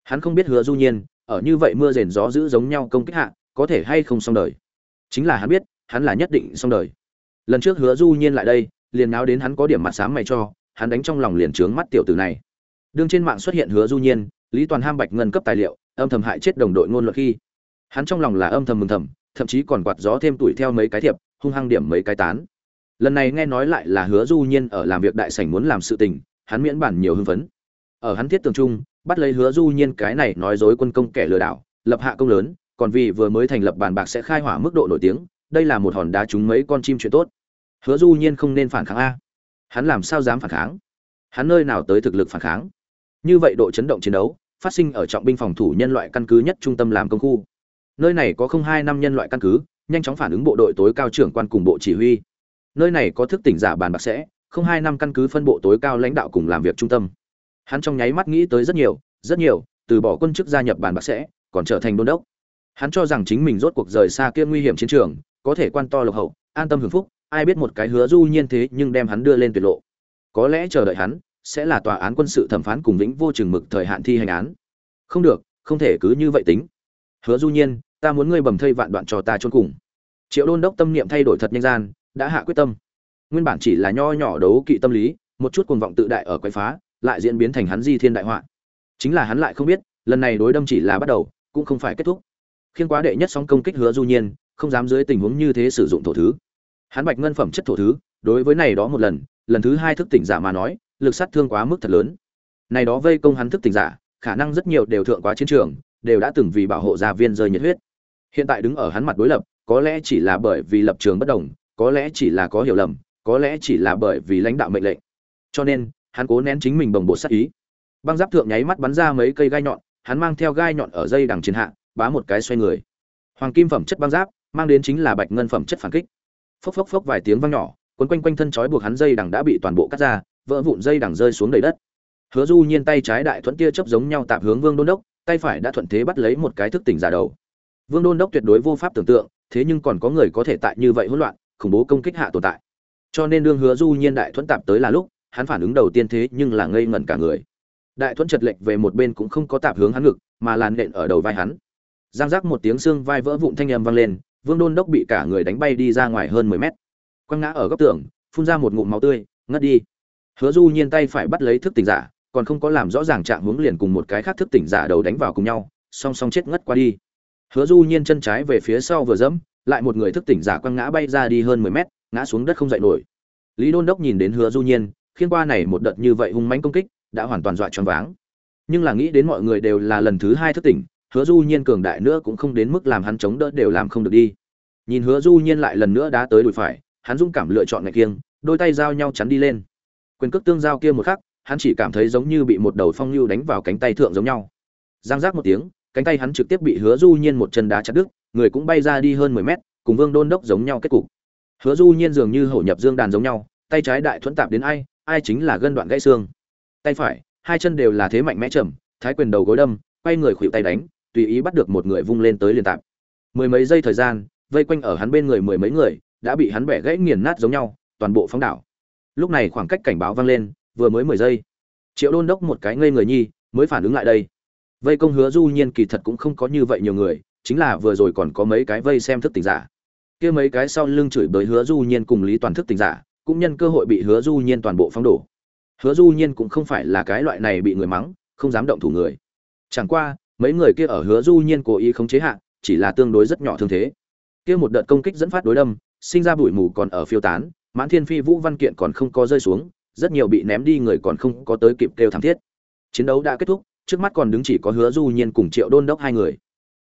Speaker 1: Hắn không biết hứa du nhiên ở như vậy mưa rền gió giữ giống nhau công kích hạ có thể hay không xong đời. Chính là hắn biết hắn là nhất định xong đời. Lần trước hứa du nhiên lại đây liền náo đến hắn có điểm mặt sám mày cho hắn đánh trong lòng liền trướng mắt tiểu tử này. Đương trên mạng xuất hiện hứa du nhiên lý toàn ham bạch ngân cấp tài liệu, âm thầm hại chết đồng đội ngôn luận khi, hắn trong lòng là âm thầm mừng thầm, thậm chí còn quạt gió thêm tuổi theo mấy cái thiệp, hung hăng điểm mấy cái tán. Lần này nghe nói lại là hứa du nhiên ở làm việc đại sảnh muốn làm sự tình, hắn miễn bản nhiều hưng phấn. Ở hắn thiết tường trung bắt lấy hứa du nhiên cái này nói dối quân công kẻ lừa đảo, lập hạ công lớn, còn vì vừa mới thành lập bàn bạc sẽ khai hỏa mức độ nổi tiếng, đây là một hòn đá trúng mấy con chim chuyện tốt. Hứa du nhiên không nên phản kháng a. Hắn làm sao dám phản kháng? Hắn nơi nào tới thực lực phản kháng? Như vậy độ chấn động chiến đấu phát sinh ở trọng binh phòng thủ nhân loại căn cứ nhất trung tâm làm công khu. Nơi này có không hai năm nhân loại căn cứ, nhanh chóng phản ứng bộ đội tối cao trưởng quan cùng bộ chỉ huy. Nơi này có thức tỉnh giả bàn bạc sẽ, không hai năm căn cứ phân bộ tối cao lãnh đạo cùng làm việc trung tâm. Hắn trong nháy mắt nghĩ tới rất nhiều rất nhiều, từ bỏ quân chức gia nhập bàn bạc sẽ, còn trở thành đôn đốc. Hắn cho rằng chính mình rốt cuộc rời xa kia nguy hiểm chiến trường, có thể quan to lộc hậu, an tâm hưởng phúc, ai biết một cái hứa du nhiên thế nhưng đem hắn đưa lên tuyệt lộ. Có lẽ chờ đợi hắn sẽ là tòa án quân sự thẩm phán cùng vĩnh vô chừng mực thời hạn thi hành án. Không được, không thể cứ như vậy tính. Hứa du nhiên, ta muốn ngươi bầm thây vạn đoạn cho ta chôn cùng. Triệu đôn đốc tâm niệm thay đổi thật nhanh gian, đã hạ quyết tâm. Nguyên bản chỉ là nho nhỏ đấu kỵ tâm lý, một chút cuồng vọng tự đại ở quậy phá, lại diễn biến thành hắn di thiên đại họa. Chính là hắn lại không biết, lần này đối đâm chỉ là bắt đầu, cũng không phải kết thúc. Khiên quá đệ nhất sóng công kích hứa du nhiên, không dám dưới tình huống như thế sử dụng thổ thứ. Hắn bạch ngân phẩm chất thổ thứ, đối với này đó một lần lần thứ hai thức tỉnh giả mà nói lực sát thương quá mức thật lớn. Này đó vây công hắn thức tỉnh giả, khả năng rất nhiều đều thượng quá chiến trường, đều đã từng vì bảo hộ gia viên rơi nhiệt huyết. Hiện tại đứng ở hắn mặt đối lập, có lẽ chỉ là bởi vì lập trường bất đồng, có lẽ chỉ là có hiểu lầm, có lẽ chỉ là bởi vì lãnh đạo mệnh lệnh. Cho nên, hắn cố nén chính mình bồng bột sát ý. Băng giáp thượng nháy mắt bắn ra mấy cây gai nhọn, hắn mang theo gai nhọn ở dây đằng trên hạ, bá một cái xoay người. Hoàng kim phẩm chất băng giáp, mang đến chính là bạch ngân phẩm chất phản kích. Phốc phốc phốc vài tiếng vang nhỏ quấn quanh quanh thân trói buộc hắn dây đằng đã bị toàn bộ cắt ra vỡ vụn dây đằng rơi xuống đầy đất. Hứa du nhiên tay trái đại thuẫn kia chấp giống nhau tạm hướng vương đôn đốc, tay phải đã thuận thế bắt lấy một cái thức tỉnh giả đầu. Vương đôn đốc tuyệt đối vô pháp tưởng tượng, thế nhưng còn có người có thể tại như vậy hỗn loạn, khủng bố công kích hạ tồn tại. Cho nên đương hứa du nhiên đại thuẫn tạm tới là lúc, hắn phản ứng đầu tiên thế nhưng là ngây ngẩn cả người. Đại thuẫn chật lệch về một bên cũng không có tạp hướng hắn ngực, mà làn nện ở đầu vai hắn. Giang giác một tiếng xương vai vỡ vụn thanh âm vang lên, vương đôn đốc bị cả người đánh bay đi ra ngoài hơn mười mét. Quăng ngã ở góc tường, phun ra một ngụm máu tươi, ngất đi hứa du nhiên tay phải bắt lấy thức tỉnh giả, còn không có làm rõ ràng trạng hướng liền cùng một cái khác thức tỉnh giả đầu đánh vào cùng nhau, song song chết ngất qua đi. Hứa du nhiên chân trái về phía sau vừa dẫm, lại một người thức tỉnh giả quăng ngã bay ra đi hơn mười mét, ngã xuống đất không dậy nổi. Lý đôn đốc nhìn đến hứa du nhiên, khiến qua này một đợt như vậy hung mãnh công kích, đã hoàn toàn dọa choáng váng. Nhưng là nghĩ đến mọi người đều là lần thứ hai thức tỉnh, hứa du nhiên cường đại nữa cũng không đến mức làm hắn chống đỡ đều làm không được đi. Nhìn hứa du nhiên lại lần nữa đá tới đùi phải, hắn dũng cảm lựa chọn ngày kiêng, đôi tay giao nhau chắn đi lên quyền cước tương giao kia một khắc, hắn chỉ cảm thấy giống như bị một đầu phong lưu đánh vào cánh tay thượng giống nhau. Giang giác một tiếng, cánh tay hắn trực tiếp bị hứa du nhiên một chân đá chặt đứt, người cũng bay ra đi hơn 10 mét, cùng vương đôn đốc giống nhau kết cục. Hứa du nhiên dường như hổ nhập dương đàn giống nhau, tay trái đại thuẫn tạp đến ai ai chính là gân đoạn gãy xương. Tay phải, hai chân đều là thế mạnh mẽ chậm, thái quyền đầu gối đâm, quay người khuỵu tay đánh, tùy ý bắt được một người vung lên tới liền tạp. Mười mấy giây thời gian, vây quanh ở hắn bên người mười mấy người, đã bị hắn bẻ gãy nghiền nát giống nhau, toàn bộ phóng đảo lúc này khoảng cách cảnh báo vang lên vừa mới mười giây. Triệu đôn đốc một cái ngây người nhi mới phản ứng lại đây. Vây công hứa du nhiên kỳ thật cũng không có như vậy nhiều người chính là vừa rồi còn có mấy cái vây xem thức tỉnh giả. Kia mấy cái sau lưng chửi bới hứa du nhiên cùng lý toàn thức tỉnh giả cũng nhân cơ hội bị hứa du nhiên toàn bộ phong đổ. Hứa du nhiên cũng không phải là cái loại này bị người mắng không dám động thủ người. Chẳng qua mấy người kia ở hứa du nhiên cố ý không chế hạn, chỉ là tương đối rất nhỏ thương thế. Kia một đợt công kích dẫn phát đối đâm sinh ra bụi mù còn ở phiêu tán mãn thiên phi vũ văn kiện còn không có rơi xuống, rất nhiều bị ném đi người còn không có tới kịp kêu thảm thiết. Chiến đấu đã kết thúc, trước mắt còn đứng chỉ có hứa du nhiên cùng triệu đôn đốc hai người.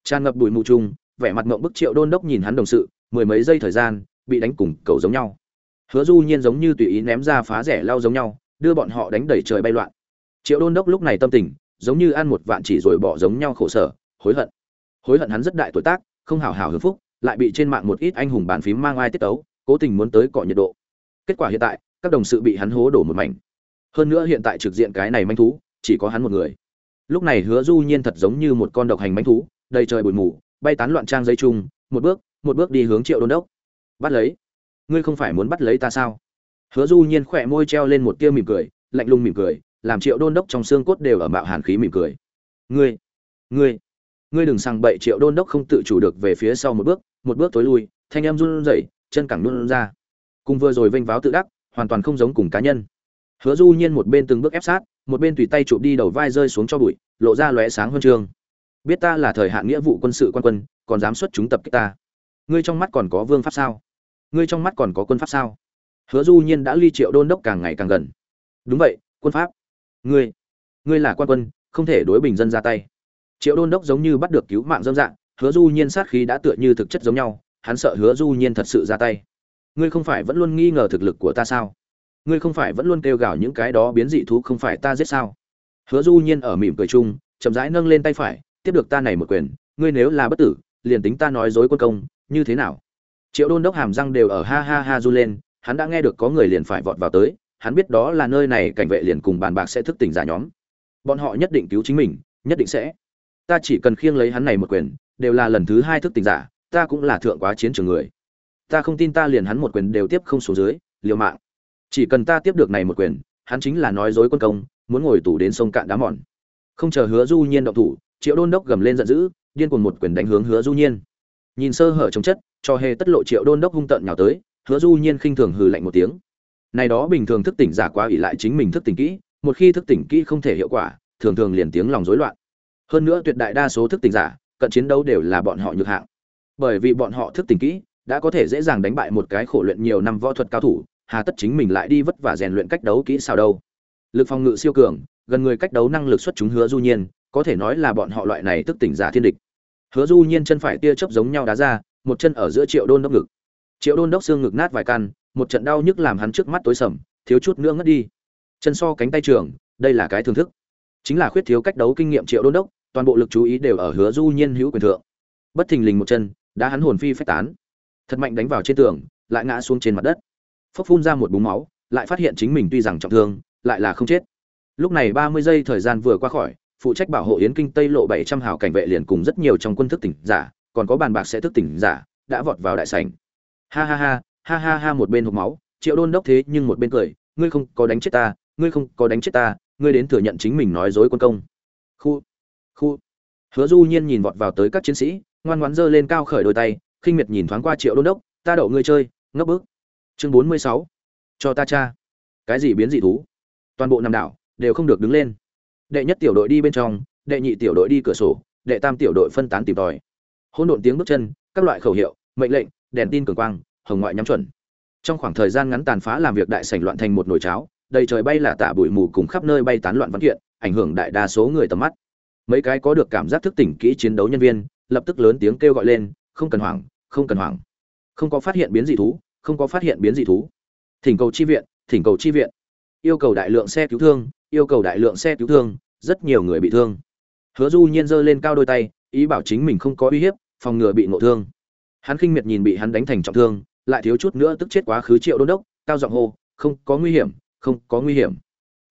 Speaker 1: Tràn ngập bụi mù chung, vẻ mặt ngộng bức triệu đôn đốc nhìn hắn đồng sự, mười mấy giây thời gian, bị đánh cùng cầu giống nhau. Hứa du nhiên giống như tùy ý ném ra phá rẻ lao giống nhau, đưa bọn họ đánh đẩy trời bay loạn. Triệu đôn đốc lúc này tâm tình, giống như ăn một vạn chỉ rồi bỏ giống nhau khổ sở, hối hận. Hối hận hắn rất đại tuổi tác, không hảo hảo hưởng phúc, lại bị trên mạng một ít anh hùng bàn phím mang ai tiết tấu, cố tình muốn tới cọ nhiệt độ kết quả hiện tại, các đồng sự bị hắn hố đổ một mảnh. Hơn nữa hiện tại trực diện cái này manh thú, chỉ có hắn một người. Lúc này hứa du nhiên thật giống như một con độc hành manh thú, đầy trời bụi mù, bay tán loạn trang dây chung, một bước một bước đi hướng triệu đôn đốc. Bắt lấy. Ngươi không phải muốn bắt lấy ta sao? Hứa du nhiên khỏe môi treo lên một tia mỉm cười, lạnh lùng mỉm cười, làm triệu đôn đốc trong xương cốt đều ở mạo hàn khí mỉm cười. Ngươi ngươi ngươi đừng sang bậy, triệu đôn đốc không tự chủ được về phía sau một bước một bước tối lui, thanh em run rẩy, chân cẳng run ra cùng vừa rồi vênh váo tự đắc, hoàn toàn không giống cùng cá nhân. Hứa du nhiên một bên từng bước ép sát, một bên tùy tay chụp đi đầu vai rơi xuống cho bụi, lộ ra lóe sáng hơn trường. biết ta là thời hạn nghĩa vụ quân sự quan quân, còn dám xuất chúng tập kích ta. Ngươi trong mắt còn có vương pháp sao? Ngươi trong mắt còn có quân pháp sao? Hứa du nhiên đã ly triệu đôn đốc càng ngày càng gần. Đúng vậy, quân pháp. Ngươi ngươi là quan quân, không thể đối bình dân ra tay. Triệu đôn đốc giống như bắt được cứu mạng dâm dạng, hứa du nhiên sát khí đã tựa như thực chất giống nhau, hắn sợ hứa du nhiên thật sự ra tay ngươi không phải vẫn luôn nghi ngờ thực lực của ta sao? Ngươi không phải vẫn luôn kêu gào những cái đó biến dị thú không phải ta giết sao? Hứa du nhiên ở mỉm cười chung, chậm rãi nâng lên tay phải, tiếp được ta này một quyền, ngươi nếu là bất tử, liền tính ta nói dối quân công, như thế nào? Triệu đôn đốc hàm răng đều ở ha ha ha du lên, hắn đã nghe được có người liền phải vọt vào tới, hắn biết đó là nơi này cảnh vệ liền cùng bàn bạc sẽ thức tỉnh giả nhóm. Bọn họ nhất định cứu chính mình, nhất định sẽ. Ta chỉ cần khiêng lấy hắn này một quyền, đều là lần thứ hai thức tỉnh giả, ta cũng là thượng quá chiến trường người ta không tin ta liền hắn một quyền đều tiếp không xuống dưới, liều mạng. Chỉ cần ta tiếp được này một quyền, hắn chính là nói dối quân công, muốn ngồi tù đến sông cạn đá mòn. Không chờ hứa du nhiên động thủ, triệu đôn đốc gầm lên giận dữ, điên cuồng một quyền đánh hướng hứa du nhiên. Nhìn sơ hở chống chất, cho hề tất lộ triệu đôn đốc hung tận nhào tới, hứa du nhiên khinh thường hừ lạnh một tiếng. Này đó bình thường thức tỉnh giả quá ỷ lại chính mình thức tỉnh kỹ, một khi thức tỉnh kỹ không thể hiệu quả, thường thường liền tiếng lòng rối loạn. Hơn nữa tuyệt đại đa số thức tỉnh giả, cận chiến đấu đều là bọn họ nhược hạng. Bởi vì bọn họ thức tỉnh kỹ đã có thể dễ dàng đánh bại một cái khổ luyện nhiều năm võ thuật cao thủ, hà tất chính mình lại đi vất vả rèn luyện cách đấu kỹ sao đâu. Lực phòng ngự siêu cường, gần người cách đấu năng lực xuất chúng hứa du nhiên, có thể nói là bọn họ loại này tức tỉnh giả thiên địch. Hứa du nhiên chân phải tia chớp giống nhau đá ra, một chân ở giữa triệu đôn đốc ngực. Triệu đôn đốc xương ngực nát vài căn, một trận đau nhức làm hắn trước mắt tối sầm, thiếu chút nữa ngất đi. Chân so cánh tay trường, đây là cái thưởng thức. Chính là khuyết thiếu cách đấu kinh nghiệm triệu đôn đốc, toàn bộ lực chú ý đều ở hứa du nhiên hữu quyền thượng. Bất thình lình một chân, đã hắn hồn phi phách tán thật mạnh đánh vào trên tường, lại ngã xuống trên mặt đất. Phốc phun ra một búng máu, lại phát hiện chính mình tuy rằng trọng thương, lại là không chết. Lúc này ba mươi giây thời gian vừa qua khỏi, phụ trách bảo hộ yến kinh tây lộ bảy trăm hào cảnh vệ liền cùng rất nhiều trong quân thức tỉnh giả, còn có bàn bạc sẽ thức tỉnh giả, đã vọt vào đại sảnh. Ha ha ha ha ha ha một bên hộp máu, triệu đôn đốc thế nhưng một bên cười, ngươi không có đánh chết ta, ngươi không có đánh chết ta, ngươi đến thừa nhận chính mình nói dối quân công. Khu khu. Hứa du nhiên nhìn vọt vào tới các chiến sĩ, ngoan ngoãn giơ lên cao khởi đôi tay khinh miệt nhìn thoáng qua triệu đôn đốc, ta đậu ngươi chơi ngấp bước chương bốn mươi sáu. Cho ta cha. Cái gì biến dị thú? Toàn bộ nằm đảo, đều không được đứng lên. Đệ nhất tiểu đội đi bên trong, đệ nhị tiểu đội đi cửa sổ, đệ tam tiểu đội phân tán tìm tòi. Hỗn độn tiếng bước chân, các loại khẩu hiệu, mệnh lệnh, đèn tin cường quang, hồng ngoại nhắm chuẩn. Trong khoảng thời gian ngắn tàn phá làm việc đại sảnh loạn thành một nồi cháo, đầy trời bay là tạ bụi mù cùng khắp nơi bay tán loạn văn kiện, ảnh hưởng đại đa số người tầm mắt. Mấy cái có được cảm giác thức tỉnh kỹ chiến đấu nhân viên, lập tức lớn tiếng kêu gọi lên, không cần hoảng không cần hoảng. Không có phát hiện biến dị thú, không có phát hiện biến dị thú. Thỉnh cầu chi viện, thỉnh cầu chi viện. Yêu cầu đại lượng xe cứu thương, yêu cầu đại lượng xe cứu thương, rất nhiều người bị thương. Hứa du nhiên giơ lên cao đôi tay, ý bảo chính mình không có uy hiếp, phòng ngừa bị ngộ thương. Hắn khinh miệt nhìn bị hắn đánh thành trọng thương, lại thiếu chút nữa tức chết quá khứ triệu đôn đốc, cao giọng hô, không có nguy hiểm, không có nguy hiểm.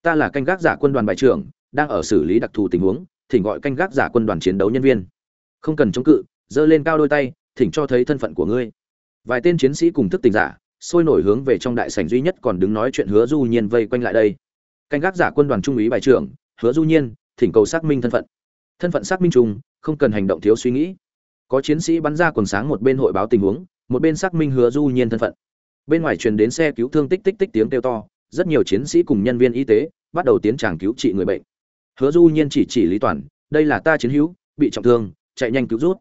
Speaker 1: Ta là canh gác giả quân đoàn bài trưởng, đang ở xử lý đặc thù tình huống, thỉnh gọi canh gác giả quân đoàn chiến đấu nhân viên. Không cần chống cự, giơ lên cao đôi tay thỉnh cho thấy thân phận của ngươi. Vài tên chiến sĩ cùng thức tỉnh giả sôi nổi hướng về trong đại sảnh duy nhất còn đứng nói chuyện hứa du nhiên vây quanh lại đây. Canh gác giả quân đoàn trung úy bài trưởng, hứa du nhiên, thỉnh cầu xác minh thân phận. Thân phận xác minh chung, không cần hành động thiếu suy nghĩ. Có chiến sĩ bắn ra quần sáng một bên hội báo tình huống, một bên xác minh hứa du nhiên thân phận. Bên ngoài truyền đến xe cứu thương tích tích tích tiếng kêu to, rất nhiều chiến sĩ cùng nhân viên y tế bắt đầu tiến tràng cứu trị người bệnh. Hứa du nhiên chỉ chỉ lý toàn, đây là ta chiến hữu, bị trọng thương, chạy nhanh cứu rút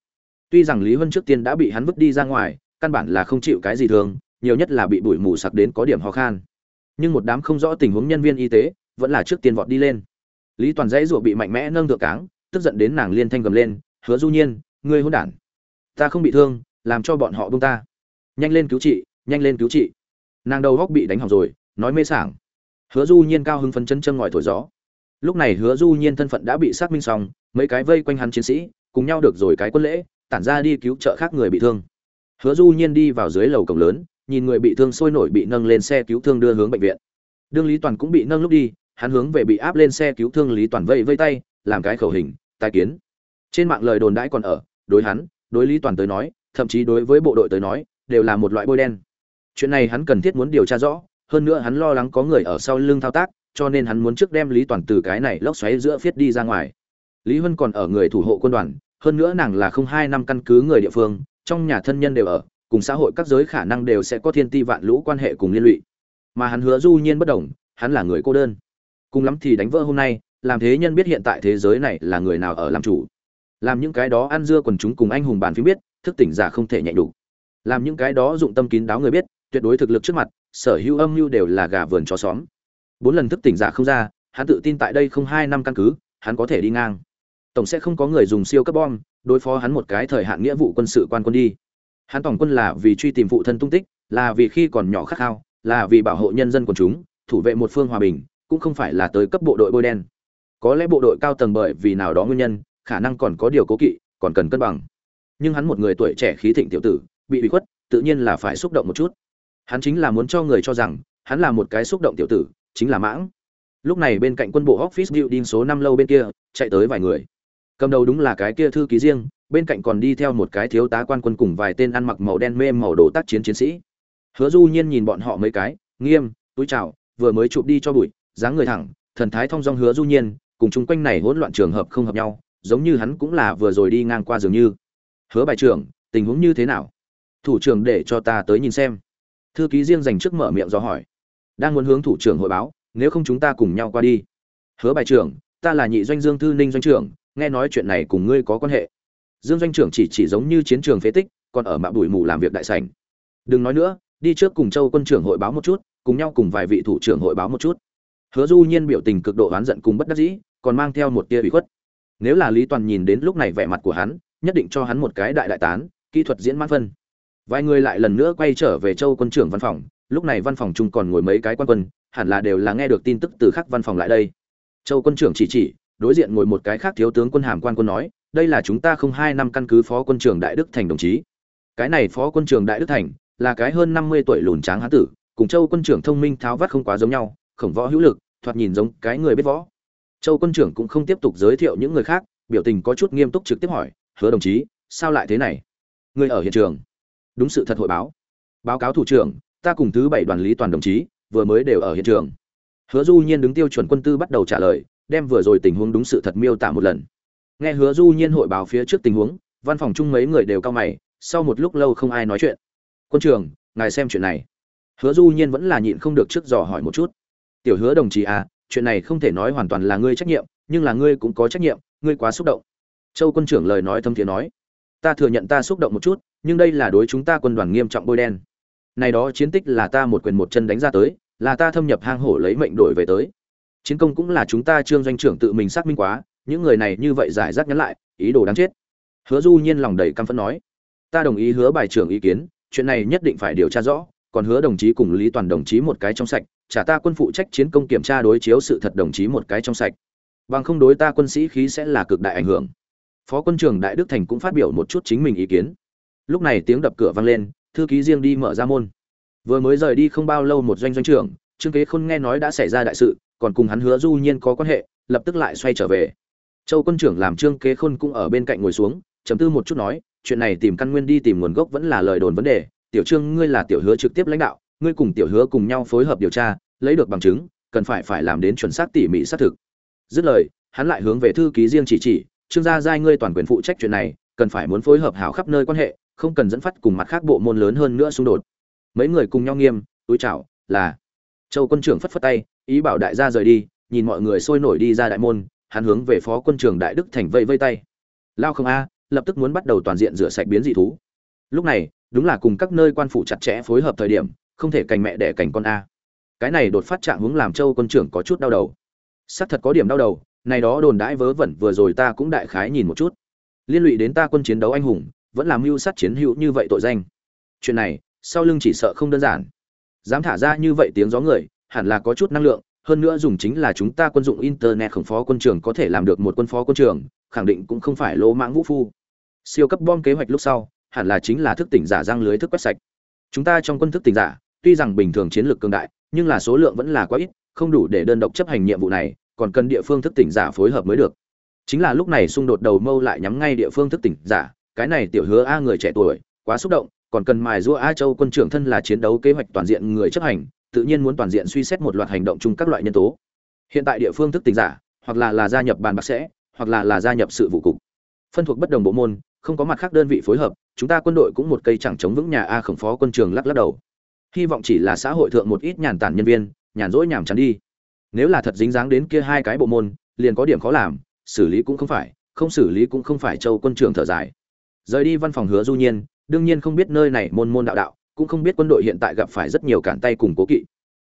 Speaker 1: tuy rằng lý huân trước tiên đã bị hắn vứt đi ra ngoài, căn bản là không chịu cái gì thường, nhiều nhất là bị bụi mù sặc đến có điểm ho khan. Nhưng một đám không rõ tình huống nhân viên y tế vẫn là trước tiên vọt đi lên. Lý toàn dãy ruột bị mạnh mẽ nâng thượng cáng, tức giận đến nàng liên thanh gầm lên, hứa du nhiên, ngươi hôn đản. Ta không bị thương, làm cho bọn họ buông ta. Nhanh lên cứu trị, nhanh lên cứu trị. Nàng đầu góc bị đánh hỏng rồi, nói mê sảng. Hứa du nhiên cao hứng phấn chân chân ngòi thổi gió. Lúc này hứa du nhiên thân phận đã bị xác minh xong, mấy cái vây quanh hắn chiến sĩ, cùng nhau được rồi cái quân lễ tản ra đi cứu trợ khác người bị thương. Hứa du nhiên đi vào dưới lầu cổng lớn, nhìn người bị thương sôi nổi bị nâng lên xe cứu thương đưa hướng bệnh viện. Đương lý toàn cũng bị nâng lúc đi, hắn hướng về bị áp lên xe cứu thương lý toàn vây vây tay, làm cái khẩu hình, tai kiến. Trên mạng lời đồn đãi còn ở, đối hắn, đối lý toàn tới nói, thậm chí đối với bộ đội tới nói, đều là một loại bôi đen. Chuyện này hắn cần thiết muốn điều tra rõ, hơn nữa hắn lo lắng có người ở sau lưng thao tác, cho nên hắn muốn trước đem lý toàn từ cái này lốc xoáy giữa phiết đi ra ngoài. Lý huân còn ở người thủ hộ quân đoàn hơn nữa nàng là không hai năm căn cứ người địa phương, trong nhà thân nhân đều ở, cùng xã hội các giới khả năng đều sẽ có thiên ti vạn lũ quan hệ cùng liên lụy. Mà hắn hứa du nhiên bất đồng, hắn là người cô đơn. Cùng lắm thì đánh vỡ hôm nay, làm thế nhân biết hiện tại thế giới này là người nào ở làm chủ. Làm những cái đó ăn dưa quần chúng cùng anh hùng bàn phím biết, thức tỉnh giả không thể nhạy đủ làm những cái đó dụng tâm kín đáo người biết, tuyệt đối thực lực trước mặt, sở hữu âm mưu đều là gà vườn chó xóm. Bốn lần thức tỉnh giả không ra, hắn tự tin tại đây không hai năm căn cứ, hắn có thể đi ngang tổng sẽ không có người dùng siêu cấp bom, đối phó hắn một cái thời hạn nghĩa vụ quân sự quan quân đi. Hắn tổng quân là vì truy tìm phụ thân tung tích, là vì khi còn nhỏ khát khao, là vì bảo hộ nhân dân quần chúng, thủ vệ một phương hòa bình, cũng không phải là tới cấp bộ đội bôi đen. Có lẽ bộ đội cao tầng bởi vì nào đó nguyên nhân, khả năng còn có điều cố kỵ, còn cần cân bằng. Nhưng hắn một người tuổi trẻ khí thịnh tiểu tử, bị bị khuất, tự nhiên là phải xúc động một chút. Hắn chính là muốn cho người cho rằng, hắn là một cái xúc động tiểu tử, chính là mãng. Lúc này bên cạnh quân bộ office building số năm lâu bên kia, chạy tới vài người cầm đầu đúng là cái kia thư ký riêng, bên cạnh còn đi theo một cái thiếu tá quan quân cùng vài tên ăn mặc màu đen mê màu đồ tác chiến chiến sĩ. Hứa du nhiên nhìn bọn họ mấy cái, nghiêm, túi chào, vừa mới chụp đi cho bụi, dáng người thẳng, thần thái thong dong hứa du nhiên, cùng chung quanh này hỗn loạn trường hợp không hợp nhau, giống như hắn cũng là vừa rồi đi ngang qua dường như. Hứa bài trưởng, tình huống như thế nào? Thủ trưởng để cho ta tới nhìn xem. Thư ký riêng dành trước mở miệng do hỏi. Đang muốn hướng thủ trưởng hội báo, nếu không chúng ta cùng nhau qua đi. Hứa bài trưởng, ta là nhị doanh dương thư ninh doanh trưởng nghe nói chuyện này cùng ngươi có quan hệ. Dương doanh trưởng chỉ chỉ giống như chiến trường phế tích, còn ở mạ bụi mù làm việc đại sảnh. Đừng nói nữa, đi trước cùng châu quân trưởng hội báo một chút, cùng nhau cùng vài vị thủ trưởng hội báo một chút. Hứa du nhiên biểu tình cực độ oán giận cùng bất đắc dĩ, còn mang theo một tia ủy khuất. Nếu là lý toàn nhìn đến lúc này vẻ mặt của hắn, nhất định cho hắn một cái đại đại tán, kỹ thuật diễn mãn phân. Vài người lại lần nữa quay trở về châu quân trưởng văn phòng, lúc này văn phòng chung còn ngồi mấy cái quan quân, hẳn là đều là nghe được tin tức từ khắc văn phòng lại đây. Châu quân trưởng chỉ chỉ đối diện ngồi một cái khác thiếu tướng quân hàm quan quân nói, đây là chúng ta không hai năm căn cứ phó quân trưởng đại đức thành đồng chí. Cái này phó quân trưởng đại đức thành là cái hơn năm mươi tuổi lùn tráng hán tử, cùng châu quân trưởng thông minh tháo vắt không quá giống nhau, khổng võ hữu lực, thoạt nhìn giống cái người biết võ. Châu quân trưởng cũng không tiếp tục giới thiệu những người khác, biểu tình có chút nghiêm túc trực tiếp hỏi, hứa đồng chí, sao lại thế này? Người ở hiện trường. Đúng sự thật hội báo. Báo cáo thủ trưởng, ta cùng thứ bảy đoàn lý toàn đồng chí, vừa mới đều ở hiện trường. Hứa du nhiên đứng tiêu chuẩn quân tư bắt đầu trả lời đem vừa rồi tình huống đúng sự thật miêu tả một lần. Nghe hứa du nhiên hội báo phía trước tình huống, văn phòng chung mấy người đều cao mày, sau một lúc lâu không ai nói chuyện. Quân trưởng, ngài xem chuyện này. Hứa du nhiên vẫn là nhịn không được trước dò hỏi một chút. Tiểu hứa đồng chí à chuyện này không thể nói hoàn toàn là ngươi trách nhiệm, nhưng là ngươi cũng có trách nhiệm, ngươi quá xúc động. Châu quân trưởng lời nói thâm thiế nói. Ta thừa nhận ta xúc động một chút, nhưng đây là đối chúng ta quân đoàn nghiêm trọng bôi đen. Này đó chiến tích là ta một quyền một chân đánh ra tới, là ta thâm nhập hang hổ lấy mệnh đổi về tới chiến công cũng là chúng ta trương doanh trưởng tự mình xác minh quá, những người này như vậy giải rác nhắn lại, ý đồ đáng chết. Hứa du nhiên lòng đầy căm phẫn nói, ta đồng ý hứa bài trưởng ý kiến, chuyện này nhất định phải điều tra rõ, còn hứa đồng chí cùng lý toàn đồng chí một cái trong sạch trả ta quân phụ trách chiến công kiểm tra đối chiếu sự thật đồng chí một cái trong sạch. Bằng không đối ta quân sĩ khí sẽ là cực đại ảnh hưởng. Phó quân trưởng đại đức thành cũng phát biểu một chút chính mình ý kiến. Lúc này tiếng đập cửa vang lên, thư ký riêng đi mở ra môn. Vừa mới rời đi không bao lâu một doanh doanh trưởng, trương kế khôn nghe nói đã xảy ra đại sự còn cùng hắn hứa du nhiên có quan hệ, lập tức lại xoay trở về. Châu quân trưởng làm trương kế khôn cũng ở bên cạnh ngồi xuống chấm tư một chút nói, chuyện này tìm căn nguyên đi tìm nguồn gốc vẫn là lời đồn vấn đề, tiểu trương, ngươi là tiểu hứa trực tiếp lãnh đạo, ngươi cùng tiểu hứa cùng nhau phối hợp điều tra, lấy được bằng chứng, cần phải phải làm đến chuẩn xác tỉ mỉ xác thực. Dứt lời, hắn lại hướng về thư ký riêng chỉ chỉ, trương gia giai ngươi toàn quyền phụ trách chuyện này, cần phải muốn phối hợp hảo khắp nơi quan hệ, không cần dẫn phát cùng mặt khác bộ môn lớn hơn nữa xung đột. Mấy người cùng nhau nghiêm, túi chào, là châu quân trưởng phất phất tay, ý bảo đại gia rời đi, nhìn mọi người sôi nổi đi ra đại môn, hắn hướng về phó quân trưởng đại đức thành vây vây tay. Lao không a, lập tức muốn bắt đầu toàn diện rửa sạch biến dị thú. Lúc này, đúng là cùng các nơi quan phủ chặt chẽ phối hợp thời điểm, không thể cành mẹ đẻ cành con a. Cái này đột phát trạng hướng làm châu quân trưởng có chút đau đầu. Sắc thật có điểm đau đầu, này đó đồn đãi vớ vẩn vừa rồi ta cũng đại khái nhìn một chút. Liên lụy đến ta quân chiến đấu anh hùng, vẫn làm mưu sát chiến hữu như vậy tội danh. Chuyện này, sau lưng chỉ sợ không đơn giản dám thả ra như vậy tiếng gió người, hẳn là có chút năng lượng, hơn nữa dùng chính là chúng ta quân dụng internet khổng phó quân trường có thể làm được một quân phó quân trường, khẳng định cũng không phải lỗ mãng vũ phu. Siêu cấp bom kế hoạch lúc sau, hẳn là chính là thức tỉnh giả giang lưới thức quét sạch. Chúng ta trong quân thức tỉnh giả, tuy rằng bình thường chiến lược cường đại, nhưng là số lượng vẫn là quá ít, không đủ để đơn độc chấp hành nhiệm vụ này, còn cần địa phương thức tỉnh giả phối hợp mới được. Chính là lúc này xung đột đầu mâu lại nhắm ngay địa phương thức tỉnh giả, cái này tiểu hứa a người trẻ tuổi, quá xúc động còn cần mài giũa a châu quân trưởng thân là chiến đấu kế hoạch toàn diện người chấp hành, tự nhiên muốn toàn diện suy xét một loạt hành động chung các loại nhân tố. Hiện tại địa phương thức tỉnh giả, hoặc là là gia nhập bàn bạc sẽ, hoặc là là gia nhập sự vụ cục. Phân thuộc bất đồng bộ môn, không có mặt khác đơn vị phối hợp, chúng ta quân đội cũng một cây chẳng chống vững nhà a khổng phó quân trường lắc lắc đầu. Hy vọng chỉ là xã hội thượng một ít nhàn tản nhân viên, nhàn rỗi nhàm chán đi. Nếu là thật dính dáng đến kia hai cái bộ môn, liền có điểm khó làm, xử lý cũng không phải, không xử lý cũng không phải châu quân trưởng thở dài. Rời đi văn phòng hứa du nhiên đương nhiên không biết nơi này môn môn đạo đạo, cũng không biết quân đội hiện tại gặp phải rất nhiều cản tay cùng cố kỵ.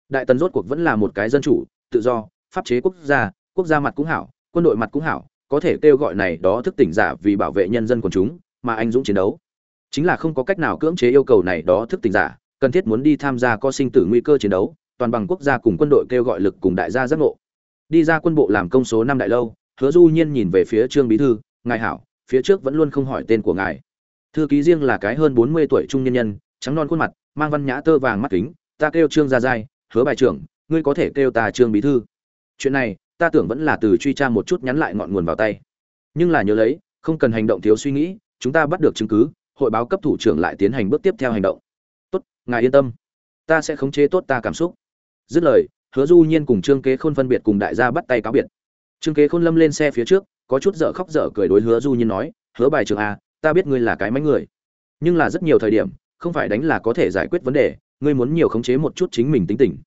Speaker 1: Đại tần rốt cuộc vẫn là một cái dân chủ, tự do, pháp chế quốc gia quốc gia mặt cũng hảo, quân đội mặt cũng hảo, có thể kêu gọi này đó thức tỉnh giả vì bảo vệ nhân dân quần chúng, mà anh dũng chiến đấu. Chính là không có cách nào cưỡng chế yêu cầu này đó thức tỉnh giả, cần thiết muốn đi tham gia có sinh tử nguy cơ chiến đấu, toàn bằng quốc gia cùng quân đội kêu gọi lực cùng đại gia giác ngộ. Đi ra quân bộ làm công số năm đại lâu, hứa du nhiên nhìn về phía trương bí thư, ngài hảo, phía trước vẫn luôn không hỏi tên của ngài thư ký riêng là cái hơn bốn mươi tuổi trung nhân nhân, trắng non khuôn mặt, mang văn nhã tơ vàng mắt kính. Ta kêu trương gia giai, hứa bài trưởng, ngươi có thể kêu ta trương bí thư. Chuyện này, ta tưởng vẫn là từ truy tra một chút nhắn lại ngọn nguồn vào tay. Nhưng là nhớ lấy, không cần hành động thiếu suy nghĩ, chúng ta bắt được chứng cứ, hội báo cấp thủ trưởng lại tiến hành bước tiếp theo hành động. Tốt, ngài yên tâm. Ta sẽ khống chế tốt ta cảm xúc. Dứt lời, hứa du nhiên cùng trương kế khôn phân biệt cùng đại gia bắt tay cáo biệt. Trương kế khôn lâm lên xe phía trước, có chút dở khóc dở cười đối hứa du nhiên nói, hứa bài trưởng a ta biết ngươi là cái máy người. Nhưng là rất nhiều thời điểm, không phải đánh là có thể giải quyết vấn đề, ngươi muốn nhiều khống chế một chút chính mình tính tình.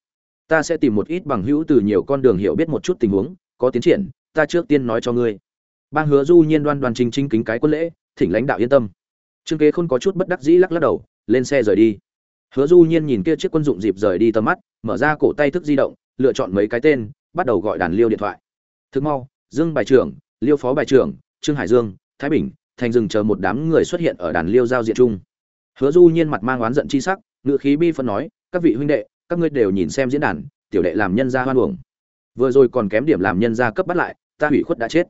Speaker 1: Ta sẽ tìm một ít bằng hữu từ nhiều con đường hiểu biết một chút tình huống, có tiến triển, ta trước tiên nói cho ngươi. Bang hứa du nhiên đoan đoan chính chính kính cái quân lễ, thỉnh lãnh đạo yên tâm. Trương kế không có chút bất đắc dĩ lắc lắc đầu, lên xe rời đi. Hứa du nhiên nhìn kia chiếc quân dụng dịp rời đi tầm mắt, mở ra cổ tay thức di động, lựa chọn mấy cái tên, bắt đầu gọi đàn liêu điện thoại. Thức mau, dương bài trưởng, liêu phó bài trưởng, trương hải dương, thái bình thành rừng chờ một đám người xuất hiện ở đàn liêu giao diện chung. Hứa du nhiên mặt mang oán giận chi sắc ngựa khí bi phân nói, các vị huynh đệ, các ngươi đều nhìn xem diễn đàn, tiểu đệ làm nhân gia hoan uổng. Vừa rồi còn kém điểm làm nhân gia cấp bắt lại, ta hủy khuất đã chết.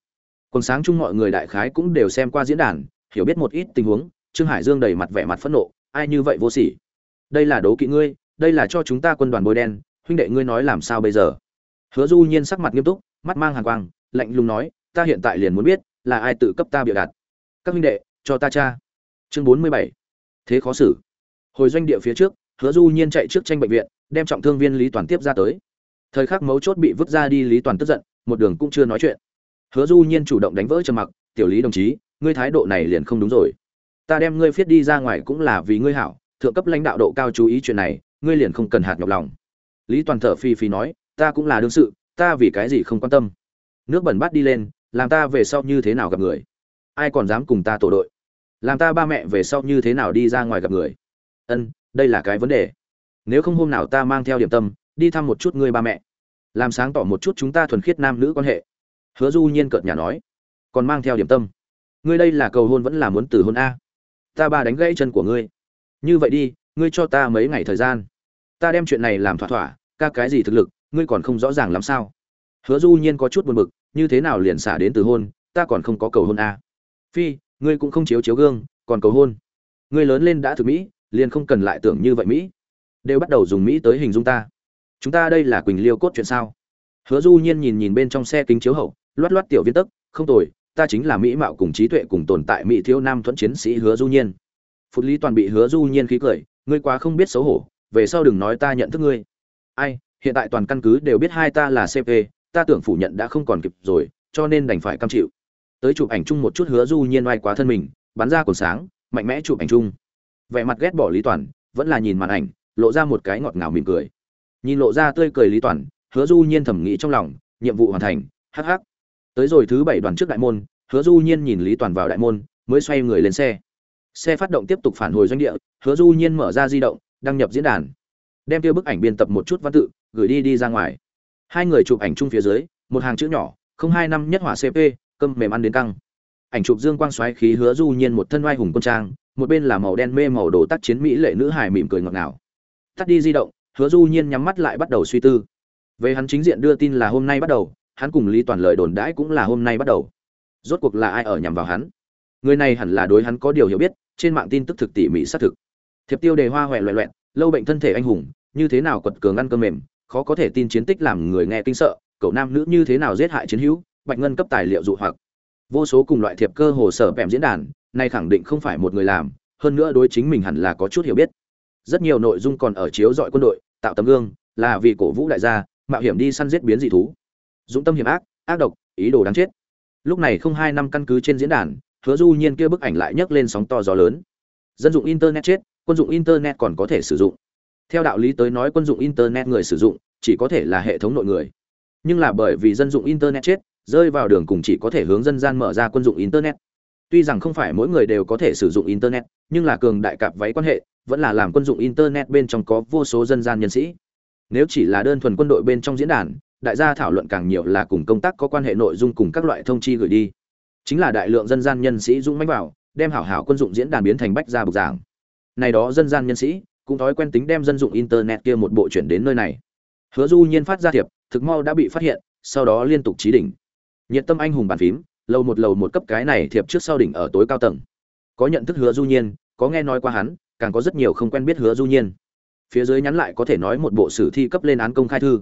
Speaker 1: Còn sáng chung mọi người đại khái cũng đều xem qua diễn đàn, hiểu biết một ít tình huống, trương hải dương đầy mặt vẻ mặt phẫn nộ, ai như vậy vô sỉ? Đây là đố kỵ ngươi, đây là cho chúng ta quân đoàn bôi đen, huynh đệ ngươi nói làm sao bây giờ? Hứa du nhiên sắc mặt nghiêm túc, mắt mang hàn quang, lạnh lùng nói, ta hiện tại liền muốn biết, là ai tự cấp ta bịa đặt? Các huynh đệ, cho ta cha. Chương bốn mươi bảy. Thế khó xử. Hồi doanh địa phía trước, hứa du nhiên chạy trước tranh bệnh viện, đem trọng thương viên lý toàn tiếp ra tới. Thời khắc mấu chốt bị vứt ra đi, lý toàn tức giận, một đường cũng chưa nói chuyện. Hứa du nhiên chủ động đánh vỡ trầm mặc, tiểu lý đồng chí, ngươi thái độ này liền không đúng rồi. Ta đem ngươi phiết đi ra ngoài cũng là vì ngươi hảo, thượng cấp lãnh đạo độ cao chú ý chuyện này, ngươi liền không cần hạt nhọc lòng. Lý toàn thở phi phi nói, ta cũng là đương sự, ta vì cái gì không quan tâm? Nước bẩn bát đi lên, làm ta về sau như thế nào gặp người? Ai còn dám cùng ta tổ đội? Làm ta ba mẹ về sau như thế nào đi ra ngoài gặp người? Ân, đây là cái vấn đề. Nếu không hôm nào ta mang theo điểm tâm, đi thăm một chút ngươi ba mẹ. Làm sáng tỏ một chút chúng ta thuần khiết nam nữ quan hệ. Hứa du nhiên cợt nhà nói. Còn mang theo điểm tâm. Ngươi đây là cầu hôn vẫn là muốn từ hôn a? Ta ba đánh gãy chân của ngươi. Như vậy đi, ngươi cho ta mấy ngày thời gian. Ta đem chuyện này làm thỏa thỏa, ca cái gì thực lực, ngươi còn không rõ ràng làm sao? Hứa du nhiên có chút buồn bực, như thế nào liền xả đến từ hôn, ta còn không có cầu hôn a phi, ngươi cũng không chiếu chiếu gương, còn cầu hôn. Ngươi lớn lên đã thực mỹ, liền không cần lại tưởng như vậy mỹ. Đều bắt đầu dùng mỹ tới hình dung ta. Chúng ta đây là quỳnh liêu cốt chuyện sao? Hứa du nhiên nhìn nhìn bên trong xe kính chiếu hậu, loát loát tiểu viên tức. không tồi, ta chính là mỹ mạo cùng trí tuệ cùng tồn tại mỹ thiếu nam thuẫn chiến sĩ hứa du nhiên. Phút lý toàn bị hứa du nhiên khí cười, ngươi quá không biết xấu hổ, về sau đừng nói ta nhận thức ngươi. Ai, hiện tại toàn căn cứ đều biết hai ta là cp ta tưởng phủ nhận đã không còn kịp rồi, cho nên đành phải cam chịu tới chụp ảnh chung một chút hứa du nhiên oai quá thân mình, bắn ra cồn sáng, mạnh mẽ chụp ảnh chung. Vẻ mặt ghét bỏ lý toàn, vẫn là nhìn màn ảnh, lộ ra một cái ngọt ngào mỉm cười. Nhìn lộ ra tươi cười lý toàn, hứa du nhiên thầm nghĩ trong lòng, nhiệm vụ hoàn thành hh tới rồi thứ bảy đoàn trước đại môn, hứa du nhiên nhìn lý toàn vào đại môn, mới xoay người lên xe. Xe phát động tiếp tục phản hồi doanh địa, hứa du nhiên mở ra di động, đăng nhập diễn đàn. Đem tiêu bức ảnh biên tập một chút văn tự, gửi đi đi ra ngoài. Hai người chụp ảnh chung phía dưới, một hàng chữ nhỏ, không hai năm nhất hỏa cp cơm mềm ăn đến căng. Ảnh chụp dương quang xoáy khí hứa du nhiên một thân oai hùng quân trang, một bên là màu đen mê màu đồ tác chiến mỹ lệ nữ hài mỉm cười ngọt ngào. Tắt đi di động, hứa du nhiên nhắm mắt lại bắt đầu suy tư. Về hắn chính diện đưa tin là hôm nay bắt đầu, hắn cùng lý toàn lời đồn đãi cũng là hôm nay bắt đầu. Rốt cuộc là ai ở nhằm vào hắn? Người này hẳn là đối hắn có điều hiểu biết, trên mạng tin tức thực tỉ mỉ xác thực. Thiệp tiêu đề hoa hoẹ loẹ loẹn lâu bệnh thân thể anh hùng, như thế nào quật cường ăn cơm mềm, khó có thể tin chiến tích làm người nghe kinh sợ, cậu nam nữ như thế nào giết hại chiến hữu bạch ngân cấp tài liệu dụ hoặc. Vô số cùng loại thiệp cơ hồ sở bẻm diễn đàn, nay khẳng định không phải một người làm, hơn nữa đối chính mình hẳn là có chút hiểu biết. Rất nhiều nội dung còn ở chiếu dọi quân đội, tạo tấm gương, là vì cổ vũ đại gia, mạo hiểm đi săn giết biến dị thú. Dũng tâm hiểm ác ác độc, ý đồ đáng chết. Lúc này không hai năm căn cứ trên diễn đàn, hứa du nhiên kia bức ảnh lại nhấc lên sóng to gió lớn. Dân dụng internet chết, quân dụng internet còn có thể sử dụng. Theo đạo lý tới nói quân dụng internet người sử dụng, chỉ có thể là hệ thống nội người. Nhưng là bởi vì dân dụng internet chết rơi vào đường cùng chỉ có thể hướng dân gian mở ra quân dụng internet. Tuy rằng không phải mỗi người đều có thể sử dụng internet, nhưng là cường đại cạp váy quan hệ, vẫn là làm quân dụng internet bên trong có vô số dân gian nhân sĩ. Nếu chỉ là đơn thuần quân đội bên trong diễn đàn, đại gia thảo luận càng nhiều là cùng công tác có quan hệ nội dung cùng các loại thông chi gửi đi. Chính là đại lượng dân gian nhân sĩ dũng mãnh vào, đem hảo hảo quân dụng diễn đàn biến thành bách gia bục giảng. Này đó dân gian nhân sĩ, cũng thói quen tính đem dân dụng internet kia một bộ chuyển đến nơi này. Hứa du nhiên phát ra thiệp, thực mau đã bị phát hiện, sau đó liên tục trí đỉnh nhiệt tâm anh hùng bàn phím, lầu một lầu một cấp cái này thiệp trước sau đỉnh ở tối cao tầng. Có nhận thức hứa du nhiên, có nghe nói qua hắn, càng có rất nhiều không quen biết hứa du nhiên. Phía dưới nhắn lại có thể nói một bộ sử thi cấp lên án công khai thư.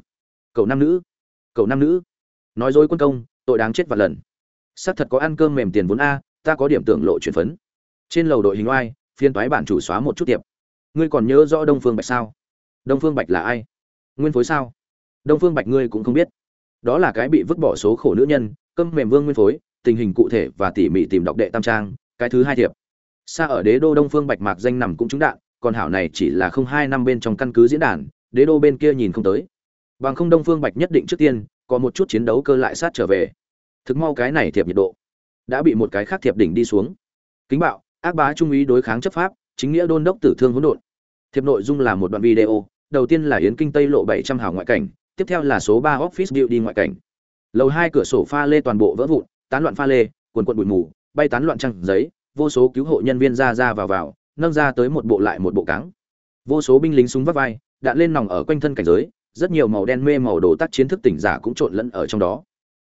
Speaker 1: Cậu nam nữ, cậu nam nữ. Nói dối quân công, tội đáng chết vạn lần. Xác thật có ăn cơm mềm tiền vốn a, ta có điểm tưởng lộ chuyển phấn. Trên lầu đội hình oai, phiên toái bản chủ xóa một chút tiệp. Ngươi còn nhớ rõ đông phương bạch sao? Đông phương bạch là ai? Nguyên phối sao? Đông phương bạch ngươi cũng không biết đó là cái bị vứt bỏ số khổ nữ nhân cơm mềm vương nguyên phối, tình hình cụ thể và tỉ mỉ tìm đọc đệ tam trang, cái thứ hai thiệp. Xa ở đế đô đông phương bạch mạc danh nằm cũng trúng đạn, còn hảo này chỉ là không hai năm bên trong căn cứ diễn đàn, đế đô bên kia nhìn không tới. Bằng không đông phương bạch nhất định trước tiên, có một chút chiến đấu cơ lại sát trở về. Thực mau cái này thiệp nhiệt độ đã bị một cái khác thiệp đỉnh đi xuống. Kính bạo, ác bá trung úy đối kháng chấp pháp, chính nghĩa đôn đốc tử thương hỗn độn. Thiệp nội dung là một đoạn video, đầu tiên là yến kinh tây lộ bảy trăm hào ngoại cảnh tiếp theo là số ba office building ngoại cảnh. Lầu hai cửa sổ pha lê toàn bộ vỡ vụn, tán loạn pha lê, quần quần bụi mù, bay tán loạn trang giấy, vô số cứu hộ nhân viên ra ra vào vào, nâng ra tới một bộ lại một bộ cáng. Vô số binh lính súng vắt vai, đạn lên nòng ở quanh thân cảnh giới, rất nhiều màu đen mê màu đồ tác chiến thức tỉnh giả cũng trộn lẫn ở trong đó.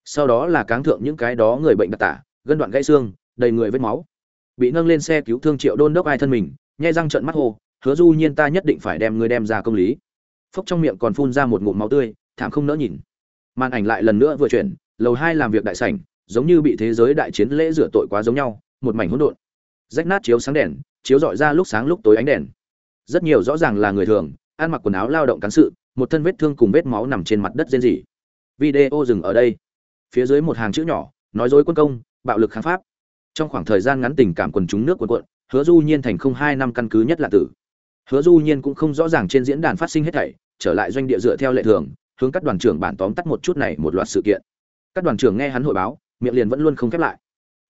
Speaker 1: Sau đó là cáng thượng những cái đó người bệnh đặc tả, gân đoạn gãy xương, đầy người vết máu. Bị nâng lên xe cứu thương triệu đôn đốc ai thân mình, nhai răng trợn mắt hồ hứa du nhiên ta nhất định phải đem ngươi đem ra công lý phốc trong miệng còn phun ra một ngụm máu tươi, thảm không nỡ nhìn. Màn ảnh lại lần nữa vừa chuyển, lầu hai làm việc đại sảnh, giống như bị thế giới đại chiến lễ rửa tội quá giống nhau, một mảnh hỗn độn. Rách nát chiếu sáng đèn, chiếu dọi ra lúc sáng lúc tối ánh đèn. Rất nhiều rõ ràng là người thường, ăn mặc quần áo lao động cán sự, một thân vết thương cùng vết máu nằm trên mặt đất rên rỉ. Video dừng ở đây. Phía dưới một hàng chữ nhỏ, nói dối quân công, bạo lực kháng pháp. Trong khoảng thời gian ngắn tình cảm quần chúng nước quần quận hứa du nhiên thành không hai năm căn cứ nhất là tử hứa du nhiên cũng không rõ ràng trên diễn đàn phát sinh hết thảy trở lại doanh địa dựa theo lệ thường hướng các đoàn trưởng bản tóm tắt một chút này một loạt sự kiện. Các đoàn trưởng nghe hắn hội báo miệng liền vẫn luôn không khép lại.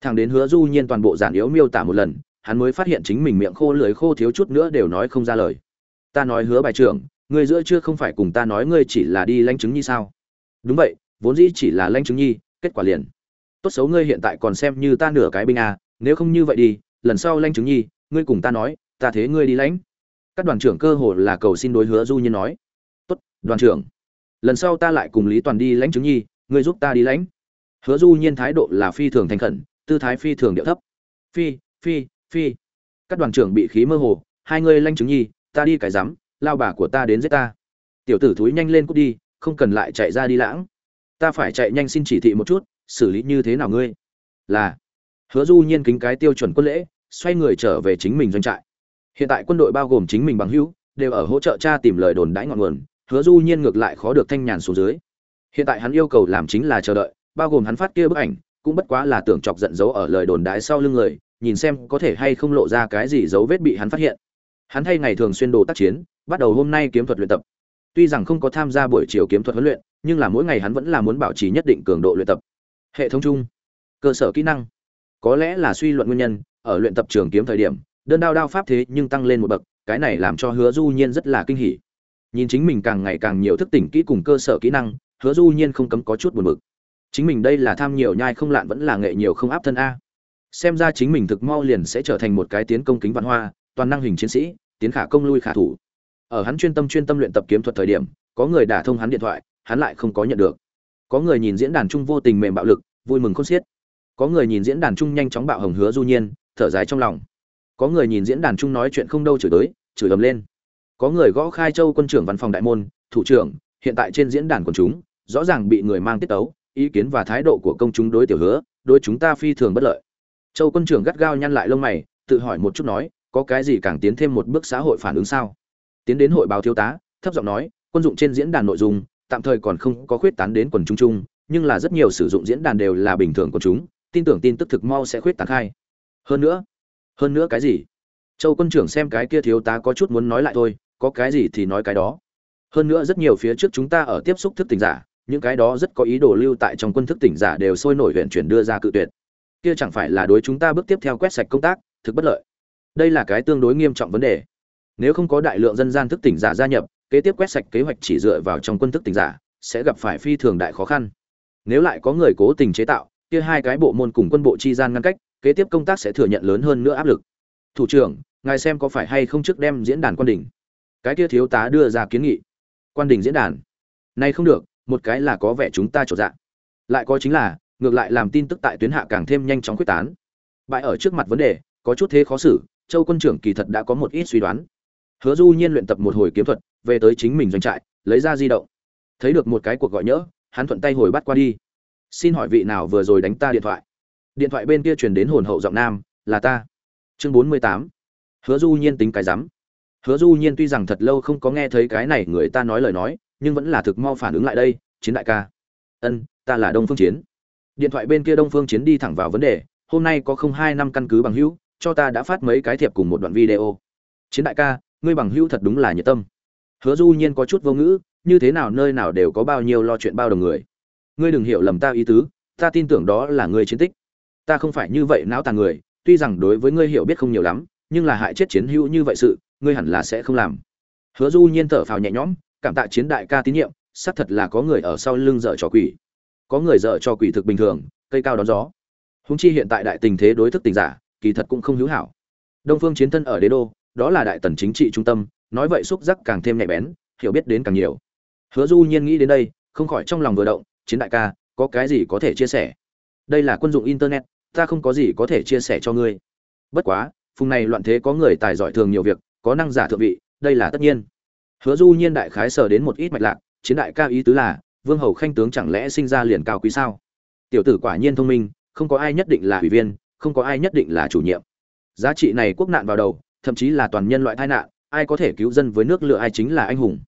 Speaker 1: Thằng đến hứa du nhiên toàn bộ giản yếu miêu tả một lần hắn mới phát hiện chính mình miệng khô lưỡi khô thiếu chút nữa đều nói không ra lời. Ta nói hứa bài trưởng người giữa chưa không phải cùng ta nói ngươi chỉ là đi lãnh chứng như sao? Đúng vậy vốn dĩ chỉ là lãnh chứng nhi kết quả liền. Tốt xấu ngươi hiện tại còn xem như ta nửa cái binh à, nếu không như vậy đi lần sau lãnh chứng nhi ngươi cùng ta nói ta thế ngươi đi lãnh các đoàn trưởng cơ hồ là cầu xin đối hứa du nhiên nói. Tốt, đoàn trưởng. Lần sau ta lại cùng lý toàn đi lãnh chứng nhi, ngươi giúp ta đi lãnh. Hứa du nhiên thái độ là phi thường thành khẩn, tư thái phi thường điệu thấp. Phi phi phi. Các đoàn trưởng bị khí mơ hồ, hai ngươi lãnh chứng nhi, ta đi cái rắm lao bà của ta đến giết ta. Tiểu tử thúi nhanh lên cút đi, không cần lại chạy ra đi lãng. Ta phải chạy nhanh xin chỉ thị một chút, xử lý như thế nào ngươi? Là, hứa du nhiên kính cái tiêu chuẩn quân lễ, xoay người trở về chính mình doanh trại hiện tại quân đội bao gồm chính mình bằng hữu, đều ở hỗ trợ cha tìm lời đồn đãi ngọn nguồn, hứa du nhiên ngược lại khó được thanh nhàn xuống dưới. Hiện tại hắn yêu cầu làm chính là chờ đợi, bao gồm hắn phát kia bức ảnh, cũng bất quá là tưởng chọc giận dấu ở lời đồn đãi sau lưng người, nhìn xem có thể hay không lộ ra cái gì dấu vết bị hắn phát hiện. Hắn thay ngày thường xuyên đồ tác chiến, bắt đầu hôm nay kiếm thuật luyện tập. Tuy rằng không có tham gia buổi chiều kiếm thuật huấn luyện, nhưng là mỗi ngày hắn vẫn là muốn bảo trì nhất định cường độ luyện tập. Hệ thống chung, cơ sở kỹ năng. Có lẽ là suy luận nguyên nhân, ở luyện tập trường kiếm thời điểm đơn đao đao pháp thế nhưng tăng lên một bậc, cái này làm cho hứa du nhiên rất là kinh hỉ. Nhìn chính mình càng ngày càng nhiều thức tỉnh kỹ cùng cơ sở kỹ năng, hứa du nhiên không cấm có chút buồn bực. Chính mình đây là tham nhiều nhai không lạn vẫn là nghệ nhiều không áp thân a. Xem ra chính mình thực mau liền sẽ trở thành một cái tiến công kính văn hoa, toàn năng hình chiến sĩ, tiến khả công lui khả thủ. Ở hắn chuyên tâm chuyên tâm luyện tập kiếm thuật thời điểm, có người đả thông hắn điện thoại, hắn lại không có nhận được. Có người nhìn diễn đàn chung vô tình mềm bạo lực, vui mừng khôn xiết. Có người nhìn diễn đàn chung nhanh chóng bạo hồng hứa du nhiên, thở dài trong lòng có người nhìn diễn đàn chung nói chuyện không đâu chửi tới, chửi ầm lên. Có người gõ khai châu quân trưởng văn phòng đại môn, thủ trưởng, hiện tại trên diễn đàn của chúng, rõ ràng bị người mang tiết tấu, ý kiến và thái độ của công chúng đối tiểu hứa, đối chúng ta phi thường bất lợi. Châu quân trưởng gắt gao nhăn lại lông mày, tự hỏi một chút nói, có cái gì càng tiến thêm một bước xã hội phản ứng sao? Tiến đến hội báo thiếu tá, thấp giọng nói, quân dụng trên diễn đàn nội dung, tạm thời còn không có khuyết tán đến quần chúng chung, nhưng là rất nhiều sử dụng diễn đàn đều là bình thường của chúng, tin tưởng tin tức thực mau sẽ khuyết tán khai. Hơn nữa hơn nữa cái gì? Châu quân trưởng xem cái kia thiếu tá có chút muốn nói lại thôi, có cái gì thì nói cái đó. Hơn nữa rất nhiều phía trước chúng ta ở tiếp xúc thức tỉnh giả, những cái đó rất có ý đồ lưu tại trong quân thức tỉnh giả đều sôi nổi huyện chuyển đưa ra cự tuyệt. Kia chẳng phải là đối chúng ta bước tiếp theo quét sạch công tác, thực bất lợi. Đây là cái tương đối nghiêm trọng vấn đề. Nếu không có đại lượng dân gian thức tỉnh giả gia nhập, kế tiếp quét sạch kế hoạch chỉ dựa vào trong quân thức tỉnh giả, sẽ gặp phải phi thường đại khó khăn. Nếu lại có người cố tình chế tạo, kia hai cái bộ môn cùng quân bộ chi gian ngăn cách kế tiếp công tác sẽ thừa nhận lớn hơn nữa áp lực. Thủ trưởng, ngài xem có phải hay không trước đem diễn đàn quan đình cái kia thiếu tá đưa ra kiến nghị. Quan đình diễn đàn? Nay không được, một cái là có vẻ chúng ta trộn dạng lại có chính là, ngược lại làm tin tức tại tuyến hạ càng thêm nhanh chóng quyết tán. Bại ở trước mặt vấn đề, có chút thế khó xử, châu quân trưởng kỳ thật đã có một ít suy đoán. Hứa du nhiên luyện tập một hồi kiếm thuật, về tới chính mình doanh trại, lấy ra di động. Thấy được một cái cuộc gọi nhỡ, hắn thuận tay hồi bắt qua đi. Xin hỏi vị nào vừa rồi đánh ta điện thoại? Điện thoại bên kia truyền đến hồn hậu giọng nam, là ta. Chương bốn mươi tám. Hứa du nhiên tính cái rắm. Hứa du nhiên tuy rằng thật lâu không có nghe thấy cái này người ta nói lời nói, nhưng vẫn là thực mau phản ứng lại đây, chiến đại ca. Ân, ta là đông phương chiến. Điện thoại bên kia đông phương chiến đi thẳng vào vấn đề, hôm nay có không hai năm căn cứ bằng hữu, cho ta đã phát mấy cái thiệp cùng một đoạn video. Chiến đại ca, ngươi bằng hữu thật đúng là nhiệt tâm. Hứa du nhiên có chút vô ngữ, như thế nào, nơi nào đều có bao nhiêu lo chuyện bao đồng người. Ngươi đừng hiểu lầm ta ý tứ, ta tin tưởng đó là ngươi chiến tích ta không phải như vậy não tàn người, tuy rằng đối với ngươi hiểu biết không nhiều lắm, nhưng là hại chết chiến hữu như vậy sự, ngươi hẳn là sẽ không làm. Hứa du nhiên thở phào nhẹ nhõm, cảm tạ chiến đại ca tín nhiệm, xác thật là có người ở sau lưng dở trò quỷ. Có người dở trò quỷ thực bình thường, cây cao đón gió. Húng chi hiện tại đại tình thế đối thức tình giả, kỳ thật cũng không hữu hảo. Đông phương chiến thân ở đế đô, đó là đại tần chính trị trung tâm, nói vậy xúc giác càng thêm nhạy bén, hiểu biết đến càng nhiều. Hứa du nhiên nghĩ đến đây, không khỏi trong lòng vừa động, chiến đại ca, có cái gì có thể chia sẻ? Đây là quân dụng internet ta không có gì có thể chia sẻ cho ngươi. Bất quá, phùng này loạn thế có người tài giỏi thường nhiều việc, có năng giả thượng vị, đây là tất nhiên. Hứa du nhiên đại khái sở đến một ít mạch lạc, chiến đại ca ý tứ là, vương hầu khanh tướng chẳng lẽ sinh ra liền cao quý sao? Tiểu tử quả nhiên thông minh, không có ai nhất định là ủy viên, không có ai nhất định là chủ nhiệm. Giá trị này quốc nạn vào đầu, thậm chí là toàn nhân loại tai nạn, ai có thể cứu dân với nước lửa ai chính là anh hùng.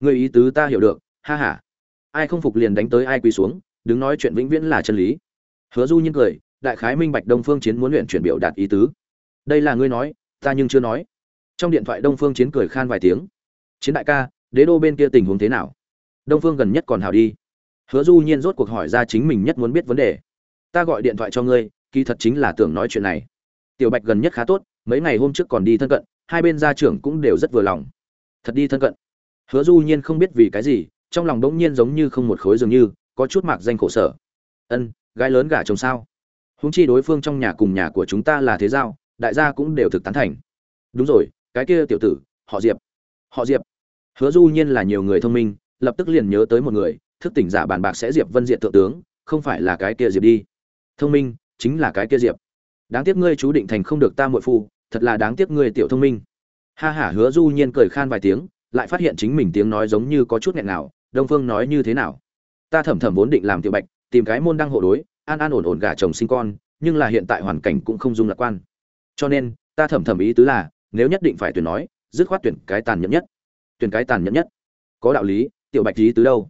Speaker 1: Người ý tứ ta hiểu được, ha ha. Ai không phục liền đánh tới ai quỳ xuống, đứng nói chuyện vĩnh viễn là chân lý. Hứa du nhiên cười đại khái minh bạch đông phương chiến muốn luyện chuyển biểu đạt ý tứ. Đây là ngươi nói, ta nhưng chưa nói. Trong điện thoại đông phương chiến cười khan vài tiếng. Chiến đại ca, đế đô bên kia tình huống thế nào? Đông phương gần nhất còn hào đi. Hứa du nhiên rốt cuộc hỏi ra chính mình nhất muốn biết vấn đề. Ta gọi điện thoại cho ngươi, kỳ thật chính là tưởng nói chuyện này. Tiểu bạch gần nhất khá tốt, mấy ngày hôm trước còn đi thân cận, hai bên gia trưởng cũng đều rất vừa lòng. Thật đi thân cận. Hứa du nhiên không biết vì cái gì, trong lòng đống nhiên giống như không một khối dường như, có chút mạc danh khổ sở. Ân, gái lớn gả chồng sao? Húng chi đối phương trong nhà cùng nhà của chúng ta là thế giao, đại gia cũng đều thực tán thành. Đúng rồi, cái kia tiểu tử, họ diệp. Họ diệp. Hứa du nhiên là nhiều người thông minh, lập tức liền nhớ tới một người, thức tỉnh giả bàn bạc sẽ diệp vân diện thượng tướng, không phải là cái kia diệp đi. Thông minh, chính là cái kia diệp. Đáng tiếc ngươi chú định thành không được ta muội phu, thật là đáng tiếc ngươi tiểu thông minh. Ha hả hứa du nhiên cười khan vài tiếng, lại phát hiện chính mình tiếng nói giống như có chút nghẹn nào đông phương nói như thế nào? Ta thẩm thẩm vốn định làm tiểu bạch, tìm cái môn đăng hộ đối an an ổn ổn gả chồng sinh con, nhưng là hiện tại hoàn cảnh cũng không dung lạc quan. Cho nên, ta thẩm thẩm ý tứ là, nếu nhất định phải tuyển nói, dứt khoát tuyển cái tàn nhẫn nhất. Tuyển cái tàn nhẫn nhất. Có đạo lý, tiểu bạch ý tứ đâu?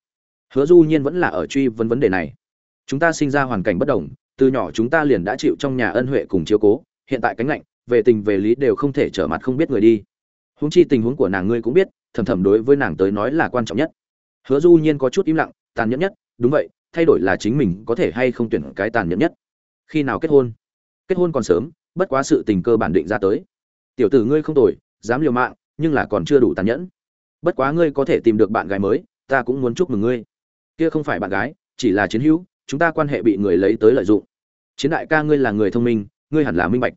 Speaker 1: Hứa du nhiên vẫn là ở truy vấn vấn đề này. Chúng ta sinh ra hoàn cảnh bất đồng, từ nhỏ chúng ta liền đã chịu trong nhà ân huệ cùng chiếu cố, hiện tại cánh lạnh, về tình về lý đều không thể trở mặt không biết người đi. Huống chi tình huống của nàng ngươi cũng biết thầm thầm đối với nàng tới nói là quan trọng nhất. Hứa du nhiên có chút im lặng, tàn nhẫn nhất, đúng vậy thay đổi là chính mình có thể hay không tuyển cái tàn nhẫn nhất. Khi nào kết hôn? Kết hôn còn sớm, bất quá sự tình cơ bản định ra tới. Tiểu tử ngươi không tồi, dám liều mạng, nhưng là còn chưa đủ tàn nhẫn. Bất quá ngươi có thể tìm được bạn gái mới, ta cũng muốn chúc mừng ngươi. Kia không phải bạn gái, chỉ là chiến hữu, chúng ta quan hệ bị người lấy tới lợi dụng. Chiến đại ca ngươi là người thông minh, ngươi hẳn là minh bạch.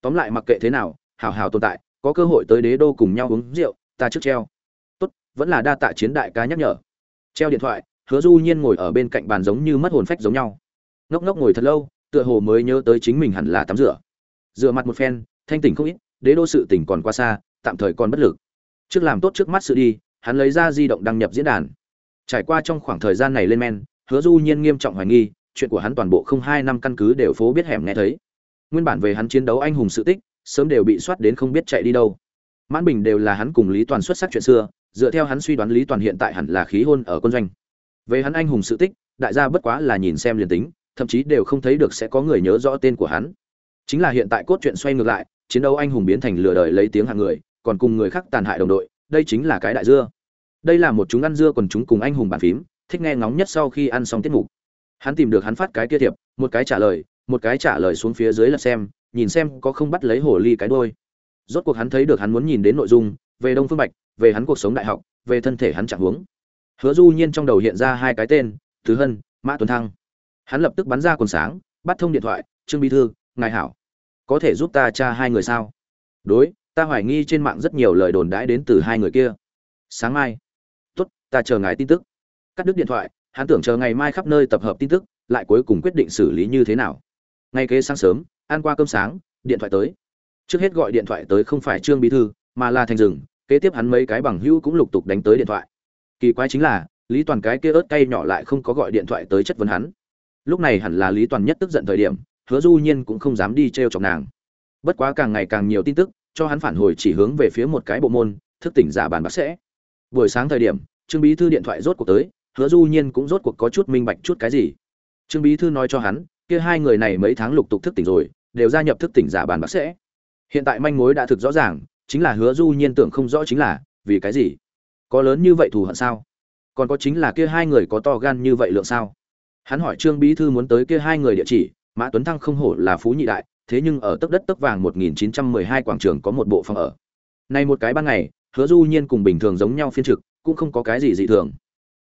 Speaker 1: Tóm lại mặc kệ thế nào hào hào tồn tại, có cơ hội tới đế đô cùng nhau uống rượu, ta trước treo. Tốt, vẫn là đa tạ chiến đại ca nhắc nhở. Treo điện thoại hứa du nhiên ngồi ở bên cạnh bàn giống như mất hồn phách giống nhau. Ngốc ngốc ngồi thật lâu, tựa hồ mới nhớ tới chính mình hẳn là tắm rửa. Rửa mặt một phen, thanh tỉnh không ít, đế đô sự tỉnh còn quá xa, tạm thời còn bất lực. Trước làm tốt trước mắt sự đi, hắn lấy ra di động đăng nhập diễn đàn. Trải qua trong khoảng thời gian này lên men, hứa du nhiên nghiêm trọng hoài nghi, chuyện của hắn toàn bộ không hai năm căn cứ đều phố biết hẻm nghe thấy. Nguyên bản về hắn chiến đấu anh hùng sự tích, sớm đều bị soát đến không biết chạy đi đâu. Mãn bình đều là hắn cùng lý toàn xuất sắc chuyện xưa, dựa theo hắn suy đoán lý toàn hiện tại hẳn là khí hôn ở quân doanh về hắn anh hùng sự tích, đại gia bất quá là nhìn xem liền tính, thậm chí đều không thấy được sẽ có người nhớ rõ tên của hắn. Chính là hiện tại cốt truyện xoay ngược lại, chiến đấu anh hùng biến thành lừa đời lấy tiếng hạng người, còn cùng người khác tàn hại đồng đội, đây chính là cái đại dưa. Đây là một chúng ăn dưa còn chúng cùng anh hùng bàn phím, thích nghe ngóng nhất sau khi ăn xong tiết mục. Hắn tìm được hắn phát cái kia thiệp, một cái trả lời, một cái trả lời xuống phía dưới là xem, nhìn xem có không bắt lấy hồ ly cái đôi rốt cuộc hắn thấy được hắn muốn nhìn đến nội dung, về đông phương bạch, về hắn cuộc sống đại học, về thân thể hắn chẳng huống hứa du nhiên trong đầu hiện ra hai cái tên thứ hân, mã tuấn thăng. Hắn lập tức bắn ra quần sáng, bắt thông điện thoại, trương bí thư, ngài hảo. Có thể giúp ta tra hai người sao? Đối, ta hoài nghi trên mạng rất nhiều lời đồn đãi đến từ hai người kia. Sáng mai. Tốt, ta chờ ngài tin tức. Cắt đứt điện thoại, hắn tưởng chờ ngày mai khắp nơi tập hợp tin tức, lại cuối cùng quyết định xử lý như thế nào. Ngay kế sáng sớm, ăn qua cơm sáng, điện thoại tới. Trước hết gọi điện thoại tới không phải trương bí thư, mà là thành rừng kế tiếp hắn mấy cái bằng hữu cũng lục tục đánh tới điện thoại kỳ quái chính là, lý toàn cái kia ớt cay nhỏ lại không có gọi điện thoại tới chất vấn hắn. Lúc này hẳn là lý toàn nhất tức giận thời điểm, hứa du nhiên cũng không dám đi t r e o chọc nàng. Bất quá càng ngày càng nhiều tin tức, cho hắn phản hồi chỉ hướng về phía một cái bộ môn, thức tỉnh giả bàn bác sẽ. Buổi sáng thời điểm, trương bí thư điện thoại rốt cuộc tới, hứa du nhiên cũng rốt cuộc có chút minh bạch chút cái gì. Trương bí thư nói cho hắn, kia hai người này mấy tháng lục tục thức tỉnh rồi, đều gia nhập thức tỉnh giả bàn bác sẽ. Hiện tại manh mối đã thực rõ ràng, chính là hứa du nhiên tưởng không rõ chính là, vì cái gì? Có lớn như vậy thù hận sao? Còn có chính là kia hai người có to gan như vậy lượng sao? Hắn hỏi trương bí thư muốn tới kia hai người địa chỉ, mã tuấn thăng không hổ là phú nhị đại, thế nhưng ở tấc đất tấc vàng 1912 quảng trường có một bộ phòng ở. Nay một cái ban ngày, hứa du nhiên cùng bình thường giống nhau phiên trực, cũng không có cái gì dị thường.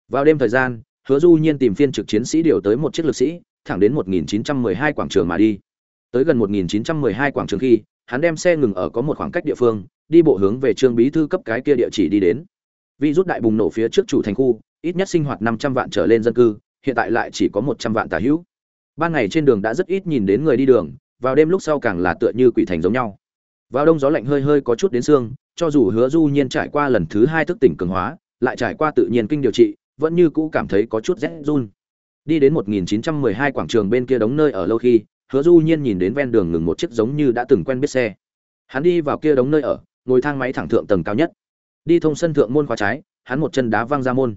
Speaker 1: Vào đêm thời gian, hứa du nhiên tìm phiên trực chiến sĩ điều tới một chiếc lực sĩ, thẳng đến 1912 quảng trường mà đi. Tới gần 1912 quảng trường khi, hắn đem xe ngừng ở có một khoảng cách địa phương, đi bộ hướng về trương bí thư cấp cái kia địa chỉ đi đến vì rút đại bùng nổ phía trước chủ thành khu, ít nhất sinh hoạt 500 vạn trở lên dân cư, hiện tại lại chỉ có 100 vạn tà hữu. Ban ngày trên đường đã rất ít nhìn đến người đi đường, vào đêm lúc sau càng là tựa như quỷ thành giống nhau. Vào đông gió lạnh hơi hơi có chút đến xương, cho dù hứa du nhiên trải qua lần thứ hai thức tỉnh cường hóa, lại trải qua tự nhiên kinh điều trị, vẫn như cũ cảm thấy có chút rét run. Đi đến 1912 quảng trường bên kia đống nơi ở lâu khi, hứa du nhiên nhìn đến ven đường ngừng một chiếc giống như đã từng quen biết xe. Hắn đi vào kia đống nơi ở, ngồi thang máy thẳng thượng tầng cao nhất đi thông sân thượng môn khóa trái, hắn một chân đá văng ra môn.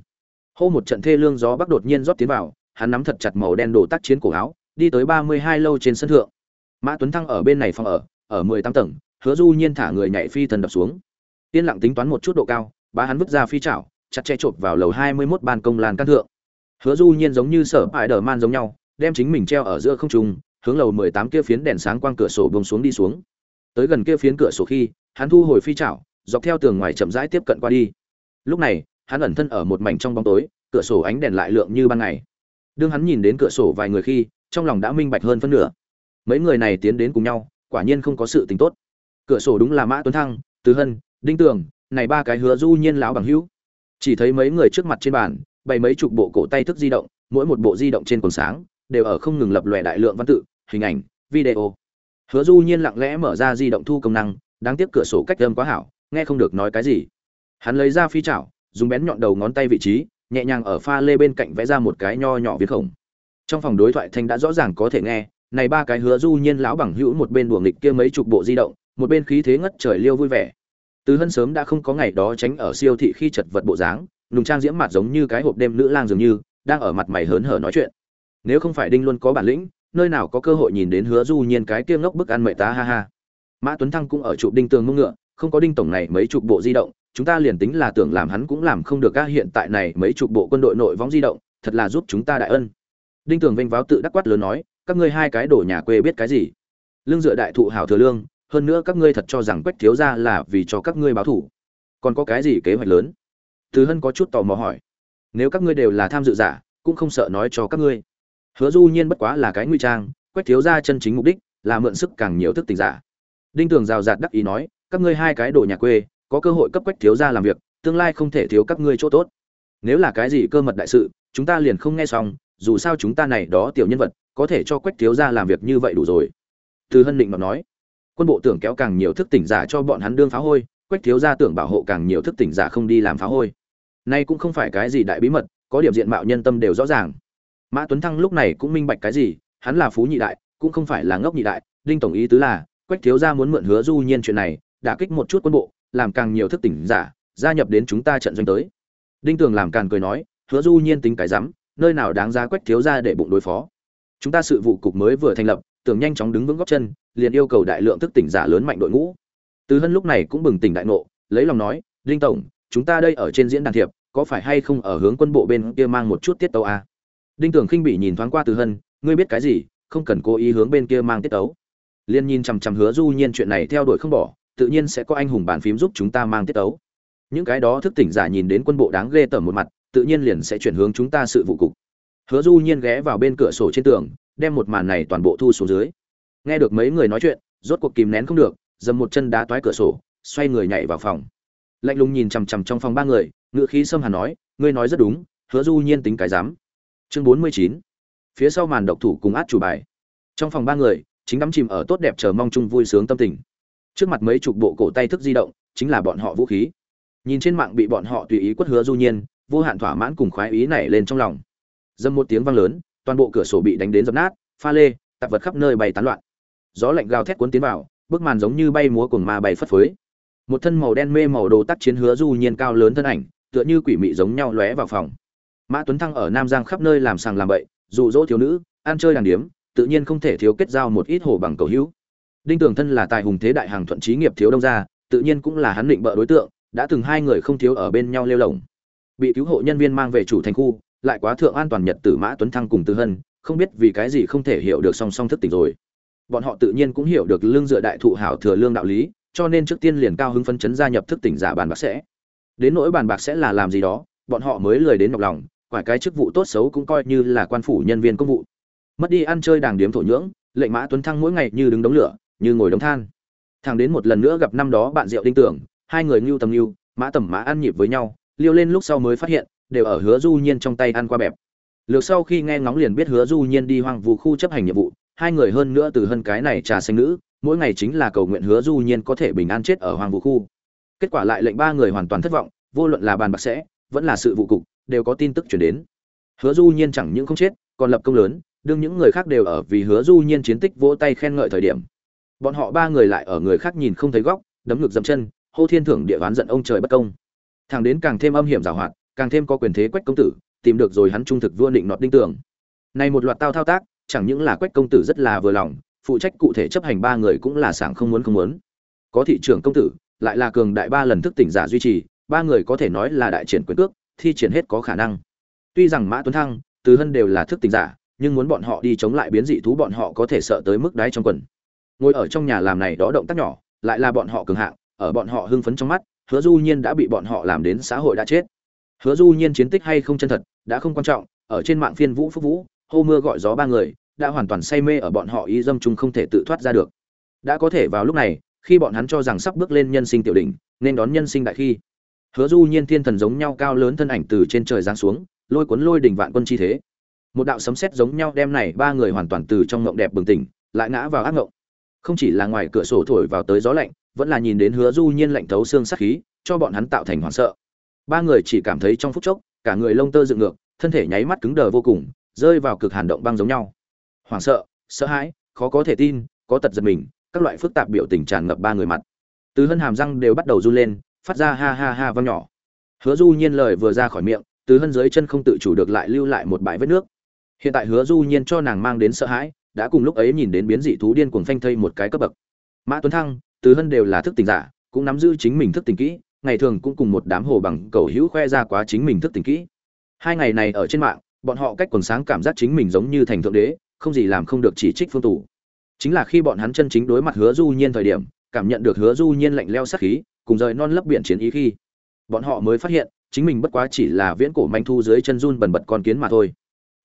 Speaker 1: Hô một trận thê lương gió bắc đột nhiên rót tiến vào, hắn nắm thật chặt màu đen đổ tác chiến cổ áo, đi tới ba mươi hai lâu trên sân thượng. Mã tuấn thăng ở bên này phòng ở ở mười tám tầng, hứa du nhiên thả người nhảy phi thần đập xuống. Yên lặng tính toán một chút độ cao ba hắn vứt ra phi chảo, chặt che chộp vào lầu hai mươi 21 ban công lan căn thượng. Hứa du nhiên giống như sở bại đờ man giống nhau, đem chính mình treo ở giữa không trung, hướng lầu mười tám kia phiến đèn sáng quang cửa sổ bông xuống đi xuống. Tới gần kia phiến cửa sổ khi, hắn thu hồi phi chảo dọc theo tường ngoài chậm rãi tiếp cận qua đi. Lúc này, hắn ẩn thân ở một mảnh trong bóng tối, cửa sổ ánh đèn lại lượng như ban ngày. Đương hắn nhìn đến cửa sổ vài người khi, trong lòng đã minh bạch hơn phân nửa. Mấy người này tiến đến cùng nhau, quả nhiên không có sự tình tốt. Cửa sổ đúng là mã tuấn thăng, từ hân, đinh tường, này ba cái hứa du nhiên lão bằng hữu. Chỉ thấy mấy người trước mặt trên bàn, bày mấy chục bộ cổ tay thức di động, mỗi một bộ di động trên quần sáng, đều ở không ngừng lập lòe đại lượng văn tự, hình ảnh, video. Hứa du nhiên lặng lẽ mở ra di động thu công năng, đáng tiếc cửa sổ cách âm quá hảo nghe không được nói cái gì. Hắn lấy ra phi chảo, dùng bén nhọn đầu ngón tay vị trí, nhẹ nhàng ở pha lê bên cạnh vẽ ra một cái nho nhỏ viết khổng. Trong phòng đối thoại thanh đã rõ ràng có thể nghe, này ba cái hứa du nhiên lão bằng hữu một bên đùa nghịch kia mấy chục bộ di động, một bên khí thế ngất trời liêu vui vẻ. Từ hân sớm đã không có ngày đó tránh ở siêu thị khi chật vật bộ dáng, nùng trang diễm mặt giống như cái hộp đêm nữ lang dường như, đang ở mặt mày hớn hở nói chuyện. Nếu không phải đinh luôn có bản lĩnh, nơi nào có cơ hội nhìn đến hứa du nhiên cái kia ngốc bức ăn mậy tá ha ha. Mã tuấn thăng cũng ở trụ đinh tường mông ngựa không có đinh tổng này mấy chục bộ di động, chúng ta liền tính là tưởng làm hắn cũng làm không được các hiện tại này mấy chục bộ quân đội nội võng di động, thật là giúp chúng ta đại ân. Đinh tường vênh váo tự đắc quát lớn nói, các ngươi hai cái đổ nhà quê biết cái gì? Lương dựa đại thụ hảo thừa lương, hơn nữa các ngươi thật cho rằng quách thiếu ra là vì cho các ngươi báo thủ. Còn có cái gì kế hoạch lớn? Từ hân có chút tò mò hỏi, nếu các ngươi đều là tham dự giả, cũng không sợ nói cho các ngươi. Hứa du nhiên bất quá là cái nguy trang, quách thiếu ra chân chính mục đích là mượn sức càng nhiều thức tình giả. Đinh tường rào rạt đắc ý nói các ngươi hai cái đồ nhà quê, có cơ hội cấp quách thiếu ra làm việc, tương lai không thể thiếu các ngươi chỗ tốt. Nếu là cái gì cơ mật đại sự, chúng ta liền không nghe xong, dù sao chúng ta này đó tiểu nhân vật, có thể cho quách thiếu gia làm việc như vậy đủ rồi. Từ hân định mà nói. Quân bộ tưởng kéo càng nhiều thức tỉnh giả cho bọn hắn đương phá hôi, quách thiếu gia tưởng bảo hộ càng nhiều thức tỉnh giả không đi làm phá hôi. Nay cũng không phải cái gì đại bí mật, có điểm diện mạo nhân tâm đều rõ ràng. Mã tuấn thăng lúc này cũng minh bạch cái gì, hắn là phú nhị đại, cũng không phải là ngốc nhị đại, đinh tổng ý tứ là, quách thiếu gia muốn mượn hứa du nhiên chuyện này đả kích một chút quân bộ, làm càng nhiều thức tỉnh giả, gia nhập đến chúng ta trận doanh tới. Đinh tường làm càn cười nói, hứa du nhiên tính cái rắm, nơi nào đáng giá quách thiếu gia để bụng đối phó. Chúng ta sự vụ cục mới vừa thành lập, tưởng nhanh chóng đứng vững góc chân, liền yêu cầu đại lượng thức tỉnh giả lớn mạnh đội ngũ. Từ hân lúc này cũng bừng tỉnh đại ngộ, lấy lòng nói, đinh tổng, chúng ta đây ở trên diễn đàn thiệp, có phải hay không ở hướng quân bộ bên kia mang một chút tiết tấu à? đinh tưởng khinh bị nhìn thoáng qua từ hân, ngươi biết cái gì, không cần cố ý hướng bên kia mang tiết tấu. Liên nhìn chằm chằm hứa du nhiên chuyện này theo đuổi không bỏ tự nhiên sẽ có anh hùng bàn phím giúp chúng ta mang tiết tấu. Những cái đó thức tỉnh giả nhìn đến quân bộ đáng ghê tởm một mặt, tự nhiên liền sẽ chuyển hướng chúng ta sự vụ cục. Hứa du nhiên ghé vào bên cửa sổ trên tường, đem một màn này toàn bộ thu xuống dưới. Nghe được mấy người nói chuyện, rốt cuộc kìm nén không được, dầm một chân đá toái cửa sổ, xoay người nhảy vào phòng. Lạnh lùng nhìn chằm chằm trong phòng ba người, ngựa khí sâm hàn nói, ngươi nói rất đúng, hứa du nhiên tính cái dám chương bốn mươi chín. Phía sau màn độc thủ cùng át chủ bài. Trong phòng ba người, chính đắm chìm ở tốt đẹp chờ mong chung vui sướng tâm tình trước mặt mấy chục bộ cổ tay thức di động, chính là bọn họ vũ khí. Nhìn trên mạng bị bọn họ tùy ý quất hứa du nhiên, vô hạn thỏa mãn cùng khoái ý nảy lên trong lòng. Dâm một tiếng vang lớn, toàn bộ cửa sổ bị đánh đến dập nát, pha lê, tạp vật khắp nơi bay tán loạn. Gió lạnh gào thét cuốn tiến vào, bức màn giống như bay múa cùng ma bay phất phới. Một thân màu đen mê màu đồ tác chiến hứa du nhiên cao lớn thân ảnh, tựa như quỷ mị giống nhau lóe vào phòng. Mã tuấn thăng ở nam giang khắp nơi làm sàng làm bậy, dụ dỗ thiếu nữ, ăn chơi đàn điếm, tự nhiên không thể thiếu kết giao một ít hồ bằng cầu hữu đinh tường thân là tài hùng thế đại hàng thuận trí nghiệp thiếu đông gia, tự nhiên cũng là hắn định bợ đối tượng, đã từng hai người không thiếu ở bên nhau lêu lồng. Bị cứu hộ nhân viên mang về chủ thành khu, lại quá thượng an toàn nhật tử mã tuấn thăng cùng tư hân, không biết vì cái gì không thể hiểu được song song thức tỉnh rồi. Bọn họ tự nhiên cũng hiểu được lương dựa đại thụ hảo thừa lương đạo lý, cho nên trước tiên liền cao hứng phấn chấn gia nhập thức tỉnh giả bàn bạc sẽ. Đến nỗi bàn bạc sẽ là làm gì đó, bọn họ mới lười đến nhọc lòng, quải cái chức vụ tốt xấu cũng coi như là quan phủ nhân viên công vụ. Mất đi ăn chơi đàng điếm thổ nhưỡng, lệnh mã tuấn thăng mỗi ngày như đứng đống lửa như ngồi đống than. Thằng đến một lần nữa gặp năm đó bạn rượu đinh tưởng, hai người ngưu tầm ngưu, mã tầm mã ăn nhịp với nhau, liêu lên lúc sau mới phát hiện, đều ở hứa du nhiên trong tay ăn qua bẹp. Lược sau khi nghe ngóng liền biết hứa du nhiên đi hoang vu khu chấp hành nhiệm vụ, hai người hơn nữa từ hơn cái này trà xanh nữ, mỗi ngày chính là cầu nguyện hứa du nhiên có thể bình an chết ở hoang vu khu. Kết quả lại lệnh ba người hoàn toàn thất vọng, vô luận là bàn bạc sẽ, vẫn là sự vụ cục, đều có tin tức chuyển đến. Hứa du nhiên chẳng những không chết, còn lập công lớn, đương những người khác đều ở vì hứa du nhiên chiến tích vỗ tay khen ngợi thời điểm bọn họ ba người lại ở người khác nhìn không thấy góc, đấm ngực dậm chân, hô thiên thưởng địa ván giận ông trời bất công. Thằng đến càng thêm âm hiểm giảo hoạt, càng thêm có quyền thế quách công tử, tìm được rồi hắn trung thực vua định nọt đinh tưởng này một loạt tao thao tác, chẳng những là quách công tử rất là vừa lòng, phụ trách cụ thể chấp hành ba người cũng là sảng không muốn không muốn. Có thị trưởng công tử, lại là cường đại ba lần thức tỉnh giả duy trì, ba người có thể nói là đại triển quyền cước, thi triển hết có khả năng. Tuy rằng mã tuấn thăng, từ hân đều là thức tỉnh giả, nhưng muốn bọn họ đi chống lại biến dị thú bọn họ có thể sợ tới mức đáy trong quần ngồi ở trong nhà làm này đó động tác nhỏ, lại là bọn họ cường hạng, ở bọn họ hưng phấn trong mắt, hứa du nhiên đã bị bọn họ làm đến xã hội đã chết. Hứa du nhiên chiến tích hay không chân thật, đã không quan trọng, ở trên mạng phiên vũ phúc vũ, hô mưa gọi gió ba người, đã hoàn toàn say mê ở bọn họ ý dâm chung không thể tự thoát ra được. Đã có thể vào lúc này, khi bọn hắn cho rằng sắp bước lên nhân sinh tiểu đỉnh, nên đón nhân sinh đại khi. Hứa du nhiên thiên thần giống nhau cao lớn thân ảnh từ trên trời giáng xuống, lôi cuốn lôi đỉnh vạn quân chi thế. Một đạo sấm sét giống nhau đem này ba người hoàn toàn từ trong ngộng đẹp bừng tỉnh, lại ngã vào ác ngộng không chỉ là ngoài cửa sổ thổi vào tới gió lạnh, vẫn là nhìn đến hứa du nhiên lạnh thấu xương sát khí, cho bọn hắn tạo thành hoảng sợ. Ba người chỉ cảm thấy trong phút chốc, cả người lông tơ dựng ngược, thân thể nháy mắt cứng đờ vô cùng, rơi vào cực hàn động băng giống nhau. Hoảng sợ sợ hãi, khó có thể tin, có tật giật mình, các loại phức tạp biểu tình tràn ngập ba người mặt. Từ hân hàm răng đều bắt đầu run lên, phát ra ha ha ha vang nhỏ. Hứa du nhiên lời vừa ra khỏi miệng, từ hân dưới chân không tự chủ được lại lưu lại một bãi vết nước. Hiện tại hứa du nhiên cho nàng mang đến sợ hãi đã cùng lúc ấy nhìn đến biến dị thú điên cuồng phanh thây một cái cấp bậc. Mã tuấn thăng, từ hân đều là thức tỉnh giả, cũng nắm giữ chính mình thức tỉnh kỹ, ngày thường cũng cùng một đám hồ bằng cầu hữu khoe ra quá chính mình thức tỉnh kỹ. Hai ngày này ở trên mạng, bọn họ cách quần sáng cảm giác chính mình giống như thành thượng đế, không gì làm không được chỉ trích phương tủ chính là khi bọn hắn chân chính đối mặt hứa du nhiên thời điểm, cảm nhận được hứa du nhiên lạnh leo sát khí, cùng rời non lấp biển chiến ý khi, bọn họ mới phát hiện, chính mình bất quá chỉ là viễn cổ manh thu dưới chân run bần bật con kiến mà thôi.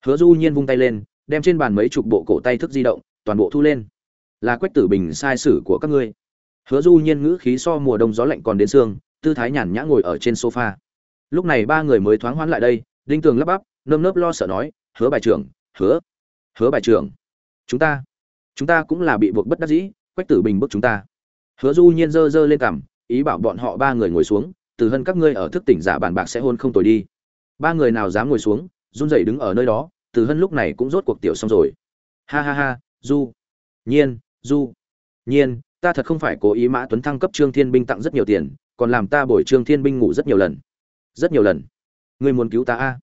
Speaker 1: Hứa du nhiên vung tay lên đem trên bàn mấy chục bộ cổ tay thức di động, toàn bộ thu lên. Là quách tử bình sai sử của các ngươi. Hứa du nhiên ngữ khí so mùa đông gió lạnh còn đến sương, tư thái nhàn nhã ngồi ở trên sofa. Lúc này ba người mới thoáng hoãn lại đây, đinh tường lắp bắp, nơm nớp lo sợ nói, hứa bài trưởng, hứa hứa bài trưởng, chúng ta chúng ta cũng là bị buộc bất đắc dĩ, quách tử bình bức chúng ta. Hứa du nhiên dơ dơ lên cằm, ý bảo bọn họ ba người ngồi xuống, từ hân các ngươi ở thức tỉnh giả bàn bạc sẽ hôn không tồi đi. Ba người nào dám ngồi xuống, run rẩy đứng ở nơi đó từ hân lúc này cũng rốt cuộc tiểu xong rồi. Ha ha ha, du. Nhiên du. Nhiên, ta thật không phải cố ý mã tuấn thăng cấp trương thiên binh tặng rất nhiều tiền, còn làm ta bồi trương thiên binh ngủ rất nhiều lần. Rất nhiều lần. Ngươi muốn cứu ta a?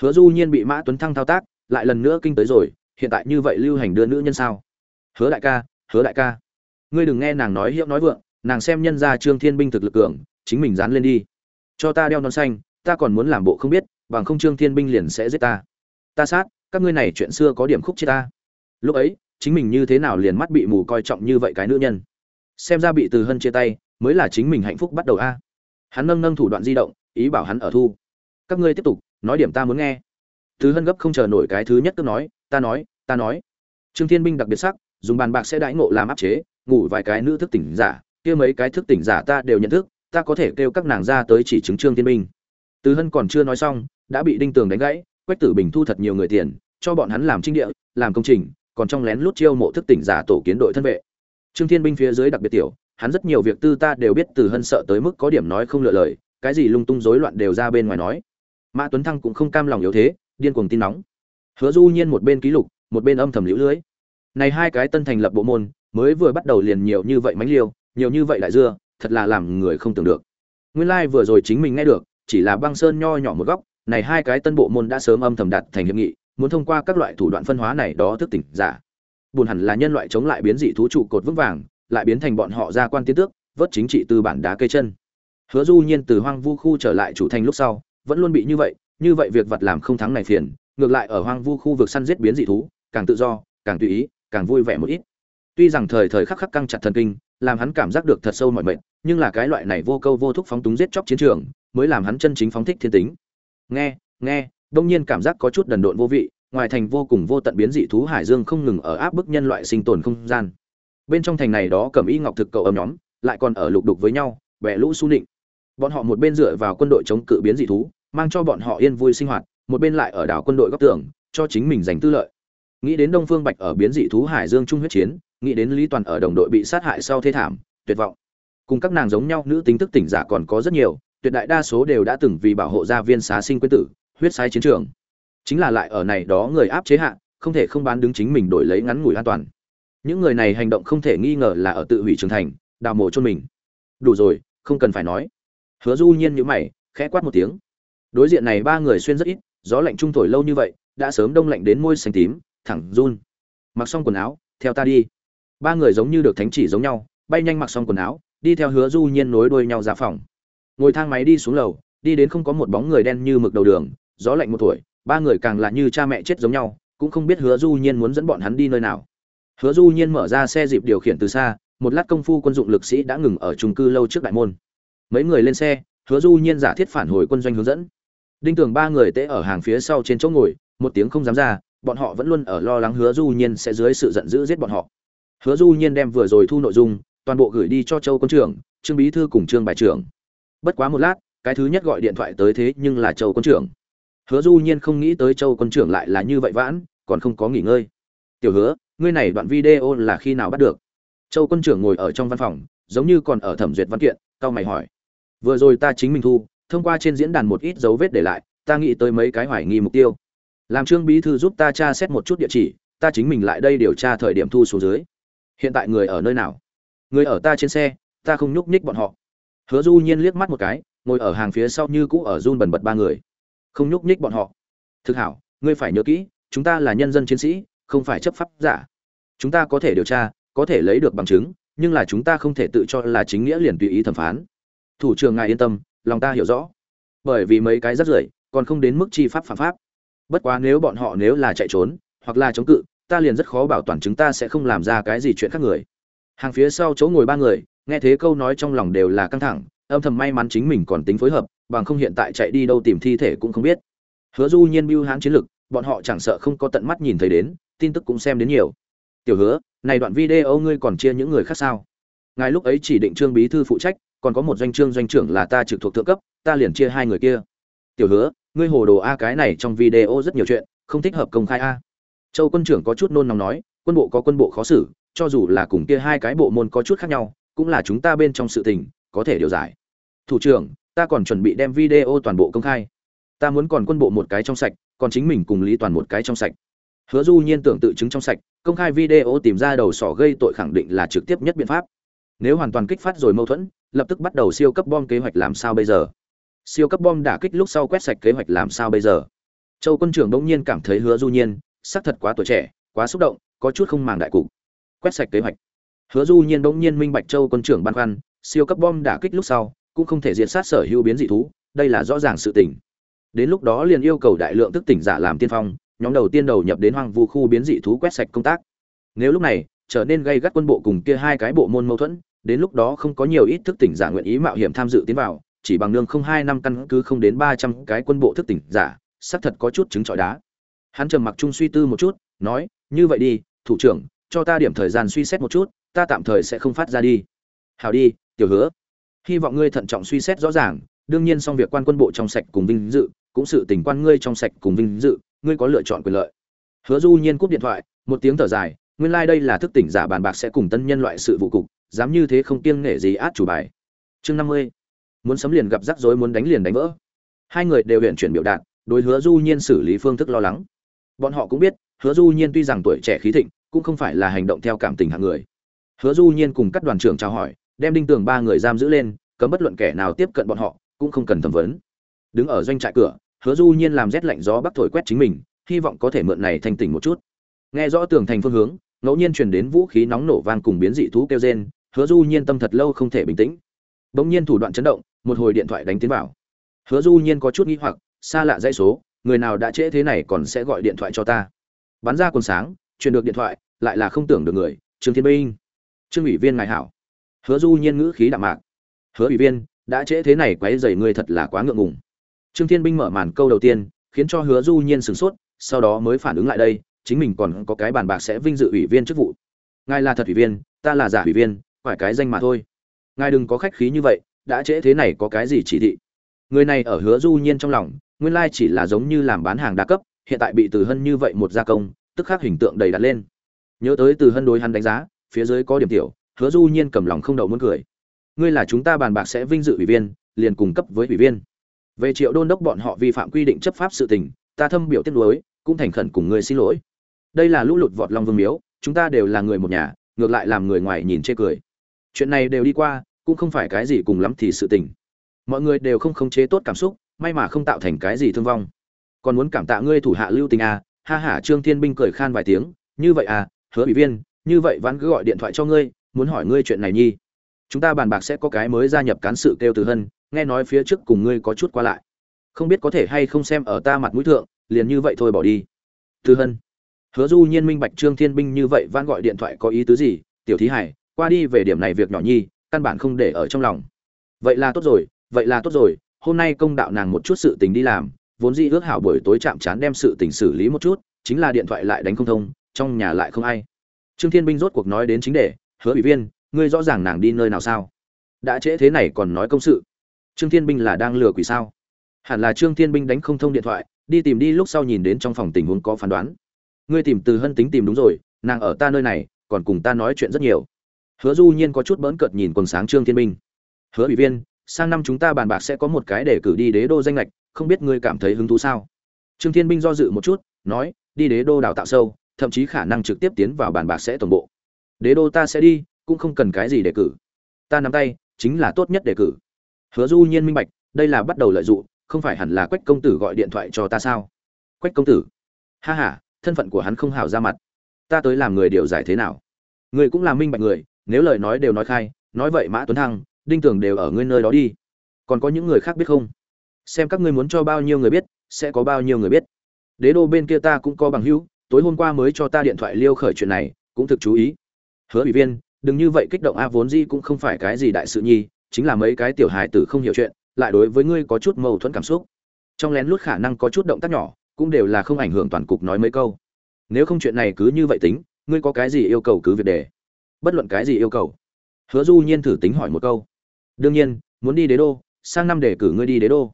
Speaker 1: Hứa du nhiên bị mã tuấn thăng thao tác, lại lần nữa kinh tới rồi, hiện tại như vậy lưu hành đưa nữ nhân sao? Hứa đại ca, hứa đại ca. Ngươi đừng nghe nàng nói hiệu nói vượng, nàng xem nhân ra trương thiên binh thực lực cường, chính mình dán lên đi. Cho ta đeo nón xanh, ta còn muốn làm bộ không biết, bằng không trương thiên binh liền sẽ giết ta ta sát, các ngươi này chuyện xưa có điểm khúc chết ta. Lúc ấy, chính mình như thế nào liền mắt bị mù coi trọng như vậy cái nữ nhân. Xem ra bị từ hân chia tay, mới là chính mình hạnh phúc bắt đầu a. Hắn nâng nâng thủ đoạn di động, ý bảo hắn ở thu. Các ngươi tiếp tục, nói điểm ta muốn nghe. Từ hân gấp không chờ nổi cái thứ nhất cứ nói, ta nói ta nói. Trương thiên binh đặc biệt sắc, dùng bàn bạc sẽ đãi ngộ làm áp chế, ngủ vài cái nữ thức tỉnh giả, kia mấy cái thức tỉnh giả ta đều nhận thức, ta có thể kêu các nàng ra tới chỉ chứng trương thiên binh. Từ hân còn chưa nói xong, đã bị đinh tường đánh gãy quách tử bình thu thật nhiều người tiền, cho bọn hắn làm trinh địa, làm công trình, còn trong lén lút chiêu mộ thức tỉnh giả tổ kiến đội thân vệ. Trương thiên binh phía dưới đặc biệt tiểu, hắn rất nhiều việc tư ta đều biết từ hân sợ tới mức có điểm nói không lựa lời, cái gì lung tung rối loạn đều ra bên ngoài nói. Mã tuấn thăng cũng không cam lòng yếu thế, điên cuồng tin nóng. Hứa du nhiên một bên ký lục, một bên âm thầm liễu lưới. Này hai cái tân thành lập bộ môn, mới vừa bắt đầu liền nhiều như vậy mánh liêu, nhiều như vậy đại dưa, thật là làm người không tưởng được. Nguyên lai like vừa rồi chính mình nghe được, chỉ là băng sơn nho nhỏ một góc này hai cái tân bộ môn đã sớm âm thầm đặt thành hiệp nghị, muốn thông qua các loại thủ đoạn phân hóa này đó thức tỉnh giả. Buồn hẳn là nhân loại chống lại biến dị thú trụ cột vững vàng, lại biến thành bọn họ ra quan tiến tước, vớt chính trị từ bản đá cây chân. Hứa du nhiên từ hoang vu khu trở lại chủ thành lúc sau, vẫn luôn bị như vậy như vậy việc vật làm không thắng này phiền, ngược lại ở hoang vu khu vực săn giết biến dị thú, càng tự do, càng tùy ý, càng vui vẻ một ít. Tuy rằng thời thời khắc khắc căng chặt thần kinh, làm hắn cảm giác được thật sâu mọi mệnh nhưng là cái loại này vô câu vô thúc phóng túng giết chóc chiến trường, mới làm hắn chân chính phóng thích thiên tính nghe nghe, đông nhiên cảm giác có chút đần độn vô vị, ngoài thành vô cùng vô tận biến dị thú hải dương không ngừng ở áp bức nhân loại sinh tồn không gian. Bên trong thành này đó cầm y ngọc thực cậu ấm nhóm, lại còn ở lục đục với nhau bẻ lũ su nịnh. Bọn họ một bên dựa vào quân đội chống cự biến dị thú, mang cho bọn họ yên vui sinh hoạt, một bên lại ở đảo quân đội góc tưởng cho chính mình giành tư lợi. Nghĩ đến đông phương bạch ở biến dị thú hải dương trung huyết chiến, nghĩ đến lý toàn ở đồng đội bị sát hại sau thế thảm, tuyệt vọng. Cùng các nàng giống nhau, nữ tính thức tỉnh giả còn có rất nhiều tuyệt đại đa số đều đã từng vì bảo hộ gia viên xá sinh quyến tử, huyết sai chiến trường. Chính là lại ở này đó người áp chế hạ, không thể không bán đứng chính mình đổi lấy ngắn ngủi an toàn. Những người này hành động không thể nghi ngờ là ở tự hủy trưởng thành, đào mổ cho mình. Đủ rồi, không cần phải nói. Hứa du nhiên nhíu mày, khẽ quát một tiếng. Đối diện này ba người xuyên rất ít, gió lạnh trung thổi lâu như vậy, đã sớm đông lạnh đến môi xanh tím, thẳng run. Mặc xong quần áo, theo ta đi. Ba người giống như được thánh chỉ giống nhau, bay nhanh mặc xong quần áo, đi theo hứa du nhiên nối đuôi nhau ra phòng ngồi thang máy đi xuống lầu, đi đến không có một bóng người đen như mực đầu đường, gió lạnh một tuổi, ba người càng là như cha mẹ chết giống nhau, cũng không biết hứa du nhiên muốn dẫn bọn hắn đi nơi nào. Hứa du nhiên mở ra xe dịp điều khiển từ xa, một lát công phu quân dụng lực sĩ đã ngừng ở trung cư lâu trước đại môn. Mấy người lên xe, hứa du nhiên giả thiết phản hồi quân doanh hướng dẫn. Đinh tường ba người tễ ở hàng phía sau trên chỗ ngồi, một tiếng không dám ra, bọn họ vẫn luôn ở lo lắng hứa du nhiên sẽ dưới sự giận dữ giết bọn họ. Hứa du nhiên đem vừa rồi thu nội dung, toàn bộ gửi đi cho châu quân trưởng, trương bí thư cùng trương bài trưởng bất quá một lát, cái thứ nhất gọi điện thoại tới thế nhưng là châu quân trưởng. Hứa du nhiên không nghĩ tới châu quân trưởng lại là như vậy vãn, còn không có nghỉ ngơi. Tiểu hứa, ngươi này đoạn video là khi nào bắt được? Châu quân trưởng ngồi ở trong văn phòng, giống như còn ở thẩm duyệt văn kiện cao mày hỏi. Vừa rồi ta chính mình thu, thông qua trên diễn đàn một ít dấu vết để lại, ta nghĩ tới mấy cái hoài nghi mục tiêu. Làm trương bí thư giúp ta tra xét một chút địa chỉ, ta chính mình lại đây điều tra thời điểm thu số dưới. Hiện tại người ở nơi nào? Người ở ta trên xe, ta không nhúc nhích bọn họ hứa du nhiên liếc mắt một cái, ngồi ở hàng phía sau như cũ ở run bần bật ba người. Không nhúc nhích bọn họ. Thực hảo, ngươi phải nhớ kỹ, chúng ta là nhân dân chiến sĩ, không phải chấp pháp giả. Chúng ta có thể điều tra, có thể lấy được bằng chứng, nhưng là chúng ta không thể tự cho là chính nghĩa liền tùy ý thẩm phán. Thủ trưởng ngài yên tâm, lòng ta hiểu rõ. Bởi vì mấy cái rất rưởi, còn không đến mức chi pháp phạm pháp. Bất quá nếu bọn họ nếu là chạy trốn, hoặc là chống cự, ta liền rất khó bảo toàn chúng ta sẽ không làm ra cái gì chuyện khác người. Hàng phía sau chỗ ngồi ba người nghe thế câu nói trong lòng đều là căng thẳng, âm thầm may mắn chính mình còn tính phối hợp, bằng không hiện tại chạy đi đâu tìm thi thể cũng không biết. Hứa du nhiên mưu hãn chiến lực, bọn họ chẳng sợ không có tận mắt nhìn thấy đến, tin tức cũng xem đến nhiều. Tiểu hứa, này đoạn video ngươi còn chia những người khác sao? Ngài lúc ấy chỉ định trương bí thư phụ trách, còn có một doanh trương doanh trưởng là ta trực thuộc thượng cấp, ta liền chia hai người kia. Tiểu hứa, ngươi hồ đồ a cái này trong video rất nhiều chuyện, không thích hợp công khai a. Châu quân trưởng có chút nôn nóng nói, quân bộ có quân bộ khó xử, cho dù là cùng kia hai cái bộ môn có chút khác nhau cũng là chúng ta bên trong sự tình, có thể điều giải. Thủ trưởng, ta còn chuẩn bị đem video toàn bộ công khai. Ta muốn còn quân bộ một cái trong sạch, còn chính mình cùng lý toàn một cái trong sạch. Hứa du nhiên tưởng tự chứng trong sạch, công khai video tìm ra đầu sỏ gây tội khẳng định là trực tiếp nhất biện pháp. Nếu hoàn toàn kích phát rồi mâu thuẫn, lập tức bắt đầu siêu cấp bom kế hoạch làm sao bây giờ? Siêu cấp bom đả kích lúc sau quét sạch kế hoạch làm sao bây giờ? Châu quân trưởng bỗng nhiên cảm thấy hứa du nhiên xác thật quá tuổi trẻ, quá xúc động, có chút không màng đại cục. Quét sạch kế hoạch hứa du nhiên bỗng nhiên minh bạch châu quân trưởng ban khoăn, siêu cấp bom đả kích lúc sau, cũng không thể diệt sát sở hữu biến dị thú, đây là rõ ràng sự tình. Đến lúc đó liền yêu cầu đại lượng thức tỉnh giả làm tiên phong, nhóm đầu tiên đầu nhập đến hoang vu khu biến dị thú quét sạch công tác. Nếu lúc này, trở nên gây gắt quân bộ cùng kia hai cái bộ môn mâu thuẫn, đến lúc đó không có nhiều ít thức tỉnh giả nguyện ý mạo hiểm tham dự tiến vào, chỉ bằng nương không hai năm căn cứ không đến ba trăm cái quân bộ thức tỉnh giả, xác thật có chút chứng trọi đá. Hắn trầm mặc chung suy tư một chút, nói, như vậy đi, thủ trưởng, cho ta điểm thời gian suy xét một chút ta tạm thời sẽ không phát ra đi. Hào đi, tiểu hứa. Hy vọng ngươi thận trọng suy xét rõ ràng, đương nhiên xong việc quan quân bộ trong sạch cùng vinh dự, cũng sự tình quan ngươi trong sạch cùng vinh dự, ngươi có lựa chọn quyền lợi. Hứa du nhiên cúp điện thoại, một tiếng thở dài, nguyên lai like đây là thức tỉnh giả bàn bạc sẽ cùng tân nhân loại sự vụ cục, dám như thế không kiêng nể gì át chủ bài. Chương năm mươi. Muốn sấm liền gặp rắc rối muốn đánh liền đánh vỡ. Hai người đều hiện chuyển biểu đạt, đối hứa du nhiên xử lý phương thức lo lắng. Bọn họ cũng biết, hứa du nhiên tuy rằng tuổi trẻ khí thịnh, cũng không phải là hành động theo cảm tình hạng người hứa du nhiên cùng các đoàn trưởng chào hỏi, đem đinh tường ba người giam giữ lên, cấm bất luận kẻ nào tiếp cận bọn họ, cũng không cần thẩm vấn. Đứng ở doanh trại cửa, hứa du nhiên làm rét lạnh gió bắc thổi quét chính mình, hy vọng có thể mượn này thanh tỉnh một chút. Nghe rõ tường thành phương hướng, ngẫu nhiên truyền đến vũ khí nóng nổ vang cùng biến dị thú kêu rên, hứa du nhiên tâm thật lâu không thể bình tĩnh. Bỗng nhiên thủ đoạn chấn động, một hồi điện thoại đánh tiến vào. Hứa du nhiên có chút nghi hoặc, xa lạ dãy số, người nào đã trễ thế này còn sẽ gọi điện thoại cho ta. Bắn ra quần sáng, truyền được điện thoại, lại là không tưởng được người, trương thiên binh trương ủy viên ngài hảo. Hứa du nhiên ngữ khí đạm mạc. Hứa ủy viên, đã trễ thế này quấy rầy ngươi thật là quá ngượng ngùng. Trương thiên binh mở màn câu đầu tiên, khiến cho hứa du nhiên sửng sốt, sau đó mới phản ứng lại đây, chính mình còn có cái bàn bạc sẽ vinh dự ủy viên chức vụ. Ngài là thật ủy viên, ta là giả ủy viên, phải cái danh mà thôi. Ngài đừng có khách khí như vậy, đã trễ thế này có cái gì chỉ thị? Người này ở hứa du nhiên trong lòng, nguyên lai chỉ là giống như làm bán hàng đa cấp, hiện tại bị từ hân như vậy một gia công, tức khắc hình tượng đầy đặt lên. Nhớ tới từ hân đối hắn đánh giá phía dưới có điểm tiểu, hứa du nhiên cầm lòng không đậu muốn cười. Ngươi là chúng ta bàn bạc sẽ vinh dự ủy viên, liền cùng cấp với ủy viên. Về triệu đôn đốc bọn họ vi phạm quy định chấp pháp sự tình, ta thâm biểu tiết đối cũng thành khẩn cùng ngươi xin lỗi. Đây là lũ lụt vọt long vương miếu, chúng ta đều là người một nhà, ngược lại làm người ngoài nhìn chê cười. Chuyện này đều đi qua, cũng không phải cái gì cùng lắm thì sự tình. Mọi người đều không khống chế tốt cảm xúc, may mà không tạo thành cái gì thương vong. Còn muốn cảm tạ ngươi thủ hạ lưu tình à ha hả trương thiên binh cười khan vài tiếng, như vậy à hứa ủy viên như vậy vãn cứ gọi điện thoại cho ngươi, muốn hỏi ngươi chuyện này nhi. Chúng ta bàn bạc sẽ có cái mới gia nhập cán sự kêu từ hân, nghe nói phía trước cùng ngươi có chút qua lại. Không biết có thể hay không xem ở ta mặt mũi thượng, liền như vậy thôi bỏ đi. Từ hân. Hứa du nhiên minh bạch trương thiên binh như vậy vãn gọi điện thoại có ý tứ gì, tiểu thí hải, qua đi về điểm này việc nhỏ nhi, căn bản không để ở trong lòng. Vậy là tốt rồi, vậy là tốt rồi, hôm nay công đạo nàng một chút sự tình đi làm, vốn dĩ ước hảo buổi tối chạm chán đem sự tình xử lý một chút, chính là điện thoại lại đánh không thông, trong nhà lại không ai trương thiên binh rốt cuộc nói đến chính đề, hứa ủy viên, ngươi rõ ràng nàng đi nơi nào sao? Đã trễ thế này còn nói công sự. Trương thiên binh là đang lừa quỷ sao? Hẳn là trương thiên binh đánh không thông điện thoại, đi tìm đi lúc sau nhìn đến trong phòng tình huống có phán đoán. Ngươi tìm từ hân tính tìm đúng rồi, nàng ở ta nơi này, còn cùng ta nói chuyện rất nhiều. Hứa du nhiên có chút bỡn cợt nhìn quần sáng trương thiên binh. Hứa ủy viên, sang năm chúng ta bàn bạc sẽ có một cái để cử đi đế đô danh lệch, không biết ngươi cảm thấy hứng thú sao? Trương thiên binh do dự một chút, nói, đi đế đô đào tạo sâu thậm chí khả năng trực tiếp tiến vào bàn bạc sẽ tổng bộ. Đế đô ta sẽ đi, cũng không cần cái gì để cử. Ta nắm tay, chính là tốt nhất để cử. Hứa du nhiên minh bạch, đây là bắt đầu lợi dụng, không phải hẳn là quách công tử gọi điện thoại cho ta sao? Quách công tử. Ha ha, thân phận của hắn không hảo ra mặt. Ta tới làm người điều giải thế nào? Người cũng là minh bạch người, nếu lời nói đều nói khai, nói vậy mã tuấn thăng, đinh tưởng đều ở ngươi nơi đó đi. Còn có những người khác biết không? Xem các ngươi muốn cho bao nhiêu người biết, sẽ có bao nhiêu người biết. Đế đô bên kia ta cũng có bằng hữu tối hôm qua mới cho ta điện thoại liêu khởi chuyện này, cũng thực chú ý. Hứa ủy viên, đừng như vậy kích động a vốn di cũng không phải cái gì đại sự nhi, chính là mấy cái tiểu hài tử không hiểu chuyện, lại đối với ngươi có chút mâu thuẫn cảm xúc. Trong lén lút khả năng có chút động tác nhỏ, cũng đều là không ảnh hưởng toàn cục nói mấy câu. Nếu không chuyện này cứ như vậy tính, ngươi có cái gì yêu cầu cứ việc đề bất luận cái gì yêu cầu. Hứa du nhiên thử tính hỏi một câu. Đương nhiên, muốn đi đế đô, sang năm để cử ngươi đi đế đô.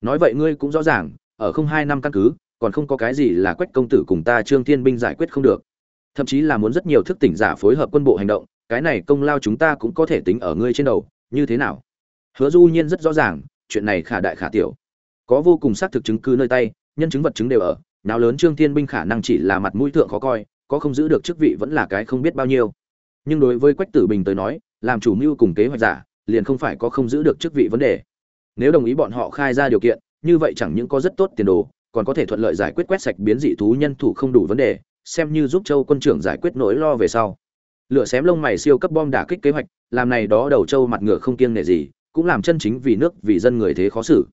Speaker 1: Nói vậy ngươi cũng rõ ràng, ở không hai năm căn cứ còn không có cái gì là quách công tử cùng ta trương thiên binh giải quyết không được. Thậm chí là muốn rất nhiều thức tỉnh giả phối hợp quân bộ hành động, cái này công lao chúng ta cũng có thể tính ở ngươi trên đầu, như thế nào? Hứa du nhiên rất rõ ràng, chuyện này khả đại khả tiểu. Có vô cùng xác thực chứng cứ nơi tay, nhân chứng vật chứng đều ở, nào lớn trương thiên binh khả năng chỉ là mặt mũi thượng khó coi, có không giữ được chức vị vẫn là cái không biết bao nhiêu. Nhưng đối với quách tử bình tới nói, làm chủ mưu cùng kế hoạch giả, liền không phải có không giữ được chức vị vấn đề. Nếu đồng ý bọn họ khai ra điều kiện, như vậy chẳng những có rất tốt tiền đồ còn có thể thuận lợi giải quyết quét sạch biến dị thú nhân thủ không đủ vấn đề, xem như giúp châu quân trưởng giải quyết nỗi lo về sau. Lửa xém lông mày siêu cấp bom đả kích kế hoạch, làm này đó đầu châu mặt ngựa không kiêng nể gì, cũng làm chân chính vì nước, vì dân người thế khó xử.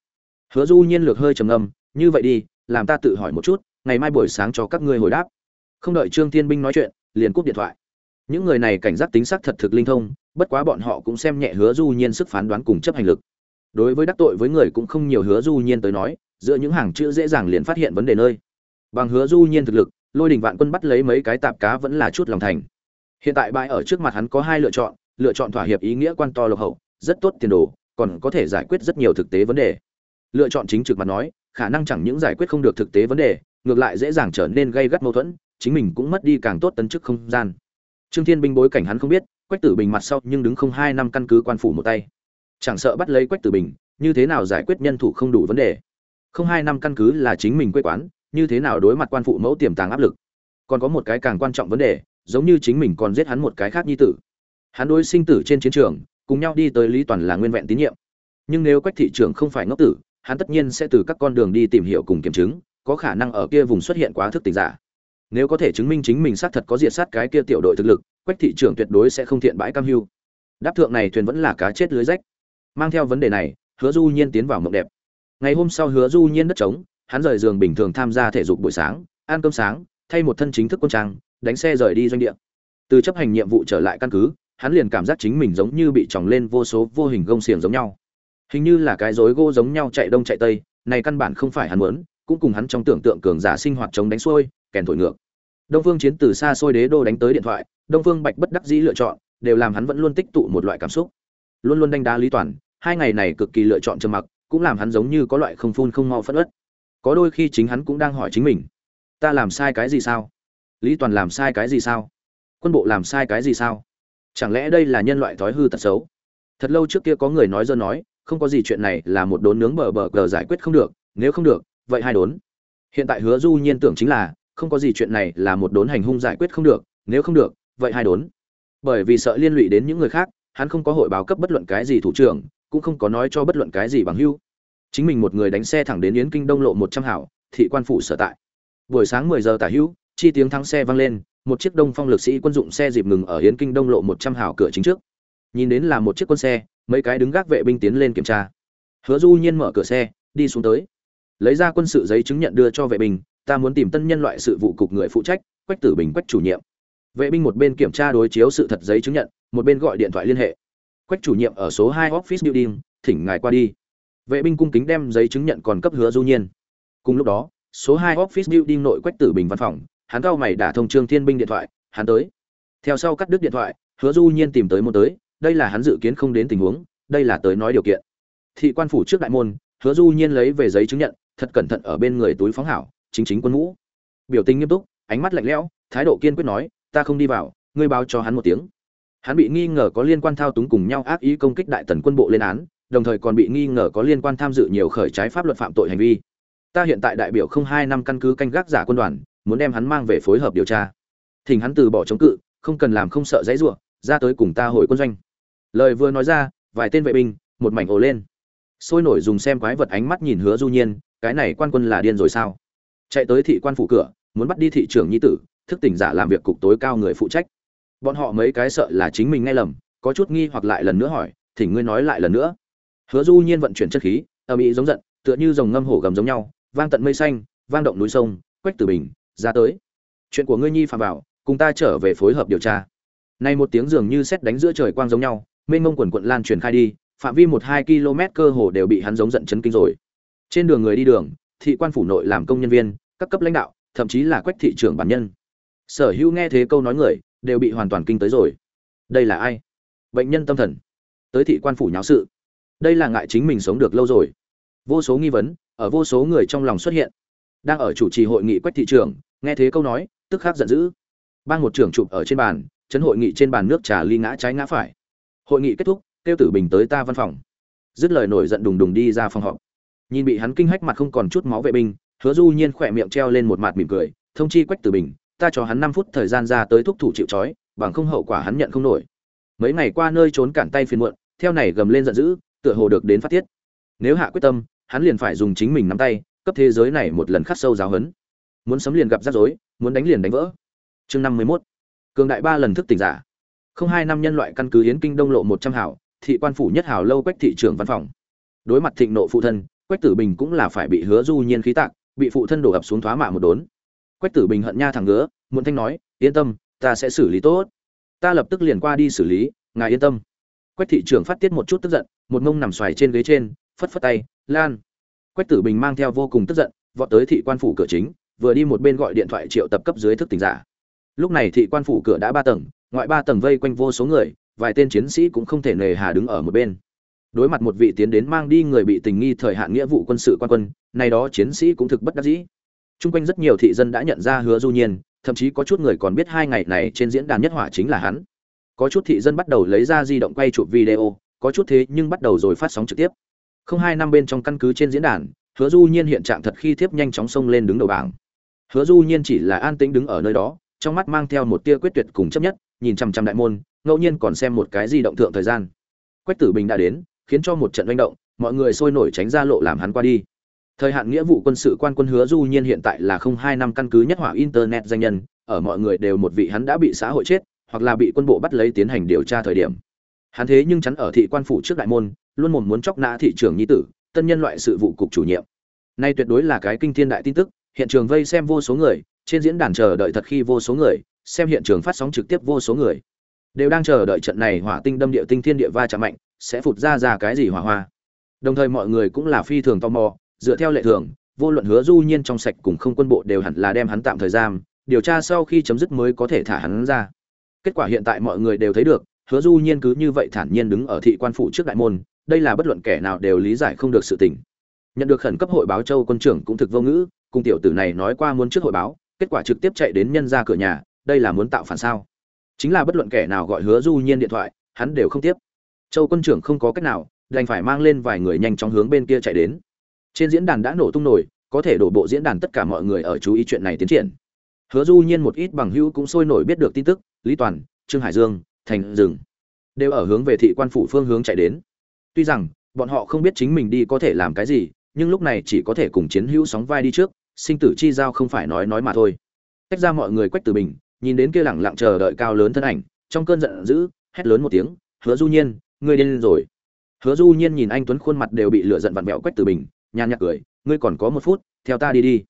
Speaker 1: Hứa du nhiên lược hơi trầm ngâm, như vậy đi, làm ta tự hỏi một chút, ngày mai buổi sáng cho các ngươi hồi đáp. Không đợi trương thiên binh nói chuyện, liền cúp điện thoại. Những người này cảnh giác tính xác thật thực linh thông, bất quá bọn họ cũng xem nhẹ hứa du nhiên sức phán đoán cùng chấp hành lực. Đối với đắc tội với người cũng không nhiều hứa du nhiên tới nói giữa những hàng chữ dễ dàng liền phát hiện vấn đề nơi. Bằng hứa du nhiên thực lực, lôi đình vạn quân bắt lấy mấy cái tạp cá vẫn là chút lòng thành. Hiện tại bãi ở trước mặt hắn có hai lựa chọn lựa chọn thỏa hiệp ý nghĩa quan to lộc hậu, rất tốt tiền đồ, còn có thể giải quyết rất nhiều thực tế vấn đề. Lựa chọn chính trực mà nói, khả năng chẳng những giải quyết không được thực tế vấn đề, ngược lại dễ dàng trở nên gây gắt mâu thuẫn, chính mình cũng mất đi càng tốt tấn chức không gian. Trương thiên binh bối cảnh hắn không biết, quách tử bình mặt sau nhưng đứng không hai năm căn cứ quan phủ một tay. Chẳng sợ bắt lấy quách tử bình, như thế nào giải quyết nhân thủ không đủ vấn đề không hai năm căn cứ là chính mình quê quán, như thế nào đối mặt quan phụ mẫu tiềm tàng áp lực? Còn có một cái càng quan trọng vấn đề, giống như chính mình còn giết hắn một cái khác nhi tử. Hắn đối sinh tử trên chiến trường, cùng nhau đi tới lý toàn là nguyên vẹn tín nhiệm. Nhưng nếu quách thị Trường không phải ngốc tử, hắn tất nhiên sẽ từ các con đường đi tìm hiểu cùng kiểm chứng, có khả năng ở kia vùng xuất hiện quá thức tình giả. Nếu có thể chứng minh chính mình xác thật có diệt sát cái kia tiểu đội thực lực, quách thị Trường tuyệt đối sẽ không thiện bãi cam hưu. Đáp thượng này thuyền vẫn là cá chết lưới rách. Mang theo vấn đề này, hứa du nhiên tiến vào mộng đẹp ngày hôm sau hứa du nhiên đất trống, hắn rời giường bình thường tham gia thể dục buổi sáng, ăn cơm sáng, thay một thân chính thức quân trang, đánh xe rời đi doanh địa. Từ chấp hành nhiệm vụ trở lại căn cứ, hắn liền cảm giác chính mình giống như bị tròng lên vô số vô hình gông xiềng giống nhau. Hình như là cái rối gỗ giống nhau chạy đông chạy tây, này căn bản không phải hắn muốn, cũng cùng hắn trong tưởng tượng cường giả sinh hoạt chống đánh xuôi, kèn thổi ngược. Đông phương chiến từ xa xôi đế đô đánh tới điện thoại, đông phương bạch bất đắc dĩ lựa chọn, đều làm hắn vẫn luôn tích tụ một loại cảm xúc. Luôn luôn đánh đá lý toàn, hai ngày này cực kỳ lựa chọn trầm mặc cũng làm hắn giống như có loại không phun không mau phất ớt. Có đôi khi chính hắn cũng đang hỏi chính mình, ta làm sai cái gì sao? Lý toàn làm sai cái gì sao? Quân bộ làm sai cái gì sao? Chẳng lẽ đây là nhân loại thói hư tật xấu? Thật lâu trước kia có người nói dơ nói, không có gì chuyện này là một đốn nướng bờ bờ cờ giải quyết không được, nếu không được, vậy hai đốn. Hiện tại hứa du nhiên tưởng chính là, không có gì chuyện này là một đốn hành hung giải quyết không được, nếu không được, vậy hai đốn. Bởi vì sợ liên lụy đến những người khác, hắn không có hội báo cấp bất luận cái gì thủ trưởng, cũng không có nói cho bất luận cái gì bằng hưu chính mình một người đánh xe thẳng đến yến kinh đông lộ một trăm hảo, thị quan phủ sở tại. Buổi sáng mười giờ tả hữu, chi tiếng thắng xe vang lên, một chiếc đông phong lực sĩ quân dụng xe dịp ngừng ở yến kinh đông lộ một trăm hảo cửa chính trước. Nhìn đến là một chiếc quân xe, mấy cái đứng gác vệ binh tiến lên kiểm tra. Hứa du nhiên mở cửa xe, đi xuống tới. Lấy ra quân sự giấy chứng nhận đưa cho vệ binh, ta muốn tìm tân nhân loại sự vụ cục người phụ trách, quách tử bình quách chủ nhiệm. Vệ binh một bên kiểm tra đối chiếu sự thật giấy chứng nhận, một bên gọi điện thoại liên hệ. Quách chủ nhiệm ở số hai office building, thỉnh ngài qua đi vệ binh cung kính đem giấy chứng nhận còn cấp hứa du nhiên. Cùng lúc đó, số hai office building nội quách tử bình văn phòng, hắn cao mày đả thông trương thiên binh điện thoại, hắn tới. Theo sau cắt đứt điện thoại, hứa du nhiên tìm tới một tới, đây là hắn dự kiến không đến tình huống, đây là tới nói điều kiện. Thị quan phủ trước đại môn, hứa du nhiên lấy về giấy chứng nhận, thật cẩn thận ở bên người túi phóng hảo, chính chính quân ngũ. Biểu tình nghiêm túc, ánh mắt lạnh lẽo, thái độ kiên quyết nói, ta không đi vào, ngươi báo cho hắn một tiếng. Hắn bị nghi ngờ có liên quan thao túng cùng nhau ác ý công kích đại tần quân bộ lên án đồng thời còn bị nghi ngờ có liên quan tham dự nhiều khởi trái pháp luật phạm tội hành vi. Ta hiện tại đại biểu không hai năm căn cứ canh gác giả quân đoàn, muốn đem hắn mang về phối hợp điều tra. Thỉnh hắn từ bỏ chống cự, không cần làm không sợ dãy ruộng ra tới cùng ta hồi quân doanh. Lời vừa nói ra, vài tên vệ binh, một mảnh ồ lên. Sôi nổi dùng xem quái vật ánh mắt nhìn hứa du nhiên, cái này quan quân là điên rồi sao? Chạy tới thị quan phủ cửa, muốn bắt đi thị trưởng nhi tử, thức tỉnh giả làm việc cục tối cao người phụ trách. Bọn họ mấy cái sợ là chính mình nghe lầm, có chút nghi hoặc lại lần nữa hỏi, thỉnh ngươi nói lại lần nữa hứa du nhiên vận chuyển chất khí, âm ỉ giống giận, tựa như dòng ngâm hổ gầm giống nhau, vang tận mây xanh, vang động núi sông, quách tử bình, ra tới. Chuyện của ngươi nhi phạm vào, cùng ta trở về phối hợp điều tra. Nay một tiếng dường như xét đánh giữa trời quang giống nhau, mênh mông quần quận lan truyền khai đi, phạm vi một hai km cơ hồ đều bị hắn giống giận chấn kinh rồi. Trên đường người đi đường, thị quan phủ nội làm công nhân viên, các cấp lãnh đạo, thậm chí là quách thị trưởng bản nhân. Sở hữu nghe thế câu nói người, đều bị hoàn toàn kinh tới rồi. Đây là ai? Bệnh nhân tâm thần. Tới thị quan phủ nháo sự đây là ngại chính mình sống được lâu rồi. Vô số nghi vấn, ở vô số người trong lòng xuất hiện. Đang ở chủ trì hội nghị quách thị trường nghe thế câu nói, tức khắc giận dữ. Ban một trưởng chụp ở trên bàn, chấn hội nghị trên bàn nước trà ly ngã trái ngã phải. Hội nghị kết thúc, tiêu tử bình tới ta văn phòng. Dứt lời nổi giận đùng đùng đi ra phòng họp. Nhìn bị hắn kinh hách mặt không còn chút máu vệ binh, hứa du nhiên khỏe miệng treo lên một mặt mỉm cười, thông chi quách tử bình, ta cho hắn năm phút thời gian ra tới thúc thủ chịu trói, bằng không hậu quả hắn nhận không nổi. Mấy ngày qua nơi trốn cản tay phiền muộn, theo này gầm lên giận dữ tựa hồ được đến phát tiết. Nếu hạ quyết tâm, hắn liền phải dùng chính mình nắm tay, cấp thế giới này một lần khắc sâu giáo hấn muốn sấm liền gặp rắc rối, muốn đánh liền đánh vỡ. Chương năm mươi 51. cường đại ba lần thức tỉnh giả. Không hai năm nhân loại căn cứ hiến kinh đông lộ một trăm hảo thị quan phủ nhất hảo lâu quách thị trưởng văn phòng. Đối mặt thịnh nộ phụ thân, quách tử bình cũng là phải bị hứa du nhiên khí tạc, bị phụ thân đổ ập xuống thoá mạ một đốn. Quách tử bình hận nha thẳng ngứa, muộn thanh nói, yên tâm, ta sẽ xử lý tốt. Ta lập tức liền qua đi xử lý, ngài yên tâm quách thị trưởng phát tiết một chút tức giận, một mông nằm xoài trên ghế trên, phất phất tay, lan. Quách tử bình mang theo vô cùng tức giận, vọt tới thị quan phủ cửa chính, vừa đi một bên gọi điện thoại triệu tập cấp dưới thức tỉnh giả. Lúc này thị quan phủ cửa đã ba tầng, ngoại ba tầng vây quanh vô số người, vài tên chiến sĩ cũng không thể nề hà đứng ở một bên. Đối mặt một vị tiến đến mang đi người bị tình nghi thời hạn nghĩa vụ quân sự quan quân này đó chiến sĩ cũng thực bất đắc dĩ. Chung quanh rất nhiều thị dân đã nhận ra hứa du nhiên, thậm chí có chút người còn biết hai ngày này trên diễn đàn nhất hỏa chính là hắn có chút thị dân bắt đầu lấy ra di động quay chụp video, có chút thế nhưng bắt đầu rồi phát sóng trực tiếp. Không hai năm bên trong căn cứ trên diễn đàn, hứa du nhiên hiện trạng thật khi thiếp nhanh chóng xông lên đứng đầu bảng. Hứa du nhiên chỉ là an tĩnh đứng ở nơi đó, trong mắt mang theo một tia quyết tuyệt cùng chấp nhất, nhìn chằm chằm đại môn, ngẫu nhiên còn xem một cái di động thượng thời gian. Quách tử bình đã đến, khiến cho một trận manh động, mọi người sôi nổi tránh ra lộ làm hắn qua đi. Thời hạn nghĩa vụ quân sự quan quân hứa du nhiên hiện tại là không hai năm căn cứ nhất hỏa internet danh nhân, ở mọi người đều một vị hắn đã bị xã hội chết hoặc là bị quân bộ bắt lấy tiến hành điều tra thời điểm. Hắn thế nhưng chắn ở thị quan phủ trước đại môn, luôn mồm muốn chọc nã thị trưởng nhi tử, tân nhân loại sự vụ cục chủ nhiệm. Nay tuyệt đối là cái kinh thiên đại tin tức, hiện trường vây xem vô số người, trên diễn đàn chờ đợi thật khi vô số người, xem hiện trường phát sóng trực tiếp vô số người. Đều đang chờ đợi trận này hỏa tinh đâm địa tinh thiên địa va chạm mạnh, sẽ phụt ra ra cái gì hỏa hoa. Đồng thời mọi người cũng là phi thường tò mò, dựa theo lệ thường, vô luận hứa du nhiên trong sạch cùng không quân bộ đều hẳn là đem hắn tạm thời giam, điều tra sau khi chấm dứt mới có thể thả hắn ra kết quả hiện tại mọi người đều thấy được, hứa du nhiên cứ như vậy thản nhiên đứng ở thị quan phủ trước đại môn, đây là bất luận kẻ nào đều lý giải không được sự tình. Nhận được khẩn cấp hội báo châu quân trưởng cũng thực vô ngữ, cùng tiểu tử này nói qua muốn trước hội báo, kết quả trực tiếp chạy đến nhân ra cửa nhà, đây là muốn tạo phản sao? Chính là bất luận kẻ nào gọi hứa du nhiên điện thoại, hắn đều không tiếp. Châu quân trưởng không có cách nào, đành phải mang lên vài người nhanh chóng hướng bên kia chạy đến. Trên diễn đàn đã nổ tung nổi, có thể đổ bộ diễn đàn tất cả mọi người ở chú ý chuyện này tiến triển hứa du nhiên một ít bằng hữu cũng sôi nổi biết được tin tức, lý toàn, trương hải dương, thành rừng đều ở hướng về thị quan phủ phương hướng chạy đến. Tuy rằng, bọn họ không biết chính mình đi có thể làm cái gì, nhưng lúc này chỉ có thể cùng chiến hữu sóng vai đi trước, sinh tử chi giao không phải nói nói mà thôi. Tách ra mọi người quách từ bình, nhìn đến kia lẳng lặng chờ đợi cao lớn thân ảnh, trong cơn giận dữ, hét lớn một tiếng, hứa du nhiên, ngươi điên rồi. Hứa du nhiên nhìn anh tuấn khuôn mặt đều bị lửa giận vặn vẹo quách từ bình, nhàn nhạt cười, ngươi còn có một phút, theo ta đi đi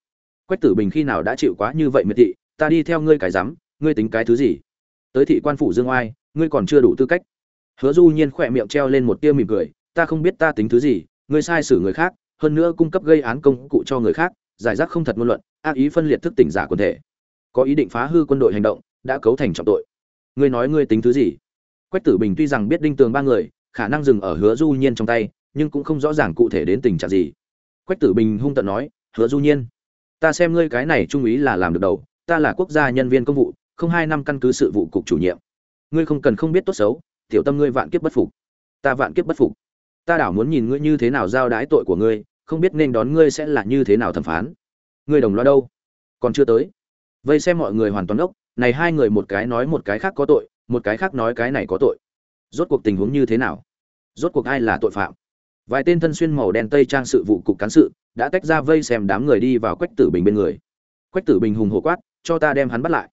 Speaker 1: quách tử bình khi nào đã chịu quá như vậy miệt thị, ta đi theo ngươi cái dám ngươi tính cái thứ gì? Tới thị quan phủ dương oai, ngươi còn chưa đủ tư cách. Hứa du nhiên khỏe miệng treo lên một tia mỉm cười, ta không biết ta tính thứ gì, ngươi sai xử người khác, hơn nữa cung cấp gây án công cụ cho người khác, giải rác không thật ngôn luận, ác ý phân liệt thức tỉnh giả quân thể. Có ý định phá hư quân đội hành động, đã cấu thành trọng tội. Ngươi nói ngươi tính thứ gì? Quách tử bình tuy rằng biết đinh tường ba người, khả năng dừng ở hứa du nhiên trong tay, nhưng cũng không rõ ràng cụ thể đến tình trạng gì. Quách tử bình hung tận nói, hứa du nhiên ta xem ngươi cái này trung úy là làm được đầu, ta là quốc gia nhân viên công vụ, không hai năm căn cứ sự vụ cục chủ nhiệm. Ngươi không cần không biết tốt xấu, tiểu tâm ngươi vạn kiếp bất phục. Ta vạn kiếp bất phục. Ta đảo muốn nhìn ngươi như thế nào giao đái tội của ngươi, không biết nên đón ngươi sẽ là như thế nào thẩm phán. Ngươi đồng loa đâu? Còn chưa tới. Vây xem mọi người hoàn toàn ốc này hai người một cái nói một cái khác có tội, một cái khác nói cái này có tội. Rốt cuộc tình huống như thế nào? Rốt cuộc ai là tội phạm? Vài tên thân xuyên màu đen tây trang sự vụ cục cán sự đã tách ra vây xem đám người đi vào quách tử bình bên người. Quách tử bình hùng hổ quát, cho ta đem hắn bắt lại.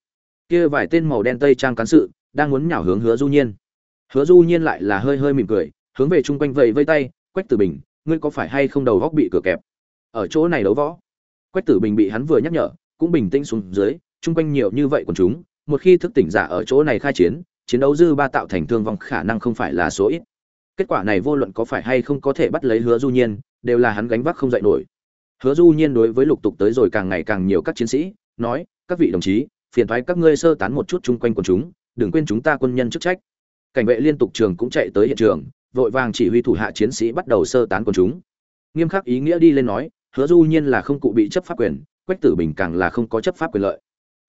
Speaker 1: Kia vài tên màu đen tây trang cán sự, đang muốn nhào hướng hứa du nhiên. Hứa du nhiên lại là hơi hơi mỉm cười, hướng về chung quanh vây vây tay, quách tử bình, ngươi có phải hay không đầu góc bị cửa kẹp? Ở chỗ này đấu võ. Quách tử bình bị hắn vừa nhắc nhở, cũng bình tĩnh xuống dưới, chung quanh nhiều như vậy còn chúng, một khi thức tỉnh giả ở chỗ này khai chiến chiến đấu dư ba tạo thành thương vong khả năng không phải là số ít. Kết quả này vô luận có phải hay không có thể bắt lấy hứa du nhiên đều là hắn gánh vác không dậy nổi. Hứa du nhiên đối với lục tục tới rồi càng ngày càng nhiều các chiến sĩ, nói, các vị đồng chí, phiền thoái các ngươi sơ tán một chút chung quanh quần chúng, đừng quên chúng ta quân nhân chức trách. Cảnh vệ liên tục trường cũng chạy tới hiện trường, vội vàng chỉ huy thủ hạ chiến sĩ bắt đầu sơ tán quần chúng. Nghiêm khắc ý nghĩa đi lên nói, hứa du nhiên là không cụ bị chấp pháp quyền, quách tử bình càng là không có chấp pháp quyền lợi.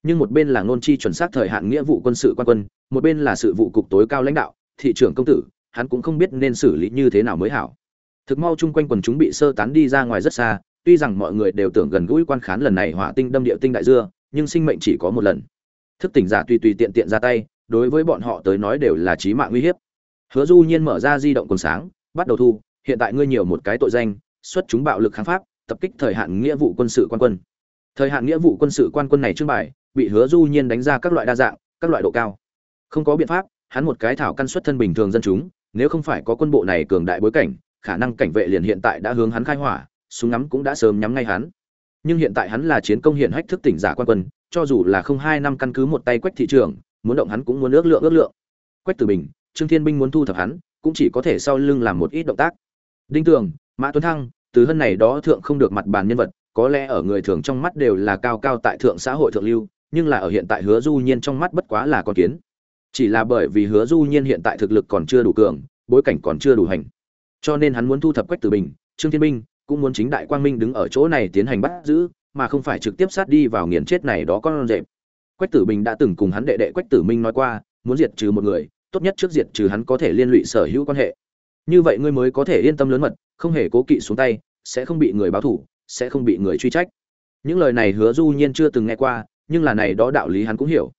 Speaker 1: Nhưng một bên là ngôn chi chuẩn xác thời hạn nghĩa vụ quân sự quan quân, một bên là sự vụ cục tối cao lãnh đạo, thị trưởng công tử, hắn cũng không biết nên xử lý như thế nào mới hảo thực mau chung quanh quần chúng bị sơ tán đi ra ngoài rất xa, tuy rằng mọi người đều tưởng gần gũi quan khán lần này hỏa tinh đâm địa tinh đại dưa, nhưng sinh mệnh chỉ có một lần. Thức tỉnh giả tùy tùy tiện tiện ra tay, đối với bọn họ tới nói đều là chí mạng nguy hiểm hứa du nhiên mở ra di động quần sáng, bắt đầu thu, hiện tại ngươi nhiều một cái tội danh, xuất chúng bạo lực kháng pháp, tập kích thời hạn nghĩa vụ quân sự quan quân. Thời hạn nghĩa vụ quân sự quan quân này trưng bày, bị hứa du nhiên đánh ra các loại đa dạng, các loại độ cao. Không có biện pháp, hắn một cái thảo căn xuất thân bình thường dân chúng, nếu không phải có quân bộ này cường đại bối cảnh khả năng cảnh vệ liền hiện tại đã hướng hắn khai hỏa, súng ngắm cũng đã sớm nhắm ngay hắn. Nhưng hiện tại hắn là chiến công hiện hách thức tỉnh giả quan quân, cho dù là không hai năm căn cứ một tay quách thị trường muốn động hắn cũng muốn ước lượng ước lượng. Quách tử bình, trương thiên binh muốn thu thập hắn, cũng chỉ có thể sau lưng làm một ít động tác. Đinh tường, mã tuấn thăng, từ hân này đó thượng không được mặt bàn nhân vật, có lẽ ở người thường trong mắt đều là cao cao tại thượng xã hội thượng lưu, nhưng là ở hiện tại hứa du nhiên trong mắt bất quá là con kiến. Chỉ là bởi vì hứa du nhiên hiện tại thực lực còn chưa đủ cường, bối cảnh còn chưa đủ hành cho nên hắn muốn thu thập quách tử bình, trương thiên minh, cũng muốn chính đại quang minh đứng ở chỗ này tiến hành bắt giữ, mà không phải trực tiếp sát đi vào nghiền chết này đó con rệp. Quách tử bình đã từng cùng hắn đệ đệ quách tử minh nói qua, muốn diệt trừ một người, tốt nhất trước diệt trừ hắn có thể liên lụy sở hữu quan hệ. Như vậy ngươi mới có thể yên tâm lớn mật, không hề cố kỵ xuống tay, sẽ không bị người báo thủ, sẽ không bị người truy trách. Những lời này hứa du nhiên chưa từng nghe qua, nhưng là này đó đạo lý hắn cũng hiểu.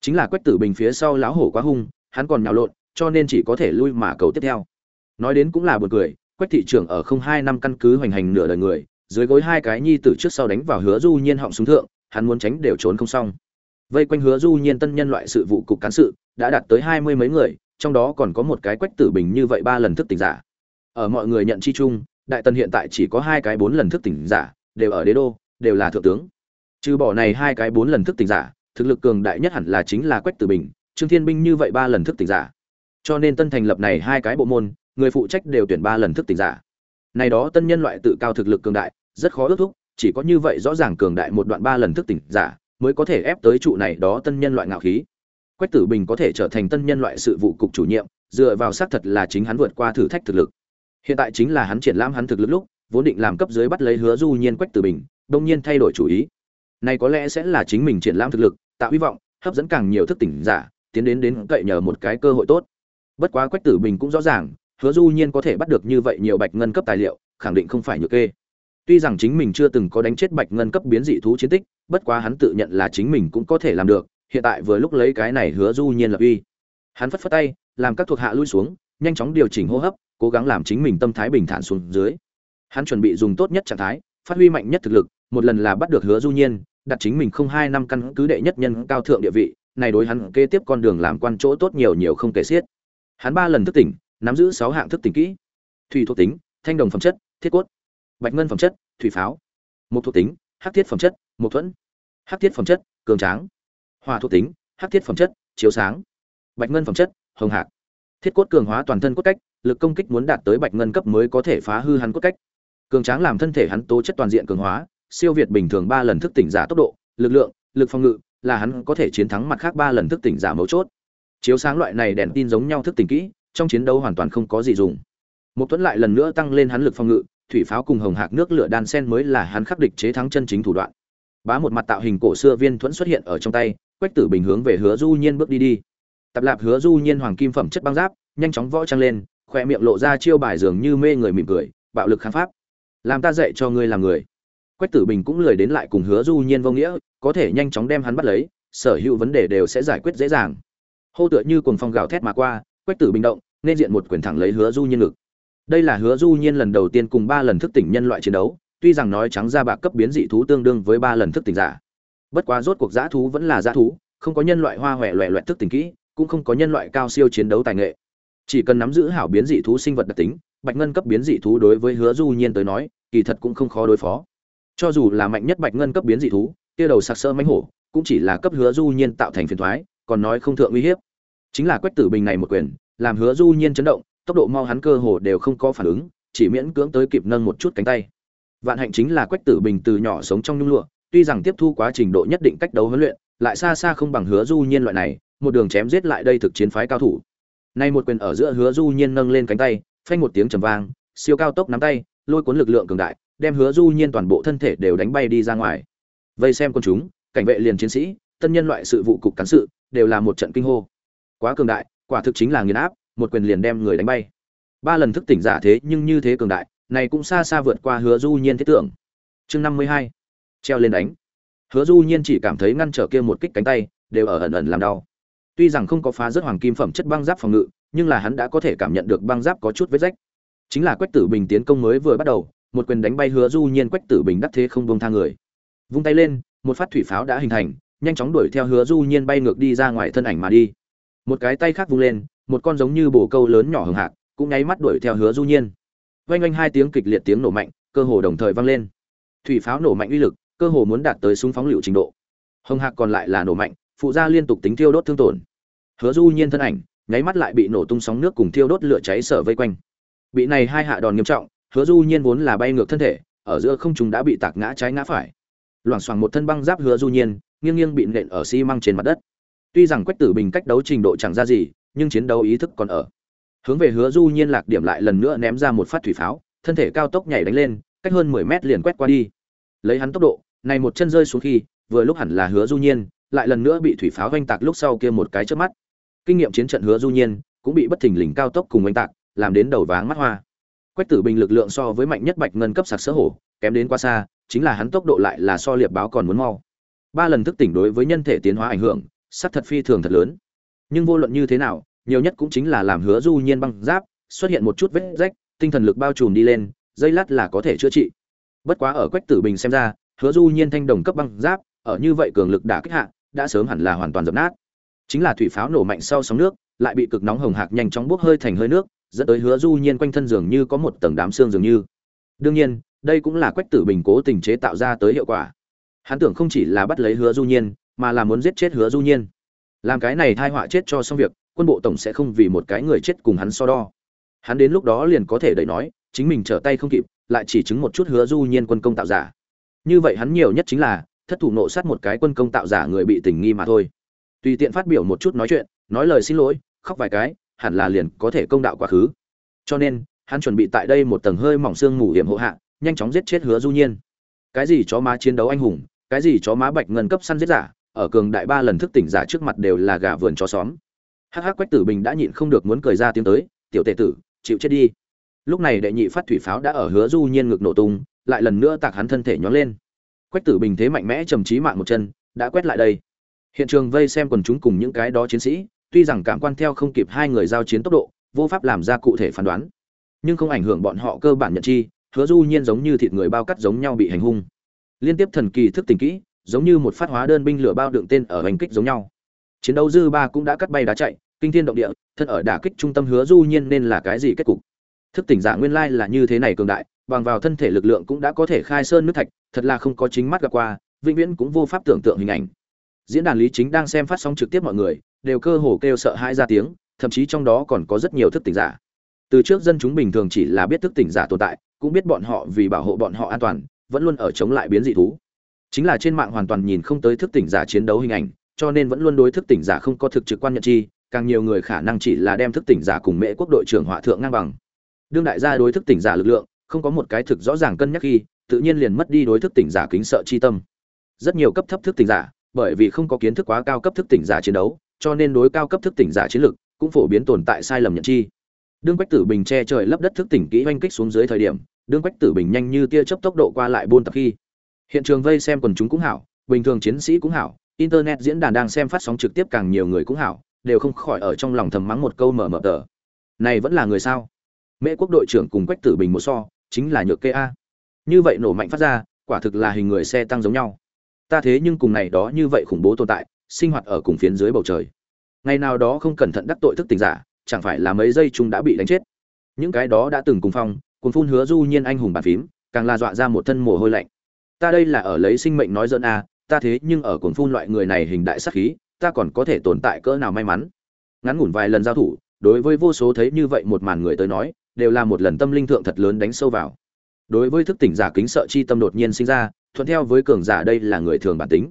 Speaker 1: Chính là quách tử bình phía sau lão hổ quá hung, hắn còn nhào lộn, cho nên chỉ có thể lui mà cầu tiếp theo nói đến cũng là buồn cười, quách thị trưởng ở không hai năm căn cứ hoành hành nửa đời người, dưới gối hai cái nhi tử trước sau đánh vào hứa du nhiên họng súng thượng, hắn muốn tránh đều trốn không xong. Vây quanh hứa du nhiên tân nhân loại sự vụ cục cán sự, đã đạt tới hai mươi mấy người, trong đó còn có một cái quách tử bình như vậy ba lần thức tỉnh giả. Ở mọi người nhận chi chung, đại tần hiện tại chỉ có hai cái bốn lần thức tỉnh giả, đều ở đế đô, đều là thượng tướng. Trừ bỏ này hai cái bốn lần thức tỉnh giả, thực lực cường đại nhất hẳn là chính là quách tử bình, trương thiên binh như vậy ba lần thức tỉnh giả. Cho nên tân thành lập này hai cái bộ môn người phụ trách đều tuyển ba lần thức tỉnh giả. Này đó tân nhân loại tự cao thực lực cường đại, rất khó ước thúc, chỉ có như vậy rõ ràng cường đại một đoạn ba lần thức tỉnh giả mới có thể ép tới trụ này đó tân nhân loại ngạo khí. Quách tử bình có thể trở thành tân nhân loại sự vụ cục chủ nhiệm, dựa vào xác thật là chính hắn vượt qua thử thách thực lực. Hiện tại chính là hắn triển lãm hắn thực lực lúc, vốn định làm cấp dưới bắt lấy hứa du nhiên quách tử bình, đông nhiên thay đổi chủ ý. Này có lẽ sẽ là chính mình triển lãm thực lực, tạo hy vọng, hấp dẫn càng nhiều thức tỉnh giả, tiến đến đến cậy nhờ một cái cơ hội tốt. Bất quá quách tử bình cũng rõ ràng hứa du nhiên có thể bắt được như vậy nhiều bạch ngân cấp tài liệu, khẳng định không phải nhược kê. Tuy rằng chính mình chưa từng có đánh chết bạch ngân cấp biến dị thú chiến tích, bất quá hắn tự nhận là chính mình cũng có thể làm được, hiện tại vừa lúc lấy cái này hứa du nhiên lập uy. Hắn phất phất tay, làm các thuộc hạ lui xuống, nhanh chóng điều chỉnh hô hấp, cố gắng làm chính mình tâm thái bình thản xuống dưới. Hắn chuẩn bị dùng tốt nhất trạng thái, phát huy mạnh nhất thực lực, một lần là bắt được hứa du nhiên, đặt chính mình không hai năm căn cứ đệ nhất nhân cao thượng địa vị, này đối hắn kế tiếp con đường làm quan chỗ tốt nhiều nhiều không kể xiết. Hắn ba lần thức tỉnh nắm giữ sáu hạng thức tỉnh kỹ. Thủy thuộc tính, thanh đồng phẩm chất, thiết cốt. Bạch ngân phẩm chất, thủy pháo. Một thuộc tính, hắc thiết phẩm chất một thuẫn. Hắc thiết phẩm chất, cường tráng. Hỏa thuộc tính, hắc thiết phẩm chất, chiếu sáng. Bạch ngân phẩm chất, hồng hạc. Thiết cốt cường hóa toàn thân cốt cách, lực công kích muốn đạt tới bạch ngân cấp mới có thể phá hư hắn cốt cách. Cường tráng làm thân thể hắn tố chất toàn diện cường hóa, siêu việt bình thường ba lần thức tỉnh giả tốc độ, lực lượng, lực phòng ngự, là hắn có thể chiến thắng mặt khác ba lần thức tỉnh giả mấu chốt. Chiếu sáng loại này đèn tin giống nhau thức tỉnh kỹ trong chiến đấu hoàn toàn không có gì dùng. Một tuấn lại lần nữa tăng lên hắn lực phòng ngự, thủy pháo cùng hồng hạc nước lửa đan sen mới là hắn khắc địch chế thắng chân chính thủ đoạn. Bá một mặt tạo hình cổ xưa viên thuẫn xuất hiện ở trong tay, quách tử bình hướng về hứa du nhiên bước đi đi. Tập lạp hứa du nhiên hoàng kim phẩm chất băng giáp, nhanh chóng võ trang lên, khoe miệng lộ ra chiêu bài dường như mê người mỉm cười, bạo lực kháng pháp. Làm ta dạy cho ngươi làm người. Quách tử bình cũng lười đến lại cùng hứa du nhiên vô nghĩa, có thể nhanh chóng đem hắn bắt lấy, sở hữu vấn đề đều sẽ giải quyết dễ dàng. Hô tựa như cùng phong gào thét mà qua quách tử bình động, nên diện một quyền thẳng lấy hứa du nhiên ngực. Đây là hứa du nhiên lần đầu tiên cùng ba lần thức tỉnh nhân loại chiến đấu, tuy rằng nói trắng ra bạc cấp biến dị thú tương đương với ba lần thức tỉnh giả. Bất quá rốt cuộc giã thú vẫn là giã thú, không có nhân loại hoa huệ loẹ loẹt thức tỉnh kỹ, cũng không có nhân loại cao siêu chiến đấu tài nghệ. Chỉ cần nắm giữ hảo biến dị thú sinh vật đặc tính, bạch ngân cấp biến dị thú đối với hứa du nhiên tới nói, kỳ thật cũng không khó đối phó. Cho dù là mạnh nhất bạch ngân cấp biến dị thú, kia đầu sặc sỡ mánh hổ, cũng chỉ là cấp hứa du nhiên tạo thành phiền thoái, còn nói không thượng uy hiếp chính là quách tử bình này một quyền, làm hứa du nhiên chấn động, tốc độ mau hắn cơ hồ đều không có phản ứng, chỉ miễn cưỡng tới kịp nâng một chút cánh tay. Vạn hạnh chính là quách tử bình từ nhỏ sống trong nhung lụa, tuy rằng tiếp thu quá trình độ nhất định cách đấu huấn luyện, lại xa xa không bằng hứa du nhiên loại này, một đường chém giết lại đây thực chiến phái cao thủ. Nay một quyền ở giữa hứa du nhiên nâng lên cánh tay, phanh một tiếng trầm vang, siêu cao tốc nắm tay, lôi cuốn lực lượng cường đại, đem hứa du nhiên toàn bộ thân thể đều đánh bay đi ra ngoài. Vây xem con chúng, cảnh vệ liền chiến sĩ, tân nhân loại sự vụ cục cán sự, đều là một trận kinh hô quá cường đại, quả thực chính là nghiền áp, một quyền liền đem người đánh bay. Ba lần thức tỉnh giả thế nhưng như thế cường đại, này cũng xa xa vượt qua hứa du nhiên thiết tưởng. Chương năm mươi hai, treo lên đánh. Hứa du nhiên chỉ cảm thấy ngăn trở kia một kích cánh tay, đều ở ẩn ẩn làm đau. Tuy rằng không có phá rớt hoàng kim phẩm chất băng giáp phòng ngự, nhưng là hắn đã có thể cảm nhận được băng giáp có chút vết rách. Chính là quách tử bình tiến công mới vừa bắt đầu, một quyền đánh bay hứa du nhiên quách tử bình đắc thế không buông tha người. Vung tay lên, một phát thủy pháo đã hình thành, nhanh chóng đuổi theo hứa du nhiên bay ngược đi ra ngoài thân ảnh mà đi một cái tay khác vung lên, một con giống như bồ câu lớn nhỏ hường hạc, cũng nháy mắt đuổi theo hứa du nhiên. Vang vang hai tiếng kịch liệt tiếng nổ mạnh, cơ hồ đồng thời vang lên. Thủy pháo nổ mạnh uy lực, cơ hồ muốn đạt tới súng phóng lựu trình độ. Hồng hạc còn lại là nổ mạnh, phụ gia liên tục tính thiêu đốt thương tổn. Hứa du nhiên thân ảnh, nháy mắt lại bị nổ tung sóng nước cùng thiêu đốt lửa cháy sở vây quanh. Bị này hai hạ đòn nghiêm trọng, hứa du nhiên vốn là bay ngược thân thể, ở giữa không trung đã bị tạc ngã trái ngã phải. Loảng xoảng một thân băng giáp hứa du nhiên, nghiêng nghiêng bị nện ở xi măng trên mặt đất tuy rằng quách tử bình cách đấu trình độ chẳng ra gì, nhưng chiến đấu ý thức còn ở. Hướng về hứa du nhiên lạc điểm lại lần nữa ném ra một phát thủy pháo, thân thể cao tốc nhảy đánh lên, cách hơn 10 mét liền quét qua đi. Lấy hắn tốc độ, này một chân rơi xuống khi, vừa lúc hẳn là hứa du nhiên, lại lần nữa bị thủy pháo vênh tạc lúc sau kia một cái chớp mắt. Kinh nghiệm chiến trận hứa du nhiên, cũng bị bất thình lình cao tốc cùng vênh tạc, làm đến đầu váng mắt hoa. Quách tử bình lực lượng so với mạnh nhất bạch ngân cấp sặc sỡ hổ, kém đến quá xa, chính là hắn tốc độ lại là so liệp báo còn muốn mau. Ba lần thức tỉnh đối với nhân thể tiến hóa ảnh hưởng sắc thật phi thường thật lớn. Nhưng vô luận như thế nào, nhiều nhất cũng chính là làm hứa du nhiên băng giáp, xuất hiện một chút vết rách, tinh thần lực bao trùm đi lên, dây lát là có thể chữa trị. Bất quá ở quách tử bình xem ra, hứa du nhiên thanh đồng cấp băng giáp, ở như vậy cường lực đã kích hạ, đã sớm hẳn là hoàn toàn dập nát. Chính là thủy pháo nổ mạnh sau sóng nước, lại bị cực nóng hồng hạc nhanh chóng bốc hơi thành hơi nước, dẫn tới hứa du nhiên quanh thân dường như có một tầng đám xương dường như. Đương nhiên, đây cũng là quách tử bình cố tình chế tạo ra tới hiệu quả. Hắn tưởng không chỉ là bắt lấy hứa du nhiên mà là muốn giết chết hứa du nhiên. Làm cái này thai họa chết cho xong việc, quân bộ tổng sẽ không vì một cái người chết cùng hắn so đo. Hắn đến lúc đó liền có thể đẩy nói, chính mình trở tay không kịp, lại chỉ chứng một chút hứa du nhiên quân công tạo giả. Như vậy hắn nhiều nhất chính là, thất thủ nộ sát một cái quân công tạo giả người bị tình nghi mà thôi. Tùy tiện phát biểu một chút nói chuyện, nói lời xin lỗi, khóc vài cái, hẳn là liền có thể công đạo quá khứ. Cho nên, hắn chuẩn bị tại đây một tầng hơi mỏng xương ngủ hiểm hộ hạ, nhanh chóng giết chết hứa du nhiên. Cái gì chó má chiến đấu anh hùng, cái gì chó má bạch ngân cấp săn giết giả ở cường đại ba lần thức tỉnh giả trước mặt đều là gà vườn chó xóm. Hắc hắc quách tử bình đã nhịn không được muốn cười ra tiếng tới, tiểu tệ tử, chịu chết đi. Lúc này đệ nhị phát thủy pháo đã ở hứa du nhiên ngực nổ tung, lại lần nữa tạc hắn thân thể nhón lên. Quách tử bình thế mạnh mẽ trầm trí mạng một chân, đã quét lại đây. Hiện trường vây xem quần chúng cùng những cái đó chiến sĩ, tuy rằng cảm quan theo không kịp hai người giao chiến tốc độ, vô pháp làm ra cụ thể phán đoán, nhưng không ảnh hưởng bọn họ cơ bản nhận chi, hứa du nhiên giống như thịt người bao cắt giống nhau bị hành hung. Liên tiếp thần kỳ thức tỉnh kỹ giống như một phát hóa đơn binh lửa bao đựng tên ở hành kích giống nhau. Chiến đấu dư ba cũng đã cắt bay đá chạy, kinh thiên động địa, thân ở đả kích trung tâm hứa du nhiên nên là cái gì kết cục? Thức tỉnh giả nguyên lai là như thế này cường đại, bằng vào thân thể lực lượng cũng đã có thể khai sơn nước thạch, thật là không có chính mắt gặp qua, vĩnh viễn cũng vô pháp tưởng tượng hình ảnh. Diễn đàn lý chính đang xem phát sóng trực tiếp mọi người, đều cơ hồ kêu sợ hãi ra tiếng, thậm chí trong đó còn có rất nhiều thức tỉnh giả. Từ trước dân chúng bình thường chỉ là biết thức tỉnh giả tồn tại, cũng biết bọn họ vì bảo hộ bọn họ an toàn, vẫn luôn ở chống lại biến dị thú chính là trên mạng hoàn toàn nhìn không tới thức tỉnh giả chiến đấu hình ảnh, cho nên vẫn luôn đối thức tỉnh giả không có thực trực quan nhận chi, càng nhiều người khả năng chỉ là đem thức tỉnh giả cùng mễ quốc đội trưởng hỏa thượng ngang bằng. Đương đại gia đối thức tỉnh giả lực lượng, không có một cái thực rõ ràng cân nhắc khi, tự nhiên liền mất đi đối thức tỉnh giả kính sợ chi tâm. Rất nhiều cấp thấp thức tỉnh giả, bởi vì không có kiến thức quá cao cấp thức tỉnh giả chiến đấu, cho nên đối cao cấp thức tỉnh giả chiến lực cũng phổ biến tồn tại sai lầm nhận chi. Đương quách tử bình che trời lấp đất thức tỉnh kỹ oanh kích xuống dưới thời điểm, đương quách tử bình nhanh như tia chớp tốc độ qua lại buôn tập khi hiện trường vây xem quần chúng cũng hảo, bình thường chiến sĩ cũng hảo, internet diễn đàn đang xem phát sóng trực tiếp càng nhiều người cũng hảo, đều không khỏi ở trong lòng thầm mắng một câu mở mở tờ. Này vẫn là người sao? Mễ quốc đội trưởng cùng quách tử bình một so, chính là nhược kê a. Như vậy nổ mạnh phát ra, quả thực là hình người xe tăng giống nhau. Ta thế nhưng cùng này đó như vậy khủng bố tồn tại, sinh hoạt ở cùng phiến dưới bầu trời. Ngày nào đó không cẩn thận đắc tội thức tình giả, chẳng phải là mấy giây chúng đã bị đánh chết. Những cái đó đã từng cùng phong cùng phun hứa du nhiên anh hùng bàn phím, càng là dọa ra một thân mồ hôi lạnh ta đây là ở lấy sinh mệnh nói dẫn a, ta thế nhưng ở cuồng phun loại người này hình đại sắc khí, ta còn có thể tồn tại cỡ nào may mắn? Ngắn ngủn vài lần giao thủ, đối với vô số thấy như vậy một màn người tới nói, đều là một lần tâm linh thượng thật lớn đánh sâu vào. Đối với thức tỉnh giả kính sợ chi tâm đột nhiên sinh ra, thuận theo với cường giả đây là người thường bản tính.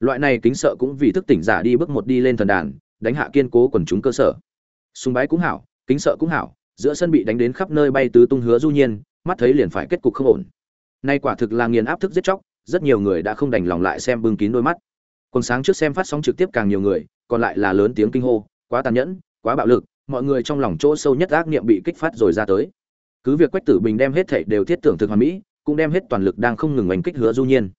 Speaker 1: Loại này kính sợ cũng vì thức tỉnh giả đi bước một đi lên thần đàn, đánh hạ kiên cố quần chúng cơ sở. Sùng bái cũng hảo, kính sợ cũng hảo, giữa sân bị đánh đến khắp nơi bay tứ tung hứa du nhiên, mắt thấy liền phải kết cục không ổn nay quả thực là nghiền áp thức giết chóc, rất nhiều người đã không đành lòng lại xem bưng kín đôi mắt. Còn sáng trước xem phát sóng trực tiếp càng nhiều người, còn lại là lớn tiếng kinh hô, quá tàn nhẫn, quá bạo lực, mọi người trong lòng chỗ sâu nhất ác niệm bị kích phát rồi ra tới. Cứ việc quách tử bình đem hết thảy đều thiết tưởng thực hoàn mỹ, cũng đem hết toàn lực đang không ngừng oanh kích hứa du nhiên.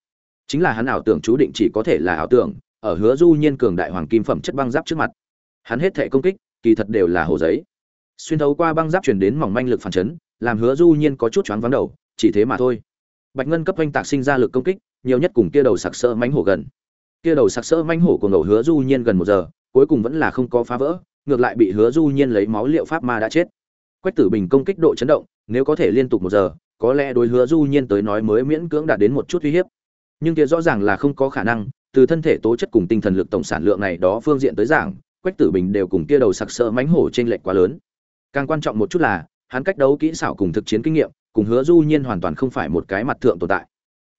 Speaker 1: Chính là hắn ảo tưởng chú định chỉ có thể là ảo tưởng, ở hứa du nhiên cường đại hoàng kim phẩm chất băng giáp trước mặt. Hắn hết thảy công kích, kỳ thật đều là hồ giấy. Xuyên thấu qua băng giáp truyền đến mỏng manh lực phản chấn, làm hứa du nhiên có chút choáng vắng đầu, chỉ thế mà thôi bạch ngân cấp oanh tạc sinh ra lực công kích, nhiều nhất cùng kia đầu sặc sỡ mánh hổ gần. Kia đầu sặc sỡ mánh hổ của ngầu hứa du nhiên gần một giờ, cuối cùng vẫn là không có phá vỡ, ngược lại bị hứa du nhiên lấy máu liệu pháp ma đã chết. Quách tử bình công kích độ chấn động, nếu có thể liên tục một giờ, có lẽ đối hứa du nhiên tới nói mới miễn cưỡng đạt đến một chút uy hiếp. Nhưng kia rõ ràng là không có khả năng, từ thân thể tố chất cùng tinh thần lực tổng sản lượng này đó phương diện tới giảng, quách tử bình đều cùng kia đầu sặc sỡ mánh hổ trên lệch quá lớn. Càng quan trọng một chút là, hắn cách đấu kỹ xảo cùng thực chiến kinh nghiệm cùng hứa du nhiên hoàn toàn không phải một cái mặt thượng tồn tại.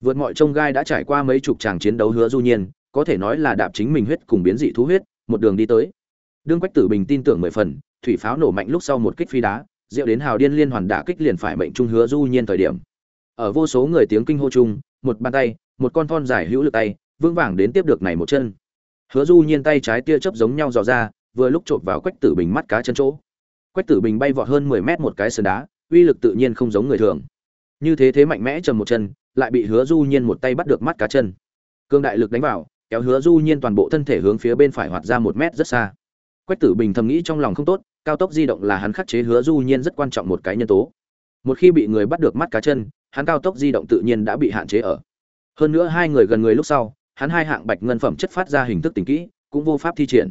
Speaker 1: Vượt mọi trông gai đã trải qua mấy chục tràng chiến đấu hứa du nhiên, có thể nói là đạp chính mình huyết cùng biến dị thú huyết, một đường đi tới. Đương quách tử bình tin tưởng mười phần, thủy pháo nổ mạnh lúc sau một kích phi đá, rượu đến hào điên liên hoàn đả kích liền phải mệnh trung hứa du nhiên thời điểm. Ở vô số người tiếng kinh hô chung, một bàn tay, một con thon dài hữu lực tay, vững vàng đến tiếp được này một chân. Hứa du nhiên tay trái tia chớp giống nhau dò ra, vừa lúc chộp vào quách tử bình mắt cá chân chỗ. Quách tử bình bay vọt hơn 10 mét một cái sườn đá uy lực tự nhiên không giống người thường. Như thế thế mạnh mẽ trầm một chân, lại bị hứa du nhiên một tay bắt được mắt cá chân. Cương đại lực đánh vào, kéo hứa du nhiên toàn bộ thân thể hướng phía bên phải hoạt ra một mét rất xa. Quách tử bình thầm nghĩ trong lòng không tốt, cao tốc di động là hắn khắc chế hứa du nhiên rất quan trọng một cái nhân tố. Một khi bị người bắt được mắt cá chân, hắn cao tốc di động tự nhiên đã bị hạn chế ở. Hơn nữa hai người gần người lúc sau, hắn hai hạng bạch ngân phẩm chất phát ra hình thức tình kỹ, cũng vô pháp thi triển.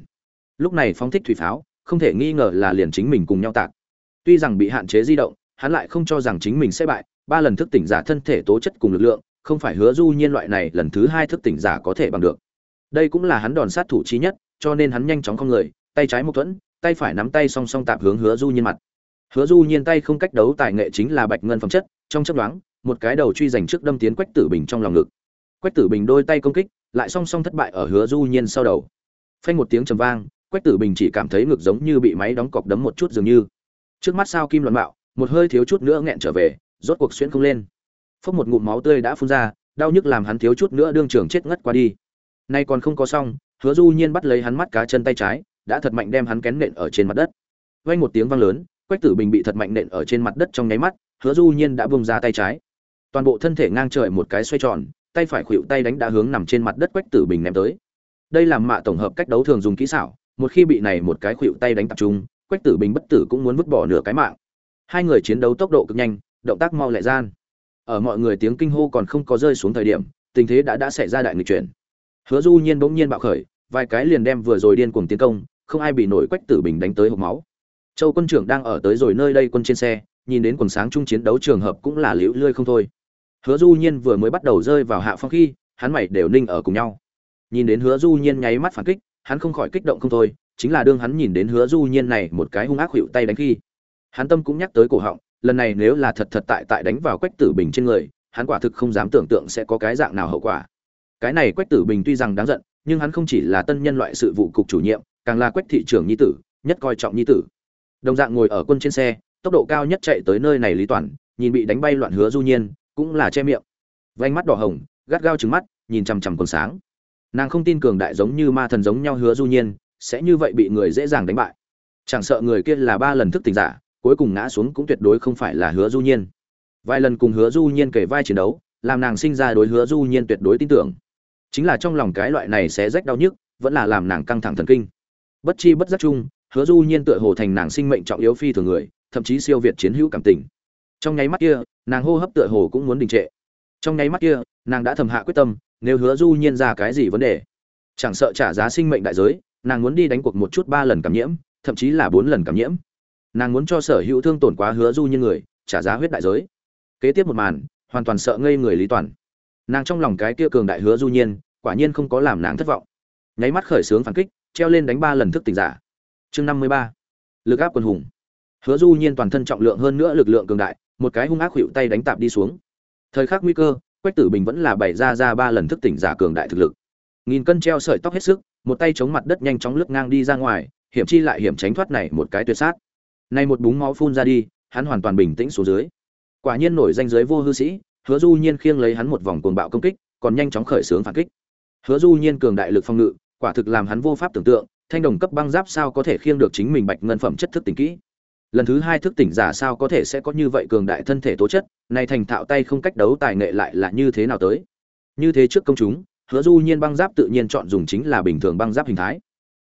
Speaker 1: Lúc này phóng thích thủy pháo, không thể nghi ngờ là liền chính mình cùng nhau tạc. Tuy rằng bị hạn chế di động hắn lại không cho rằng chính mình sẽ bại, ba lần thức tỉnh giả thân thể tố chất cùng lực lượng, không phải hứa du nhiên loại này lần thứ hai thức tỉnh giả có thể bằng được. Đây cũng là hắn đòn sát thủ trí nhất, cho nên hắn nhanh chóng không người, tay trái một thuẫn, tay phải nắm tay song song tạm hướng hứa du nhiên mặt. Hứa du nhiên tay không cách đấu tài nghệ chính là bạch ngân phẩm chất, trong chấp đoán một cái đầu truy giành trước đâm tiến quách tử bình trong lòng ngực. Quách tử bình đôi tay công kích, lại song song thất bại ở hứa du nhiên sau đầu. Phanh một tiếng trầm vang, quách tử bình chỉ cảm thấy ngực giống như bị máy đóng cọc đấm một chút dường như. Trước mắt sao kim loạn bạo một hơi thiếu chút nữa nghẹn trở về, rốt cuộc xuyên không lên. Phốc một ngụm máu tươi đã phun ra, đau nhức làm hắn thiếu chút nữa đương trường chết ngất qua đi. Nay còn không có xong, hứa du nhiên bắt lấy hắn mắt cá chân tay trái, đã thật mạnh đem hắn kén nện ở trên mặt đất. Vang một tiếng vang lớn, quách tử bình bị thật mạnh nện ở trên mặt đất trong nháy mắt, hứa du nhiên đã bung ra tay trái. Toàn bộ thân thể ngang trời một cái xoay tròn, tay phải khuỵu tay đánh đã hướng nằm trên mặt đất quách tử bình ném tới. Đây là mạ tổng hợp cách đấu thường dùng kỹ xảo, một khi bị này một cái khuỵu tay đánh tập trung, quách tử bình bất tử cũng muốn vứt bỏ nửa cái mạng hai người chiến đấu tốc độ cực nhanh, động tác mau lẹ gian. Ở mọi người tiếng kinh hô còn không có rơi xuống thời điểm, tình thế đã đã xảy ra đại nghịch chuyển. Hứa du nhiên bỗng nhiên bạo khởi, vài cái liền đem vừa rồi điên cuồng tiến công, không ai bị nổi quách tử bình đánh tới hộc máu. Châu quân trưởng đang ở tới rồi nơi đây quân trên xe, nhìn đến quần sáng chung chiến đấu trường hợp cũng là liễu lươi không thôi. Hứa du nhiên vừa mới bắt đầu rơi vào hạ phong khi, hắn mày đều ninh ở cùng nhau. Nhìn đến hứa du nhiên nháy mắt phản kích, hắn không khỏi kích động không thôi, chính là đương hắn nhìn đến hứa du nhiên này một cái hung ác hữu tay đánh khi hắn tâm cũng nhắc tới cổ họng, lần này nếu là thật thật tại tại đánh vào quách tử bình trên người, hắn quả thực không dám tưởng tượng sẽ có cái dạng nào hậu quả. Cái này quách tử bình tuy rằng đáng giận, nhưng hắn không chỉ là tân nhân loại sự vụ cục chủ nhiệm, càng là quách thị trưởng nhi tử, nhất coi trọng nhi tử. Đồng dạng ngồi ở quân trên xe, tốc độ cao nhất chạy tới nơi này lý toàn, nhìn bị đánh bay loạn hứa du nhiên, cũng là che miệng. Vánh mắt đỏ hồng, gắt gao trừng mắt, nhìn chằm chằm còn sáng. Nàng không tin cường đại giống như ma thần giống nhau hứa du nhiên, sẽ như vậy bị người dễ dàng đánh bại. Chẳng sợ người kia là ba lần thức tỉnh giả cuối cùng ngã xuống cũng tuyệt đối không phải là hứa du nhiên. Vài lần cùng hứa du nhiên kể vai chiến đấu, làm nàng sinh ra đối hứa du nhiên tuyệt đối tin tưởng. Chính là trong lòng cái loại này sẽ rách đau nhức, vẫn là làm nàng căng thẳng thần kinh. Bất chi bất giác chung, hứa du nhiên tựa hồ thành nàng sinh mệnh trọng yếu phi thường người, thậm chí siêu việt chiến hữu cảm tình. Trong nháy mắt kia, nàng hô hấp tựa hồ cũng muốn đình trệ. Trong nháy mắt kia, nàng đã thầm hạ quyết tâm, nếu hứa du nhiên ra cái gì vấn đề? Chẳng sợ trả giá sinh mệnh đại giới, nàng muốn đi đánh cuộc một chút ba lần cảm nhiễm, thậm chí là bốn lần cảm nhiễm nàng muốn cho sở hữu thương tổn quá hứa du như người, trả giá huyết đại giới. Kế tiếp một màn, hoàn toàn sợ ngây người lý toàn. Nàng trong lòng cái kia cường đại hứa du nhiên, quả nhiên không có làm nàng thất vọng. Nháy mắt khởi sướng phản kích, treo lên đánh ba lần thức tỉnh giả. Chương năm mươi ba, lực áp quân hùng. Hứa du nhiên toàn thân trọng lượng hơn nữa lực lượng cường đại, một cái hung ác hữu tay đánh tạp đi xuống. Thời khắc nguy cơ, quách tử bình vẫn là bày ra ra ba lần thức tỉnh giả cường đại thực lực. Nghìn cân treo sợi tóc hết sức, một tay chống mặt đất nhanh chóng lướt ngang đi ra ngoài, hiểm chi lại hiểm tránh thoát này một cái tuyệt sát nay một búng máu phun ra đi, hắn hoàn toàn bình tĩnh xuống dưới. Quả nhiên nổi danh giới vô hư sĩ, hứa du nhiên khiêng lấy hắn một vòng cuồng bạo công kích, còn nhanh chóng khởi xướng phản kích. Hứa du nhiên cường đại lực phòng ngự, quả thực làm hắn vô pháp tưởng tượng, thanh đồng cấp băng giáp sao có thể khiêng được chính mình bạch ngân phẩm chất thức tỉnh kỹ. Lần thứ hai thức tỉnh giả sao có thể sẽ có như vậy cường đại thân thể tố chất này thành thạo tay không cách đấu tài nghệ lại là như thế nào tới? Như thế trước công chúng, hứa du nhiên băng giáp tự nhiên chọn dùng chính là bình thường băng giáp hình thái.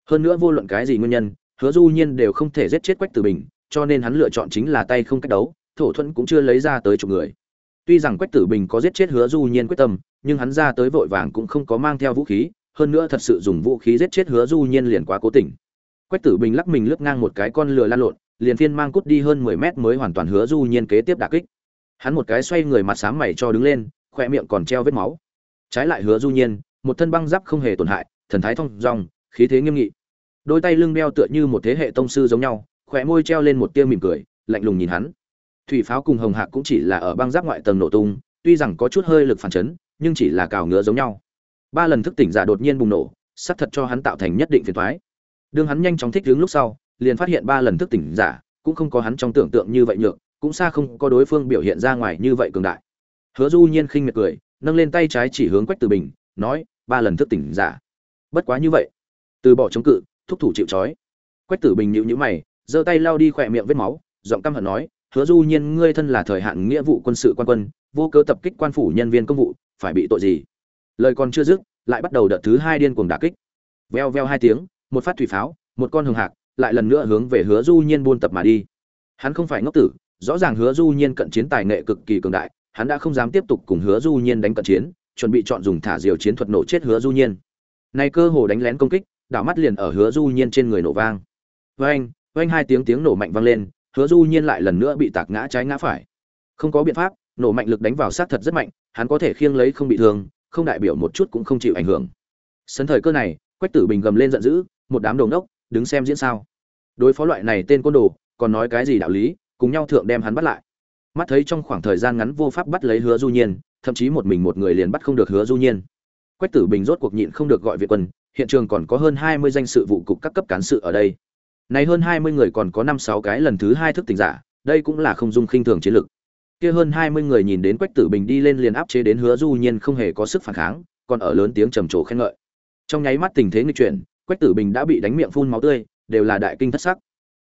Speaker 1: Hơn nữa vô luận cái gì nguyên nhân, hứa du nhiên đều không thể giết chết quách tử bình cho nên hắn lựa chọn chính là tay không cách đấu, thổ thuẫn cũng chưa lấy ra tới chục người. Tuy rằng quách tử bình có giết chết hứa du nhiên quyết tâm, nhưng hắn ra tới vội vàng cũng không có mang theo vũ khí, hơn nữa thật sự dùng vũ khí giết chết hứa du nhiên liền quá cố tình. Quách tử bình lắc mình lướt ngang một cái con lừa lan lộn, liền phiên mang cút đi hơn 10 mét mới hoàn toàn hứa du nhiên kế tiếp đả kích. Hắn một cái xoay người mặt sám mày cho đứng lên khoe miệng còn treo vết máu. Trái lại hứa du nhiên, một thân băng giáp không hề tổn hại, thần thái thông dong, khí thế nghiêm nghị. Đôi tay lưng đeo tựa như một thế hệ tông sư giống nhau khóe môi treo lên một tia mỉm cười, lạnh lùng nhìn hắn. Thủy pháo cùng hồng hạc cũng chỉ là ở băng giáp ngoại tầng nổ tung, tuy rằng có chút hơi lực phản chấn, nhưng chỉ là cào ngứa giống nhau. Ba lần thức tỉnh giả đột nhiên bùng nổ sắp thật cho hắn tạo thành nhất định phiền toái. đương hắn nhanh chóng thích ứng lúc sau, liền phát hiện ba lần thức tỉnh giả cũng không có hắn trong tưởng tượng như vậy nhược, cũng xa không có đối phương biểu hiện ra ngoài như vậy cường đại. Hứa du nhiên khinh miệt cười, nâng lên tay trái chỉ hướng quách từ bình, nói, ba lần thức tỉnh giả? Bất quá như vậy. Từ bỏ chống cự, thúc thủ chịu trói. Quách tử bình nhíu nhíu mày giơ tay lao đi khỏe miệng vết máu, giọng căm hận nói, hứa du nhiên, ngươi thân là thời hạn nghĩa vụ quân sự quan quân, vô cớ tập kích quan phủ nhân viên công vụ, phải bị tội gì? Lời còn chưa dứt, lại bắt đầu đợt thứ hai điên cuồng đả kích. Veo veo hai tiếng, một phát thủy pháo, một con hường hạc, lại lần nữa hướng về hứa du nhiên buôn tập mà đi. Hắn không phải ngốc tử, rõ ràng hứa du nhiên cận chiến tài nghệ cực kỳ cường đại, hắn đã không dám tiếp tục cùng hứa du nhiên đánh cận chiến, chuẩn bị chọn dùng thả diều chiến thuật nổ chết hứa du nhiên. Nay cơ hồ đánh lén công kích, đảo mắt liền ở hứa du nhiên trên người nổ vang. Anh oanh hai tiếng tiếng nổ mạnh vang lên, hứa du nhiên lại lần nữa bị tạc ngã trái ngã phải. Không có biện pháp, nổ mạnh lực đánh vào sát thật rất mạnh, hắn có thể khiêng lấy không bị thương, không đại biểu một chút cũng không chịu ảnh hưởng. Sân thời cơ này, quách tử bình gầm lên giận dữ, một đám đồng đốc đứng xem diễn sao. Đối phó loại này tên côn đồ, còn nói cái gì đạo lý, cùng nhau thượng đem hắn bắt lại. Mắt thấy trong khoảng thời gian ngắn vô pháp bắt lấy hứa du nhiên, thậm chí một mình một người liền bắt không được hứa du nhiên. Quách tử bình rốt cuộc nhịn không được gọi viện quân, hiện trường còn có hơn hai mươi danh sự vụ cục các cấp cán sự ở đây này hơn hai mươi người còn có năm sáu cái lần thứ hai thức tỉnh giả, đây cũng là không dung khinh thường chiến lực. kia hơn hai mươi người nhìn đến quách tử bình đi lên liền áp chế đến hứa du nhiên không hề có sức phản kháng, còn ở lớn tiếng trầm trồ khen ngợi. Trong nháy mắt tình thế nghịch chuyển, quách tử bình đã bị đánh miệng phun máu tươi, đều là đại kinh thất sắc.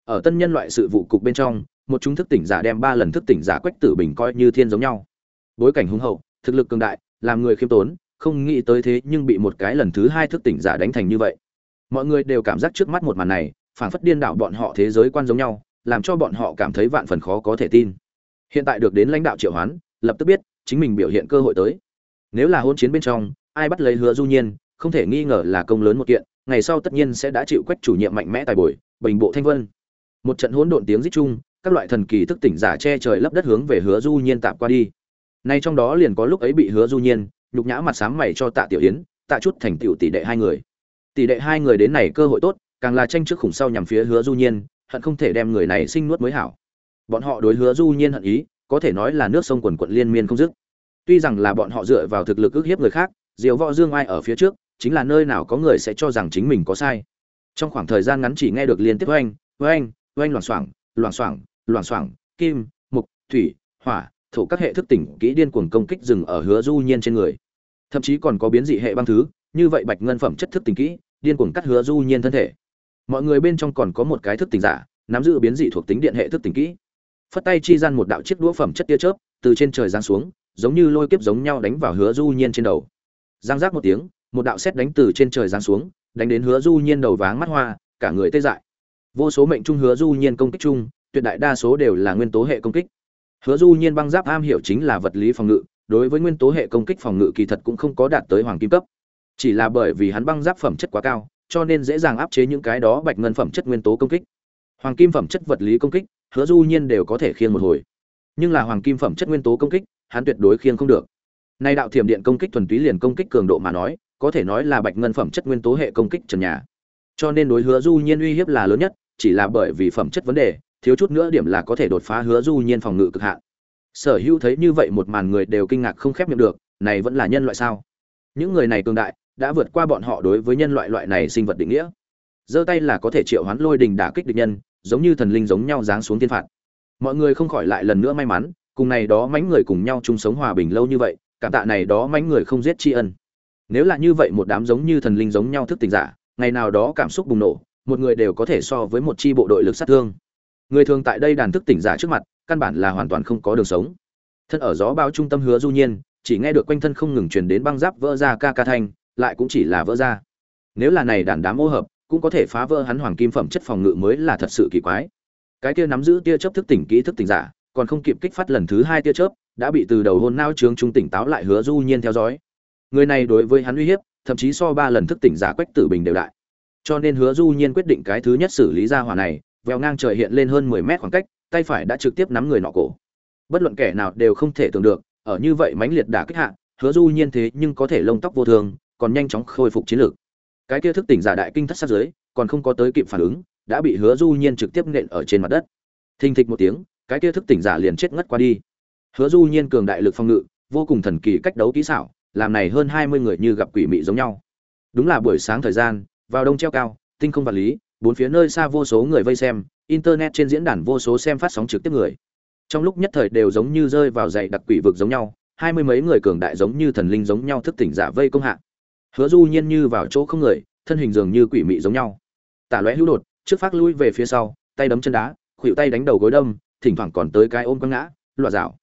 Speaker 1: Ở tân nhân loại sự vụ cục bên trong, một chúng thức tỉnh giả đem ba lần thức tỉnh giả quách tử bình coi như thiên giống nhau. Bối cảnh hùng hậu, thực lực cường đại, làm người khiêm tốn, không nghĩ tới thế nhưng bị một cái lần thứ hai thức tỉnh giả đánh thành như vậy. Mọi người đều cảm giác trước mắt một màn này phảng phất điên đảo bọn họ thế giới quan giống nhau, làm cho bọn họ cảm thấy vạn phần khó có thể tin. Hiện tại được đến lãnh đạo triệu hoán, lập tức biết chính mình biểu hiện cơ hội tới. Nếu là hôn chiến bên trong, ai bắt lấy hứa du nhiên, không thể nghi ngờ là công lớn một kiện, ngày sau tất nhiên sẽ đã chịu quách chủ nhiệm mạnh mẽ tài bồi, bình bộ thanh vân. Một trận hỗn độn tiếng rít chung, các loại thần kỳ thức tỉnh giả che trời lấp đất hướng về hứa du nhiên tạm qua đi. Nay trong đó liền có lúc ấy bị hứa du nhiên nhục nhã mặt sáng mày cho tạ tiểu yến, tạ chút thành tiểu tỷ đệ hai người. Tỷ đệ hai người đến này cơ hội tốt càng là tranh trước khủng sau nhằm phía hứa du nhiên, hận không thể đem người này sinh nuốt mới hảo. Bọn họ đối hứa du nhiên hận ý, có thể nói là nước sông quần quận liên miên không dứt. Tuy rằng là bọn họ dựa vào thực lực ức hiếp người khác diều võ dương ai ở phía trước, chính là nơi nào có người sẽ cho rằng chính mình có sai. Trong khoảng thời gian ngắn chỉ nghe được liên tiếp oanh oanh oanh loảng xoảng loảng xoảng loảng xoảng, kim, mục, thủy, hỏa, thổ các hệ thức tỉnh kỹ điên cuồng công kích dừng ở hứa du nhiên trên người. Thậm chí còn có biến dị hệ băng thứ, như vậy bạch ngân phẩm chất thức tỉnh kỹ, điên cuồng cắt hứa du nhiên thân thể mọi người bên trong còn có một cái thức tỉnh giả, nắm giữ biến dị thuộc tính điện hệ thức tỉnh kỹ. Phất tay chi gian một đạo chiếc đũa phẩm chất tia chớp, từ trên trời giáng xuống, giống như lôi kiếp giống nhau đánh vào hứa du nhiên trên đầu. Giang giác một tiếng, một đạo sét đánh từ trên trời giáng xuống, đánh đến hứa du nhiên đầu váng mắt hoa, cả người tê dại. Vô số mệnh trung hứa du nhiên công kích chung, tuyệt đại đa số đều là nguyên tố hệ công kích. Hứa du nhiên băng giáp am hiểu chính là vật lý phòng ngự, đối với nguyên tố hệ công kích phòng ngự kỳ thật cũng không có đạt tới hoàng kim cấp. Chỉ là bởi vì hắn băng giáp phẩm chất quá cao cho nên dễ dàng áp chế những cái đó bạch ngân phẩm chất nguyên tố công kích. Hoàng kim phẩm chất vật lý công kích, hứa du nhiên đều có thể khiêng một hồi. Nhưng là hoàng kim phẩm chất nguyên tố công kích, hắn tuyệt đối khiêng không được. Nay đạo thiểm điện công kích thuần túy liền công kích cường độ mà nói, có thể nói là bạch ngân phẩm chất nguyên tố hệ công kích trần nhà. Cho nên đối hứa du nhiên uy hiếp là lớn nhất, chỉ là bởi vì phẩm chất vấn đề, thiếu chút nữa điểm là có thể đột phá hứa du nhiên phòng ngự cực hạn. Sở hữu thấy như vậy một màn người đều kinh ngạc không khép miệng được, này vẫn là nhân loại sao? Những người này cường đại đã vượt qua bọn họ đối với nhân loại loại này sinh vật định nghĩa. Giơ tay là có thể triệu hoán lôi đình đả kích địch nhân, giống như thần linh giống nhau giáng xuống thiên phạt. Mọi người không khỏi lại lần nữa may mắn, cùng này đó mánh người cùng nhau chung sống hòa bình lâu như vậy, cảm tạ này đó mánh người không giết tri ân. Nếu là như vậy một đám giống như thần linh giống nhau thức tỉnh giả, ngày nào đó cảm xúc bùng nổ, một người đều có thể so với một chi bộ đội lực sát thương. Người thường tại đây đàn thức tỉnh giả trước mặt, căn bản là hoàn toàn không có đường sống. Thân ở gió bao trung tâm hứa du nhiên, chỉ nghe được quanh thân không ngừng truyền đến băng giáp vỡ ra ca ca thanh lại cũng chỉ là vỡ ra. Nếu là này đàn đám ô hợp, cũng có thể phá vỡ hắn hoàng kim phẩm chất phòng ngự mới là thật sự kỳ quái. Cái kia nắm giữ tia chớp thức tỉnh kỹ thức tỉnh giả, còn không kịp kích phát lần thứ hai tia chớp, đã bị từ đầu hôn nao trướng trung tỉnh táo lại hứa du nhiên theo dõi. Người này đối với hắn uy hiếp, thậm chí so ba lần thức tỉnh giả quách tử bình đều đại. Cho nên hứa du nhiên quyết định cái thứ nhất xử lý ra hỏa này, vèo ngang trời hiện lên hơn 10 mét khoảng cách, tay phải đã trực tiếp nắm người nọ cổ. Bất luận kẻ nào đều không thể tưởng được, ở như vậy mãnh liệt đả kích hạ, hứa du nhiên thế nhưng có thể lông tóc vô thường còn nhanh chóng khôi phục chiến lược. Cái kia thức tỉnh giả đại kinh thất sát dưới còn không có tới kịp phản ứng, đã bị hứa du nhiên trực tiếp nện ở trên mặt đất. Thình thịch một tiếng, cái kia thức tỉnh giả liền chết ngất qua đi. Hứa du nhiên cường đại lực phòng ngự, vô cùng thần kỳ cách đấu kỹ xảo, làm này hơn 20 người như gặp quỷ mị giống nhau. Đúng là buổi sáng thời gian, vào đông treo cao, tinh không vật lý, bốn phía nơi xa vô số người vây xem, internet trên diễn đàn vô số xem phát sóng trực tiếp người. Trong lúc nhất thời đều giống như rơi vào dậy đặc quỷ vực giống nhau, hai mươi mấy người cường đại giống như thần linh giống nhau thức tỉnh giả vây công hạ hứa du nhiên như vào chỗ không người, thân hình dường như quỷ mị giống nhau. Tả lóe hữu đột, trước phát lui về phía sau, tay đấm chân đá khuỵu tay đánh đầu gối đâm, thỉnh thoảng còn tới cái ôm quăng ngã loạt rào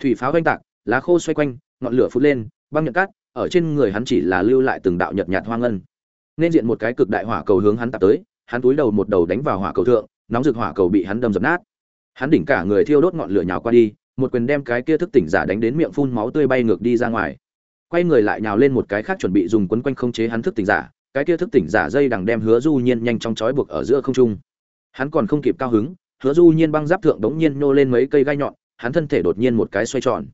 Speaker 1: thủy pháo oanh tạc, lá khô xoay quanh, ngọn lửa phút lên, băng nhật cát, ở trên người hắn chỉ là lưu lại từng đạo nhợt nhạt hoang ngân. Nên diện một cái cực đại hỏa cầu hướng hắn tạt tới, hắn túi đầu một đầu đánh vào hỏa cầu thượng, nóng rực hỏa cầu bị hắn đâm dập nát. Hắn đỉnh cả người thiêu đốt ngọn lửa nhào qua đi, một quyền đem cái kia thức tỉnh giả đánh đến miệng phun máu tươi bay ngược đi ra ngoài quay người lại nhào lên một cái khác chuẩn bị dùng quấn quanh không chế hắn thức tỉnh giả, cái kia thức tỉnh giả dây đằng đem hứa du nhiên nhanh chóng trói buộc ở giữa không trung. Hắn còn không kịp cao hứng, hứa du nhiên băng giáp thượng đống nhiên nô lên mấy cây gai nhọn, hắn thân thể đột nhiên một cái xoay tròn.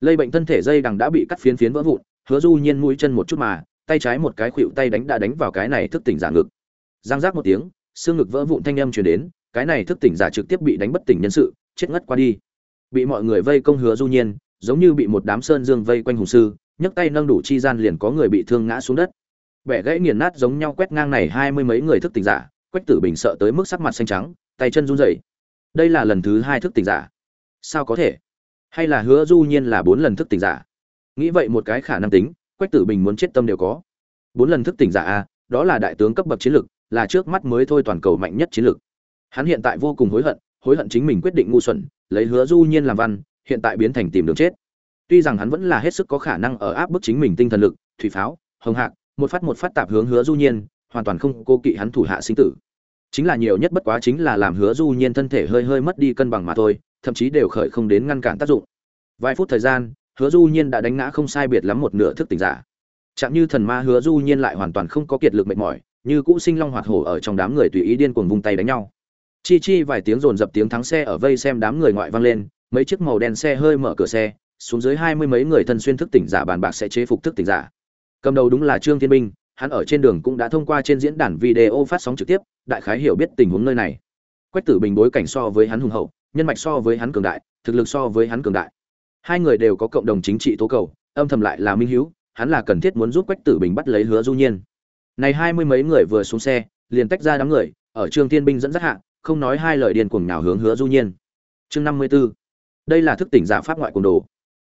Speaker 1: Lây bệnh thân thể dây đằng đã bị cắt phiến phiến vỡ vụn, hứa du nhiên mũi chân một chút mà, tay trái một cái khuỵu tay đánh đã đánh vào cái này thức tỉnh giả ngực. Giang giác một tiếng, xương ngực vỡ vụn thanh âm truyền đến, cái này thức tỉnh giả trực tiếp bị đánh bất tỉnh nhân sự, chết ngất qua đi. Bị mọi người vây công hứa du nhiên, giống như bị một đám sơn dương vây quanh hùng sư nhấc tay nâng đủ chi gian liền có người bị thương ngã xuống đất. Bẻ gãy nghiền nát giống nhau quét ngang này hai mươi mấy người thức tỉnh giả, quách tử bình sợ tới mức sắc mặt xanh trắng, tay chân run rẩy. Đây là lần thứ hai thức tỉnh giả. Sao có thể? Hay là hứa du nhiên là bốn lần thức tỉnh giả? Nghĩ vậy một cái khả năng tính, quách tử bình muốn chết tâm đều có. Bốn lần thức tỉnh giả a, đó là đại tướng cấp bậc chiến lực, là trước mắt mới thôi toàn cầu mạnh nhất chiến lực. Hắn hiện tại vô cùng hối hận hối hận chính mình quyết định ngu xuẩn, lấy hứa du nhiên làm văn, hiện tại biến thành tìm đường chết tuy rằng hắn vẫn là hết sức có khả năng ở áp bức chính mình tinh thần lực, thủy pháo, hồng hạc, một phát một phát tạp hướng hứa du nhiên, hoàn toàn không cô kỵ hắn thủ hạ sinh tử. Chính là nhiều nhất bất quá chính là làm hứa du nhiên thân thể hơi hơi mất đi cân bằng mà thôi, thậm chí đều khởi không đến ngăn cản tác dụng. Vài phút thời gian, hứa du nhiên đã đánh ngã không sai biệt lắm một nửa thức tỉnh giả. Chạm như thần ma hứa du nhiên lại hoàn toàn không có kiệt lực mệt mỏi, như cũ sinh long hoạt hổ ở trong đám người tùy ý điên cuồng vung tay đánh nhau. Chi chi vài tiếng rồn dập tiếng thắng xe ở vây xem đám người ngoại vang lên, mấy chiếc màu đen xe hơi mở cửa xe xuống dưới hai mươi mấy người thân xuyên thức tỉnh giả bàn bạc sẽ chế phục thức tỉnh giả. Cầm đầu đúng là trương thiên minh, hắn ở trên đường cũng đã thông qua trên diễn đàn video phát sóng trực tiếp, đại khái hiểu biết tình huống nơi này. Quách tử bình bối cảnh so với hắn hùng hậu, nhân mạch so với hắn cường đại, thực lực so với hắn cường đại. Hai người đều có cộng đồng chính trị tố cầu, âm thầm lại là minh hữu hắn là cần thiết muốn giúp quách tử bình bắt lấy hứa du nhiên. Này hai mươi mấy người vừa xuống xe, liền tách ra đám người, ở trương thiên binh dẫn dắt hạ, không nói hai lời điên cuồng nào hướng hứa du nhiên. Chương năm mươi 54. đây là thức tỉnh giả pháp ngoại cuồng đồ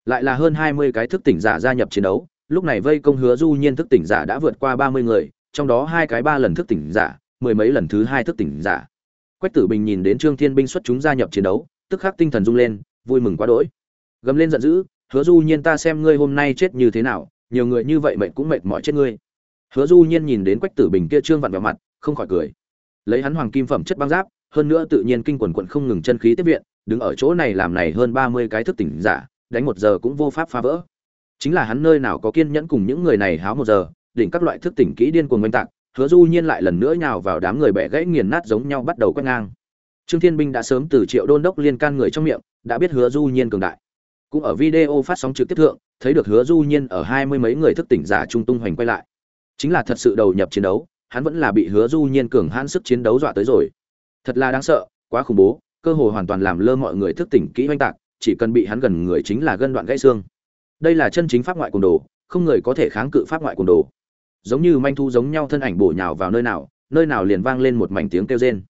Speaker 1: lại là hơn hai mươi cái thức tỉnh giả gia nhập chiến đấu. Lúc này vây công hứa du nhiên thức tỉnh giả đã vượt qua ba mươi người, trong đó hai cái ba lần thức tỉnh giả, mười mấy lần thứ hai thức tỉnh giả. Quách tử bình nhìn đến trương thiên binh xuất chúng gia nhập chiến đấu, tức khắc tinh thần rung lên, vui mừng quá đỗi. Gầm lên giận dữ, hứa du nhiên ta xem ngươi hôm nay chết như thế nào, nhiều người như vậy mệt cũng mệt mỏi chết ngươi. Hứa du nhiên nhìn đến quách tử bình kia trương vặn vào mặt, không khỏi cười. Lấy hắn hoàng kim phẩm chất băng giáp, hơn nữa tự nhiên kinh quần quận không ngừng chân khí tiếp viện, đứng ở chỗ này làm này hơn ba mươi cái thức tỉnh giả đánh một giờ cũng vô pháp phá vỡ. Chính là hắn nơi nào có kiên nhẫn cùng những người này háo một giờ, đỉnh các loại thức tỉnh kỹ điên cuồng oanh tạc, hứa du nhiên lại lần nữa nhào vào đám người bẻ gãy nghiền nát giống nhau bắt đầu quét ngang. Trương thiên binh đã sớm từ triệu đôn đốc liên can người trong miệng, đã biết hứa du nhiên cường đại. Cũng ở video phát sóng trực tiếp thượng, thấy được hứa du nhiên ở hai mươi mấy người thức tỉnh giả trung tung hoành quay lại. Chính là thật sự đầu nhập chiến đấu, hắn vẫn là bị hứa du nhiên cường hãn sức chiến đấu dọa tới rồi. Thật là đáng sợ, quá khủng bố, cơ hội hoàn toàn làm lơ mọi người thức tỉnh kỹ oanh tạc chỉ cần bị hắn gần người chính là gân đoạn gãy xương. Đây là chân chính pháp ngoại cuồng đồ, không người có thể kháng cự pháp ngoại cuồng đồ. Giống như manh thu giống nhau thân ảnh bổ nhào vào nơi nào nơi nào liền vang lên một mảnh tiếng kêu rên.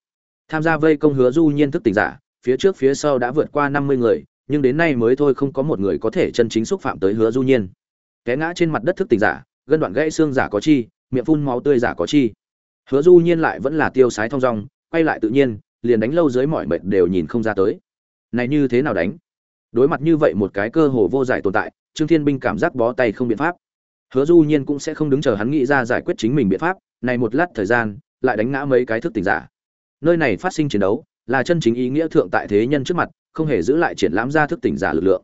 Speaker 1: Tham gia vây công hứa du nhiên thức tỉnh giả, phía trước phía sau đã vượt qua năm mươi người, nhưng đến nay mới thôi không có một người có thể chân chính xúc phạm tới hứa du nhiên. Té ngã trên mặt đất thức tỉnh giả, gân đoạn gãy xương giả có chi, miệng phun máu tươi giả có chi. Hứa du nhiên lại vẫn là tiêu sái thong dong, quay lại tự nhiên, liền đánh lâu dưới mọi mệt đều nhìn không ra tới. Này như thế nào đánh? Đối mặt như vậy một cái cơ hồ vô giải tồn tại, trương thiên binh cảm giác bó tay không biện pháp. Hứa du nhiên cũng sẽ không đứng chờ hắn nghĩ ra giải quyết chính mình biện pháp, này một lát thời gian, lại đánh ngã mấy cái thức tỉnh giả. Nơi này phát sinh chiến đấu, là chân chính ý nghĩa thượng tại thế nhân trước mặt, không hề giữ lại triển lãm ra thức tỉnh giả lực lượng.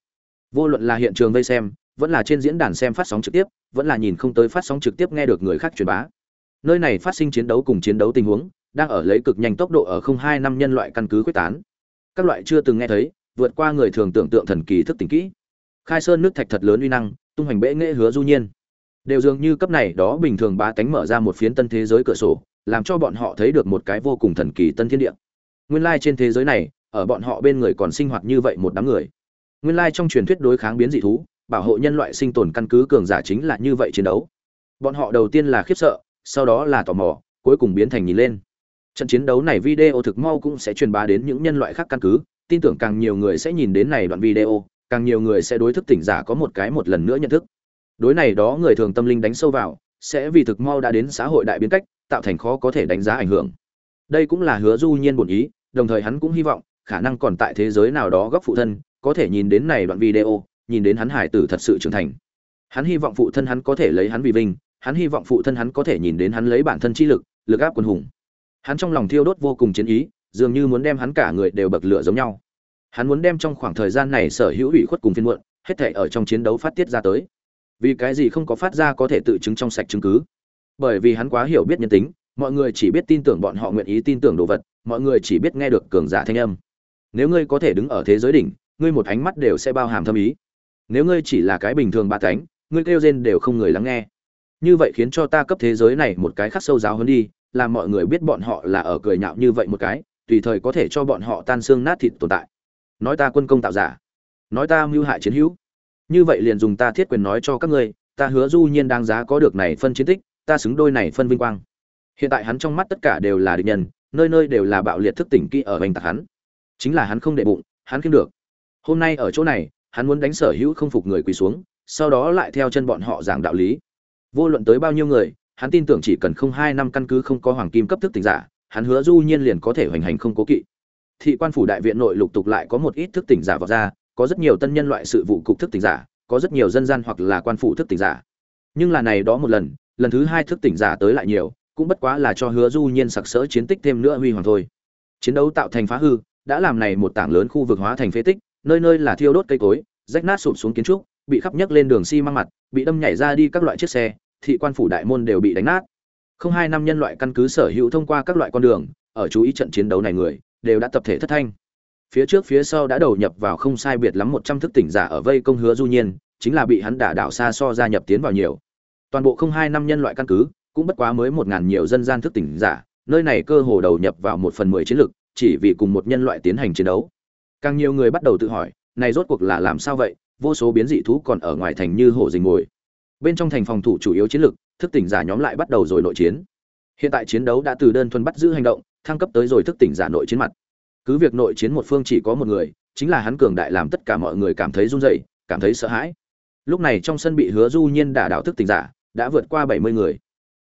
Speaker 1: Vô luận là hiện trường vây xem, vẫn là trên diễn đàn xem phát sóng trực tiếp, vẫn là nhìn không tới phát sóng trực tiếp nghe được người khác truyền bá. Nơi này phát sinh chiến đấu cùng chiến đấu tình huống, đang ở lấy cực nhanh tốc độ ở không hai năm nhân loại căn cứ quyết tán. Các loại chưa từng nghe thấy vượt qua người thường tưởng tượng thần kỳ thức tỉnh kỹ. Khai sơn nước thạch thật lớn uy năng, tung hoành bệ nghệ hứa du nhiên. Đều dường như cấp này đó bình thường ba tánh mở ra một phiến tân thế giới cửa sổ, làm cho bọn họ thấy được một cái vô cùng thần kỳ tân thiên địa. Nguyên lai trên thế giới này, ở bọn họ bên người còn sinh hoạt như vậy một đám người. Nguyên lai trong truyền thuyết đối kháng biến dị thú, bảo hộ nhân loại sinh tồn căn cứ cường giả chính là như vậy chiến đấu. Bọn họ đầu tiên là khiếp sợ, sau đó là tò mò, cuối cùng biến thành nhìn lên. Trận chiến đấu này video thực mau cũng sẽ truyền bá đến những nhân loại khác căn cứ tin tưởng càng nhiều người sẽ nhìn đến này đoạn video, càng nhiều người sẽ đối thức tỉnh giả có một cái một lần nữa nhận thức. Đối này đó người thường tâm linh đánh sâu vào, sẽ vì thực mau đã đến xã hội đại biến cách, tạo thành khó có thể đánh giá ảnh hưởng. Đây cũng là hứa du nhiên bổn ý, đồng thời hắn cũng hy vọng, khả năng còn tại thế giới nào đó góc phụ thân, có thể nhìn đến này đoạn video, nhìn đến hắn hải tử thật sự trưởng thành. Hắn hy vọng phụ thân hắn có thể lấy hắn vì vinh, hắn hy vọng phụ thân hắn có thể nhìn đến hắn lấy bản thân chi lực lực áp quân hùng. Hắn trong lòng thiêu đốt vô cùng chiến ý dường như muốn đem hắn cả người đều bậc lửa giống nhau. Hắn muốn đem trong khoảng thời gian này sở hữu ủy khuất cùng phiên muộn, hết thể ở trong chiến đấu phát tiết ra tới. Vì cái gì không có phát ra có thể tự chứng trong sạch chứng cứ? Bởi vì hắn quá hiểu biết nhân tính, mọi người chỉ biết tin tưởng bọn họ nguyện ý tin tưởng đồ vật, mọi người chỉ biết nghe được cường giả thanh âm. Nếu ngươi có thể đứng ở thế giới đỉnh, ngươi một ánh mắt đều sẽ bao hàm thâm ý. Nếu ngươi chỉ là cái bình thường ba cánh, ngươi kêu rên đều không người lắng nghe. Như vậy khiến cho ta cấp thế giới này một cái khắc sâu giáo hơn đi, làm mọi người biết bọn họ là ở cười nhạo như vậy một cái tùy thời có thể cho bọn họ tan xương nát thịt tồn tại. Nói ta quân công tạo giả, nói ta mưu hại chiến hữu. Như vậy liền dùng ta thiết quyền nói cho các ngươi, ta hứa du nhiên đáng giá có được này phân chiến tích, ta xứng đôi này phân vinh quang. Hiện tại hắn trong mắt tất cả đều là địch nhân, nơi nơi đều là bạo liệt thức tỉnh kỹ ở bành tạc hắn. Chính là hắn không để bụng, hắn kiếm được. Hôm nay ở chỗ này, hắn muốn đánh sở hữu không phục người quỳ xuống, sau đó lại theo chân bọn họ giảng đạo lý. Vô luận tới bao nhiêu người, hắn tin tưởng chỉ cần không hai năm căn cứ không có hoàng kim cấp thức tỉnh giả hắn hứa du nhiên liền có thể hoành hành không cố kỵ. Thị quan phủ đại viện nội lục tục lại có một ít thức tỉnh giả vào ra, có rất nhiều tân nhân loại sự vụ cục thức tỉnh giả, có rất nhiều dân gian hoặc là quan phủ thức tỉnh giả. Nhưng là này đó một lần lần thứ hai thức tỉnh giả tới lại nhiều, cũng bất quá là cho hứa du nhiên sặc sỡ chiến tích thêm nữa huy hoàng thôi. Chiến đấu tạo thành phá hư, đã làm này một tảng lớn khu vực hóa thành phế tích, nơi nơi là thiêu đốt cây cối, rách nát sụp xuống kiến trúc, bị khắp nhấc lên đường xi si măng mặt, bị đâm nhảy ra đi các loại chiếc xe, thị quan phủ đại môn đều bị đánh nát không hai năm nhân loại căn cứ sở hữu thông qua các loại con đường, ở chú ý trận chiến đấu này người, đều đã tập thể thất thanh. Phía trước phía sau đã đầu nhập vào không sai biệt lắm một trăm thức tỉnh giả ở vây công hứa du nhiên, chính là bị hắn đả đảo xa so gia nhập tiến vào nhiều. Toàn bộ không hai năm nhân loại căn cứ, cũng bất quá mới một ngàn nhiều dân gian thức tỉnh giả, nơi này cơ hồ đầu nhập vào một phần mười chiến lực, chỉ vì cùng một nhân loại tiến hành chiến đấu. Càng nhiều người bắt đầu tự hỏi, này rốt cuộc là làm sao vậy, vô số biến dị thú còn ở ngoài thành như hổ rình ngồi bên trong thành phòng thủ chủ yếu chiến lực thức tỉnh giả nhóm lại bắt đầu rồi nội chiến. Hiện tại chiến đấu đã từ đơn thuần bắt giữ hành động, thăng cấp tới rồi thức tỉnh giả nội chiến mặt. Cứ việc nội chiến một phương chỉ có một người, chính là hắn cường đại làm tất cả mọi người cảm thấy run rẩy, cảm thấy sợ hãi. Lúc này trong sân bị hứa du nhiên đả đảo thức tỉnh giả, đã vượt qua bảy mươi người.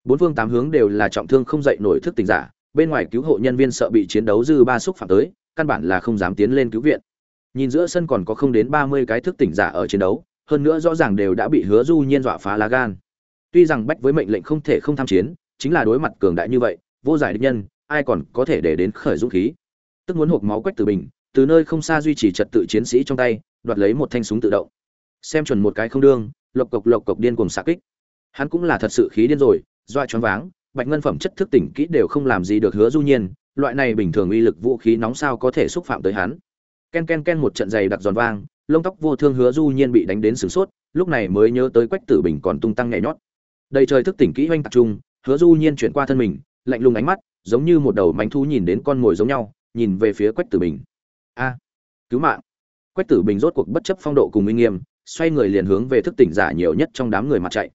Speaker 1: Bốn phương tám hướng đều là trọng thương không dậy nổi thức tỉnh giả, bên ngoài cứu hộ nhân viên sợ bị chiến đấu dư ba xúc phạm tới, căn bản là không dám tiến lên cứu viện. Nhìn giữa sân còn có không đến ba mươi cái thức tỉnh giả ở chiến đấu, hơn nữa rõ ràng đều đã bị hứa du nhiên dọa phá lá gan tuy rằng bách với mệnh lệnh không thể không tham chiến, chính là đối mặt cường đại như vậy, vô giải địch nhân, ai còn có thể để đến khởi dũng khí? Tức muốn hộp máu quách từ bình, từ nơi không xa duy trì trật tự chiến sĩ trong tay, đoạt lấy một thanh súng tự động. Xem chuẩn một cái không đương, lộc cộc lộc cộc điên cuồng xạ kích. Hắn cũng là thật sự khí điên rồi, doa choáng váng, bạch ngân phẩm chất thức tỉnh kỹ đều không làm gì được hứa du nhiên, loại này bình thường uy lực vũ khí nóng sao có thể xúc phạm tới hắn. Ken ken ken một trận giày đặc giòn vang, lông tóc vô thương hứa du nhiên bị đánh đến sửng sốt, lúc này mới nhớ tới quách tử bình còn tung tăng nhảy nhót đầy trời thức tỉnh kỹ oanh tập trung, hứa du nhiên chuyển qua thân mình, lạnh lùng ánh mắt, giống như một đầu mánh thú nhìn đến con mồi giống nhau, nhìn về phía quách tử bình. A, cứu mạng. Quách tử bình rốt cuộc bất chấp phong độ cùng uy nghiêm, xoay người liền hướng về thức tỉnh giả nhiều nhất trong đám người mặt chạy.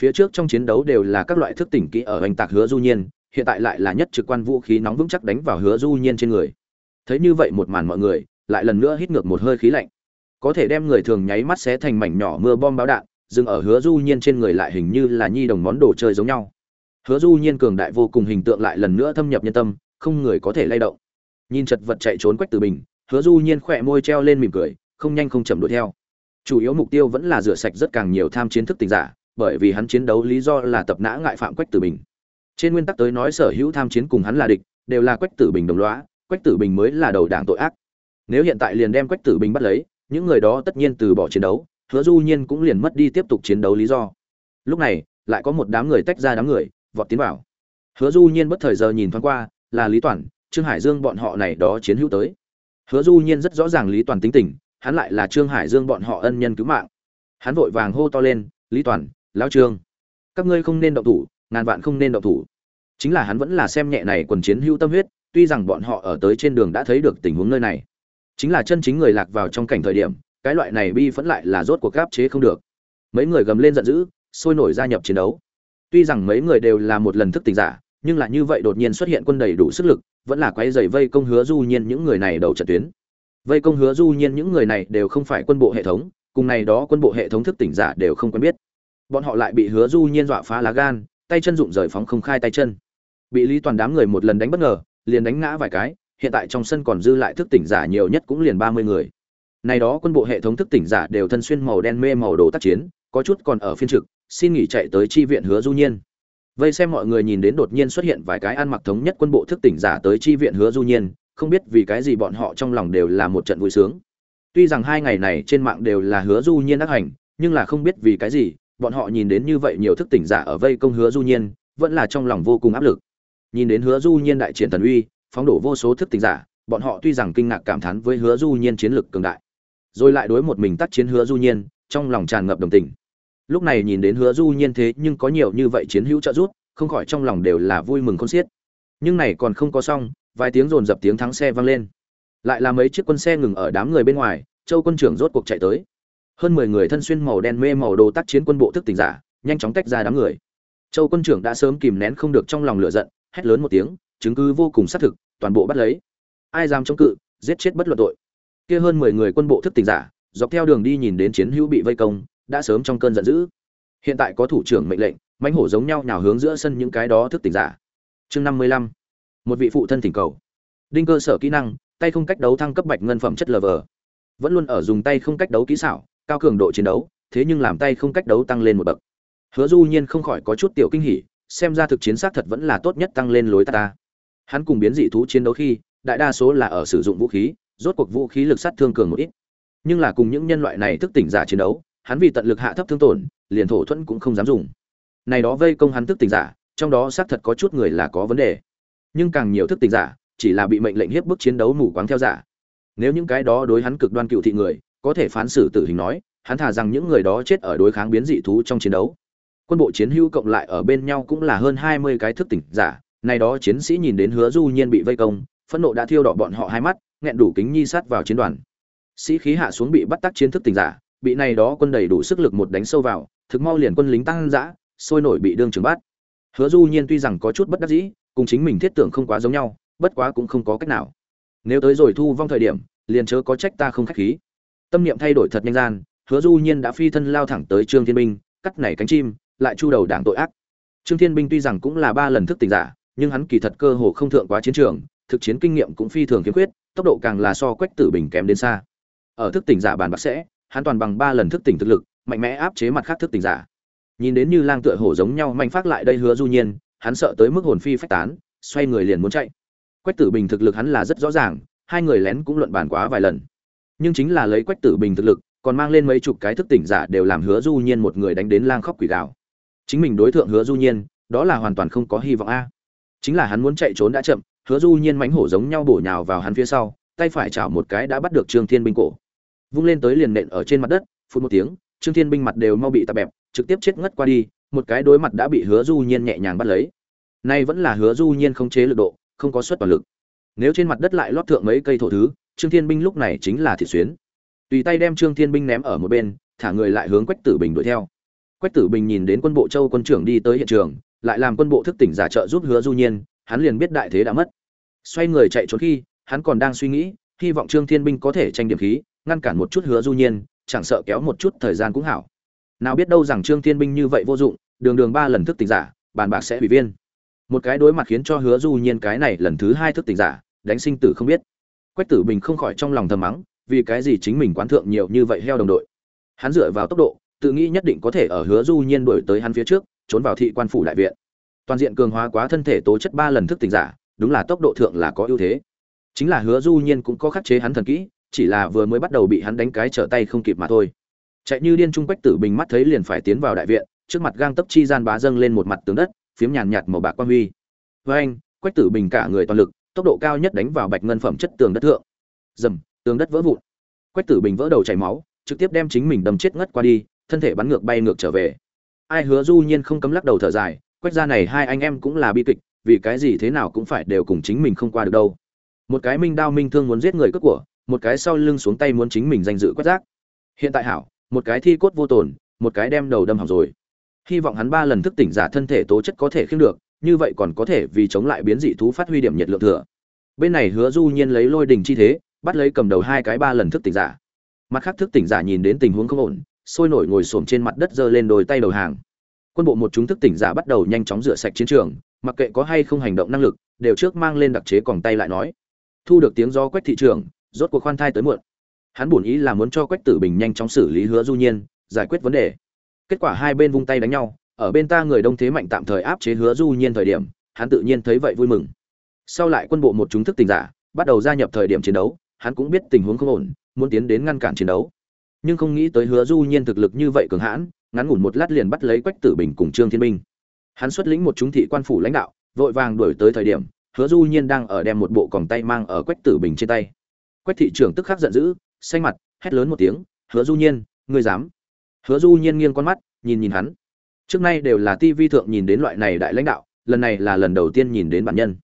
Speaker 1: Phía trước trong chiến đấu đều là các loại thức tỉnh kỹ ở hành tạc hứa du nhiên, hiện tại lại là nhất trực quan vũ khí nóng vững chắc đánh vào hứa du nhiên trên người. Thấy như vậy một màn mọi người, lại lần nữa hít ngược một hơi khí lạnh. Có thể đem người thường nháy mắt xé thành mảnh nhỏ mưa bom báo đạn dừng ở hứa du nhiên trên người lại hình như là nhi đồng món đồ chơi giống nhau. Hứa du nhiên cường đại vô cùng hình tượng lại lần nữa thâm nhập nhân tâm, không người có thể lay động. Nhìn chật vật chạy trốn quách từ bình, hứa du nhiên khỏe môi treo lên mỉm cười, không nhanh không chậm đuổi theo. Chủ yếu mục tiêu vẫn là rửa sạch rất càng nhiều tham chiến thức tình giả, bởi vì hắn chiến đấu lý do là tập nã ngại phạm quách tử bình. Trên nguyên tắc tới nói sở hữu tham chiến cùng hắn là địch, đều là quách tử bình đồng lõa, quách tử bình mới là đầu đảng tội ác. Nếu hiện tại liền đem quách tử bình bắt lấy, những người đó tất nhiên từ bỏ chiến đấu hứa du nhiên cũng liền mất đi tiếp tục chiến đấu lý do. Lúc này, lại có một đám người tách ra đám người, vọt tiến vào. Hứa du nhiên bất thời giờ nhìn thoáng qua, là lý toàn, trương hải dương bọn họ này đó chiến hữu tới. Hứa du nhiên rất rõ ràng lý toàn tính tình, hắn lại là trương hải dương bọn họ ân nhân cứu mạng. Hắn vội vàng hô to lên, lý toàn, lão trương, các ngươi không nên động thủ, ngàn vạn không nên động thủ. Chính là hắn vẫn là xem nhẹ này quần chiến hữu tâm huyết, tuy rằng bọn họ ở tới trên đường đã thấy được tình huống nơi này. Chính là chân chính người lạc vào trong cảnh thời điểm cái loại này bi vẫn lại là rốt cuộc gáp chế không được. Mấy người gầm lên giận dữ, sôi nổi gia nhập chiến đấu. Tuy rằng mấy người đều là một lần thức tỉnh giả, nhưng là như vậy đột nhiên xuất hiện quân đầy đủ sức lực, vẫn là quấy dày vây công hứa du nhiên những người này đầu trận tuyến. Vây công hứa du nhiên những người này đều không phải quân bộ hệ thống, cùng này đó quân bộ hệ thống thức tỉnh giả đều không quen biết. Bọn họ lại bị hứa du nhiên dọa phá lá gan, tay chân rụng rời phóng không khai tay chân. Bị lý toàn đám người một lần đánh bất ngờ, liền đánh ngã vài cái, hiện tại trong sân còn dư lại thức tỉnh giả nhiều nhất cũng liền ba mươi người này đó quân bộ hệ thống thức tỉnh giả đều thân xuyên màu đen mê màu đồ tác chiến, có chút còn ở phiên trực, xin nghỉ chạy tới chi viện hứa du nhiên. Vây xem mọi người nhìn đến đột nhiên xuất hiện vài cái ăn mặc thống nhất quân bộ thức tỉnh giả tới chi viện hứa du nhiên, không biết vì cái gì bọn họ trong lòng đều là một trận vui sướng. Tuy rằng hai ngày này trên mạng đều là hứa du nhiên ác hành, nhưng là không biết vì cái gì, bọn họ nhìn đến như vậy nhiều thức tỉnh giả ở vây công hứa du nhiên, vẫn là trong lòng vô cùng áp lực. Nhìn đến hứa du nhiên đại triển thần uy, phóng đổ vô số thức tỉnh giả, bọn họ tuy rằng kinh ngạc cảm thán với hứa du nhiên chiến lực cường đại rồi lại đối một mình tác chiến hứa du nhiên, trong lòng tràn ngập đồng tình. Lúc này nhìn đến hứa du nhiên thế nhưng có nhiều như vậy chiến hữu trợ giúp, không khỏi trong lòng đều là vui mừng khôn xiết. Nhưng này còn không có xong, vài tiếng rồn dập tiếng thắng xe vang lên. Lại là mấy chiếc quân xe ngừng ở đám người bên ngoài, châu quân trưởng rốt cuộc chạy tới. Hơn mười người thân xuyên màu đen mê màu đồ tác chiến quân bộ thức tỉnh giả, nhanh chóng tách ra đám người. Châu quân trưởng đã sớm kìm nén không được trong lòng lửa giận, hét lớn một tiếng, chứng cứ vô cùng xác thực, toàn bộ bắt lấy. Ai dám chống cự, giết chết bất luận tội kia hơn mười người quân bộ thức tỉnh giả, dọc theo đường đi nhìn đến chiến hữu bị vây công, đã sớm trong cơn giận dữ. Hiện tại có thủ trưởng mệnh lệnh, mãnh hổ giống nhau nào hướng giữa sân những cái đó thức tỉnh giả. Chương năm mươi lăm, một vị phụ thân thỉnh cầu. Đinh cơ sở kỹ năng, tay không cách đấu thăng cấp bạch ngân phẩm chất lv vẫn luôn ở dùng tay không cách đấu kỹ xảo, cao cường độ chiến đấu, thế nhưng làm tay không cách đấu tăng lên một bậc. Hứa du nhiên không khỏi có chút tiểu kinh hỉ, xem ra thực chiến xác thật vẫn là tốt nhất tăng lên lối ta. Hắn cùng biến dị thú chiến đấu khi, đại đa số là ở sử dụng vũ khí rốt cuộc vũ khí lực sát thương cường một ít. Nhưng là cùng những nhân loại này thức tỉnh giả chiến đấu, hắn vì tận lực hạ thấp thương tổn, liền thổ thuẫn cũng không dám dùng. Này đó vây công hắn thức tỉnh giả, trong đó xác thật có chút người là có vấn đề. Nhưng càng nhiều thức tỉnh giả, chỉ là bị mệnh lệnh hiếp bức chiến đấu mù quáng theo giả. Nếu những cái đó đối hắn cực đoan cựu thị người, có thể phán xử tử hình nói, hắn thà rằng những người đó chết ở đối kháng biến dị thú trong chiến đấu. Quân bộ chiến hữu cộng lại ở bên nhau cũng là hơn hai mươi cái thức tỉnh giả, này đó chiến sĩ nhìn đến hứa du nhiên bị vây công phẫn nộ đã thiêu đỏ bọn họ hai mắt, nghẹn đủ kính nhi sát vào chiến đoàn. Sĩ khí hạ xuống bị bắt tắc chiến thức tình giả, bị này đó quân đầy đủ sức lực một đánh sâu vào, thực mau liền quân lính tăng dã, sôi nổi bị đương trường bắt. Hứa du nhiên tuy rằng có chút bất đắc dĩ, cùng chính mình thiết tưởng không quá giống nhau, bất quá cũng không có cách nào. Nếu tới rồi thu vong thời điểm, liền chớ có trách ta không khách khí. Tâm niệm thay đổi thật nhanh gian, hứa du nhiên đã phi thân lao thẳng tới trương thiên binh, cắt nảy cánh chim, lại chu đầu đảng tội ác. Trương thiên binh tuy rằng cũng là ba lần thức tỉnh giả, nhưng hắn kỳ thật cơ hồ không thượng quá chiến trường thực chiến kinh nghiệm cũng phi thường khiếm khuyết, tốc độ càng là so quách tử bình kém đến xa. Ở thức tỉnh giả bản bạc sẽ, hắn toàn bằng ba lần thức tỉnh thực lực, mạnh mẽ áp chế mặt khác thức tỉnh giả. Nhìn đến như lang tựa hổ giống nhau mạnh phát lại đây hứa du nhiên, hắn sợ tới mức hồn phi phách tán, xoay người liền muốn chạy. Quách tử bình thực lực hắn là rất rõ ràng, hai người lén cũng luận bàn quá vài lần. Nhưng chính là lấy quách tử bình thực lực, còn mang lên mấy chục cái thức tỉnh giả đều làm hứa du nhiên một người đánh đến lang khóc quỷ gào. Chính mình đối tượng hứa du nhiên, đó là hoàn toàn không có hy vọng a. Chính là hắn muốn chạy trốn đã chậm hứa du nhiên mãnh hổ giống nhau bổ nhào vào hắn phía sau, tay phải chảo một cái đã bắt được trương thiên binh cổ. Vung lên tới liền nện ở trên mặt đất phút một tiếng, trương thiên binh mặt đều mau bị tạp bẹp, trực tiếp chết ngất qua đi, một cái đối mặt đã bị hứa du nhiên nhẹ nhàng bắt lấy. Nay vẫn là hứa du nhiên không chế lực độ, không có suất toàn lực. Nếu trên mặt đất lại lót thượng mấy cây thổ thứ, trương thiên binh lúc này chính là thị xuyến. Tùy tay đem trương thiên binh ném ở một bên, thả người lại hướng quách tử bình đuổi theo. Quách tử bình nhìn đến quân bộ châu quân trưởng đi tới hiện trường, lại làm quân bộ thức tỉnh giả trợ giúp hứa du nhiên hắn liền biết đại thế đã mất. Xoay người chạy trốn khi, hắn còn đang suy nghĩ, hy vọng trương thiên binh có thể tranh điểm khí, ngăn cản một chút hứa du nhiên, chẳng sợ kéo một chút thời gian cũng hảo. Nào biết đâu rằng trương thiên binh như vậy vô dụng, đường đường ba lần thức tỉnh giả, bàn bạc sẽ bị viên. Một cái đối mặt khiến cho hứa du nhiên cái này lần thứ hai thức tỉnh giả, đánh sinh tử không biết. Quách tử bình không khỏi trong lòng thầm mắng, vì cái gì chính mình quán thượng nhiều như vậy heo đồng đội. Hắn dựa vào tốc độ, tự nghĩ nhất định có thể ở hứa du nhiên đuổi tới hắn phía trước, trốn vào thị quan phủ đại viện toàn diện cường hóa quá thân thể tố chất ba lần thức tỉnh giả, đúng là tốc độ thượng là có ưu thế. Chính là hứa du nhiên cũng có khắc chế hắn thần kỹ, chỉ là vừa mới bắt đầu bị hắn đánh cái trở tay không kịp mà thôi. Chạy như điên trung quách tử bình mắt thấy liền phải tiến vào đại viện, trước mặt gang tấp chi gian bá dâng lên một mặt tướng đất, phiếm nhàn nhạt màu bạc quang huy. Với anh, quách tử bình cả người toàn lực, tốc độ cao nhất đánh vào bạch ngân phẩm chất tường đất thượng. Dầm tường đất vỡ vụn. Quách tử bình vỡ đầu chảy máu, trực tiếp đem chính mình đâm chết ngất qua đi, thân thể bắn ngược bay ngược trở về. Ai hứa du nhiên không cấm lắc đầu thở dài quách gia này hai anh em cũng là bi kịch, vì cái gì thế nào cũng phải đều cùng chính mình không qua được đâu. Một cái minh đao minh thương muốn giết người cướp của, một cái sau lưng xuống tay muốn chính mình danh dự quét rác. Hiện tại hảo, một cái thi cốt vô tổn một cái đem đầu đâm hỏng rồi. Hy vọng hắn ba lần thức tỉnh giả thân thể tố chất có thể khiêng được, như vậy còn có thể vì chống lại biến dị thú phát huy điểm nhiệt lượng thừa. Bên này hứa du nhiên lấy lôi đình chi thế, bắt lấy cầm đầu hai cái ba lần thức tỉnh giả. Mặt khác thức tỉnh giả nhìn đến tình huống không ổn, sôi nổi ngồi xổm trên mặt đất giơ lên đôi tay đầu hàng quân bộ một chúng thức tỉnh giả bắt đầu nhanh chóng rửa sạch chiến trường, mặc kệ có hay không hành động năng lực, đều trước mang lên đặc chế còng tay lại nói. Thu được tiếng do quách thị trường, rốt cuộc khoan thai tới muộn. Hắn bổn ý là muốn cho quách tử bình nhanh chóng xử lý hứa du nhiên, giải quyết vấn đề. Kết quả hai bên vung tay đánh nhau, ở bên ta người đông thế mạnh tạm thời áp chế hứa du nhiên thời điểm, hắn tự nhiên thấy vậy vui mừng. Sau lại quân bộ một chúng thức tỉnh giả, bắt đầu gia nhập thời điểm chiến đấu, hắn cũng biết tình huống không ổn, muốn tiến đến ngăn cản chiến đấu. Nhưng không nghĩ tới hứa du nhiên thực lực như vậy cường hãn ngắn ngủn một lát liền bắt lấy quách tử bình cùng trương thiên minh. Hắn xuất lĩnh một chúng thị quan phủ lãnh đạo, vội vàng đuổi tới thời điểm, hứa du nhiên đang ở đem một bộ còng tay mang ở quách tử bình trên tay. Quách thị trưởng tức khắc giận dữ, xanh mặt, hét lớn một tiếng, hứa du nhiên, ngươi dám? Hứa du nhiên nghiêng con mắt, nhìn nhìn hắn. Trước nay đều là ti vi thượng nhìn đến loại này đại lãnh đạo, lần này là lần đầu tiên nhìn đến bản nhân.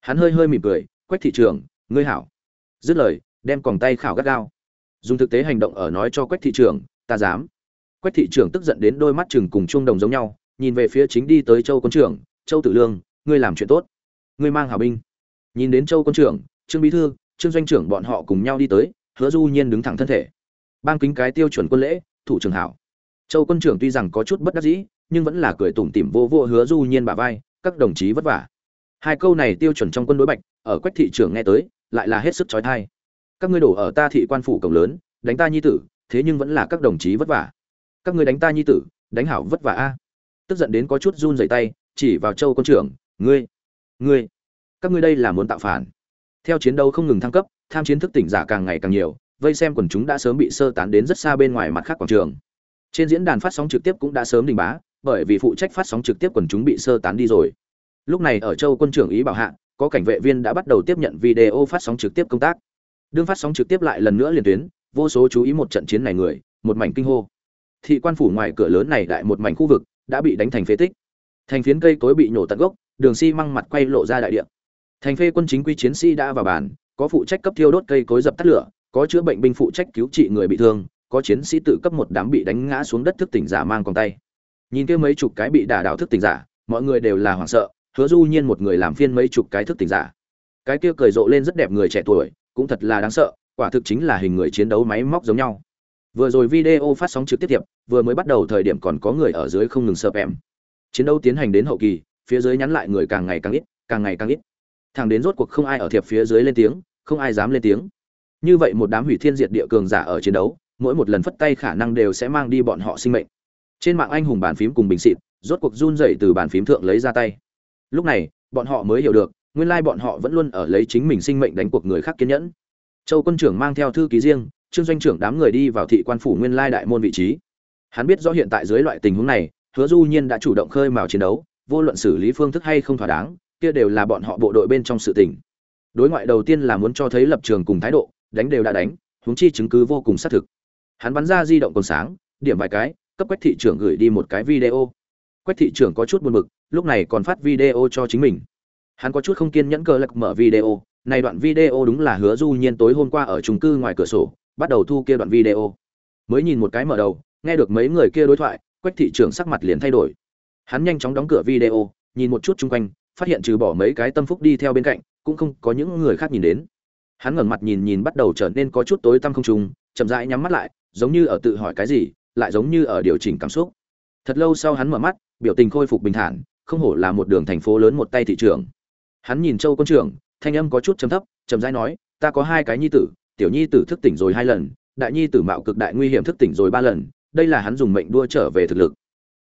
Speaker 1: Hắn hơi hơi mỉm cười, quách thị trưởng, ngươi hảo. Dứt lời, đem còng tay khảo gắt gao. Dùng thực tế hành động ở nói cho quách thị trưởng, ta dám quách thị trưởng tức giận đến đôi mắt chừng cùng chuông đồng giống nhau, nhìn về phía chính đi tới châu quân trưởng, châu tử lương, ngươi làm chuyện tốt. Ngươi mang hảo binh. Nhìn đến châu quân trưởng, trương bí thư, trương doanh trưởng bọn họ cùng nhau đi tới, hứa du nhiên đứng thẳng thân thể. Bang kính cái tiêu chuẩn quân lễ, thủ trưởng hảo. Châu quân trưởng tuy rằng có chút bất đắc dĩ, nhưng vẫn là cười tủm tỉm vô vô hứa du nhiên bà vai, các đồng chí vất vả. Hai câu này tiêu chuẩn trong quân đối bạch, ở quách thị trưởng nghe tới, lại là hết sức trói thai các ngươi đổ ở ta thị quan phủ cổng lớn, đánh ta nhi tử, thế nhưng vẫn là các đồng chí vất vả các ngươi đánh ta nhi tử, đánh hảo vất vả a. Tức giận đến có chút run rẩy tay, chỉ vào châu quân trưởng, ngươi ngươi, các ngươi đây là muốn tạo phản. Theo chiến đấu không ngừng thăng cấp, tham chiến thức tỉnh giả càng ngày càng nhiều, vây xem quần chúng đã sớm bị sơ tán đến rất xa bên ngoài mặt khác quảng trường. Trên diễn đàn phát sóng trực tiếp cũng đã sớm đình bá, bởi vì phụ trách phát sóng trực tiếp quần chúng bị sơ tán đi rồi. Lúc này ở châu quân trưởng ý bảo hạ, có cảnh vệ viên đã bắt đầu tiếp nhận video phát sóng trực tiếp công tác. Đương phát sóng trực tiếp lại lần nữa liền tuyến, vô số chú ý một trận chiến này người, một mảnh kinh hô thị quan phủ ngoài cửa lớn này đại một mảnh khu vực, đã bị đánh thành phế tích. Thành phiến cây cối bị nhổ tận gốc, đường xi măng mặt quay lộ ra đại địa. Thành phê quân chính quy chiến sĩ đã vào bàn, có phụ trách cấp thiêu đốt cây cối dập tắt lửa, có chữa bệnh binh phụ trách cứu trị người bị thương, có chiến sĩ tự cấp một đám bị đánh ngã xuống đất thức tỉnh giả mang còn tay. Nhìn kia mấy chục cái bị đả đảo thức tỉnh giả, mọi người đều là hoảng sợ, hứa du nhiên một người làm phiên mấy chục cái thức tỉnh giả. Cái kia cười rộ lên rất đẹp người trẻ tuổi, cũng thật là đáng sợ, quả thực chính là hình người chiến đấu máy móc giống nhau vừa rồi video phát sóng trực tiếp tiệp, vừa mới bắt đầu thời điểm còn có người ở dưới không ngừng sợ em. Chiến đấu tiến hành đến hậu kỳ, phía dưới nhắn lại người càng ngày càng ít, càng ngày càng ít. Thằng đến rốt cuộc không ai ở thiệp phía dưới lên tiếng, không ai dám lên tiếng. Như vậy một đám hủy thiên diệt địa cường giả ở chiến đấu, mỗi một lần phất tay khả năng đều sẽ mang đi bọn họ sinh mệnh. Trên mạng anh hùng bàn phím cùng bình xịt, rốt cuộc run dậy từ bàn phím thượng lấy ra tay. Lúc này, bọn họ mới hiểu được, nguyên lai bọn họ vẫn luôn ở lấy chính mình sinh mệnh đánh cuộc người khác kiên nhẫn. Châu quân trưởng mang theo thư ký riêng trương doanh trưởng đám người đi vào thị quan phủ nguyên lai đại môn vị trí. Hắn biết rõ hiện tại dưới loại tình huống này, hứa du nhiên đã chủ động khơi mào chiến đấu, vô luận xử lý phương thức hay không thỏa đáng, kia đều là bọn họ bộ đội bên trong sự tình. Đối ngoại đầu tiên là muốn cho thấy lập trường cùng thái độ, đánh đều đã đánh, huống chi chứng cứ vô cùng xác thực. Hắn bắn ra di động còn sáng, điểm vài cái, cấp quách thị trưởng gửi đi một cái video. Quách thị trưởng có chút buồn bực, lúc này còn phát video cho chính mình. Hắn có chút không kiên nhẫn cờ lạc mở video, này đoạn video đúng là hứa du nhiên tối hôm qua ở chung cư ngoài cửa sổ bắt đầu thu kia đoạn video. Mới nhìn một cái mở đầu, nghe được mấy người kia đối thoại, quách thị trưởng sắc mặt liền thay đổi. Hắn nhanh chóng đóng cửa video, nhìn một chút chung quanh, phát hiện trừ bỏ mấy cái tâm phúc đi theo bên cạnh, cũng không có những người khác nhìn đến. Hắn ngẩng mặt nhìn nhìn bắt đầu trở nên có chút tối tăm không trùng, chậm rãi nhắm mắt lại, giống như ở tự hỏi cái gì, lại giống như ở điều chỉnh cảm xúc. Thật lâu sau hắn mở mắt, biểu tình khôi phục bình thản, không hổ là một đường thành phố lớn một tay thị trường hắn nhìn châu quân trưởng, thanh âm có chút chấm thấp, chậm rãi nói, ta có hai cái nhi tử tiểu nhi tử thức tỉnh rồi hai lần, đại nhi tử mạo cực đại nguy hiểm thức tỉnh rồi ba lần, đây là hắn dùng mệnh đua trở về thực lực.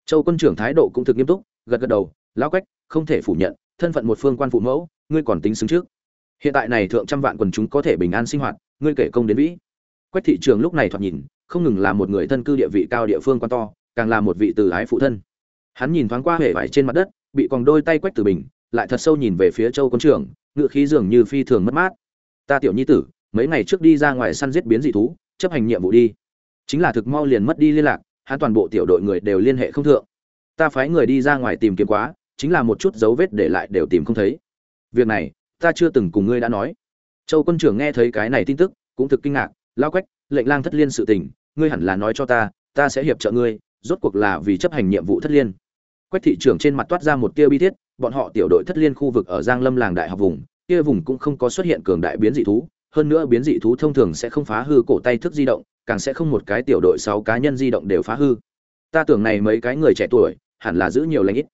Speaker 1: Châu quân trưởng thái độ cũng thực nghiêm túc, gật gật đầu, lão quách, không thể phủ nhận, thân phận một phương quan phụ mẫu, ngươi còn tính xứng trước. Hiện tại này thượng trăm vạn quần chúng có thể bình an sinh hoạt, ngươi kể công đến vĩ. Quách thị trường lúc này thoạt nhìn, không ngừng là một người thân cư địa vị cao địa phương quan to, càng là một vị từ ái phụ thân. Hắn nhìn thoáng qua hệ vải trên mặt đất, bị còn đôi tay quách từ bình, lại thật sâu nhìn về phía châu quân trưởng, ngựa khí dường như phi thường mất mát. Ta tiểu nhi tử mấy ngày trước đi ra ngoài săn giết biến dị thú, chấp hành nhiệm vụ đi. Chính là thực mau liền mất đi liên lạc, hắn toàn bộ tiểu đội người đều liên hệ không thượng. Ta phái người đi ra ngoài tìm kiếm quá, chính là một chút dấu vết để lại đều tìm không thấy. Việc này, ta chưa từng cùng ngươi đã nói. Châu quân trưởng nghe thấy cái này tin tức, cũng thực kinh ngạc, lao quách, lệnh lang thất liên sự tình, ngươi hẳn là nói cho ta ta sẽ hiệp trợ ngươi, rốt cuộc là vì chấp hành nhiệm vụ thất liên. Quách thị trưởng trên mặt toát ra một tia bi thiết, bọn họ tiểu đội thất liên khu vực ở giang lâm làng đại học vùng, kia vùng cũng không có xuất hiện cường đại biến dị thú hơn nữa biến dị thú thông thường sẽ không phá hư cổ tay thức di động, càng sẽ không một cái tiểu đội sáu cá nhân di động đều phá hư. Ta tưởng này mấy cái người trẻ tuổi, hẳn là giữ nhiều lãnh ít.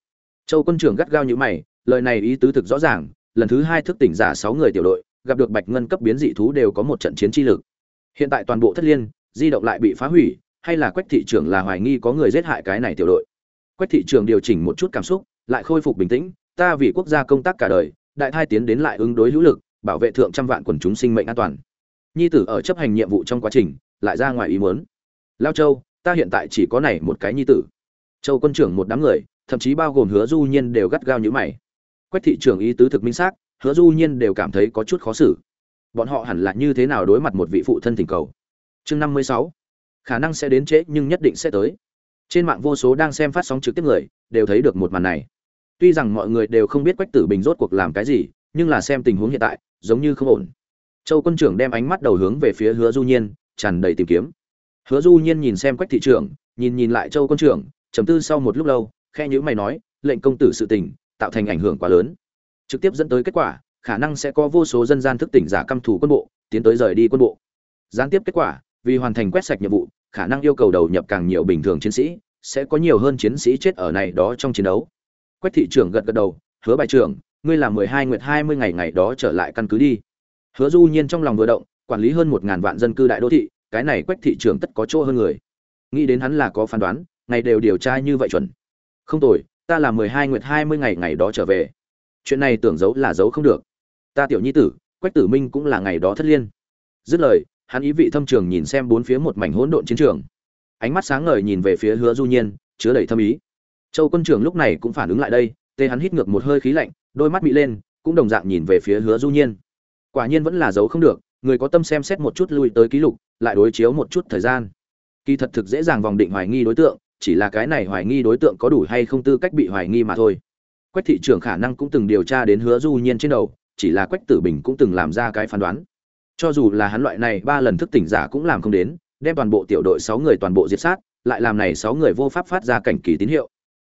Speaker 1: Châu quân trưởng gắt gao như mày, lời này ý tứ thực rõ ràng, lần thứ hai thức tỉnh giả sáu người tiểu đội, gặp được bạch ngân cấp biến dị thú đều có một trận chiến chi lực. Hiện tại toàn bộ thất liên, di động lại bị phá hủy, hay là quách thị trưởng là hoài nghi có người giết hại cái này tiểu đội? Quách thị trưởng điều chỉnh một chút cảm xúc, lại khôi phục bình tĩnh, ta vì quốc gia công tác cả đời, đại thai tiến đến lại ứng đối hữu lực bảo vệ thượng trăm vạn quần chúng sinh mệnh an toàn. Nhi tử ở chấp hành nhiệm vụ trong quá trình, lại ra ngoài ý muốn. Lao châu, ta hiện tại chỉ có này một cái nhi tử. Châu quân trưởng một đám người, thậm chí bao gồm hứa du nhiên đều gắt gao như mày. Quách thị trưởng ý tứ thực minh xác, hứa du nhiên đều cảm thấy có chút khó xử. Bọn họ hẳn là như thế nào đối mặt một vị phụ thân tình cầu? Chương năm mươi sáu. Khả năng sẽ đến trễ nhưng nhất định sẽ tới. Trên mạng vô số đang xem phát sóng trực tiếp người, đều thấy được một màn này. Tuy rằng mọi người đều không biết quách tử bình rốt cuộc làm cái gì nhưng là xem tình huống hiện tại, giống như không ổn. Châu quân trưởng đem ánh mắt đầu hướng về phía hứa du nhiên, tràn đầy tìm kiếm. Hứa du nhiên nhìn xem quách thị trưởng, nhìn nhìn lại châu quân trưởng, trầm tư sau một lúc lâu, khe nhữ mày nói, lệnh công tử sự tình, tạo thành ảnh hưởng quá lớn. Trực tiếp dẫn tới kết quả, khả năng sẽ có vô số dân gian thức tỉnh giả căm thủ quân bộ, tiến tới rời đi quân bộ. Gián tiếp kết quả, vì hoàn thành quét sạch nhiệm vụ, khả năng yêu cầu đầu nhập càng nhiều bình thường chiến sĩ, sẽ có nhiều hơn chiến sĩ chết ở này đó trong chiến đấu. Quách thị trưởng gật gật đầu, hứa bài trưởng ngươi làm mười hai nguyệt hai mươi ngày ngày đó trở lại căn cứ đi. Hứa du nhiên trong lòng vừa động, quản lý hơn một ngàn vạn dân cư đại đô thị, cái này quách thị trưởng tất có chỗ hơn người. Nghĩ đến hắn là có phán đoán, ngày đều điều tra như vậy chuẩn. Không tồi, ta là mười hai nguyệt hai mươi ngày ngày đó trở về. Chuyện này tưởng giấu là giấu không được. Ta tiểu nhi tử, quách tử minh cũng là ngày đó thất liên. Dứt lời, hắn ý vị thâm trường nhìn xem bốn phía một mảnh hỗn độn chiến trường. Ánh mắt sáng ngời nhìn về phía hứa du nhiên, chứa đầy thâm ý. Châu quân trưởng lúc này cũng phản ứng lại đây tê hắn hít ngược một hơi khí lạnh, đôi mắt bị lên, cũng đồng dạng nhìn về phía hứa du nhiên. Quả nhiên vẫn là giấu không được, người có tâm xem xét một chút lui tới ký lục, lại đối chiếu một chút thời gian. Kỳ thật thực dễ dàng vòng định hoài nghi đối tượng, chỉ là cái này hoài nghi đối tượng có đủ hay không tư cách bị hoài nghi mà thôi. Quách thị trưởng khả năng cũng từng điều tra đến hứa du nhiên trên đầu, chỉ là quách tử bình cũng từng làm ra cái phán đoán. Cho dù là hắn loại này ba lần thức tỉnh giả cũng làm không đến, đem toàn bộ tiểu đội sáu người toàn bộ diệt sát, lại làm này sáu người vô pháp phát ra cảnh kỳ tín hiệu.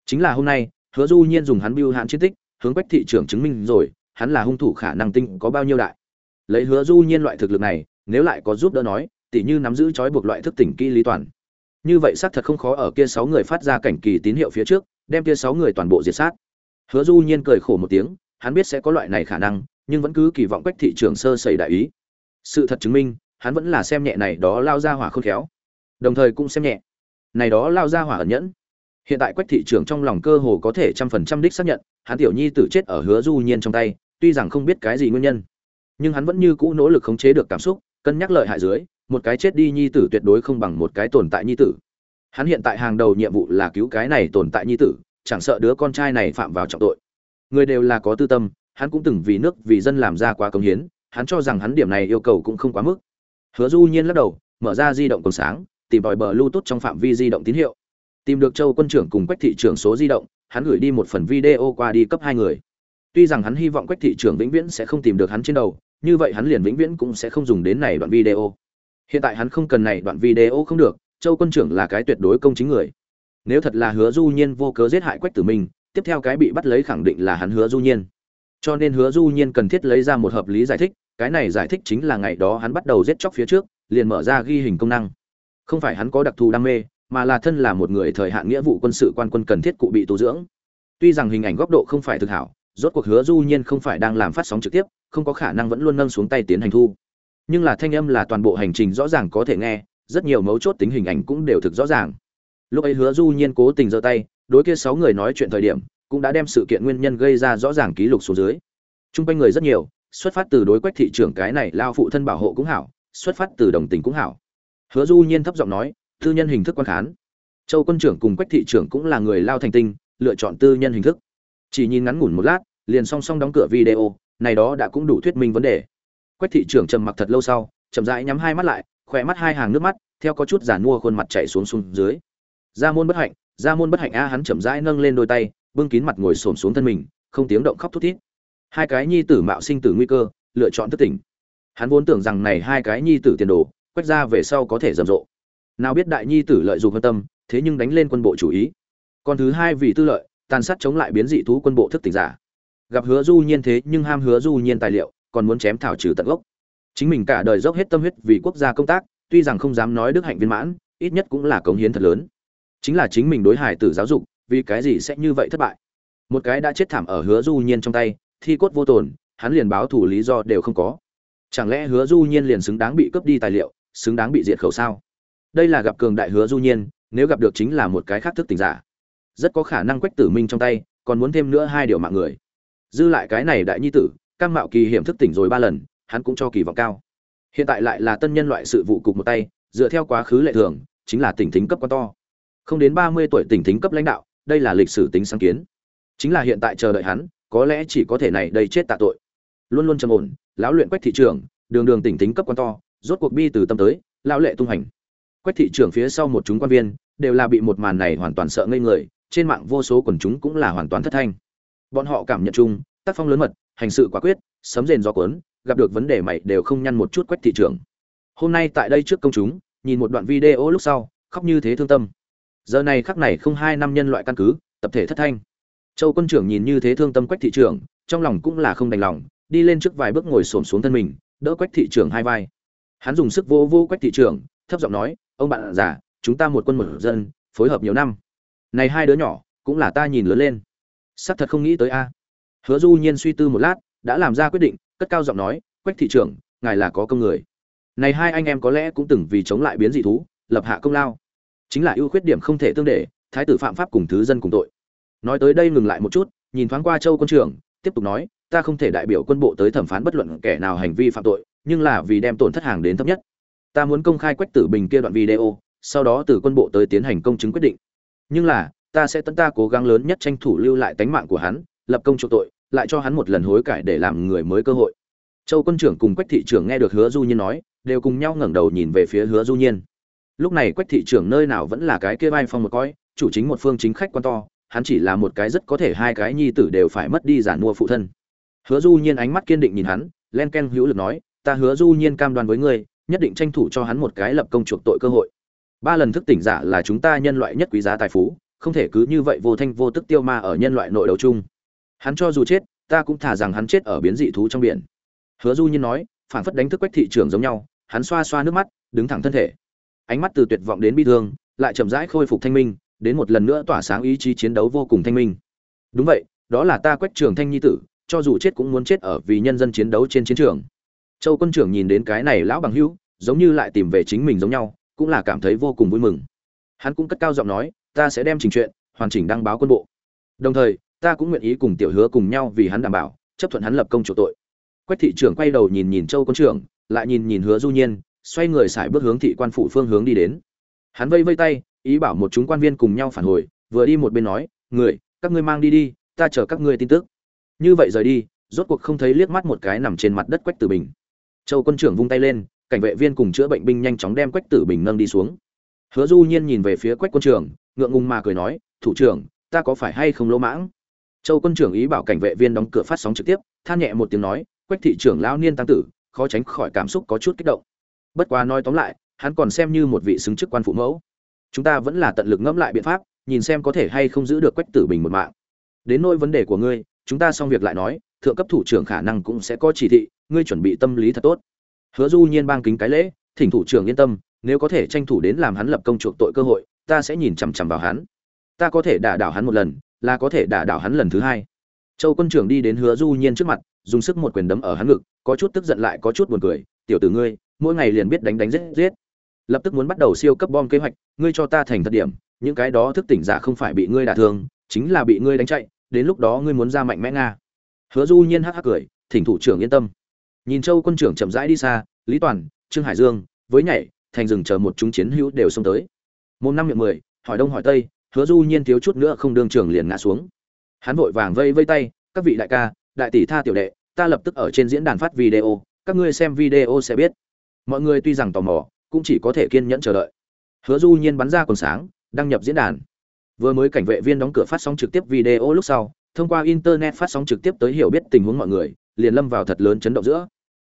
Speaker 1: Chính là hôm nay hứa du nhiên dùng hắn biêu hãn chiến tích, hướng quách thị trưởng chứng minh rồi, hắn là hung thủ khả năng tinh có bao nhiêu đại. Lấy hứa du nhiên loại thực lực này, nếu lại có giúp đỡ nói, tỉ như nắm giữ trói buộc loại thức tỉnh kỹ lý toàn. Như vậy xác thật không khó ở kia sáu người phát ra cảnh kỳ tín hiệu phía trước, đem kia sáu người toàn bộ diệt sát. Hứa du nhiên cười khổ một tiếng, hắn biết sẽ có loại này khả năng, nhưng vẫn cứ kỳ vọng quách thị trường sơ sẩy đại ý. Sự thật chứng minh, hắn vẫn là xem nhẹ này đó lao ra hỏa khôn khéo. Đồng thời cũng xem nhẹ, này đó lao ra hỏa ẩn nhẫn hiện tại quách thị trường trong lòng cơ hồ có thể trăm phần trăm đích xác nhận, hắn tiểu nhi tử chết ở hứa du nhiên trong tay, tuy rằng không biết cái gì nguyên nhân, nhưng hắn vẫn như cũ nỗ lực khống chế được cảm xúc, cân nhắc lợi hại dưới, một cái chết đi nhi tử tuyệt đối không bằng một cái tồn tại nhi tử. Hắn hiện tại hàng đầu nhiệm vụ là cứu cái này tồn tại nhi tử, chẳng sợ đứa con trai này phạm vào trọng tội. Người đều là có tư tâm, hắn cũng từng vì nước vì dân làm ra quá công hiến, hắn cho rằng hắn điểm này yêu cầu cũng không quá mức. Hứa du nhiên lắc đầu, mở ra di động còn sáng, tìm tòi bờ lưu tốt trong phạm vi di động tín hiệu tìm được châu quân trưởng cùng quách thị trưởng số di động, hắn gửi đi một phần video qua đi cấp hai người. Tuy rằng hắn hy vọng quách thị trưởng vĩnh viễn sẽ không tìm được hắn trên đầu, như vậy hắn liền vĩnh viễn cũng sẽ không dùng đến này đoạn video. Hiện tại hắn không cần này đoạn video không được, châu quân trưởng là cái tuyệt đối công chính người. Nếu thật là hứa du nhiên vô cớ giết hại quách tử minh, tiếp theo cái bị bắt lấy khẳng định là hắn hứa du nhiên. Cho nên hứa du nhiên cần thiết lấy ra một hợp lý giải thích, cái này giải thích chính là ngày đó hắn bắt đầu giết chóc phía trước, liền mở ra ghi hình công năng. Không phải hắn có đặc thù đam mê mà là thân là một người thời hạn nghĩa vụ quân sự quan quân cần thiết cụ bị tu dưỡng. Tuy rằng hình ảnh góc độ không phải thực hảo, rốt cuộc hứa du nhiên không phải đang làm phát sóng trực tiếp, không có khả năng vẫn luôn nâng xuống tay tiến hành thu. Nhưng là thanh âm là toàn bộ hành trình rõ ràng có thể nghe, rất nhiều mấu chốt tính hình ảnh cũng đều thực rõ ràng. Lúc ấy hứa du nhiên cố tình giơ tay, đối kia sáu người nói chuyện thời điểm, cũng đã đem sự kiện nguyên nhân gây ra rõ ràng ký lục xuống dưới. Trung quanh người rất nhiều, xuất phát từ đối quách thị trưởng cái này, lao phụ thân bảo hộ cũng hảo, xuất phát từ đồng tình cũng hảo. Hứa du nhiên thấp giọng nói tư nhân hình thức quan khán. Châu quân trưởng cùng quách thị trưởng cũng là người lao thành tinh, lựa chọn tư nhân hình thức. Chỉ nhìn ngắn ngủn một lát, liền song song đóng cửa video, này đó đã cũng đủ thuyết minh vấn đề. Quách thị trưởng trầm mặc thật lâu sau, chậm rãi nhắm hai mắt lại, khỏe mắt hai hàng nước mắt, theo có chút giản mua khuôn mặt chảy xuống xuống dưới. Ra môn bất hạnh, ra môn bất hạnh a, hắn chậm rãi nâng lên đôi tay, bưng kín mặt ngồi xổm xuống thân mình, không tiếng động khóc thút thít. Hai cái nhi tử mạo sinh tử nguy cơ, lựa chọn thất tỉnh. Hắn vốn tưởng rằng này hai cái nhi tử tiền đồ quách ra về sau có thể rầm rộ nào biết đại nhi tử lợi dụng hơn tâm, thế nhưng đánh lên quân bộ chủ ý. Còn thứ hai vì tư lợi, tàn sát chống lại biến dị thú quân bộ thức tỉnh giả. Gặp hứa du nhiên thế nhưng ham hứa du nhiên tài liệu, còn muốn chém thảo trừ tận gốc. Chính mình cả đời dốc hết tâm huyết vì quốc gia công tác, tuy rằng không dám nói đức hạnh viên mãn, ít nhất cũng là cống hiến thật lớn. Chính là chính mình đối hải tử giáo dục, vì cái gì sẽ như vậy thất bại? Một cái đã chết thảm ở hứa du nhiên trong tay, thi cốt vô tồn, hắn liền báo thủ lý do đều không có. Chẳng lẽ hứa du nhiên liền xứng đáng bị cướp đi tài liệu, xứng đáng bị diệt khẩu sao? Đây là gặp cường đại hứa du nhiên, nếu gặp được chính là một cái khác thức tình giả. Rất có khả năng quách tử minh trong tay, còn muốn thêm nữa hai điều mạng người. Dư lại cái này đại nhi tử cam mạo kỳ hiểm thức tỉnh rồi ba lần, hắn cũng cho kỳ vọng cao. Hiện tại lại là tân nhân loại sự vụ cục một tay, dựa theo quá khứ lệ thường, chính là tỉnh thính cấp quá to. Không đến ba mươi tuổi tỉnh thính cấp lãnh đạo, đây là lịch sử tính sáng kiến. Chính là hiện tại chờ đợi hắn, có lẽ chỉ có thể này đây chết tạ tội. Luôn luôn trầm ổn, lão luyện quách thị trường đường đường tỉnh thính cấp quan to, rốt cuộc bi từ tâm tới, lão lệ tung hành quách thị trường phía sau một chúng quan viên, đều là bị một màn này hoàn toàn sợ ngây người, trên mạng vô số quần chúng cũng là hoàn toàn thất thanh. Bọn họ cảm nhận chung, tác phong lớn mật, hành sự quả quyết, sấm rền gió cuốn, gặp được vấn đề mày đều không nhăn một chút quách thị trường hôm nay tại đây trước công chúng, nhìn một đoạn video lúc sau, khóc như thế thương tâm. Giờ này khắc này không hai năm nhân loại căn cứ, tập thể thất thanh. Châu quân trưởng nhìn như thế thương tâm quách thị trưởng, trong lòng cũng là không đành lòng, đi lên trước vài bước ngồi xổm xuống thân mình, đỡ quách thị trưởng hai vai. Hắn dùng sức vô vô quách thị trưởng, thấp giọng nói ông bạn già, chúng ta một quân một dân, phối hợp nhiều năm. Này hai đứa nhỏ, cũng là ta nhìn lớn lên. Xác thật không nghĩ tới a. Hứa du nhiên suy tư một lát, đã làm ra quyết định, cất cao giọng nói, quách thị trưởng, ngài là có công người. Này hai anh em có lẽ cũng từng vì chống lại biến dị thú, lập hạ công lao. Chính là ưu khuyết điểm không thể tương để, thái tử phạm pháp cùng thứ dân cùng tội. Nói tới đây ngừng lại một chút, nhìn thoáng qua châu quân trưởng, tiếp tục nói, ta không thể đại biểu quân bộ tới thẩm phán bất luận kẻ nào hành vi phạm tội, nhưng là vì đem tổn thất hàng đến thấp nhất ta muốn công khai quách tử bình kia đoạn video, sau đó từ quân bộ tới tiến hành công chứng quyết định. Nhưng là, ta sẽ tận ta cố gắng lớn nhất tranh thủ lưu lại tánh mạng của hắn, lập công chỗ tội, lại cho hắn một lần hối cải để làm người mới cơ hội. Châu quân trưởng cùng quách thị trưởng nghe được hứa du nhiên nói, đều cùng nhau ngẩng đầu nhìn về phía hứa du nhiên. Lúc này quách thị trưởng nơi nào vẫn là cái kia vai phong một coi, chủ chính một phương chính khách quan to, hắn chỉ là một cái rất có thể hai cái nhi tử đều phải mất đi giản mua phụ thân. Hứa du nhiên ánh mắt kiên định nhìn hắn, len ken hữu lực nói, ta hứa du nhiên cam đoan với ngươi nhất định tranh thủ cho hắn một cái lập công chuộc tội cơ hội. Ba lần thức tỉnh giả là chúng ta nhân loại nhất quý giá tài phú, không thể cứ như vậy vô thanh vô tức tiêu ma ở nhân loại nội đấu chung. Hắn cho dù chết, ta cũng thả rằng hắn chết ở biến dị thú trong biển. Hứa du nhiên nói phản phất đánh thức quách thị trường giống nhau, hắn xoa xoa nước mắt, đứng thẳng thân thể. Ánh mắt từ tuyệt vọng đến bi thương, lại chậm rãi khôi phục thanh minh, đến một lần nữa tỏa sáng ý chí chiến đấu vô cùng thanh minh. Đúng vậy, đó là ta quách trường thanh nhi tử, cho dù chết cũng muốn chết ở vì nhân dân chiến đấu trên chiến trường châu quân trưởng nhìn đến cái này lão bằng hữu, giống như lại tìm về chính mình giống nhau, cũng là cảm thấy vô cùng vui mừng. Hắn cũng cất cao giọng nói, ta sẽ đem trình chuyện, hoàn chỉnh đăng báo quân bộ. Đồng thời, ta cũng nguyện ý cùng tiểu hứa cùng nhau vì hắn đảm bảo, chấp thuận hắn lập công chủ tội. Quách thị trưởng quay đầu nhìn nhìn châu quân trưởng, lại nhìn nhìn hứa du nhiên, xoay người xài bước hướng thị quan phủ phương hướng đi đến. Hắn vây vây tay, ý bảo một chúng quan viên cùng nhau phản hồi, vừa đi một bên nói, người, các ngươi mang đi đi, ta chờ các ngươi tin tức. Như vậy rời đi, rốt cuộc không thấy liếc mắt một cái nằm trên mặt đất quách tử bình châu quân trưởng vung tay lên, cảnh vệ viên cùng chữa bệnh binh nhanh chóng đem quách tử bình nâng đi xuống. Hứa du nhiên nhìn về phía quách quân trưởng, ngượng ngùng mà cười nói, thủ trưởng, ta có phải hay không lỗ mãng? Châu quân trưởng ý bảo cảnh vệ viên đóng cửa phát sóng trực tiếp, than nhẹ một tiếng nói, quách thị trưởng lão niên tăng tử, khó tránh khỏi cảm xúc có chút kích động. Bất quá nói tóm lại, hắn còn xem như một vị xứng chức quan phụ mẫu. Chúng ta vẫn là tận lực ngẫm lại biện pháp, nhìn xem có thể hay không giữ được quách tử bình một mạng. Đến nỗi vấn đề của ngươi, chúng ta xong việc lại nói, thượng cấp thủ trưởng khả năng cũng sẽ có chỉ thị ngươi chuẩn bị tâm lý thật tốt. Hứa du nhiên bang kính cái lễ, thỉnh thủ trưởng yên tâm, nếu có thể tranh thủ đến làm hắn lập công chuộc tội cơ hội, ta sẽ nhìn chằm chằm vào hắn. Ta có thể đả đảo hắn một lần, là có thể đả đảo hắn lần thứ hai. Châu quân trưởng đi đến hứa du nhiên trước mặt, dùng sức một quyền đấm ở hắn ngực, có chút tức giận lại có chút buồn cười, tiểu tử ngươi, mỗi ngày liền biết đánh đánh giết giết. Lập tức muốn bắt đầu siêu cấp bom kế hoạch, ngươi cho ta thành thật điểm, những cái đó thức tỉnh giả không phải bị ngươi đả thương, chính là bị ngươi đánh chạy, đến lúc đó ngươi muốn ra mạnh mẽ nga. Hứa du nhiên hắc hắc cười, thỉnh thủ trưởng yên tâm nhìn châu quân trưởng chậm rãi đi xa, lý toàn, trương hải dương, với nhảy, thành rừng chờ một chúng chiến hữu đều xông tới. Môn năm miệng mười, hỏi đông hỏi tây, hứa du nhiên thiếu chút nữa không đương trưởng liền ngã xuống. Hắn vội vàng vây vây tay, các vị đại ca, đại tỷ tha tiểu đệ, ta lập tức ở trên diễn đàn phát video, các ngươi xem video sẽ biết. Mọi người tuy rằng tò mò, cũng chỉ có thể kiên nhẫn chờ đợi. Hứa du nhiên bắn ra còn sáng, đăng nhập diễn đàn. Vừa mới cảnh vệ viên đóng cửa phát sóng trực tiếp video lúc sau, thông qua internet phát sóng trực tiếp tới hiểu biết tình huống mọi người, liền lâm vào thật lớn chấn động giữa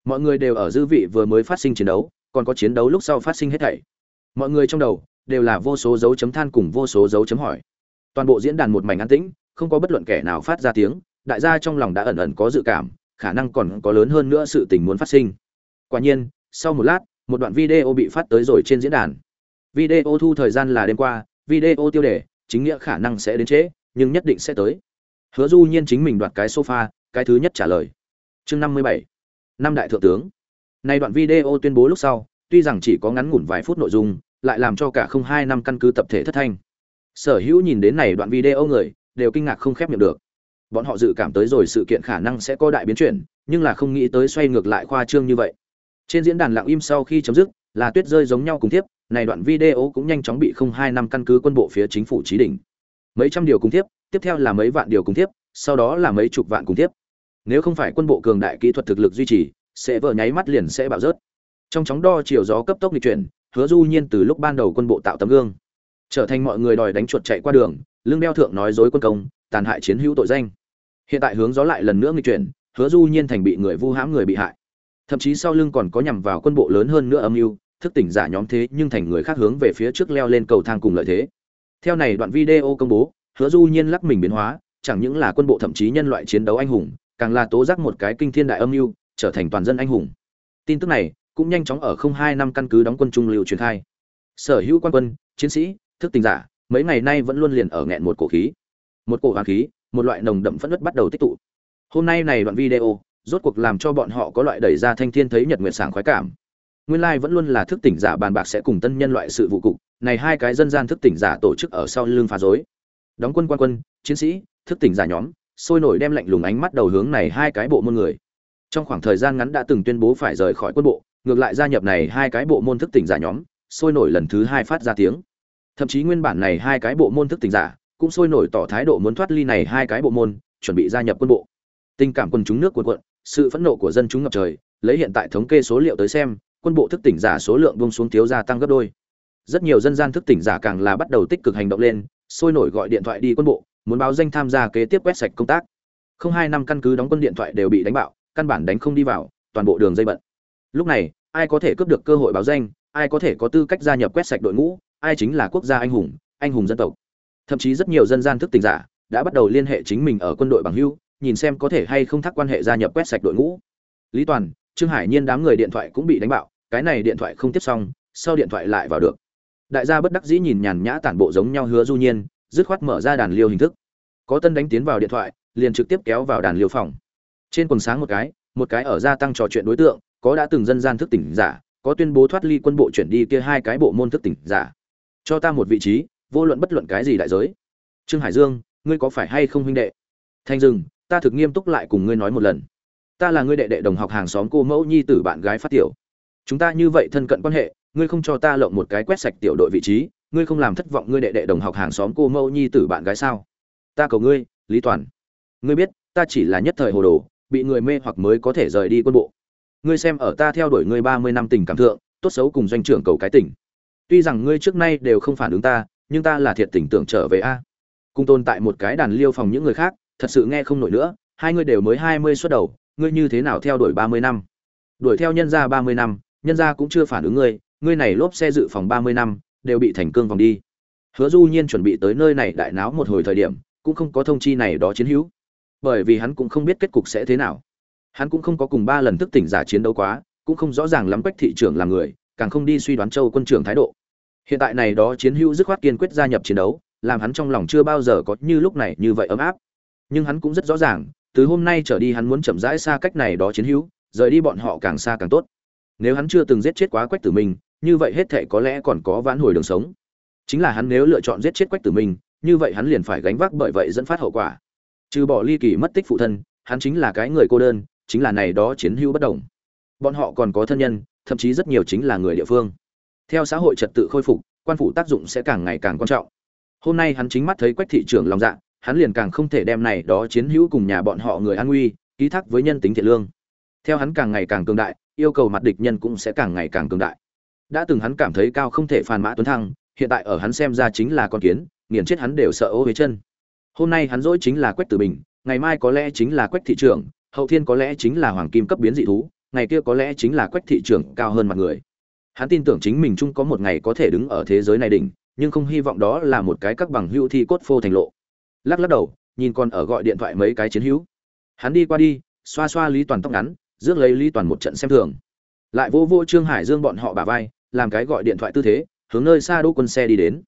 Speaker 1: mọi người đều ở dư vị vừa mới phát sinh chiến đấu, còn có chiến đấu lúc sau phát sinh hết thảy. Mọi người trong đầu đều là vô số dấu chấm than cùng vô số dấu chấm hỏi. Toàn bộ diễn đàn một mảnh an tĩnh, không có bất luận kẻ nào phát ra tiếng, đại gia trong lòng đã ẩn ẩn có dự cảm, khả năng còn có lớn hơn nữa sự tình muốn phát sinh. Quả nhiên, sau một lát, một đoạn video bị phát tới rồi trên diễn đàn. Video thu thời gian là đêm qua, video tiêu đề, chính nghĩa khả năng sẽ đến trễ, nhưng nhất định sẽ tới. Hứa du nhiên chính mình đoạt cái sofa, cái thứ nhất trả lời. Chương năm mươi bảy năm đại thượng tướng. Nay đoạn video tuyên bố lúc sau, tuy rằng chỉ có ngắn ngủn vài phút nội dung, lại làm cho cả không hai năm căn cứ tập thể thất thanh. Sở hữu nhìn đến này đoạn video người, đều kinh ngạc không khép miệng được. Bọn họ dự cảm tới rồi sự kiện khả năng sẽ có đại biến chuyển, nhưng là không nghĩ tới xoay ngược lại khoa trương như vậy. Trên diễn đàn lặng im sau khi chấm dứt, là tuyết rơi giống nhau cùng tiếp, này đoạn video cũng nhanh chóng bị không hai năm căn cứ quân bộ phía chính phủ trí đỉnh. Mấy trăm điều cùng tiếp tiếp theo là mấy vạn điều cùng tiếp, sau đó là mấy chục vạn cùng tiếp nếu không phải quân bộ cường đại kỹ thuật thực lực duy trì, sẽ vỡ nháy mắt liền sẽ bạo rớt. Trong chóng đo chiều gió cấp tốc di chuyển, hứa du nhiên từ lúc ban đầu quân bộ tạo tấm gương, trở thành mọi người đòi đánh chuột chạy qua đường, lưng đeo thượng nói dối quân công, tàn hại chiến hữu tội danh. Hiện tại hướng gió lại lần nữa nghịch chuyển, hứa du nhiên thành bị người vu hãm người bị hại. Thậm chí sau lưng còn có nhằm vào quân bộ lớn hơn nữa âm mưu, thức tỉnh giả nhóm thế nhưng thành người khác hướng về phía trước leo lên cầu thang cùng lợi thế. Theo này đoạn video công bố, hứa du nhiên lắc mình biến hóa, chẳng những là quân bộ thậm chí nhân loại chiến đấu anh hùng càng là tố giác một cái kinh thiên đại âm mưu, trở thành toàn dân anh hùng. Tin tức này cũng nhanh chóng ở không hai năm căn cứ đóng quân trung lưu truyền khai. Sở hữu quan quân, chiến sĩ, thức tỉnh giả, mấy ngày nay vẫn luôn liền ở nghẹn một cổ khí. Một cổ hoàng khí, một loại nồng đậm phẫn nứt bắt đầu tích tụ. Hôm nay này đoạn video, rốt cuộc làm cho bọn họ có loại đẩy ra thanh thiên thấy nhật nguyện sảng khoái cảm. Nguyên lai vẫn luôn là thức tỉnh giả bàn bạc sẽ cùng tân nhân loại sự vụ cục, này hai cái dân gian thức tỉnh giả tổ chức ở sau lưng phá rối. Đóng quân quan quân, chiến sĩ, thức tỉnh giả nhóm sôi nổi đem lạnh lùng ánh mắt đầu hướng này hai cái bộ môn người. Trong khoảng thời gian ngắn đã từng tuyên bố phải rời khỏi quân bộ, ngược lại gia nhập này hai cái bộ môn thức tỉnh giả nhóm, sôi nổi lần thứ hai phát ra tiếng. Thậm chí nguyên bản này hai cái bộ môn thức tỉnh giả cũng sôi nổi tỏ thái độ muốn thoát ly này hai cái bộ môn, chuẩn bị gia nhập quân bộ. Tình cảm quân chúng nước cuộn cuộn, sự phẫn nộ của dân chúng ngập trời, lấy hiện tại thống kê số liệu tới xem, quân bộ thức tỉnh giả số lượng bông xuống thiếu gia tăng gấp đôi. Rất nhiều dân gian thức tỉnh giả càng là bắt đầu tích cực hành động lên, sôi nổi gọi điện thoại đi quân bộ muốn báo danh tham gia kế tiếp quét sạch công tác. Không hai năm căn cứ đóng quân điện thoại đều bị đánh bạo, căn bản đánh không đi vào, toàn bộ đường dây bận. Lúc này, ai có thể cướp được cơ hội báo danh, ai có thể có tư cách gia nhập quét sạch đội ngũ, ai chính là quốc gia anh hùng anh hùng dân tộc. Thậm chí rất nhiều dân gian thức tỉnh giả đã bắt đầu liên hệ chính mình ở quân đội bằng hưu, nhìn xem có thể hay không thắc quan hệ gia nhập quét sạch đội ngũ. Lý toàn, trương hải nhiên đám người điện thoại cũng bị đánh bạo, cái này điện thoại không tiếp xong, sau điện thoại lại vào được. Đại gia bất đắc dĩ nhìn nhàn nhã tản bộ giống nhau hứa du nhiên dứt khoát mở ra đàn liêu hình thức. Có tân đánh tiến vào điện thoại, liền trực tiếp kéo vào đàn liêu phòng. Trên quần sáng một cái một cái ở gia tăng trò chuyện đối tượng, có đã từng dân gian thức tỉnh giả, có tuyên bố thoát ly quân bộ chuyển đi kia hai cái bộ môn thức tỉnh giả. Cho ta một vị trí, vô luận bất luận cái gì đại giới. Trương hải dương, ngươi có phải hay không huynh đệ? Thanh dừng, ta thực nghiêm túc lại cùng ngươi nói một lần. Ta là ngươi đệ đệ đồng học hàng xóm cô mẫu nhi tử bạn gái phát tiểu. Chúng ta như vậy thân cận quan hệ ngươi không cho ta lộng một cái quét sạch tiểu đội vị trí, ngươi không làm thất vọng ngươi đệ đệ đồng học hàng xóm cô mẫu nhi tử bạn gái sao? Ta cầu ngươi, lý toàn. Ngươi biết, ta chỉ là nhất thời hồ đồ, bị người mê hoặc mới có thể rời đi quân bộ. Ngươi xem ở ta theo đuổi ngươi ba mươi năm tình cảm thượng, tốt xấu cùng doanh trưởng cầu cái tình. Tuy rằng ngươi trước nay đều không phản ứng ta, nhưng ta là thiệt tình tưởng trở về a. Cùng tồn tại một cái đàn liêu phòng những người khác, thật sự nghe không nổi nữa, hai ngươi đều mới hai mươi xuất đầu, ngươi như thế nào theo đuổi ba mươi năm? Đuổi theo nhân gia ba mươi năm, nhân gia cũng chưa phản ứng ngươi ngươi này lốp xe dự phòng ba mươi năm, đều bị thành cương vòng đi. Hứa du nhiên chuẩn bị tới nơi này đại náo một hồi thời điểm, cũng không có thông chi này đó chiến hữu. Bởi vì hắn cũng không biết kết cục sẽ thế nào. Hắn cũng không có cùng ba lần thức tỉnh giả chiến đấu quá, cũng không rõ ràng lắm quách thị trưởng là người, càng không đi suy đoán châu quân trưởng thái độ. Hiện tại này đó chiến hữu dứt khoát kiên quyết gia nhập chiến đấu, làm hắn trong lòng chưa bao giờ có như lúc này như vậy ấm áp. Nhưng hắn cũng rất rõ ràng, từ hôm nay trở đi hắn muốn chậm rãi xa cách này đó chiến hữu, rời đi bọn họ càng xa càng tốt. Nếu hắn chưa từng giết chết quá quách tử mình như vậy hết thệ có lẽ còn có vãn hồi đường sống. Chính là hắn nếu lựa chọn giết chết quách tử minh, như vậy hắn liền phải gánh vác bởi vậy dẫn phát hậu quả. Trừ bỏ ly kỳ mất tích phụ thân, hắn chính là cái người cô đơn, chính là này đó chiến hữu bất đồng. Bọn họ còn có thân nhân, thậm chí rất nhiều chính là người địa phương. Theo xã hội trật tự khôi phục, quan phủ tác dụng sẽ càng ngày càng quan trọng. Hôm nay hắn chính mắt thấy quách thị trưởng lòng dạ hắn liền càng không thể đem này đó chiến hữu cùng nhà bọn họ người an nguy, ký thác với nhân tính thiện lương. Theo hắn càng ngày càng cường đại, yêu cầu mặt địch nhân cũng sẽ càng ngày càng cường đại đã từng hắn cảm thấy cao không thể phàn mã tuấn thăng, hiện tại ở hắn xem ra chính là con kiến, nghiền chết hắn đều sợ ô với chân. Hôm nay hắn dỗi chính là quách tử bình, ngày mai có lẽ chính là quách thị trưởng, hậu thiên có lẽ chính là hoàng kim cấp biến dị thú, ngày kia có lẽ chính là quách thị trưởng cao hơn mặt người. Hắn tin tưởng chính mình chung có một ngày có thể đứng ở thế giới này đỉnh, nhưng không hy vọng đó là một cái các bằng hữu thi cốt phô thành lộ. Lắc lắc đầu, nhìn con ở gọi điện thoại mấy cái chiến hữu. Hắn đi qua đi, xoa xoa lý toàn tóc ngắn, rước lấy lý toàn một trận xem thường. Lại vô vô trương hải dương bọn họ bả vai làm cái gọi điện thoại tư thế, hướng nơi xa đỗ quân xe đi đến.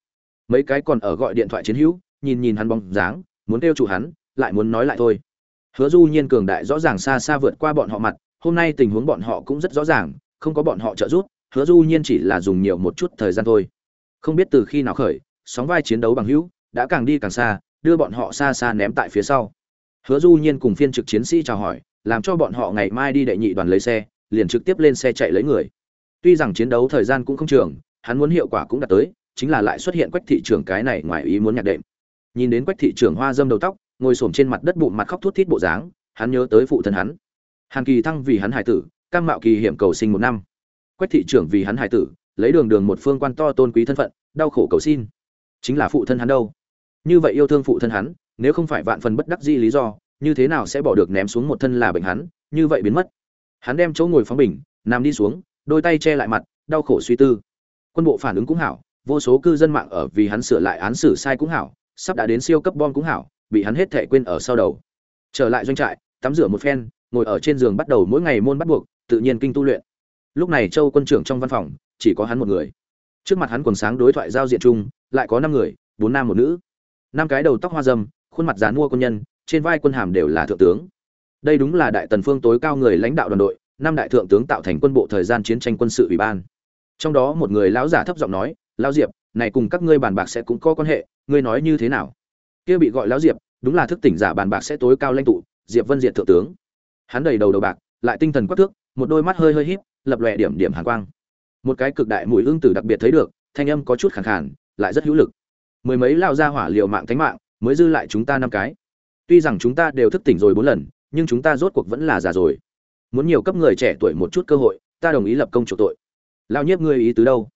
Speaker 1: Mấy cái còn ở gọi điện thoại chiến hữu, nhìn nhìn hắn bóng dáng, muốn kêu chủ hắn, lại muốn nói lại thôi. Hứa du nhiên cường đại rõ ràng xa xa vượt qua bọn họ mặt, hôm nay tình huống bọn họ cũng rất rõ ràng, không có bọn họ trợ giúp, hứa du nhiên chỉ là dùng nhiều một chút thời gian thôi. Không biết từ khi nào khởi, sóng vai chiến đấu bằng hữu, đã càng đi càng xa, đưa bọn họ xa xa ném tại phía sau. Hứa du nhiên cùng phiên trực chiến sĩ chào hỏi, làm cho bọn họ ngày mai đi đệ nhị đoàn lấy xe, liền trực tiếp lên xe chạy lấy người tuy rằng chiến đấu thời gian cũng không trường, hắn muốn hiệu quả cũng đạt tới, chính là lại xuất hiện quách thị trưởng cái này ngoài ý muốn nhạc đệm. Nhìn đến quách thị trưởng hoa dâm đầu tóc, ngồi xổm trên mặt đất bụng mặt khóc thút thít bộ dáng, hắn nhớ tới phụ thân hắn. Hàn kỳ thăng vì hắn hải tử, cam mạo kỳ hiểm cầu sinh một năm. Quách thị trưởng vì hắn hải tử, lấy đường đường một phương quan to tôn quý thân phận, đau khổ cầu xin. Chính là phụ thân hắn đâu? Như vậy yêu thương phụ thân hắn, nếu không phải vạn phần bất đắc dĩ lý do, như thế nào sẽ bỏ được ném xuống một thân là bệnh hắn, như vậy biến mất. Hắn đem chỗ ngồi phóng bình, nằm đi xuống đôi tay che lại mặt, đau khổ suy tư. Quân bộ phản ứng cũng hảo, vô số cư dân mạng ở vì hắn sửa lại án xử sai cũng hảo, sắp đã đến siêu cấp bom cũng hảo, bị hắn hết thể quên ở sau đầu. Trở lại doanh trại, tắm rửa một phen, ngồi ở trên giường bắt đầu mỗi ngày môn bắt buộc, tự nhiên kinh tu luyện. Lúc này châu quân trưởng trong văn phòng, chỉ có hắn một người. Trước mặt hắn quần sáng đối thoại giao diện chung, lại có năm người, bốn nam một nữ. Năm cái đầu tóc hoa dâm, khuôn mặt dán mua quân nhân, trên vai quân hàm đều là thượng tướng. Đây đúng là đại tần phương tối cao người lãnh đạo đoàn đội năm đại thượng tướng tạo thành quân bộ thời gian chiến tranh quân sự ủy ban. Trong đó một người lão giả thấp giọng nói, lão diệp, này cùng các ngươi bàn bạc sẽ cũng có quan hệ, ngươi nói như thế nào? Kia bị gọi lão diệp, đúng là thức tỉnh giả bàn bạc sẽ tối cao lãnh tụ, diệp vân diệt thượng tướng. Hắn đầy đầu đầu bạc, lại tinh thần quắc thước, một đôi mắt hơi hơi híp, lập lòe điểm điểm hàn quang. Một cái cực đại mùi hương tử đặc biệt thấy được, thanh âm có chút khàn khàn, lại rất hữu lực. Mười mấy lao ra hỏa liều mạng thánh mạng, mới dư lại chúng ta năm cái. Tuy rằng chúng ta đều thức tỉnh rồi bốn lần, nhưng chúng ta rốt cuộc vẫn là già rồi muốn nhiều cấp người trẻ tuổi một chút cơ hội, ta đồng ý lập công chủ tội. Lao nhiếp ngươi ý tứ đâu?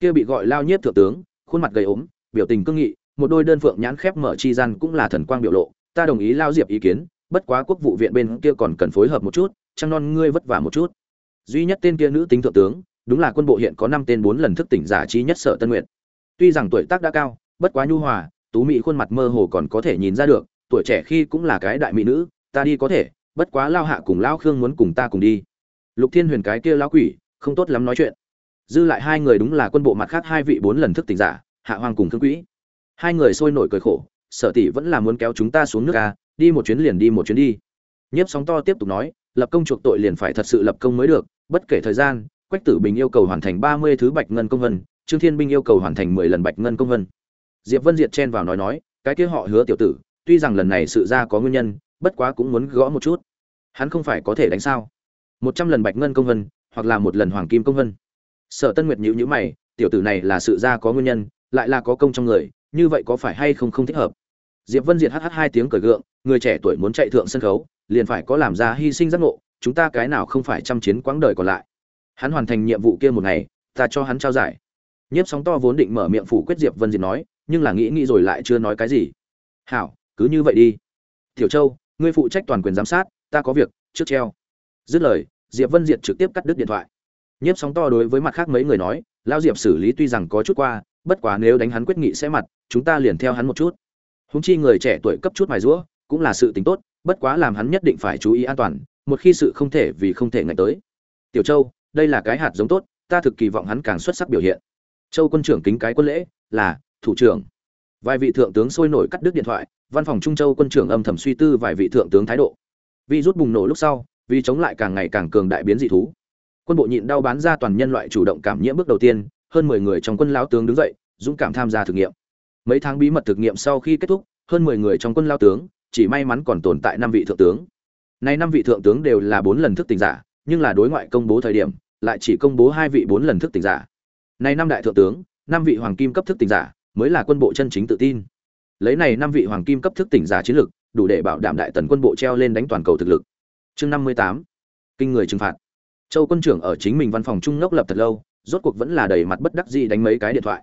Speaker 1: Kia bị gọi lao nhiếp thượng tướng, khuôn mặt gầy ốm, biểu tình cương nghị, một đôi đơn phượng nhãn khép mở chi gian cũng là thần quang biểu lộ, ta đồng ý lao diệp ý kiến, bất quá quốc vụ viện bên kia còn cần phối hợp một chút, trăng non ngươi vất vả một chút. Duy nhất tên kia nữ tính thượng tướng, đúng là quân bộ hiện có năm tên bốn lần thức tỉnh giả trí nhất sở tân nguyện tuy rằng tuổi tác đã cao, bất quá nhu hòa, tú mỹ khuôn mặt mơ hồ còn có thể nhìn ra được, tuổi trẻ khi cũng là cái đại mỹ nữ, ta đi có thể bất quá lao hạ cùng lao khương muốn cùng ta cùng đi. Lục thiên huyền cái kia lao quỷ, không tốt lắm nói chuyện. Dư lại hai người đúng là quân bộ mặt khác hai vị bốn lần thức tỉnh giả, hạ hoàng cùng thương quỹ. Hai người sôi nổi cười khổ, sở tỷ vẫn là muốn kéo chúng ta xuống nước à? đi một chuyến liền đi một chuyến đi. Nhiếp sóng to tiếp tục nói, lập công chuộc tội liền phải thật sự lập công mới được, bất kể thời gian, quách tử bình yêu cầu hoàn thành ba mươi thứ bạch ngân công vân, trương thiên binh yêu cầu hoàn thành mười lần bạch ngân công vân. Diệp vân diệt chen vào nói nói, cái kia họ hứa tiểu tử, tuy rằng lần này sự ra có nguyên nhân bất quá cũng muốn gõ một chút. Hắn không phải có thể đánh sao? Một trăm lần bạch ngân công vân, hoặc là một lần hoàng kim công vân. Sở tân nguyệt nhữ nhữ mày, tiểu tử này là sự ra có nguyên nhân, lại là có công trong người, như vậy có phải hay không không thích hợp? Diệp vân diệt hh hai tiếng cởi gượng, người trẻ tuổi muốn chạy thượng sân khấu, liền phải có làm ra hy sinh giác ngộ, chúng ta cái nào không phải chăm chiến quãng đời còn lại. Hắn hoàn thành nhiệm vụ kia một ngày, ta cho hắn trao giải. Nhiếp sóng to vốn định mở miệng phủ quyết diệp vân diệt nói, nhưng là nghĩ nghĩ rồi lại chưa nói cái gì. Hảo, cứ như vậy đi. Tiểu châu ngươi phụ trách toàn quyền giám sát, ta có việc, trước treo. Dứt lời, diệp vân diệt trực tiếp cắt đứt điện thoại. Nhiếp sóng to đối với mặt khác mấy người nói lao diệp xử lý tuy rằng có chút qua, bất quá nếu đánh hắn quyết nghị sẽ mặt, chúng ta liền theo hắn một chút. Húng chi người trẻ tuổi cấp chút mài rũa cũng là sự tính tốt, bất quá làm hắn nhất định phải chú ý an toàn, một khi sự không thể vì không thể ngại tới. Tiểu châu, đây là cái hạt giống tốt, ta thực kỳ vọng hắn càng xuất sắc biểu hiện. Châu quân trưởng kính cái quân lễ là, thủ trưởng. Vài vị thượng tướng sôi nổi cắt đứt điện thoại văn phòng trung châu quân trưởng âm thầm suy tư vài vị thượng tướng thái độ. Vi rút bùng nổ lúc sau, vì chống lại càng ngày càng cường đại biến dị thú. Quân bộ nhịn đau bán ra toàn nhân loại chủ động cảm nhiễm bước đầu tiên, hơn mười người trong quân lão tướng đứng dậy, dũng cảm tham gia thực nghiệm. Mấy tháng bí mật thực nghiệm sau khi kết thúc, hơn mười người trong quân lao tướng, chỉ may mắn còn tồn tại năm vị thượng tướng. Nay năm vị thượng tướng đều là bốn lần thức tỉnh giả, nhưng là đối ngoại công bố thời điểm, lại chỉ công bố hai vị bốn lần thức tỉnh giả. Nay năm đại thượng tướng, năm vị hoàng kim cấp thức tỉnh giả, mới là quân bộ chân chính tự tin lấy này năm vị hoàng kim cấp thức tỉnh giả chiến lực, đủ để bảo đảm đại tần quân bộ treo lên đánh toàn cầu thực lực. Chương năm mươi tám. Kinh người trừng phạt. Châu quân trưởng ở chính mình văn phòng trung ngốc lập thật lâu, rốt cuộc vẫn là đầy mặt bất đắc dĩ đánh mấy cái điện thoại.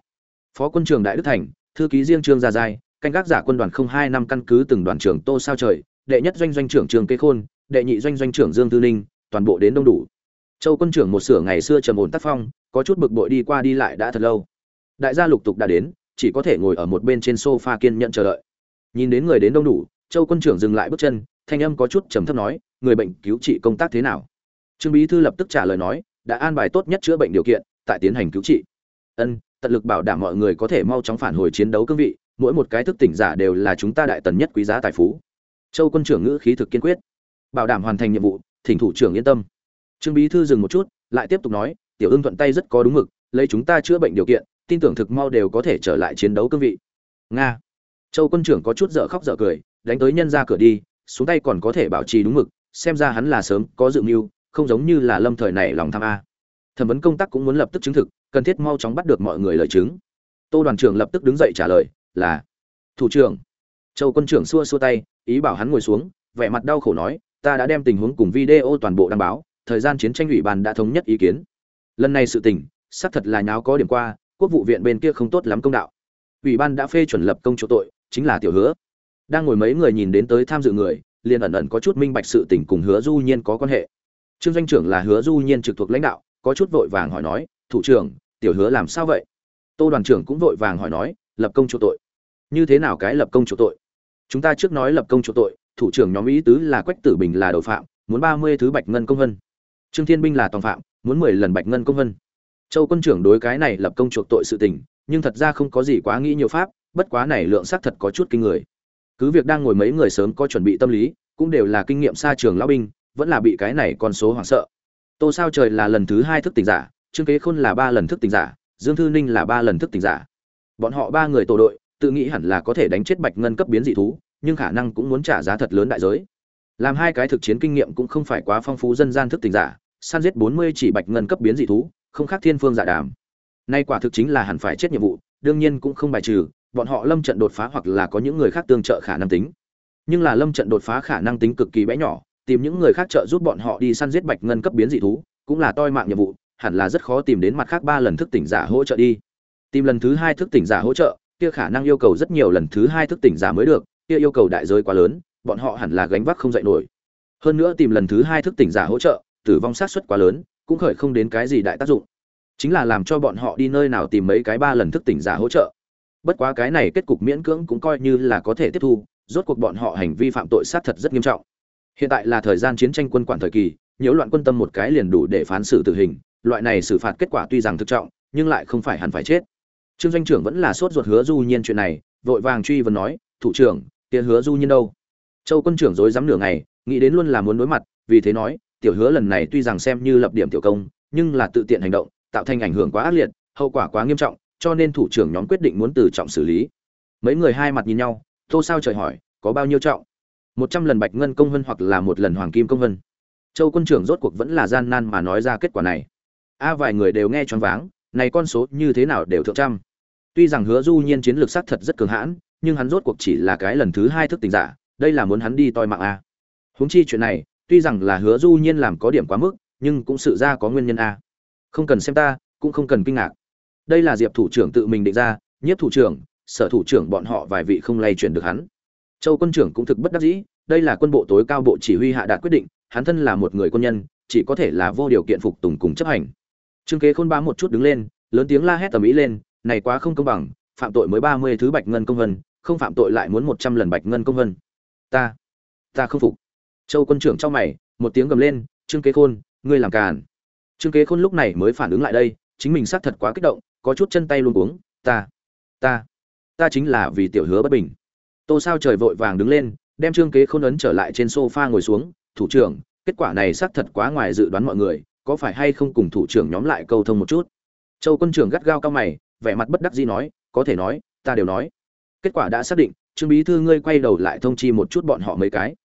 Speaker 1: Phó quân trưởng đại đức thành, thư ký riêng trương gia giai, canh gác giả quân đoàn không hai năm căn cứ từng đoàn trưởng tô sao trời, đệ nhất doanh doanh trưởng trường kế khôn, đệ nhị doanh doanh trưởng dương tư ninh, toàn bộ đến đông đủ. Châu quân trưởng một sửa ngày xưa trầm ổn tác phong, có chút bực bội đi qua đi lại đã thật lâu. Đại gia lục tục đã đến chỉ có thể ngồi ở một bên trên sofa kiên nhận chờ đợi. Nhìn đến người đến đông đủ, châu quân trưởng dừng lại bước chân, thanh âm có chút trầm thấp nói, người bệnh cứu trị công tác thế nào? Trương bí thư lập tức trả lời nói, đã an bài tốt nhất chữa bệnh điều kiện, tại tiến hành cứu trị. Ân, tận lực bảo đảm mọi người có thể mau chóng phản hồi chiến đấu cương vị, mỗi một cái thức tỉnh giả đều là chúng ta đại tần nhất quý giá tài phú. Châu quân trưởng ngữ khí thực kiên quyết. Bảo đảm hoàn thành nhiệm vụ, thỉnh thủ trưởng yên tâm. Trương bí thư dừng một chút, lại tiếp tục nói, tiểu ương thuận tay rất có đúng mực, lấy chúng ta chữa bệnh điều kiện tin tưởng thực mau đều có thể trở lại chiến đấu cương vị. Nga. Châu quân trưởng có chút dở khóc dở cười, đánh tới nhân ra cửa đi, xuống tay còn có thể bảo trì đúng mực, xem ra hắn là sớm có dự mưu, không giống như là lâm thời này lòng tham a. Thẩm vấn công tác cũng muốn lập tức chứng thực, cần thiết mau chóng bắt được mọi người lời chứng. Tô đoàn trưởng lập tức đứng dậy trả lời, là, thủ trưởng. Châu quân trưởng xua xua tay, ý bảo hắn ngồi xuống, vẻ mặt đau khổ nói, ta đã đem tình huống cùng video toàn bộ đăng báo, thời gian chiến tranh ủy ban đã thống nhất ý kiến. Lần này sự tình, xác thật là nháo có điểm qua quốc vụ viện bên kia không tốt lắm công đạo. Ủy ban đã phê chuẩn lập công chỗ tội, chính là tiểu hứa. Đang ngồi mấy người nhìn đến tới tham dự người, liền ẩn ẩn có chút minh bạch sự tình cùng hứa du nhiên có quan hệ. Trương doanh trưởng là hứa du nhiên trực thuộc lãnh đạo, có chút vội vàng hỏi nói, thủ trưởng, tiểu hứa làm sao vậy? Tô đoàn trưởng cũng vội vàng hỏi nói, lập công chỗ tội. Như thế nào cái lập công chỗ tội? Chúng ta trước nói lập công chỗ tội, thủ trưởng nhóm ý tứ là quách tử bình là đầu phạm, muốn ba mươi thứ bạch ngân công vân. Trương thiên binh là tòng phạm, muốn mười lần bạch ngân công vân châu quân trưởng đối cái này lập công chuộc tội sự tình, nhưng thật ra không có gì quá nghĩ nhiều pháp, bất quá này lượng xác thật có chút kinh người. Cứ việc đang ngồi mấy người sớm có chuẩn bị tâm lý, cũng đều là kinh nghiệm xa trường lão binh, vẫn là bị cái này con số hoảng sợ. Tô sao trời là lần thứ hai thức tỉnh giả, trương kế khôn là ba lần thức tỉnh giả, dương thư ninh là ba lần thức tỉnh giả. Bọn họ ba người tổ đội, tự nghĩ hẳn là có thể đánh chết bạch ngân cấp biến dị thú, nhưng khả năng cũng muốn trả giá thật lớn đại giới. Làm hai cái thực chiến kinh nghiệm cũng không phải quá phong phú dân gian thức tỉnh giả, săn giết bốn mươi chỉ bạch ngân cấp biến dị thú không khác thiên phương giả dạ đàm. Nay quả thực chính là hẳn phải chết nhiệm vụ, đương nhiên cũng không bài trừ, bọn họ lâm trận đột phá hoặc là có những người khác tương trợ khả năng tính. Nhưng là lâm trận đột phá khả năng tính cực kỳ bé nhỏ, tìm những người khác trợ giúp bọn họ đi săn giết bạch ngân cấp biến dị thú, cũng là toi mạng nhiệm vụ, hẳn là rất khó tìm đến mặt khác ba lần thức tỉnh giả hỗ trợ đi. Tìm lần thứ hai thức tỉnh giả hỗ trợ, kia khả năng yêu cầu rất nhiều lần thứ hai thức tỉnh giả mới được, kia yêu cầu đại giới quá lớn, bọn họ hẳn là gánh vác không dậy nổi. Hơn nữa tìm lần thứ hai thức tỉnh giả hỗ trợ, tử vong sát suất quá lớn cũng khởi không đến cái gì đại tác dụng. Chính là làm cho bọn họ đi nơi nào tìm mấy cái ba lần thức tỉnh giả hỗ trợ. Bất quá cái này kết cục miễn cưỡng cũng coi như là có thể tiếp thu, rốt cuộc bọn họ hành vi phạm tội sát thật rất nghiêm trọng. Hiện tại là thời gian chiến tranh quân quản thời kỳ, nhiễu loạn quân tâm một cái liền đủ để phán xử tử hình, loại này xử phạt kết quả tuy rằng thực trọng, nhưng lại không phải hẳn phải chết. Trương doanh trưởng vẫn là sốt ruột hứa du nhiên chuyện này, vội vàng truy vấn nói, thủ trưởng, kia hứa du nhiên đâu? Châu quân trưởng dối dám nửa ngày, nghĩ đến luôn là muốn đối mặt, vì thế nói tiểu hứa lần này tuy rằng xem như lập điểm tiểu công, nhưng là tự tiện hành động, tạo thành ảnh hưởng quá ác liệt, hậu quả quá nghiêm trọng, cho nên thủ trưởng nhóm quyết định muốn từ trọng xử lý. Mấy người hai mặt nhìn nhau, tô sao trời hỏi, có bao nhiêu trọng? Một trăm lần bạch ngân công vân hoặc là một lần hoàng kim công vân. Châu quân trưởng rốt cuộc vẫn là gian nan mà nói ra kết quả này. A, vài người đều nghe choáng váng, này con số như thế nào đều thượng trăm. Tuy rằng hứa du nhiên chiến lược sát thật rất cường hãn, nhưng hắn rốt cuộc chỉ là cái lần thứ hai thức tình giả, đây là muốn hắn đi toi mạng a. Huống chi chuyện này tuy rằng là hứa du nhiên làm có điểm quá mức, nhưng cũng sự ra có nguyên nhân a. Không cần xem ta, cũng không cần kinh ngạc. Đây là diệp thủ trưởng tự mình định ra, nhiếp thủ trưởng, sở thủ trưởng bọn họ vài vị không lay chuyển được hắn. Châu quân trưởng cũng thực bất đắc dĩ, đây là quân bộ tối cao bộ chỉ huy hạ đạt quyết định, hắn thân là một người quân nhân, chỉ có thể là vô điều kiện phục tùng cùng chấp hành. Trương kế khôn bá một chút đứng lên, lớn tiếng la hét tầm ý lên, này quá không công bằng, phạm tội mới ba mươi thứ bạch ngân công vân, không phạm tội lại muốn một trăm lần bạch ngân công vân. Ta ta không phục châu quân trưởng trong mày, một tiếng gầm lên, trương kế khôn, ngươi làm càn. Trương kế khôn lúc này mới phản ứng lại đây, chính mình xác thật quá kích động, có chút chân tay luôn uống ta ta ta chính là vì tiểu hứa bất bình. Tô sao trời vội vàng đứng lên, đem trương kế khôn ấn trở lại trên sofa ngồi xuống, thủ trưởng, kết quả này xác thật quá ngoài dự đoán mọi người, có phải hay không cùng thủ trưởng nhóm lại câu thông một chút? Châu quân trưởng gắt gao cao mày, vẻ mặt bất đắc dĩ nói, có thể nói, ta đều nói. Kết quả đã xác định, trương bí thư ngươi quay đầu lại thông chi một chút bọn họ mấy cái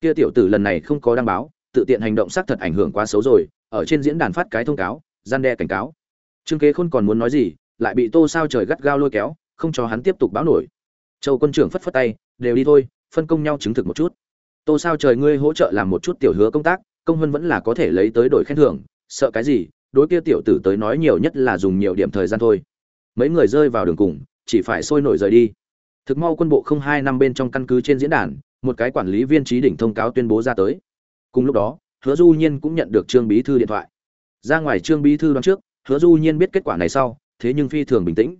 Speaker 1: kia tiểu tử lần này không có đăng báo, tự tiện hành động xác thật ảnh hưởng quá xấu rồi, ở trên diễn đàn phát cái thông cáo, gian đe cảnh cáo. Trương kế khôn còn muốn nói gì, lại bị tô sao trời gắt gao lôi kéo, không cho hắn tiếp tục báo nổi. Châu quân trưởng phất phất tay, đều đi thôi, phân công nhau chứng thực một chút. Tô sao trời ngươi hỗ trợ làm một chút tiểu hứa công tác, công vân vẫn là có thể lấy tới đổi khen thưởng, sợ cái gì, đối kia tiểu tử tới nói nhiều nhất là dùng nhiều điểm thời gian thôi. Mấy người rơi vào đường cùng, chỉ phải sôi nổi rời đi. Thực mau quân bộ không hai năm bên trong căn cứ trên diễn đàn một cái quản lý viên trí đỉnh thông cáo tuyên bố ra tới. Cùng lúc đó, hứa du nhiên cũng nhận được trương bí thư điện thoại. Ra ngoài trương bí thư đoán trước, hứa du nhiên biết kết quả này sau, thế nhưng phi thường bình tĩnh.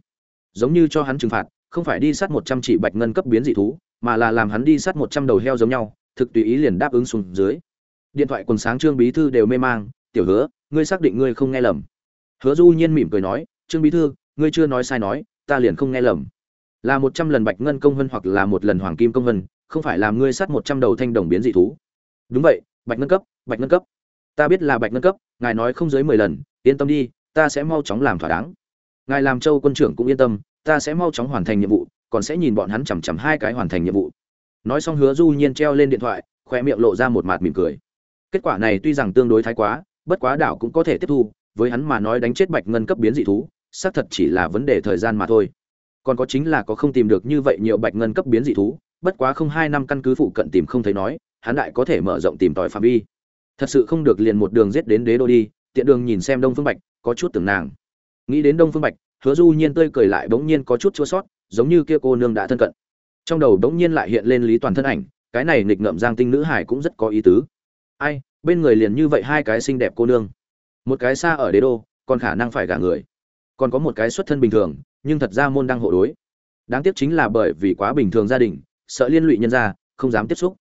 Speaker 1: Giống như cho hắn trừng phạt, không phải đi sát một trăm chỉ bạch ngân cấp biến dị thú, mà là làm hắn đi sát một trăm đầu heo giống nhau, thực tùy ý liền đáp ứng xuống dưới. Điện thoại quần sáng trương bí thư đều mê mang, tiểu hứa, ngươi xác định ngươi không nghe lầm? Hứa du nhiên mỉm cười nói, trương bí thư, ngươi chưa nói sai nói, ta liền không nghe lầm. Là một trăm lần bạch ngân công vân hoặc là một lần hoàng kim công vân không phải làm ngươi sát một trăm đầu thanh đồng biến dị thú. Đúng vậy, bạch ngân cấp, bạch ngân cấp. Ta biết là bạch ngân cấp, ngài nói không dưới mười lần, yên tâm đi, ta sẽ mau chóng làm thỏa đáng. Ngài làm châu quân trưởng cũng yên tâm, ta sẽ mau chóng hoàn thành nhiệm vụ, còn sẽ nhìn bọn hắn chằm chằm hai cái hoàn thành nhiệm vụ. Nói xong hứa du nhiên treo lên điện thoại, khoe miệng lộ ra một mạt mỉm cười. Kết quả này tuy rằng tương đối thái quá, bất quá đảo cũng có thể tiếp thu, với hắn mà nói đánh chết bạch ngân cấp biến dị thú, xác thật chỉ là vấn đề thời gian mà thôi. Còn có chính là có không tìm được như vậy nhiều bạch ngân cấp biến dị thú bất quá không hai năm căn cứ phụ cận tìm không thấy nói, hắn lại có thể mở rộng tìm tòi phạm vi. Thật sự không được liền một đường giết đến đế đô đi, tiện đường nhìn xem đông phương bạch, có chút tưởng nàng. Nghĩ đến đông phương bạch, hứa du nhiên tươi cười lại bỗng nhiên có chút chua sót, giống như kia cô nương đã thân cận. Trong đầu bỗng nhiên lại hiện lên lý toàn thân ảnh, cái này nghịch ngợm giang tinh nữ hải cũng rất có ý tứ. Ai, bên người liền như vậy hai cái xinh đẹp cô nương. Một cái xa ở đế đô, còn khả năng phải gả người. Còn có một cái xuất thân bình thường, nhưng thật ra môn đang hộ đối. Đáng tiếc chính là bởi vì quá bình thường gia đình sợ liên lụy nhân gia không dám tiếp xúc.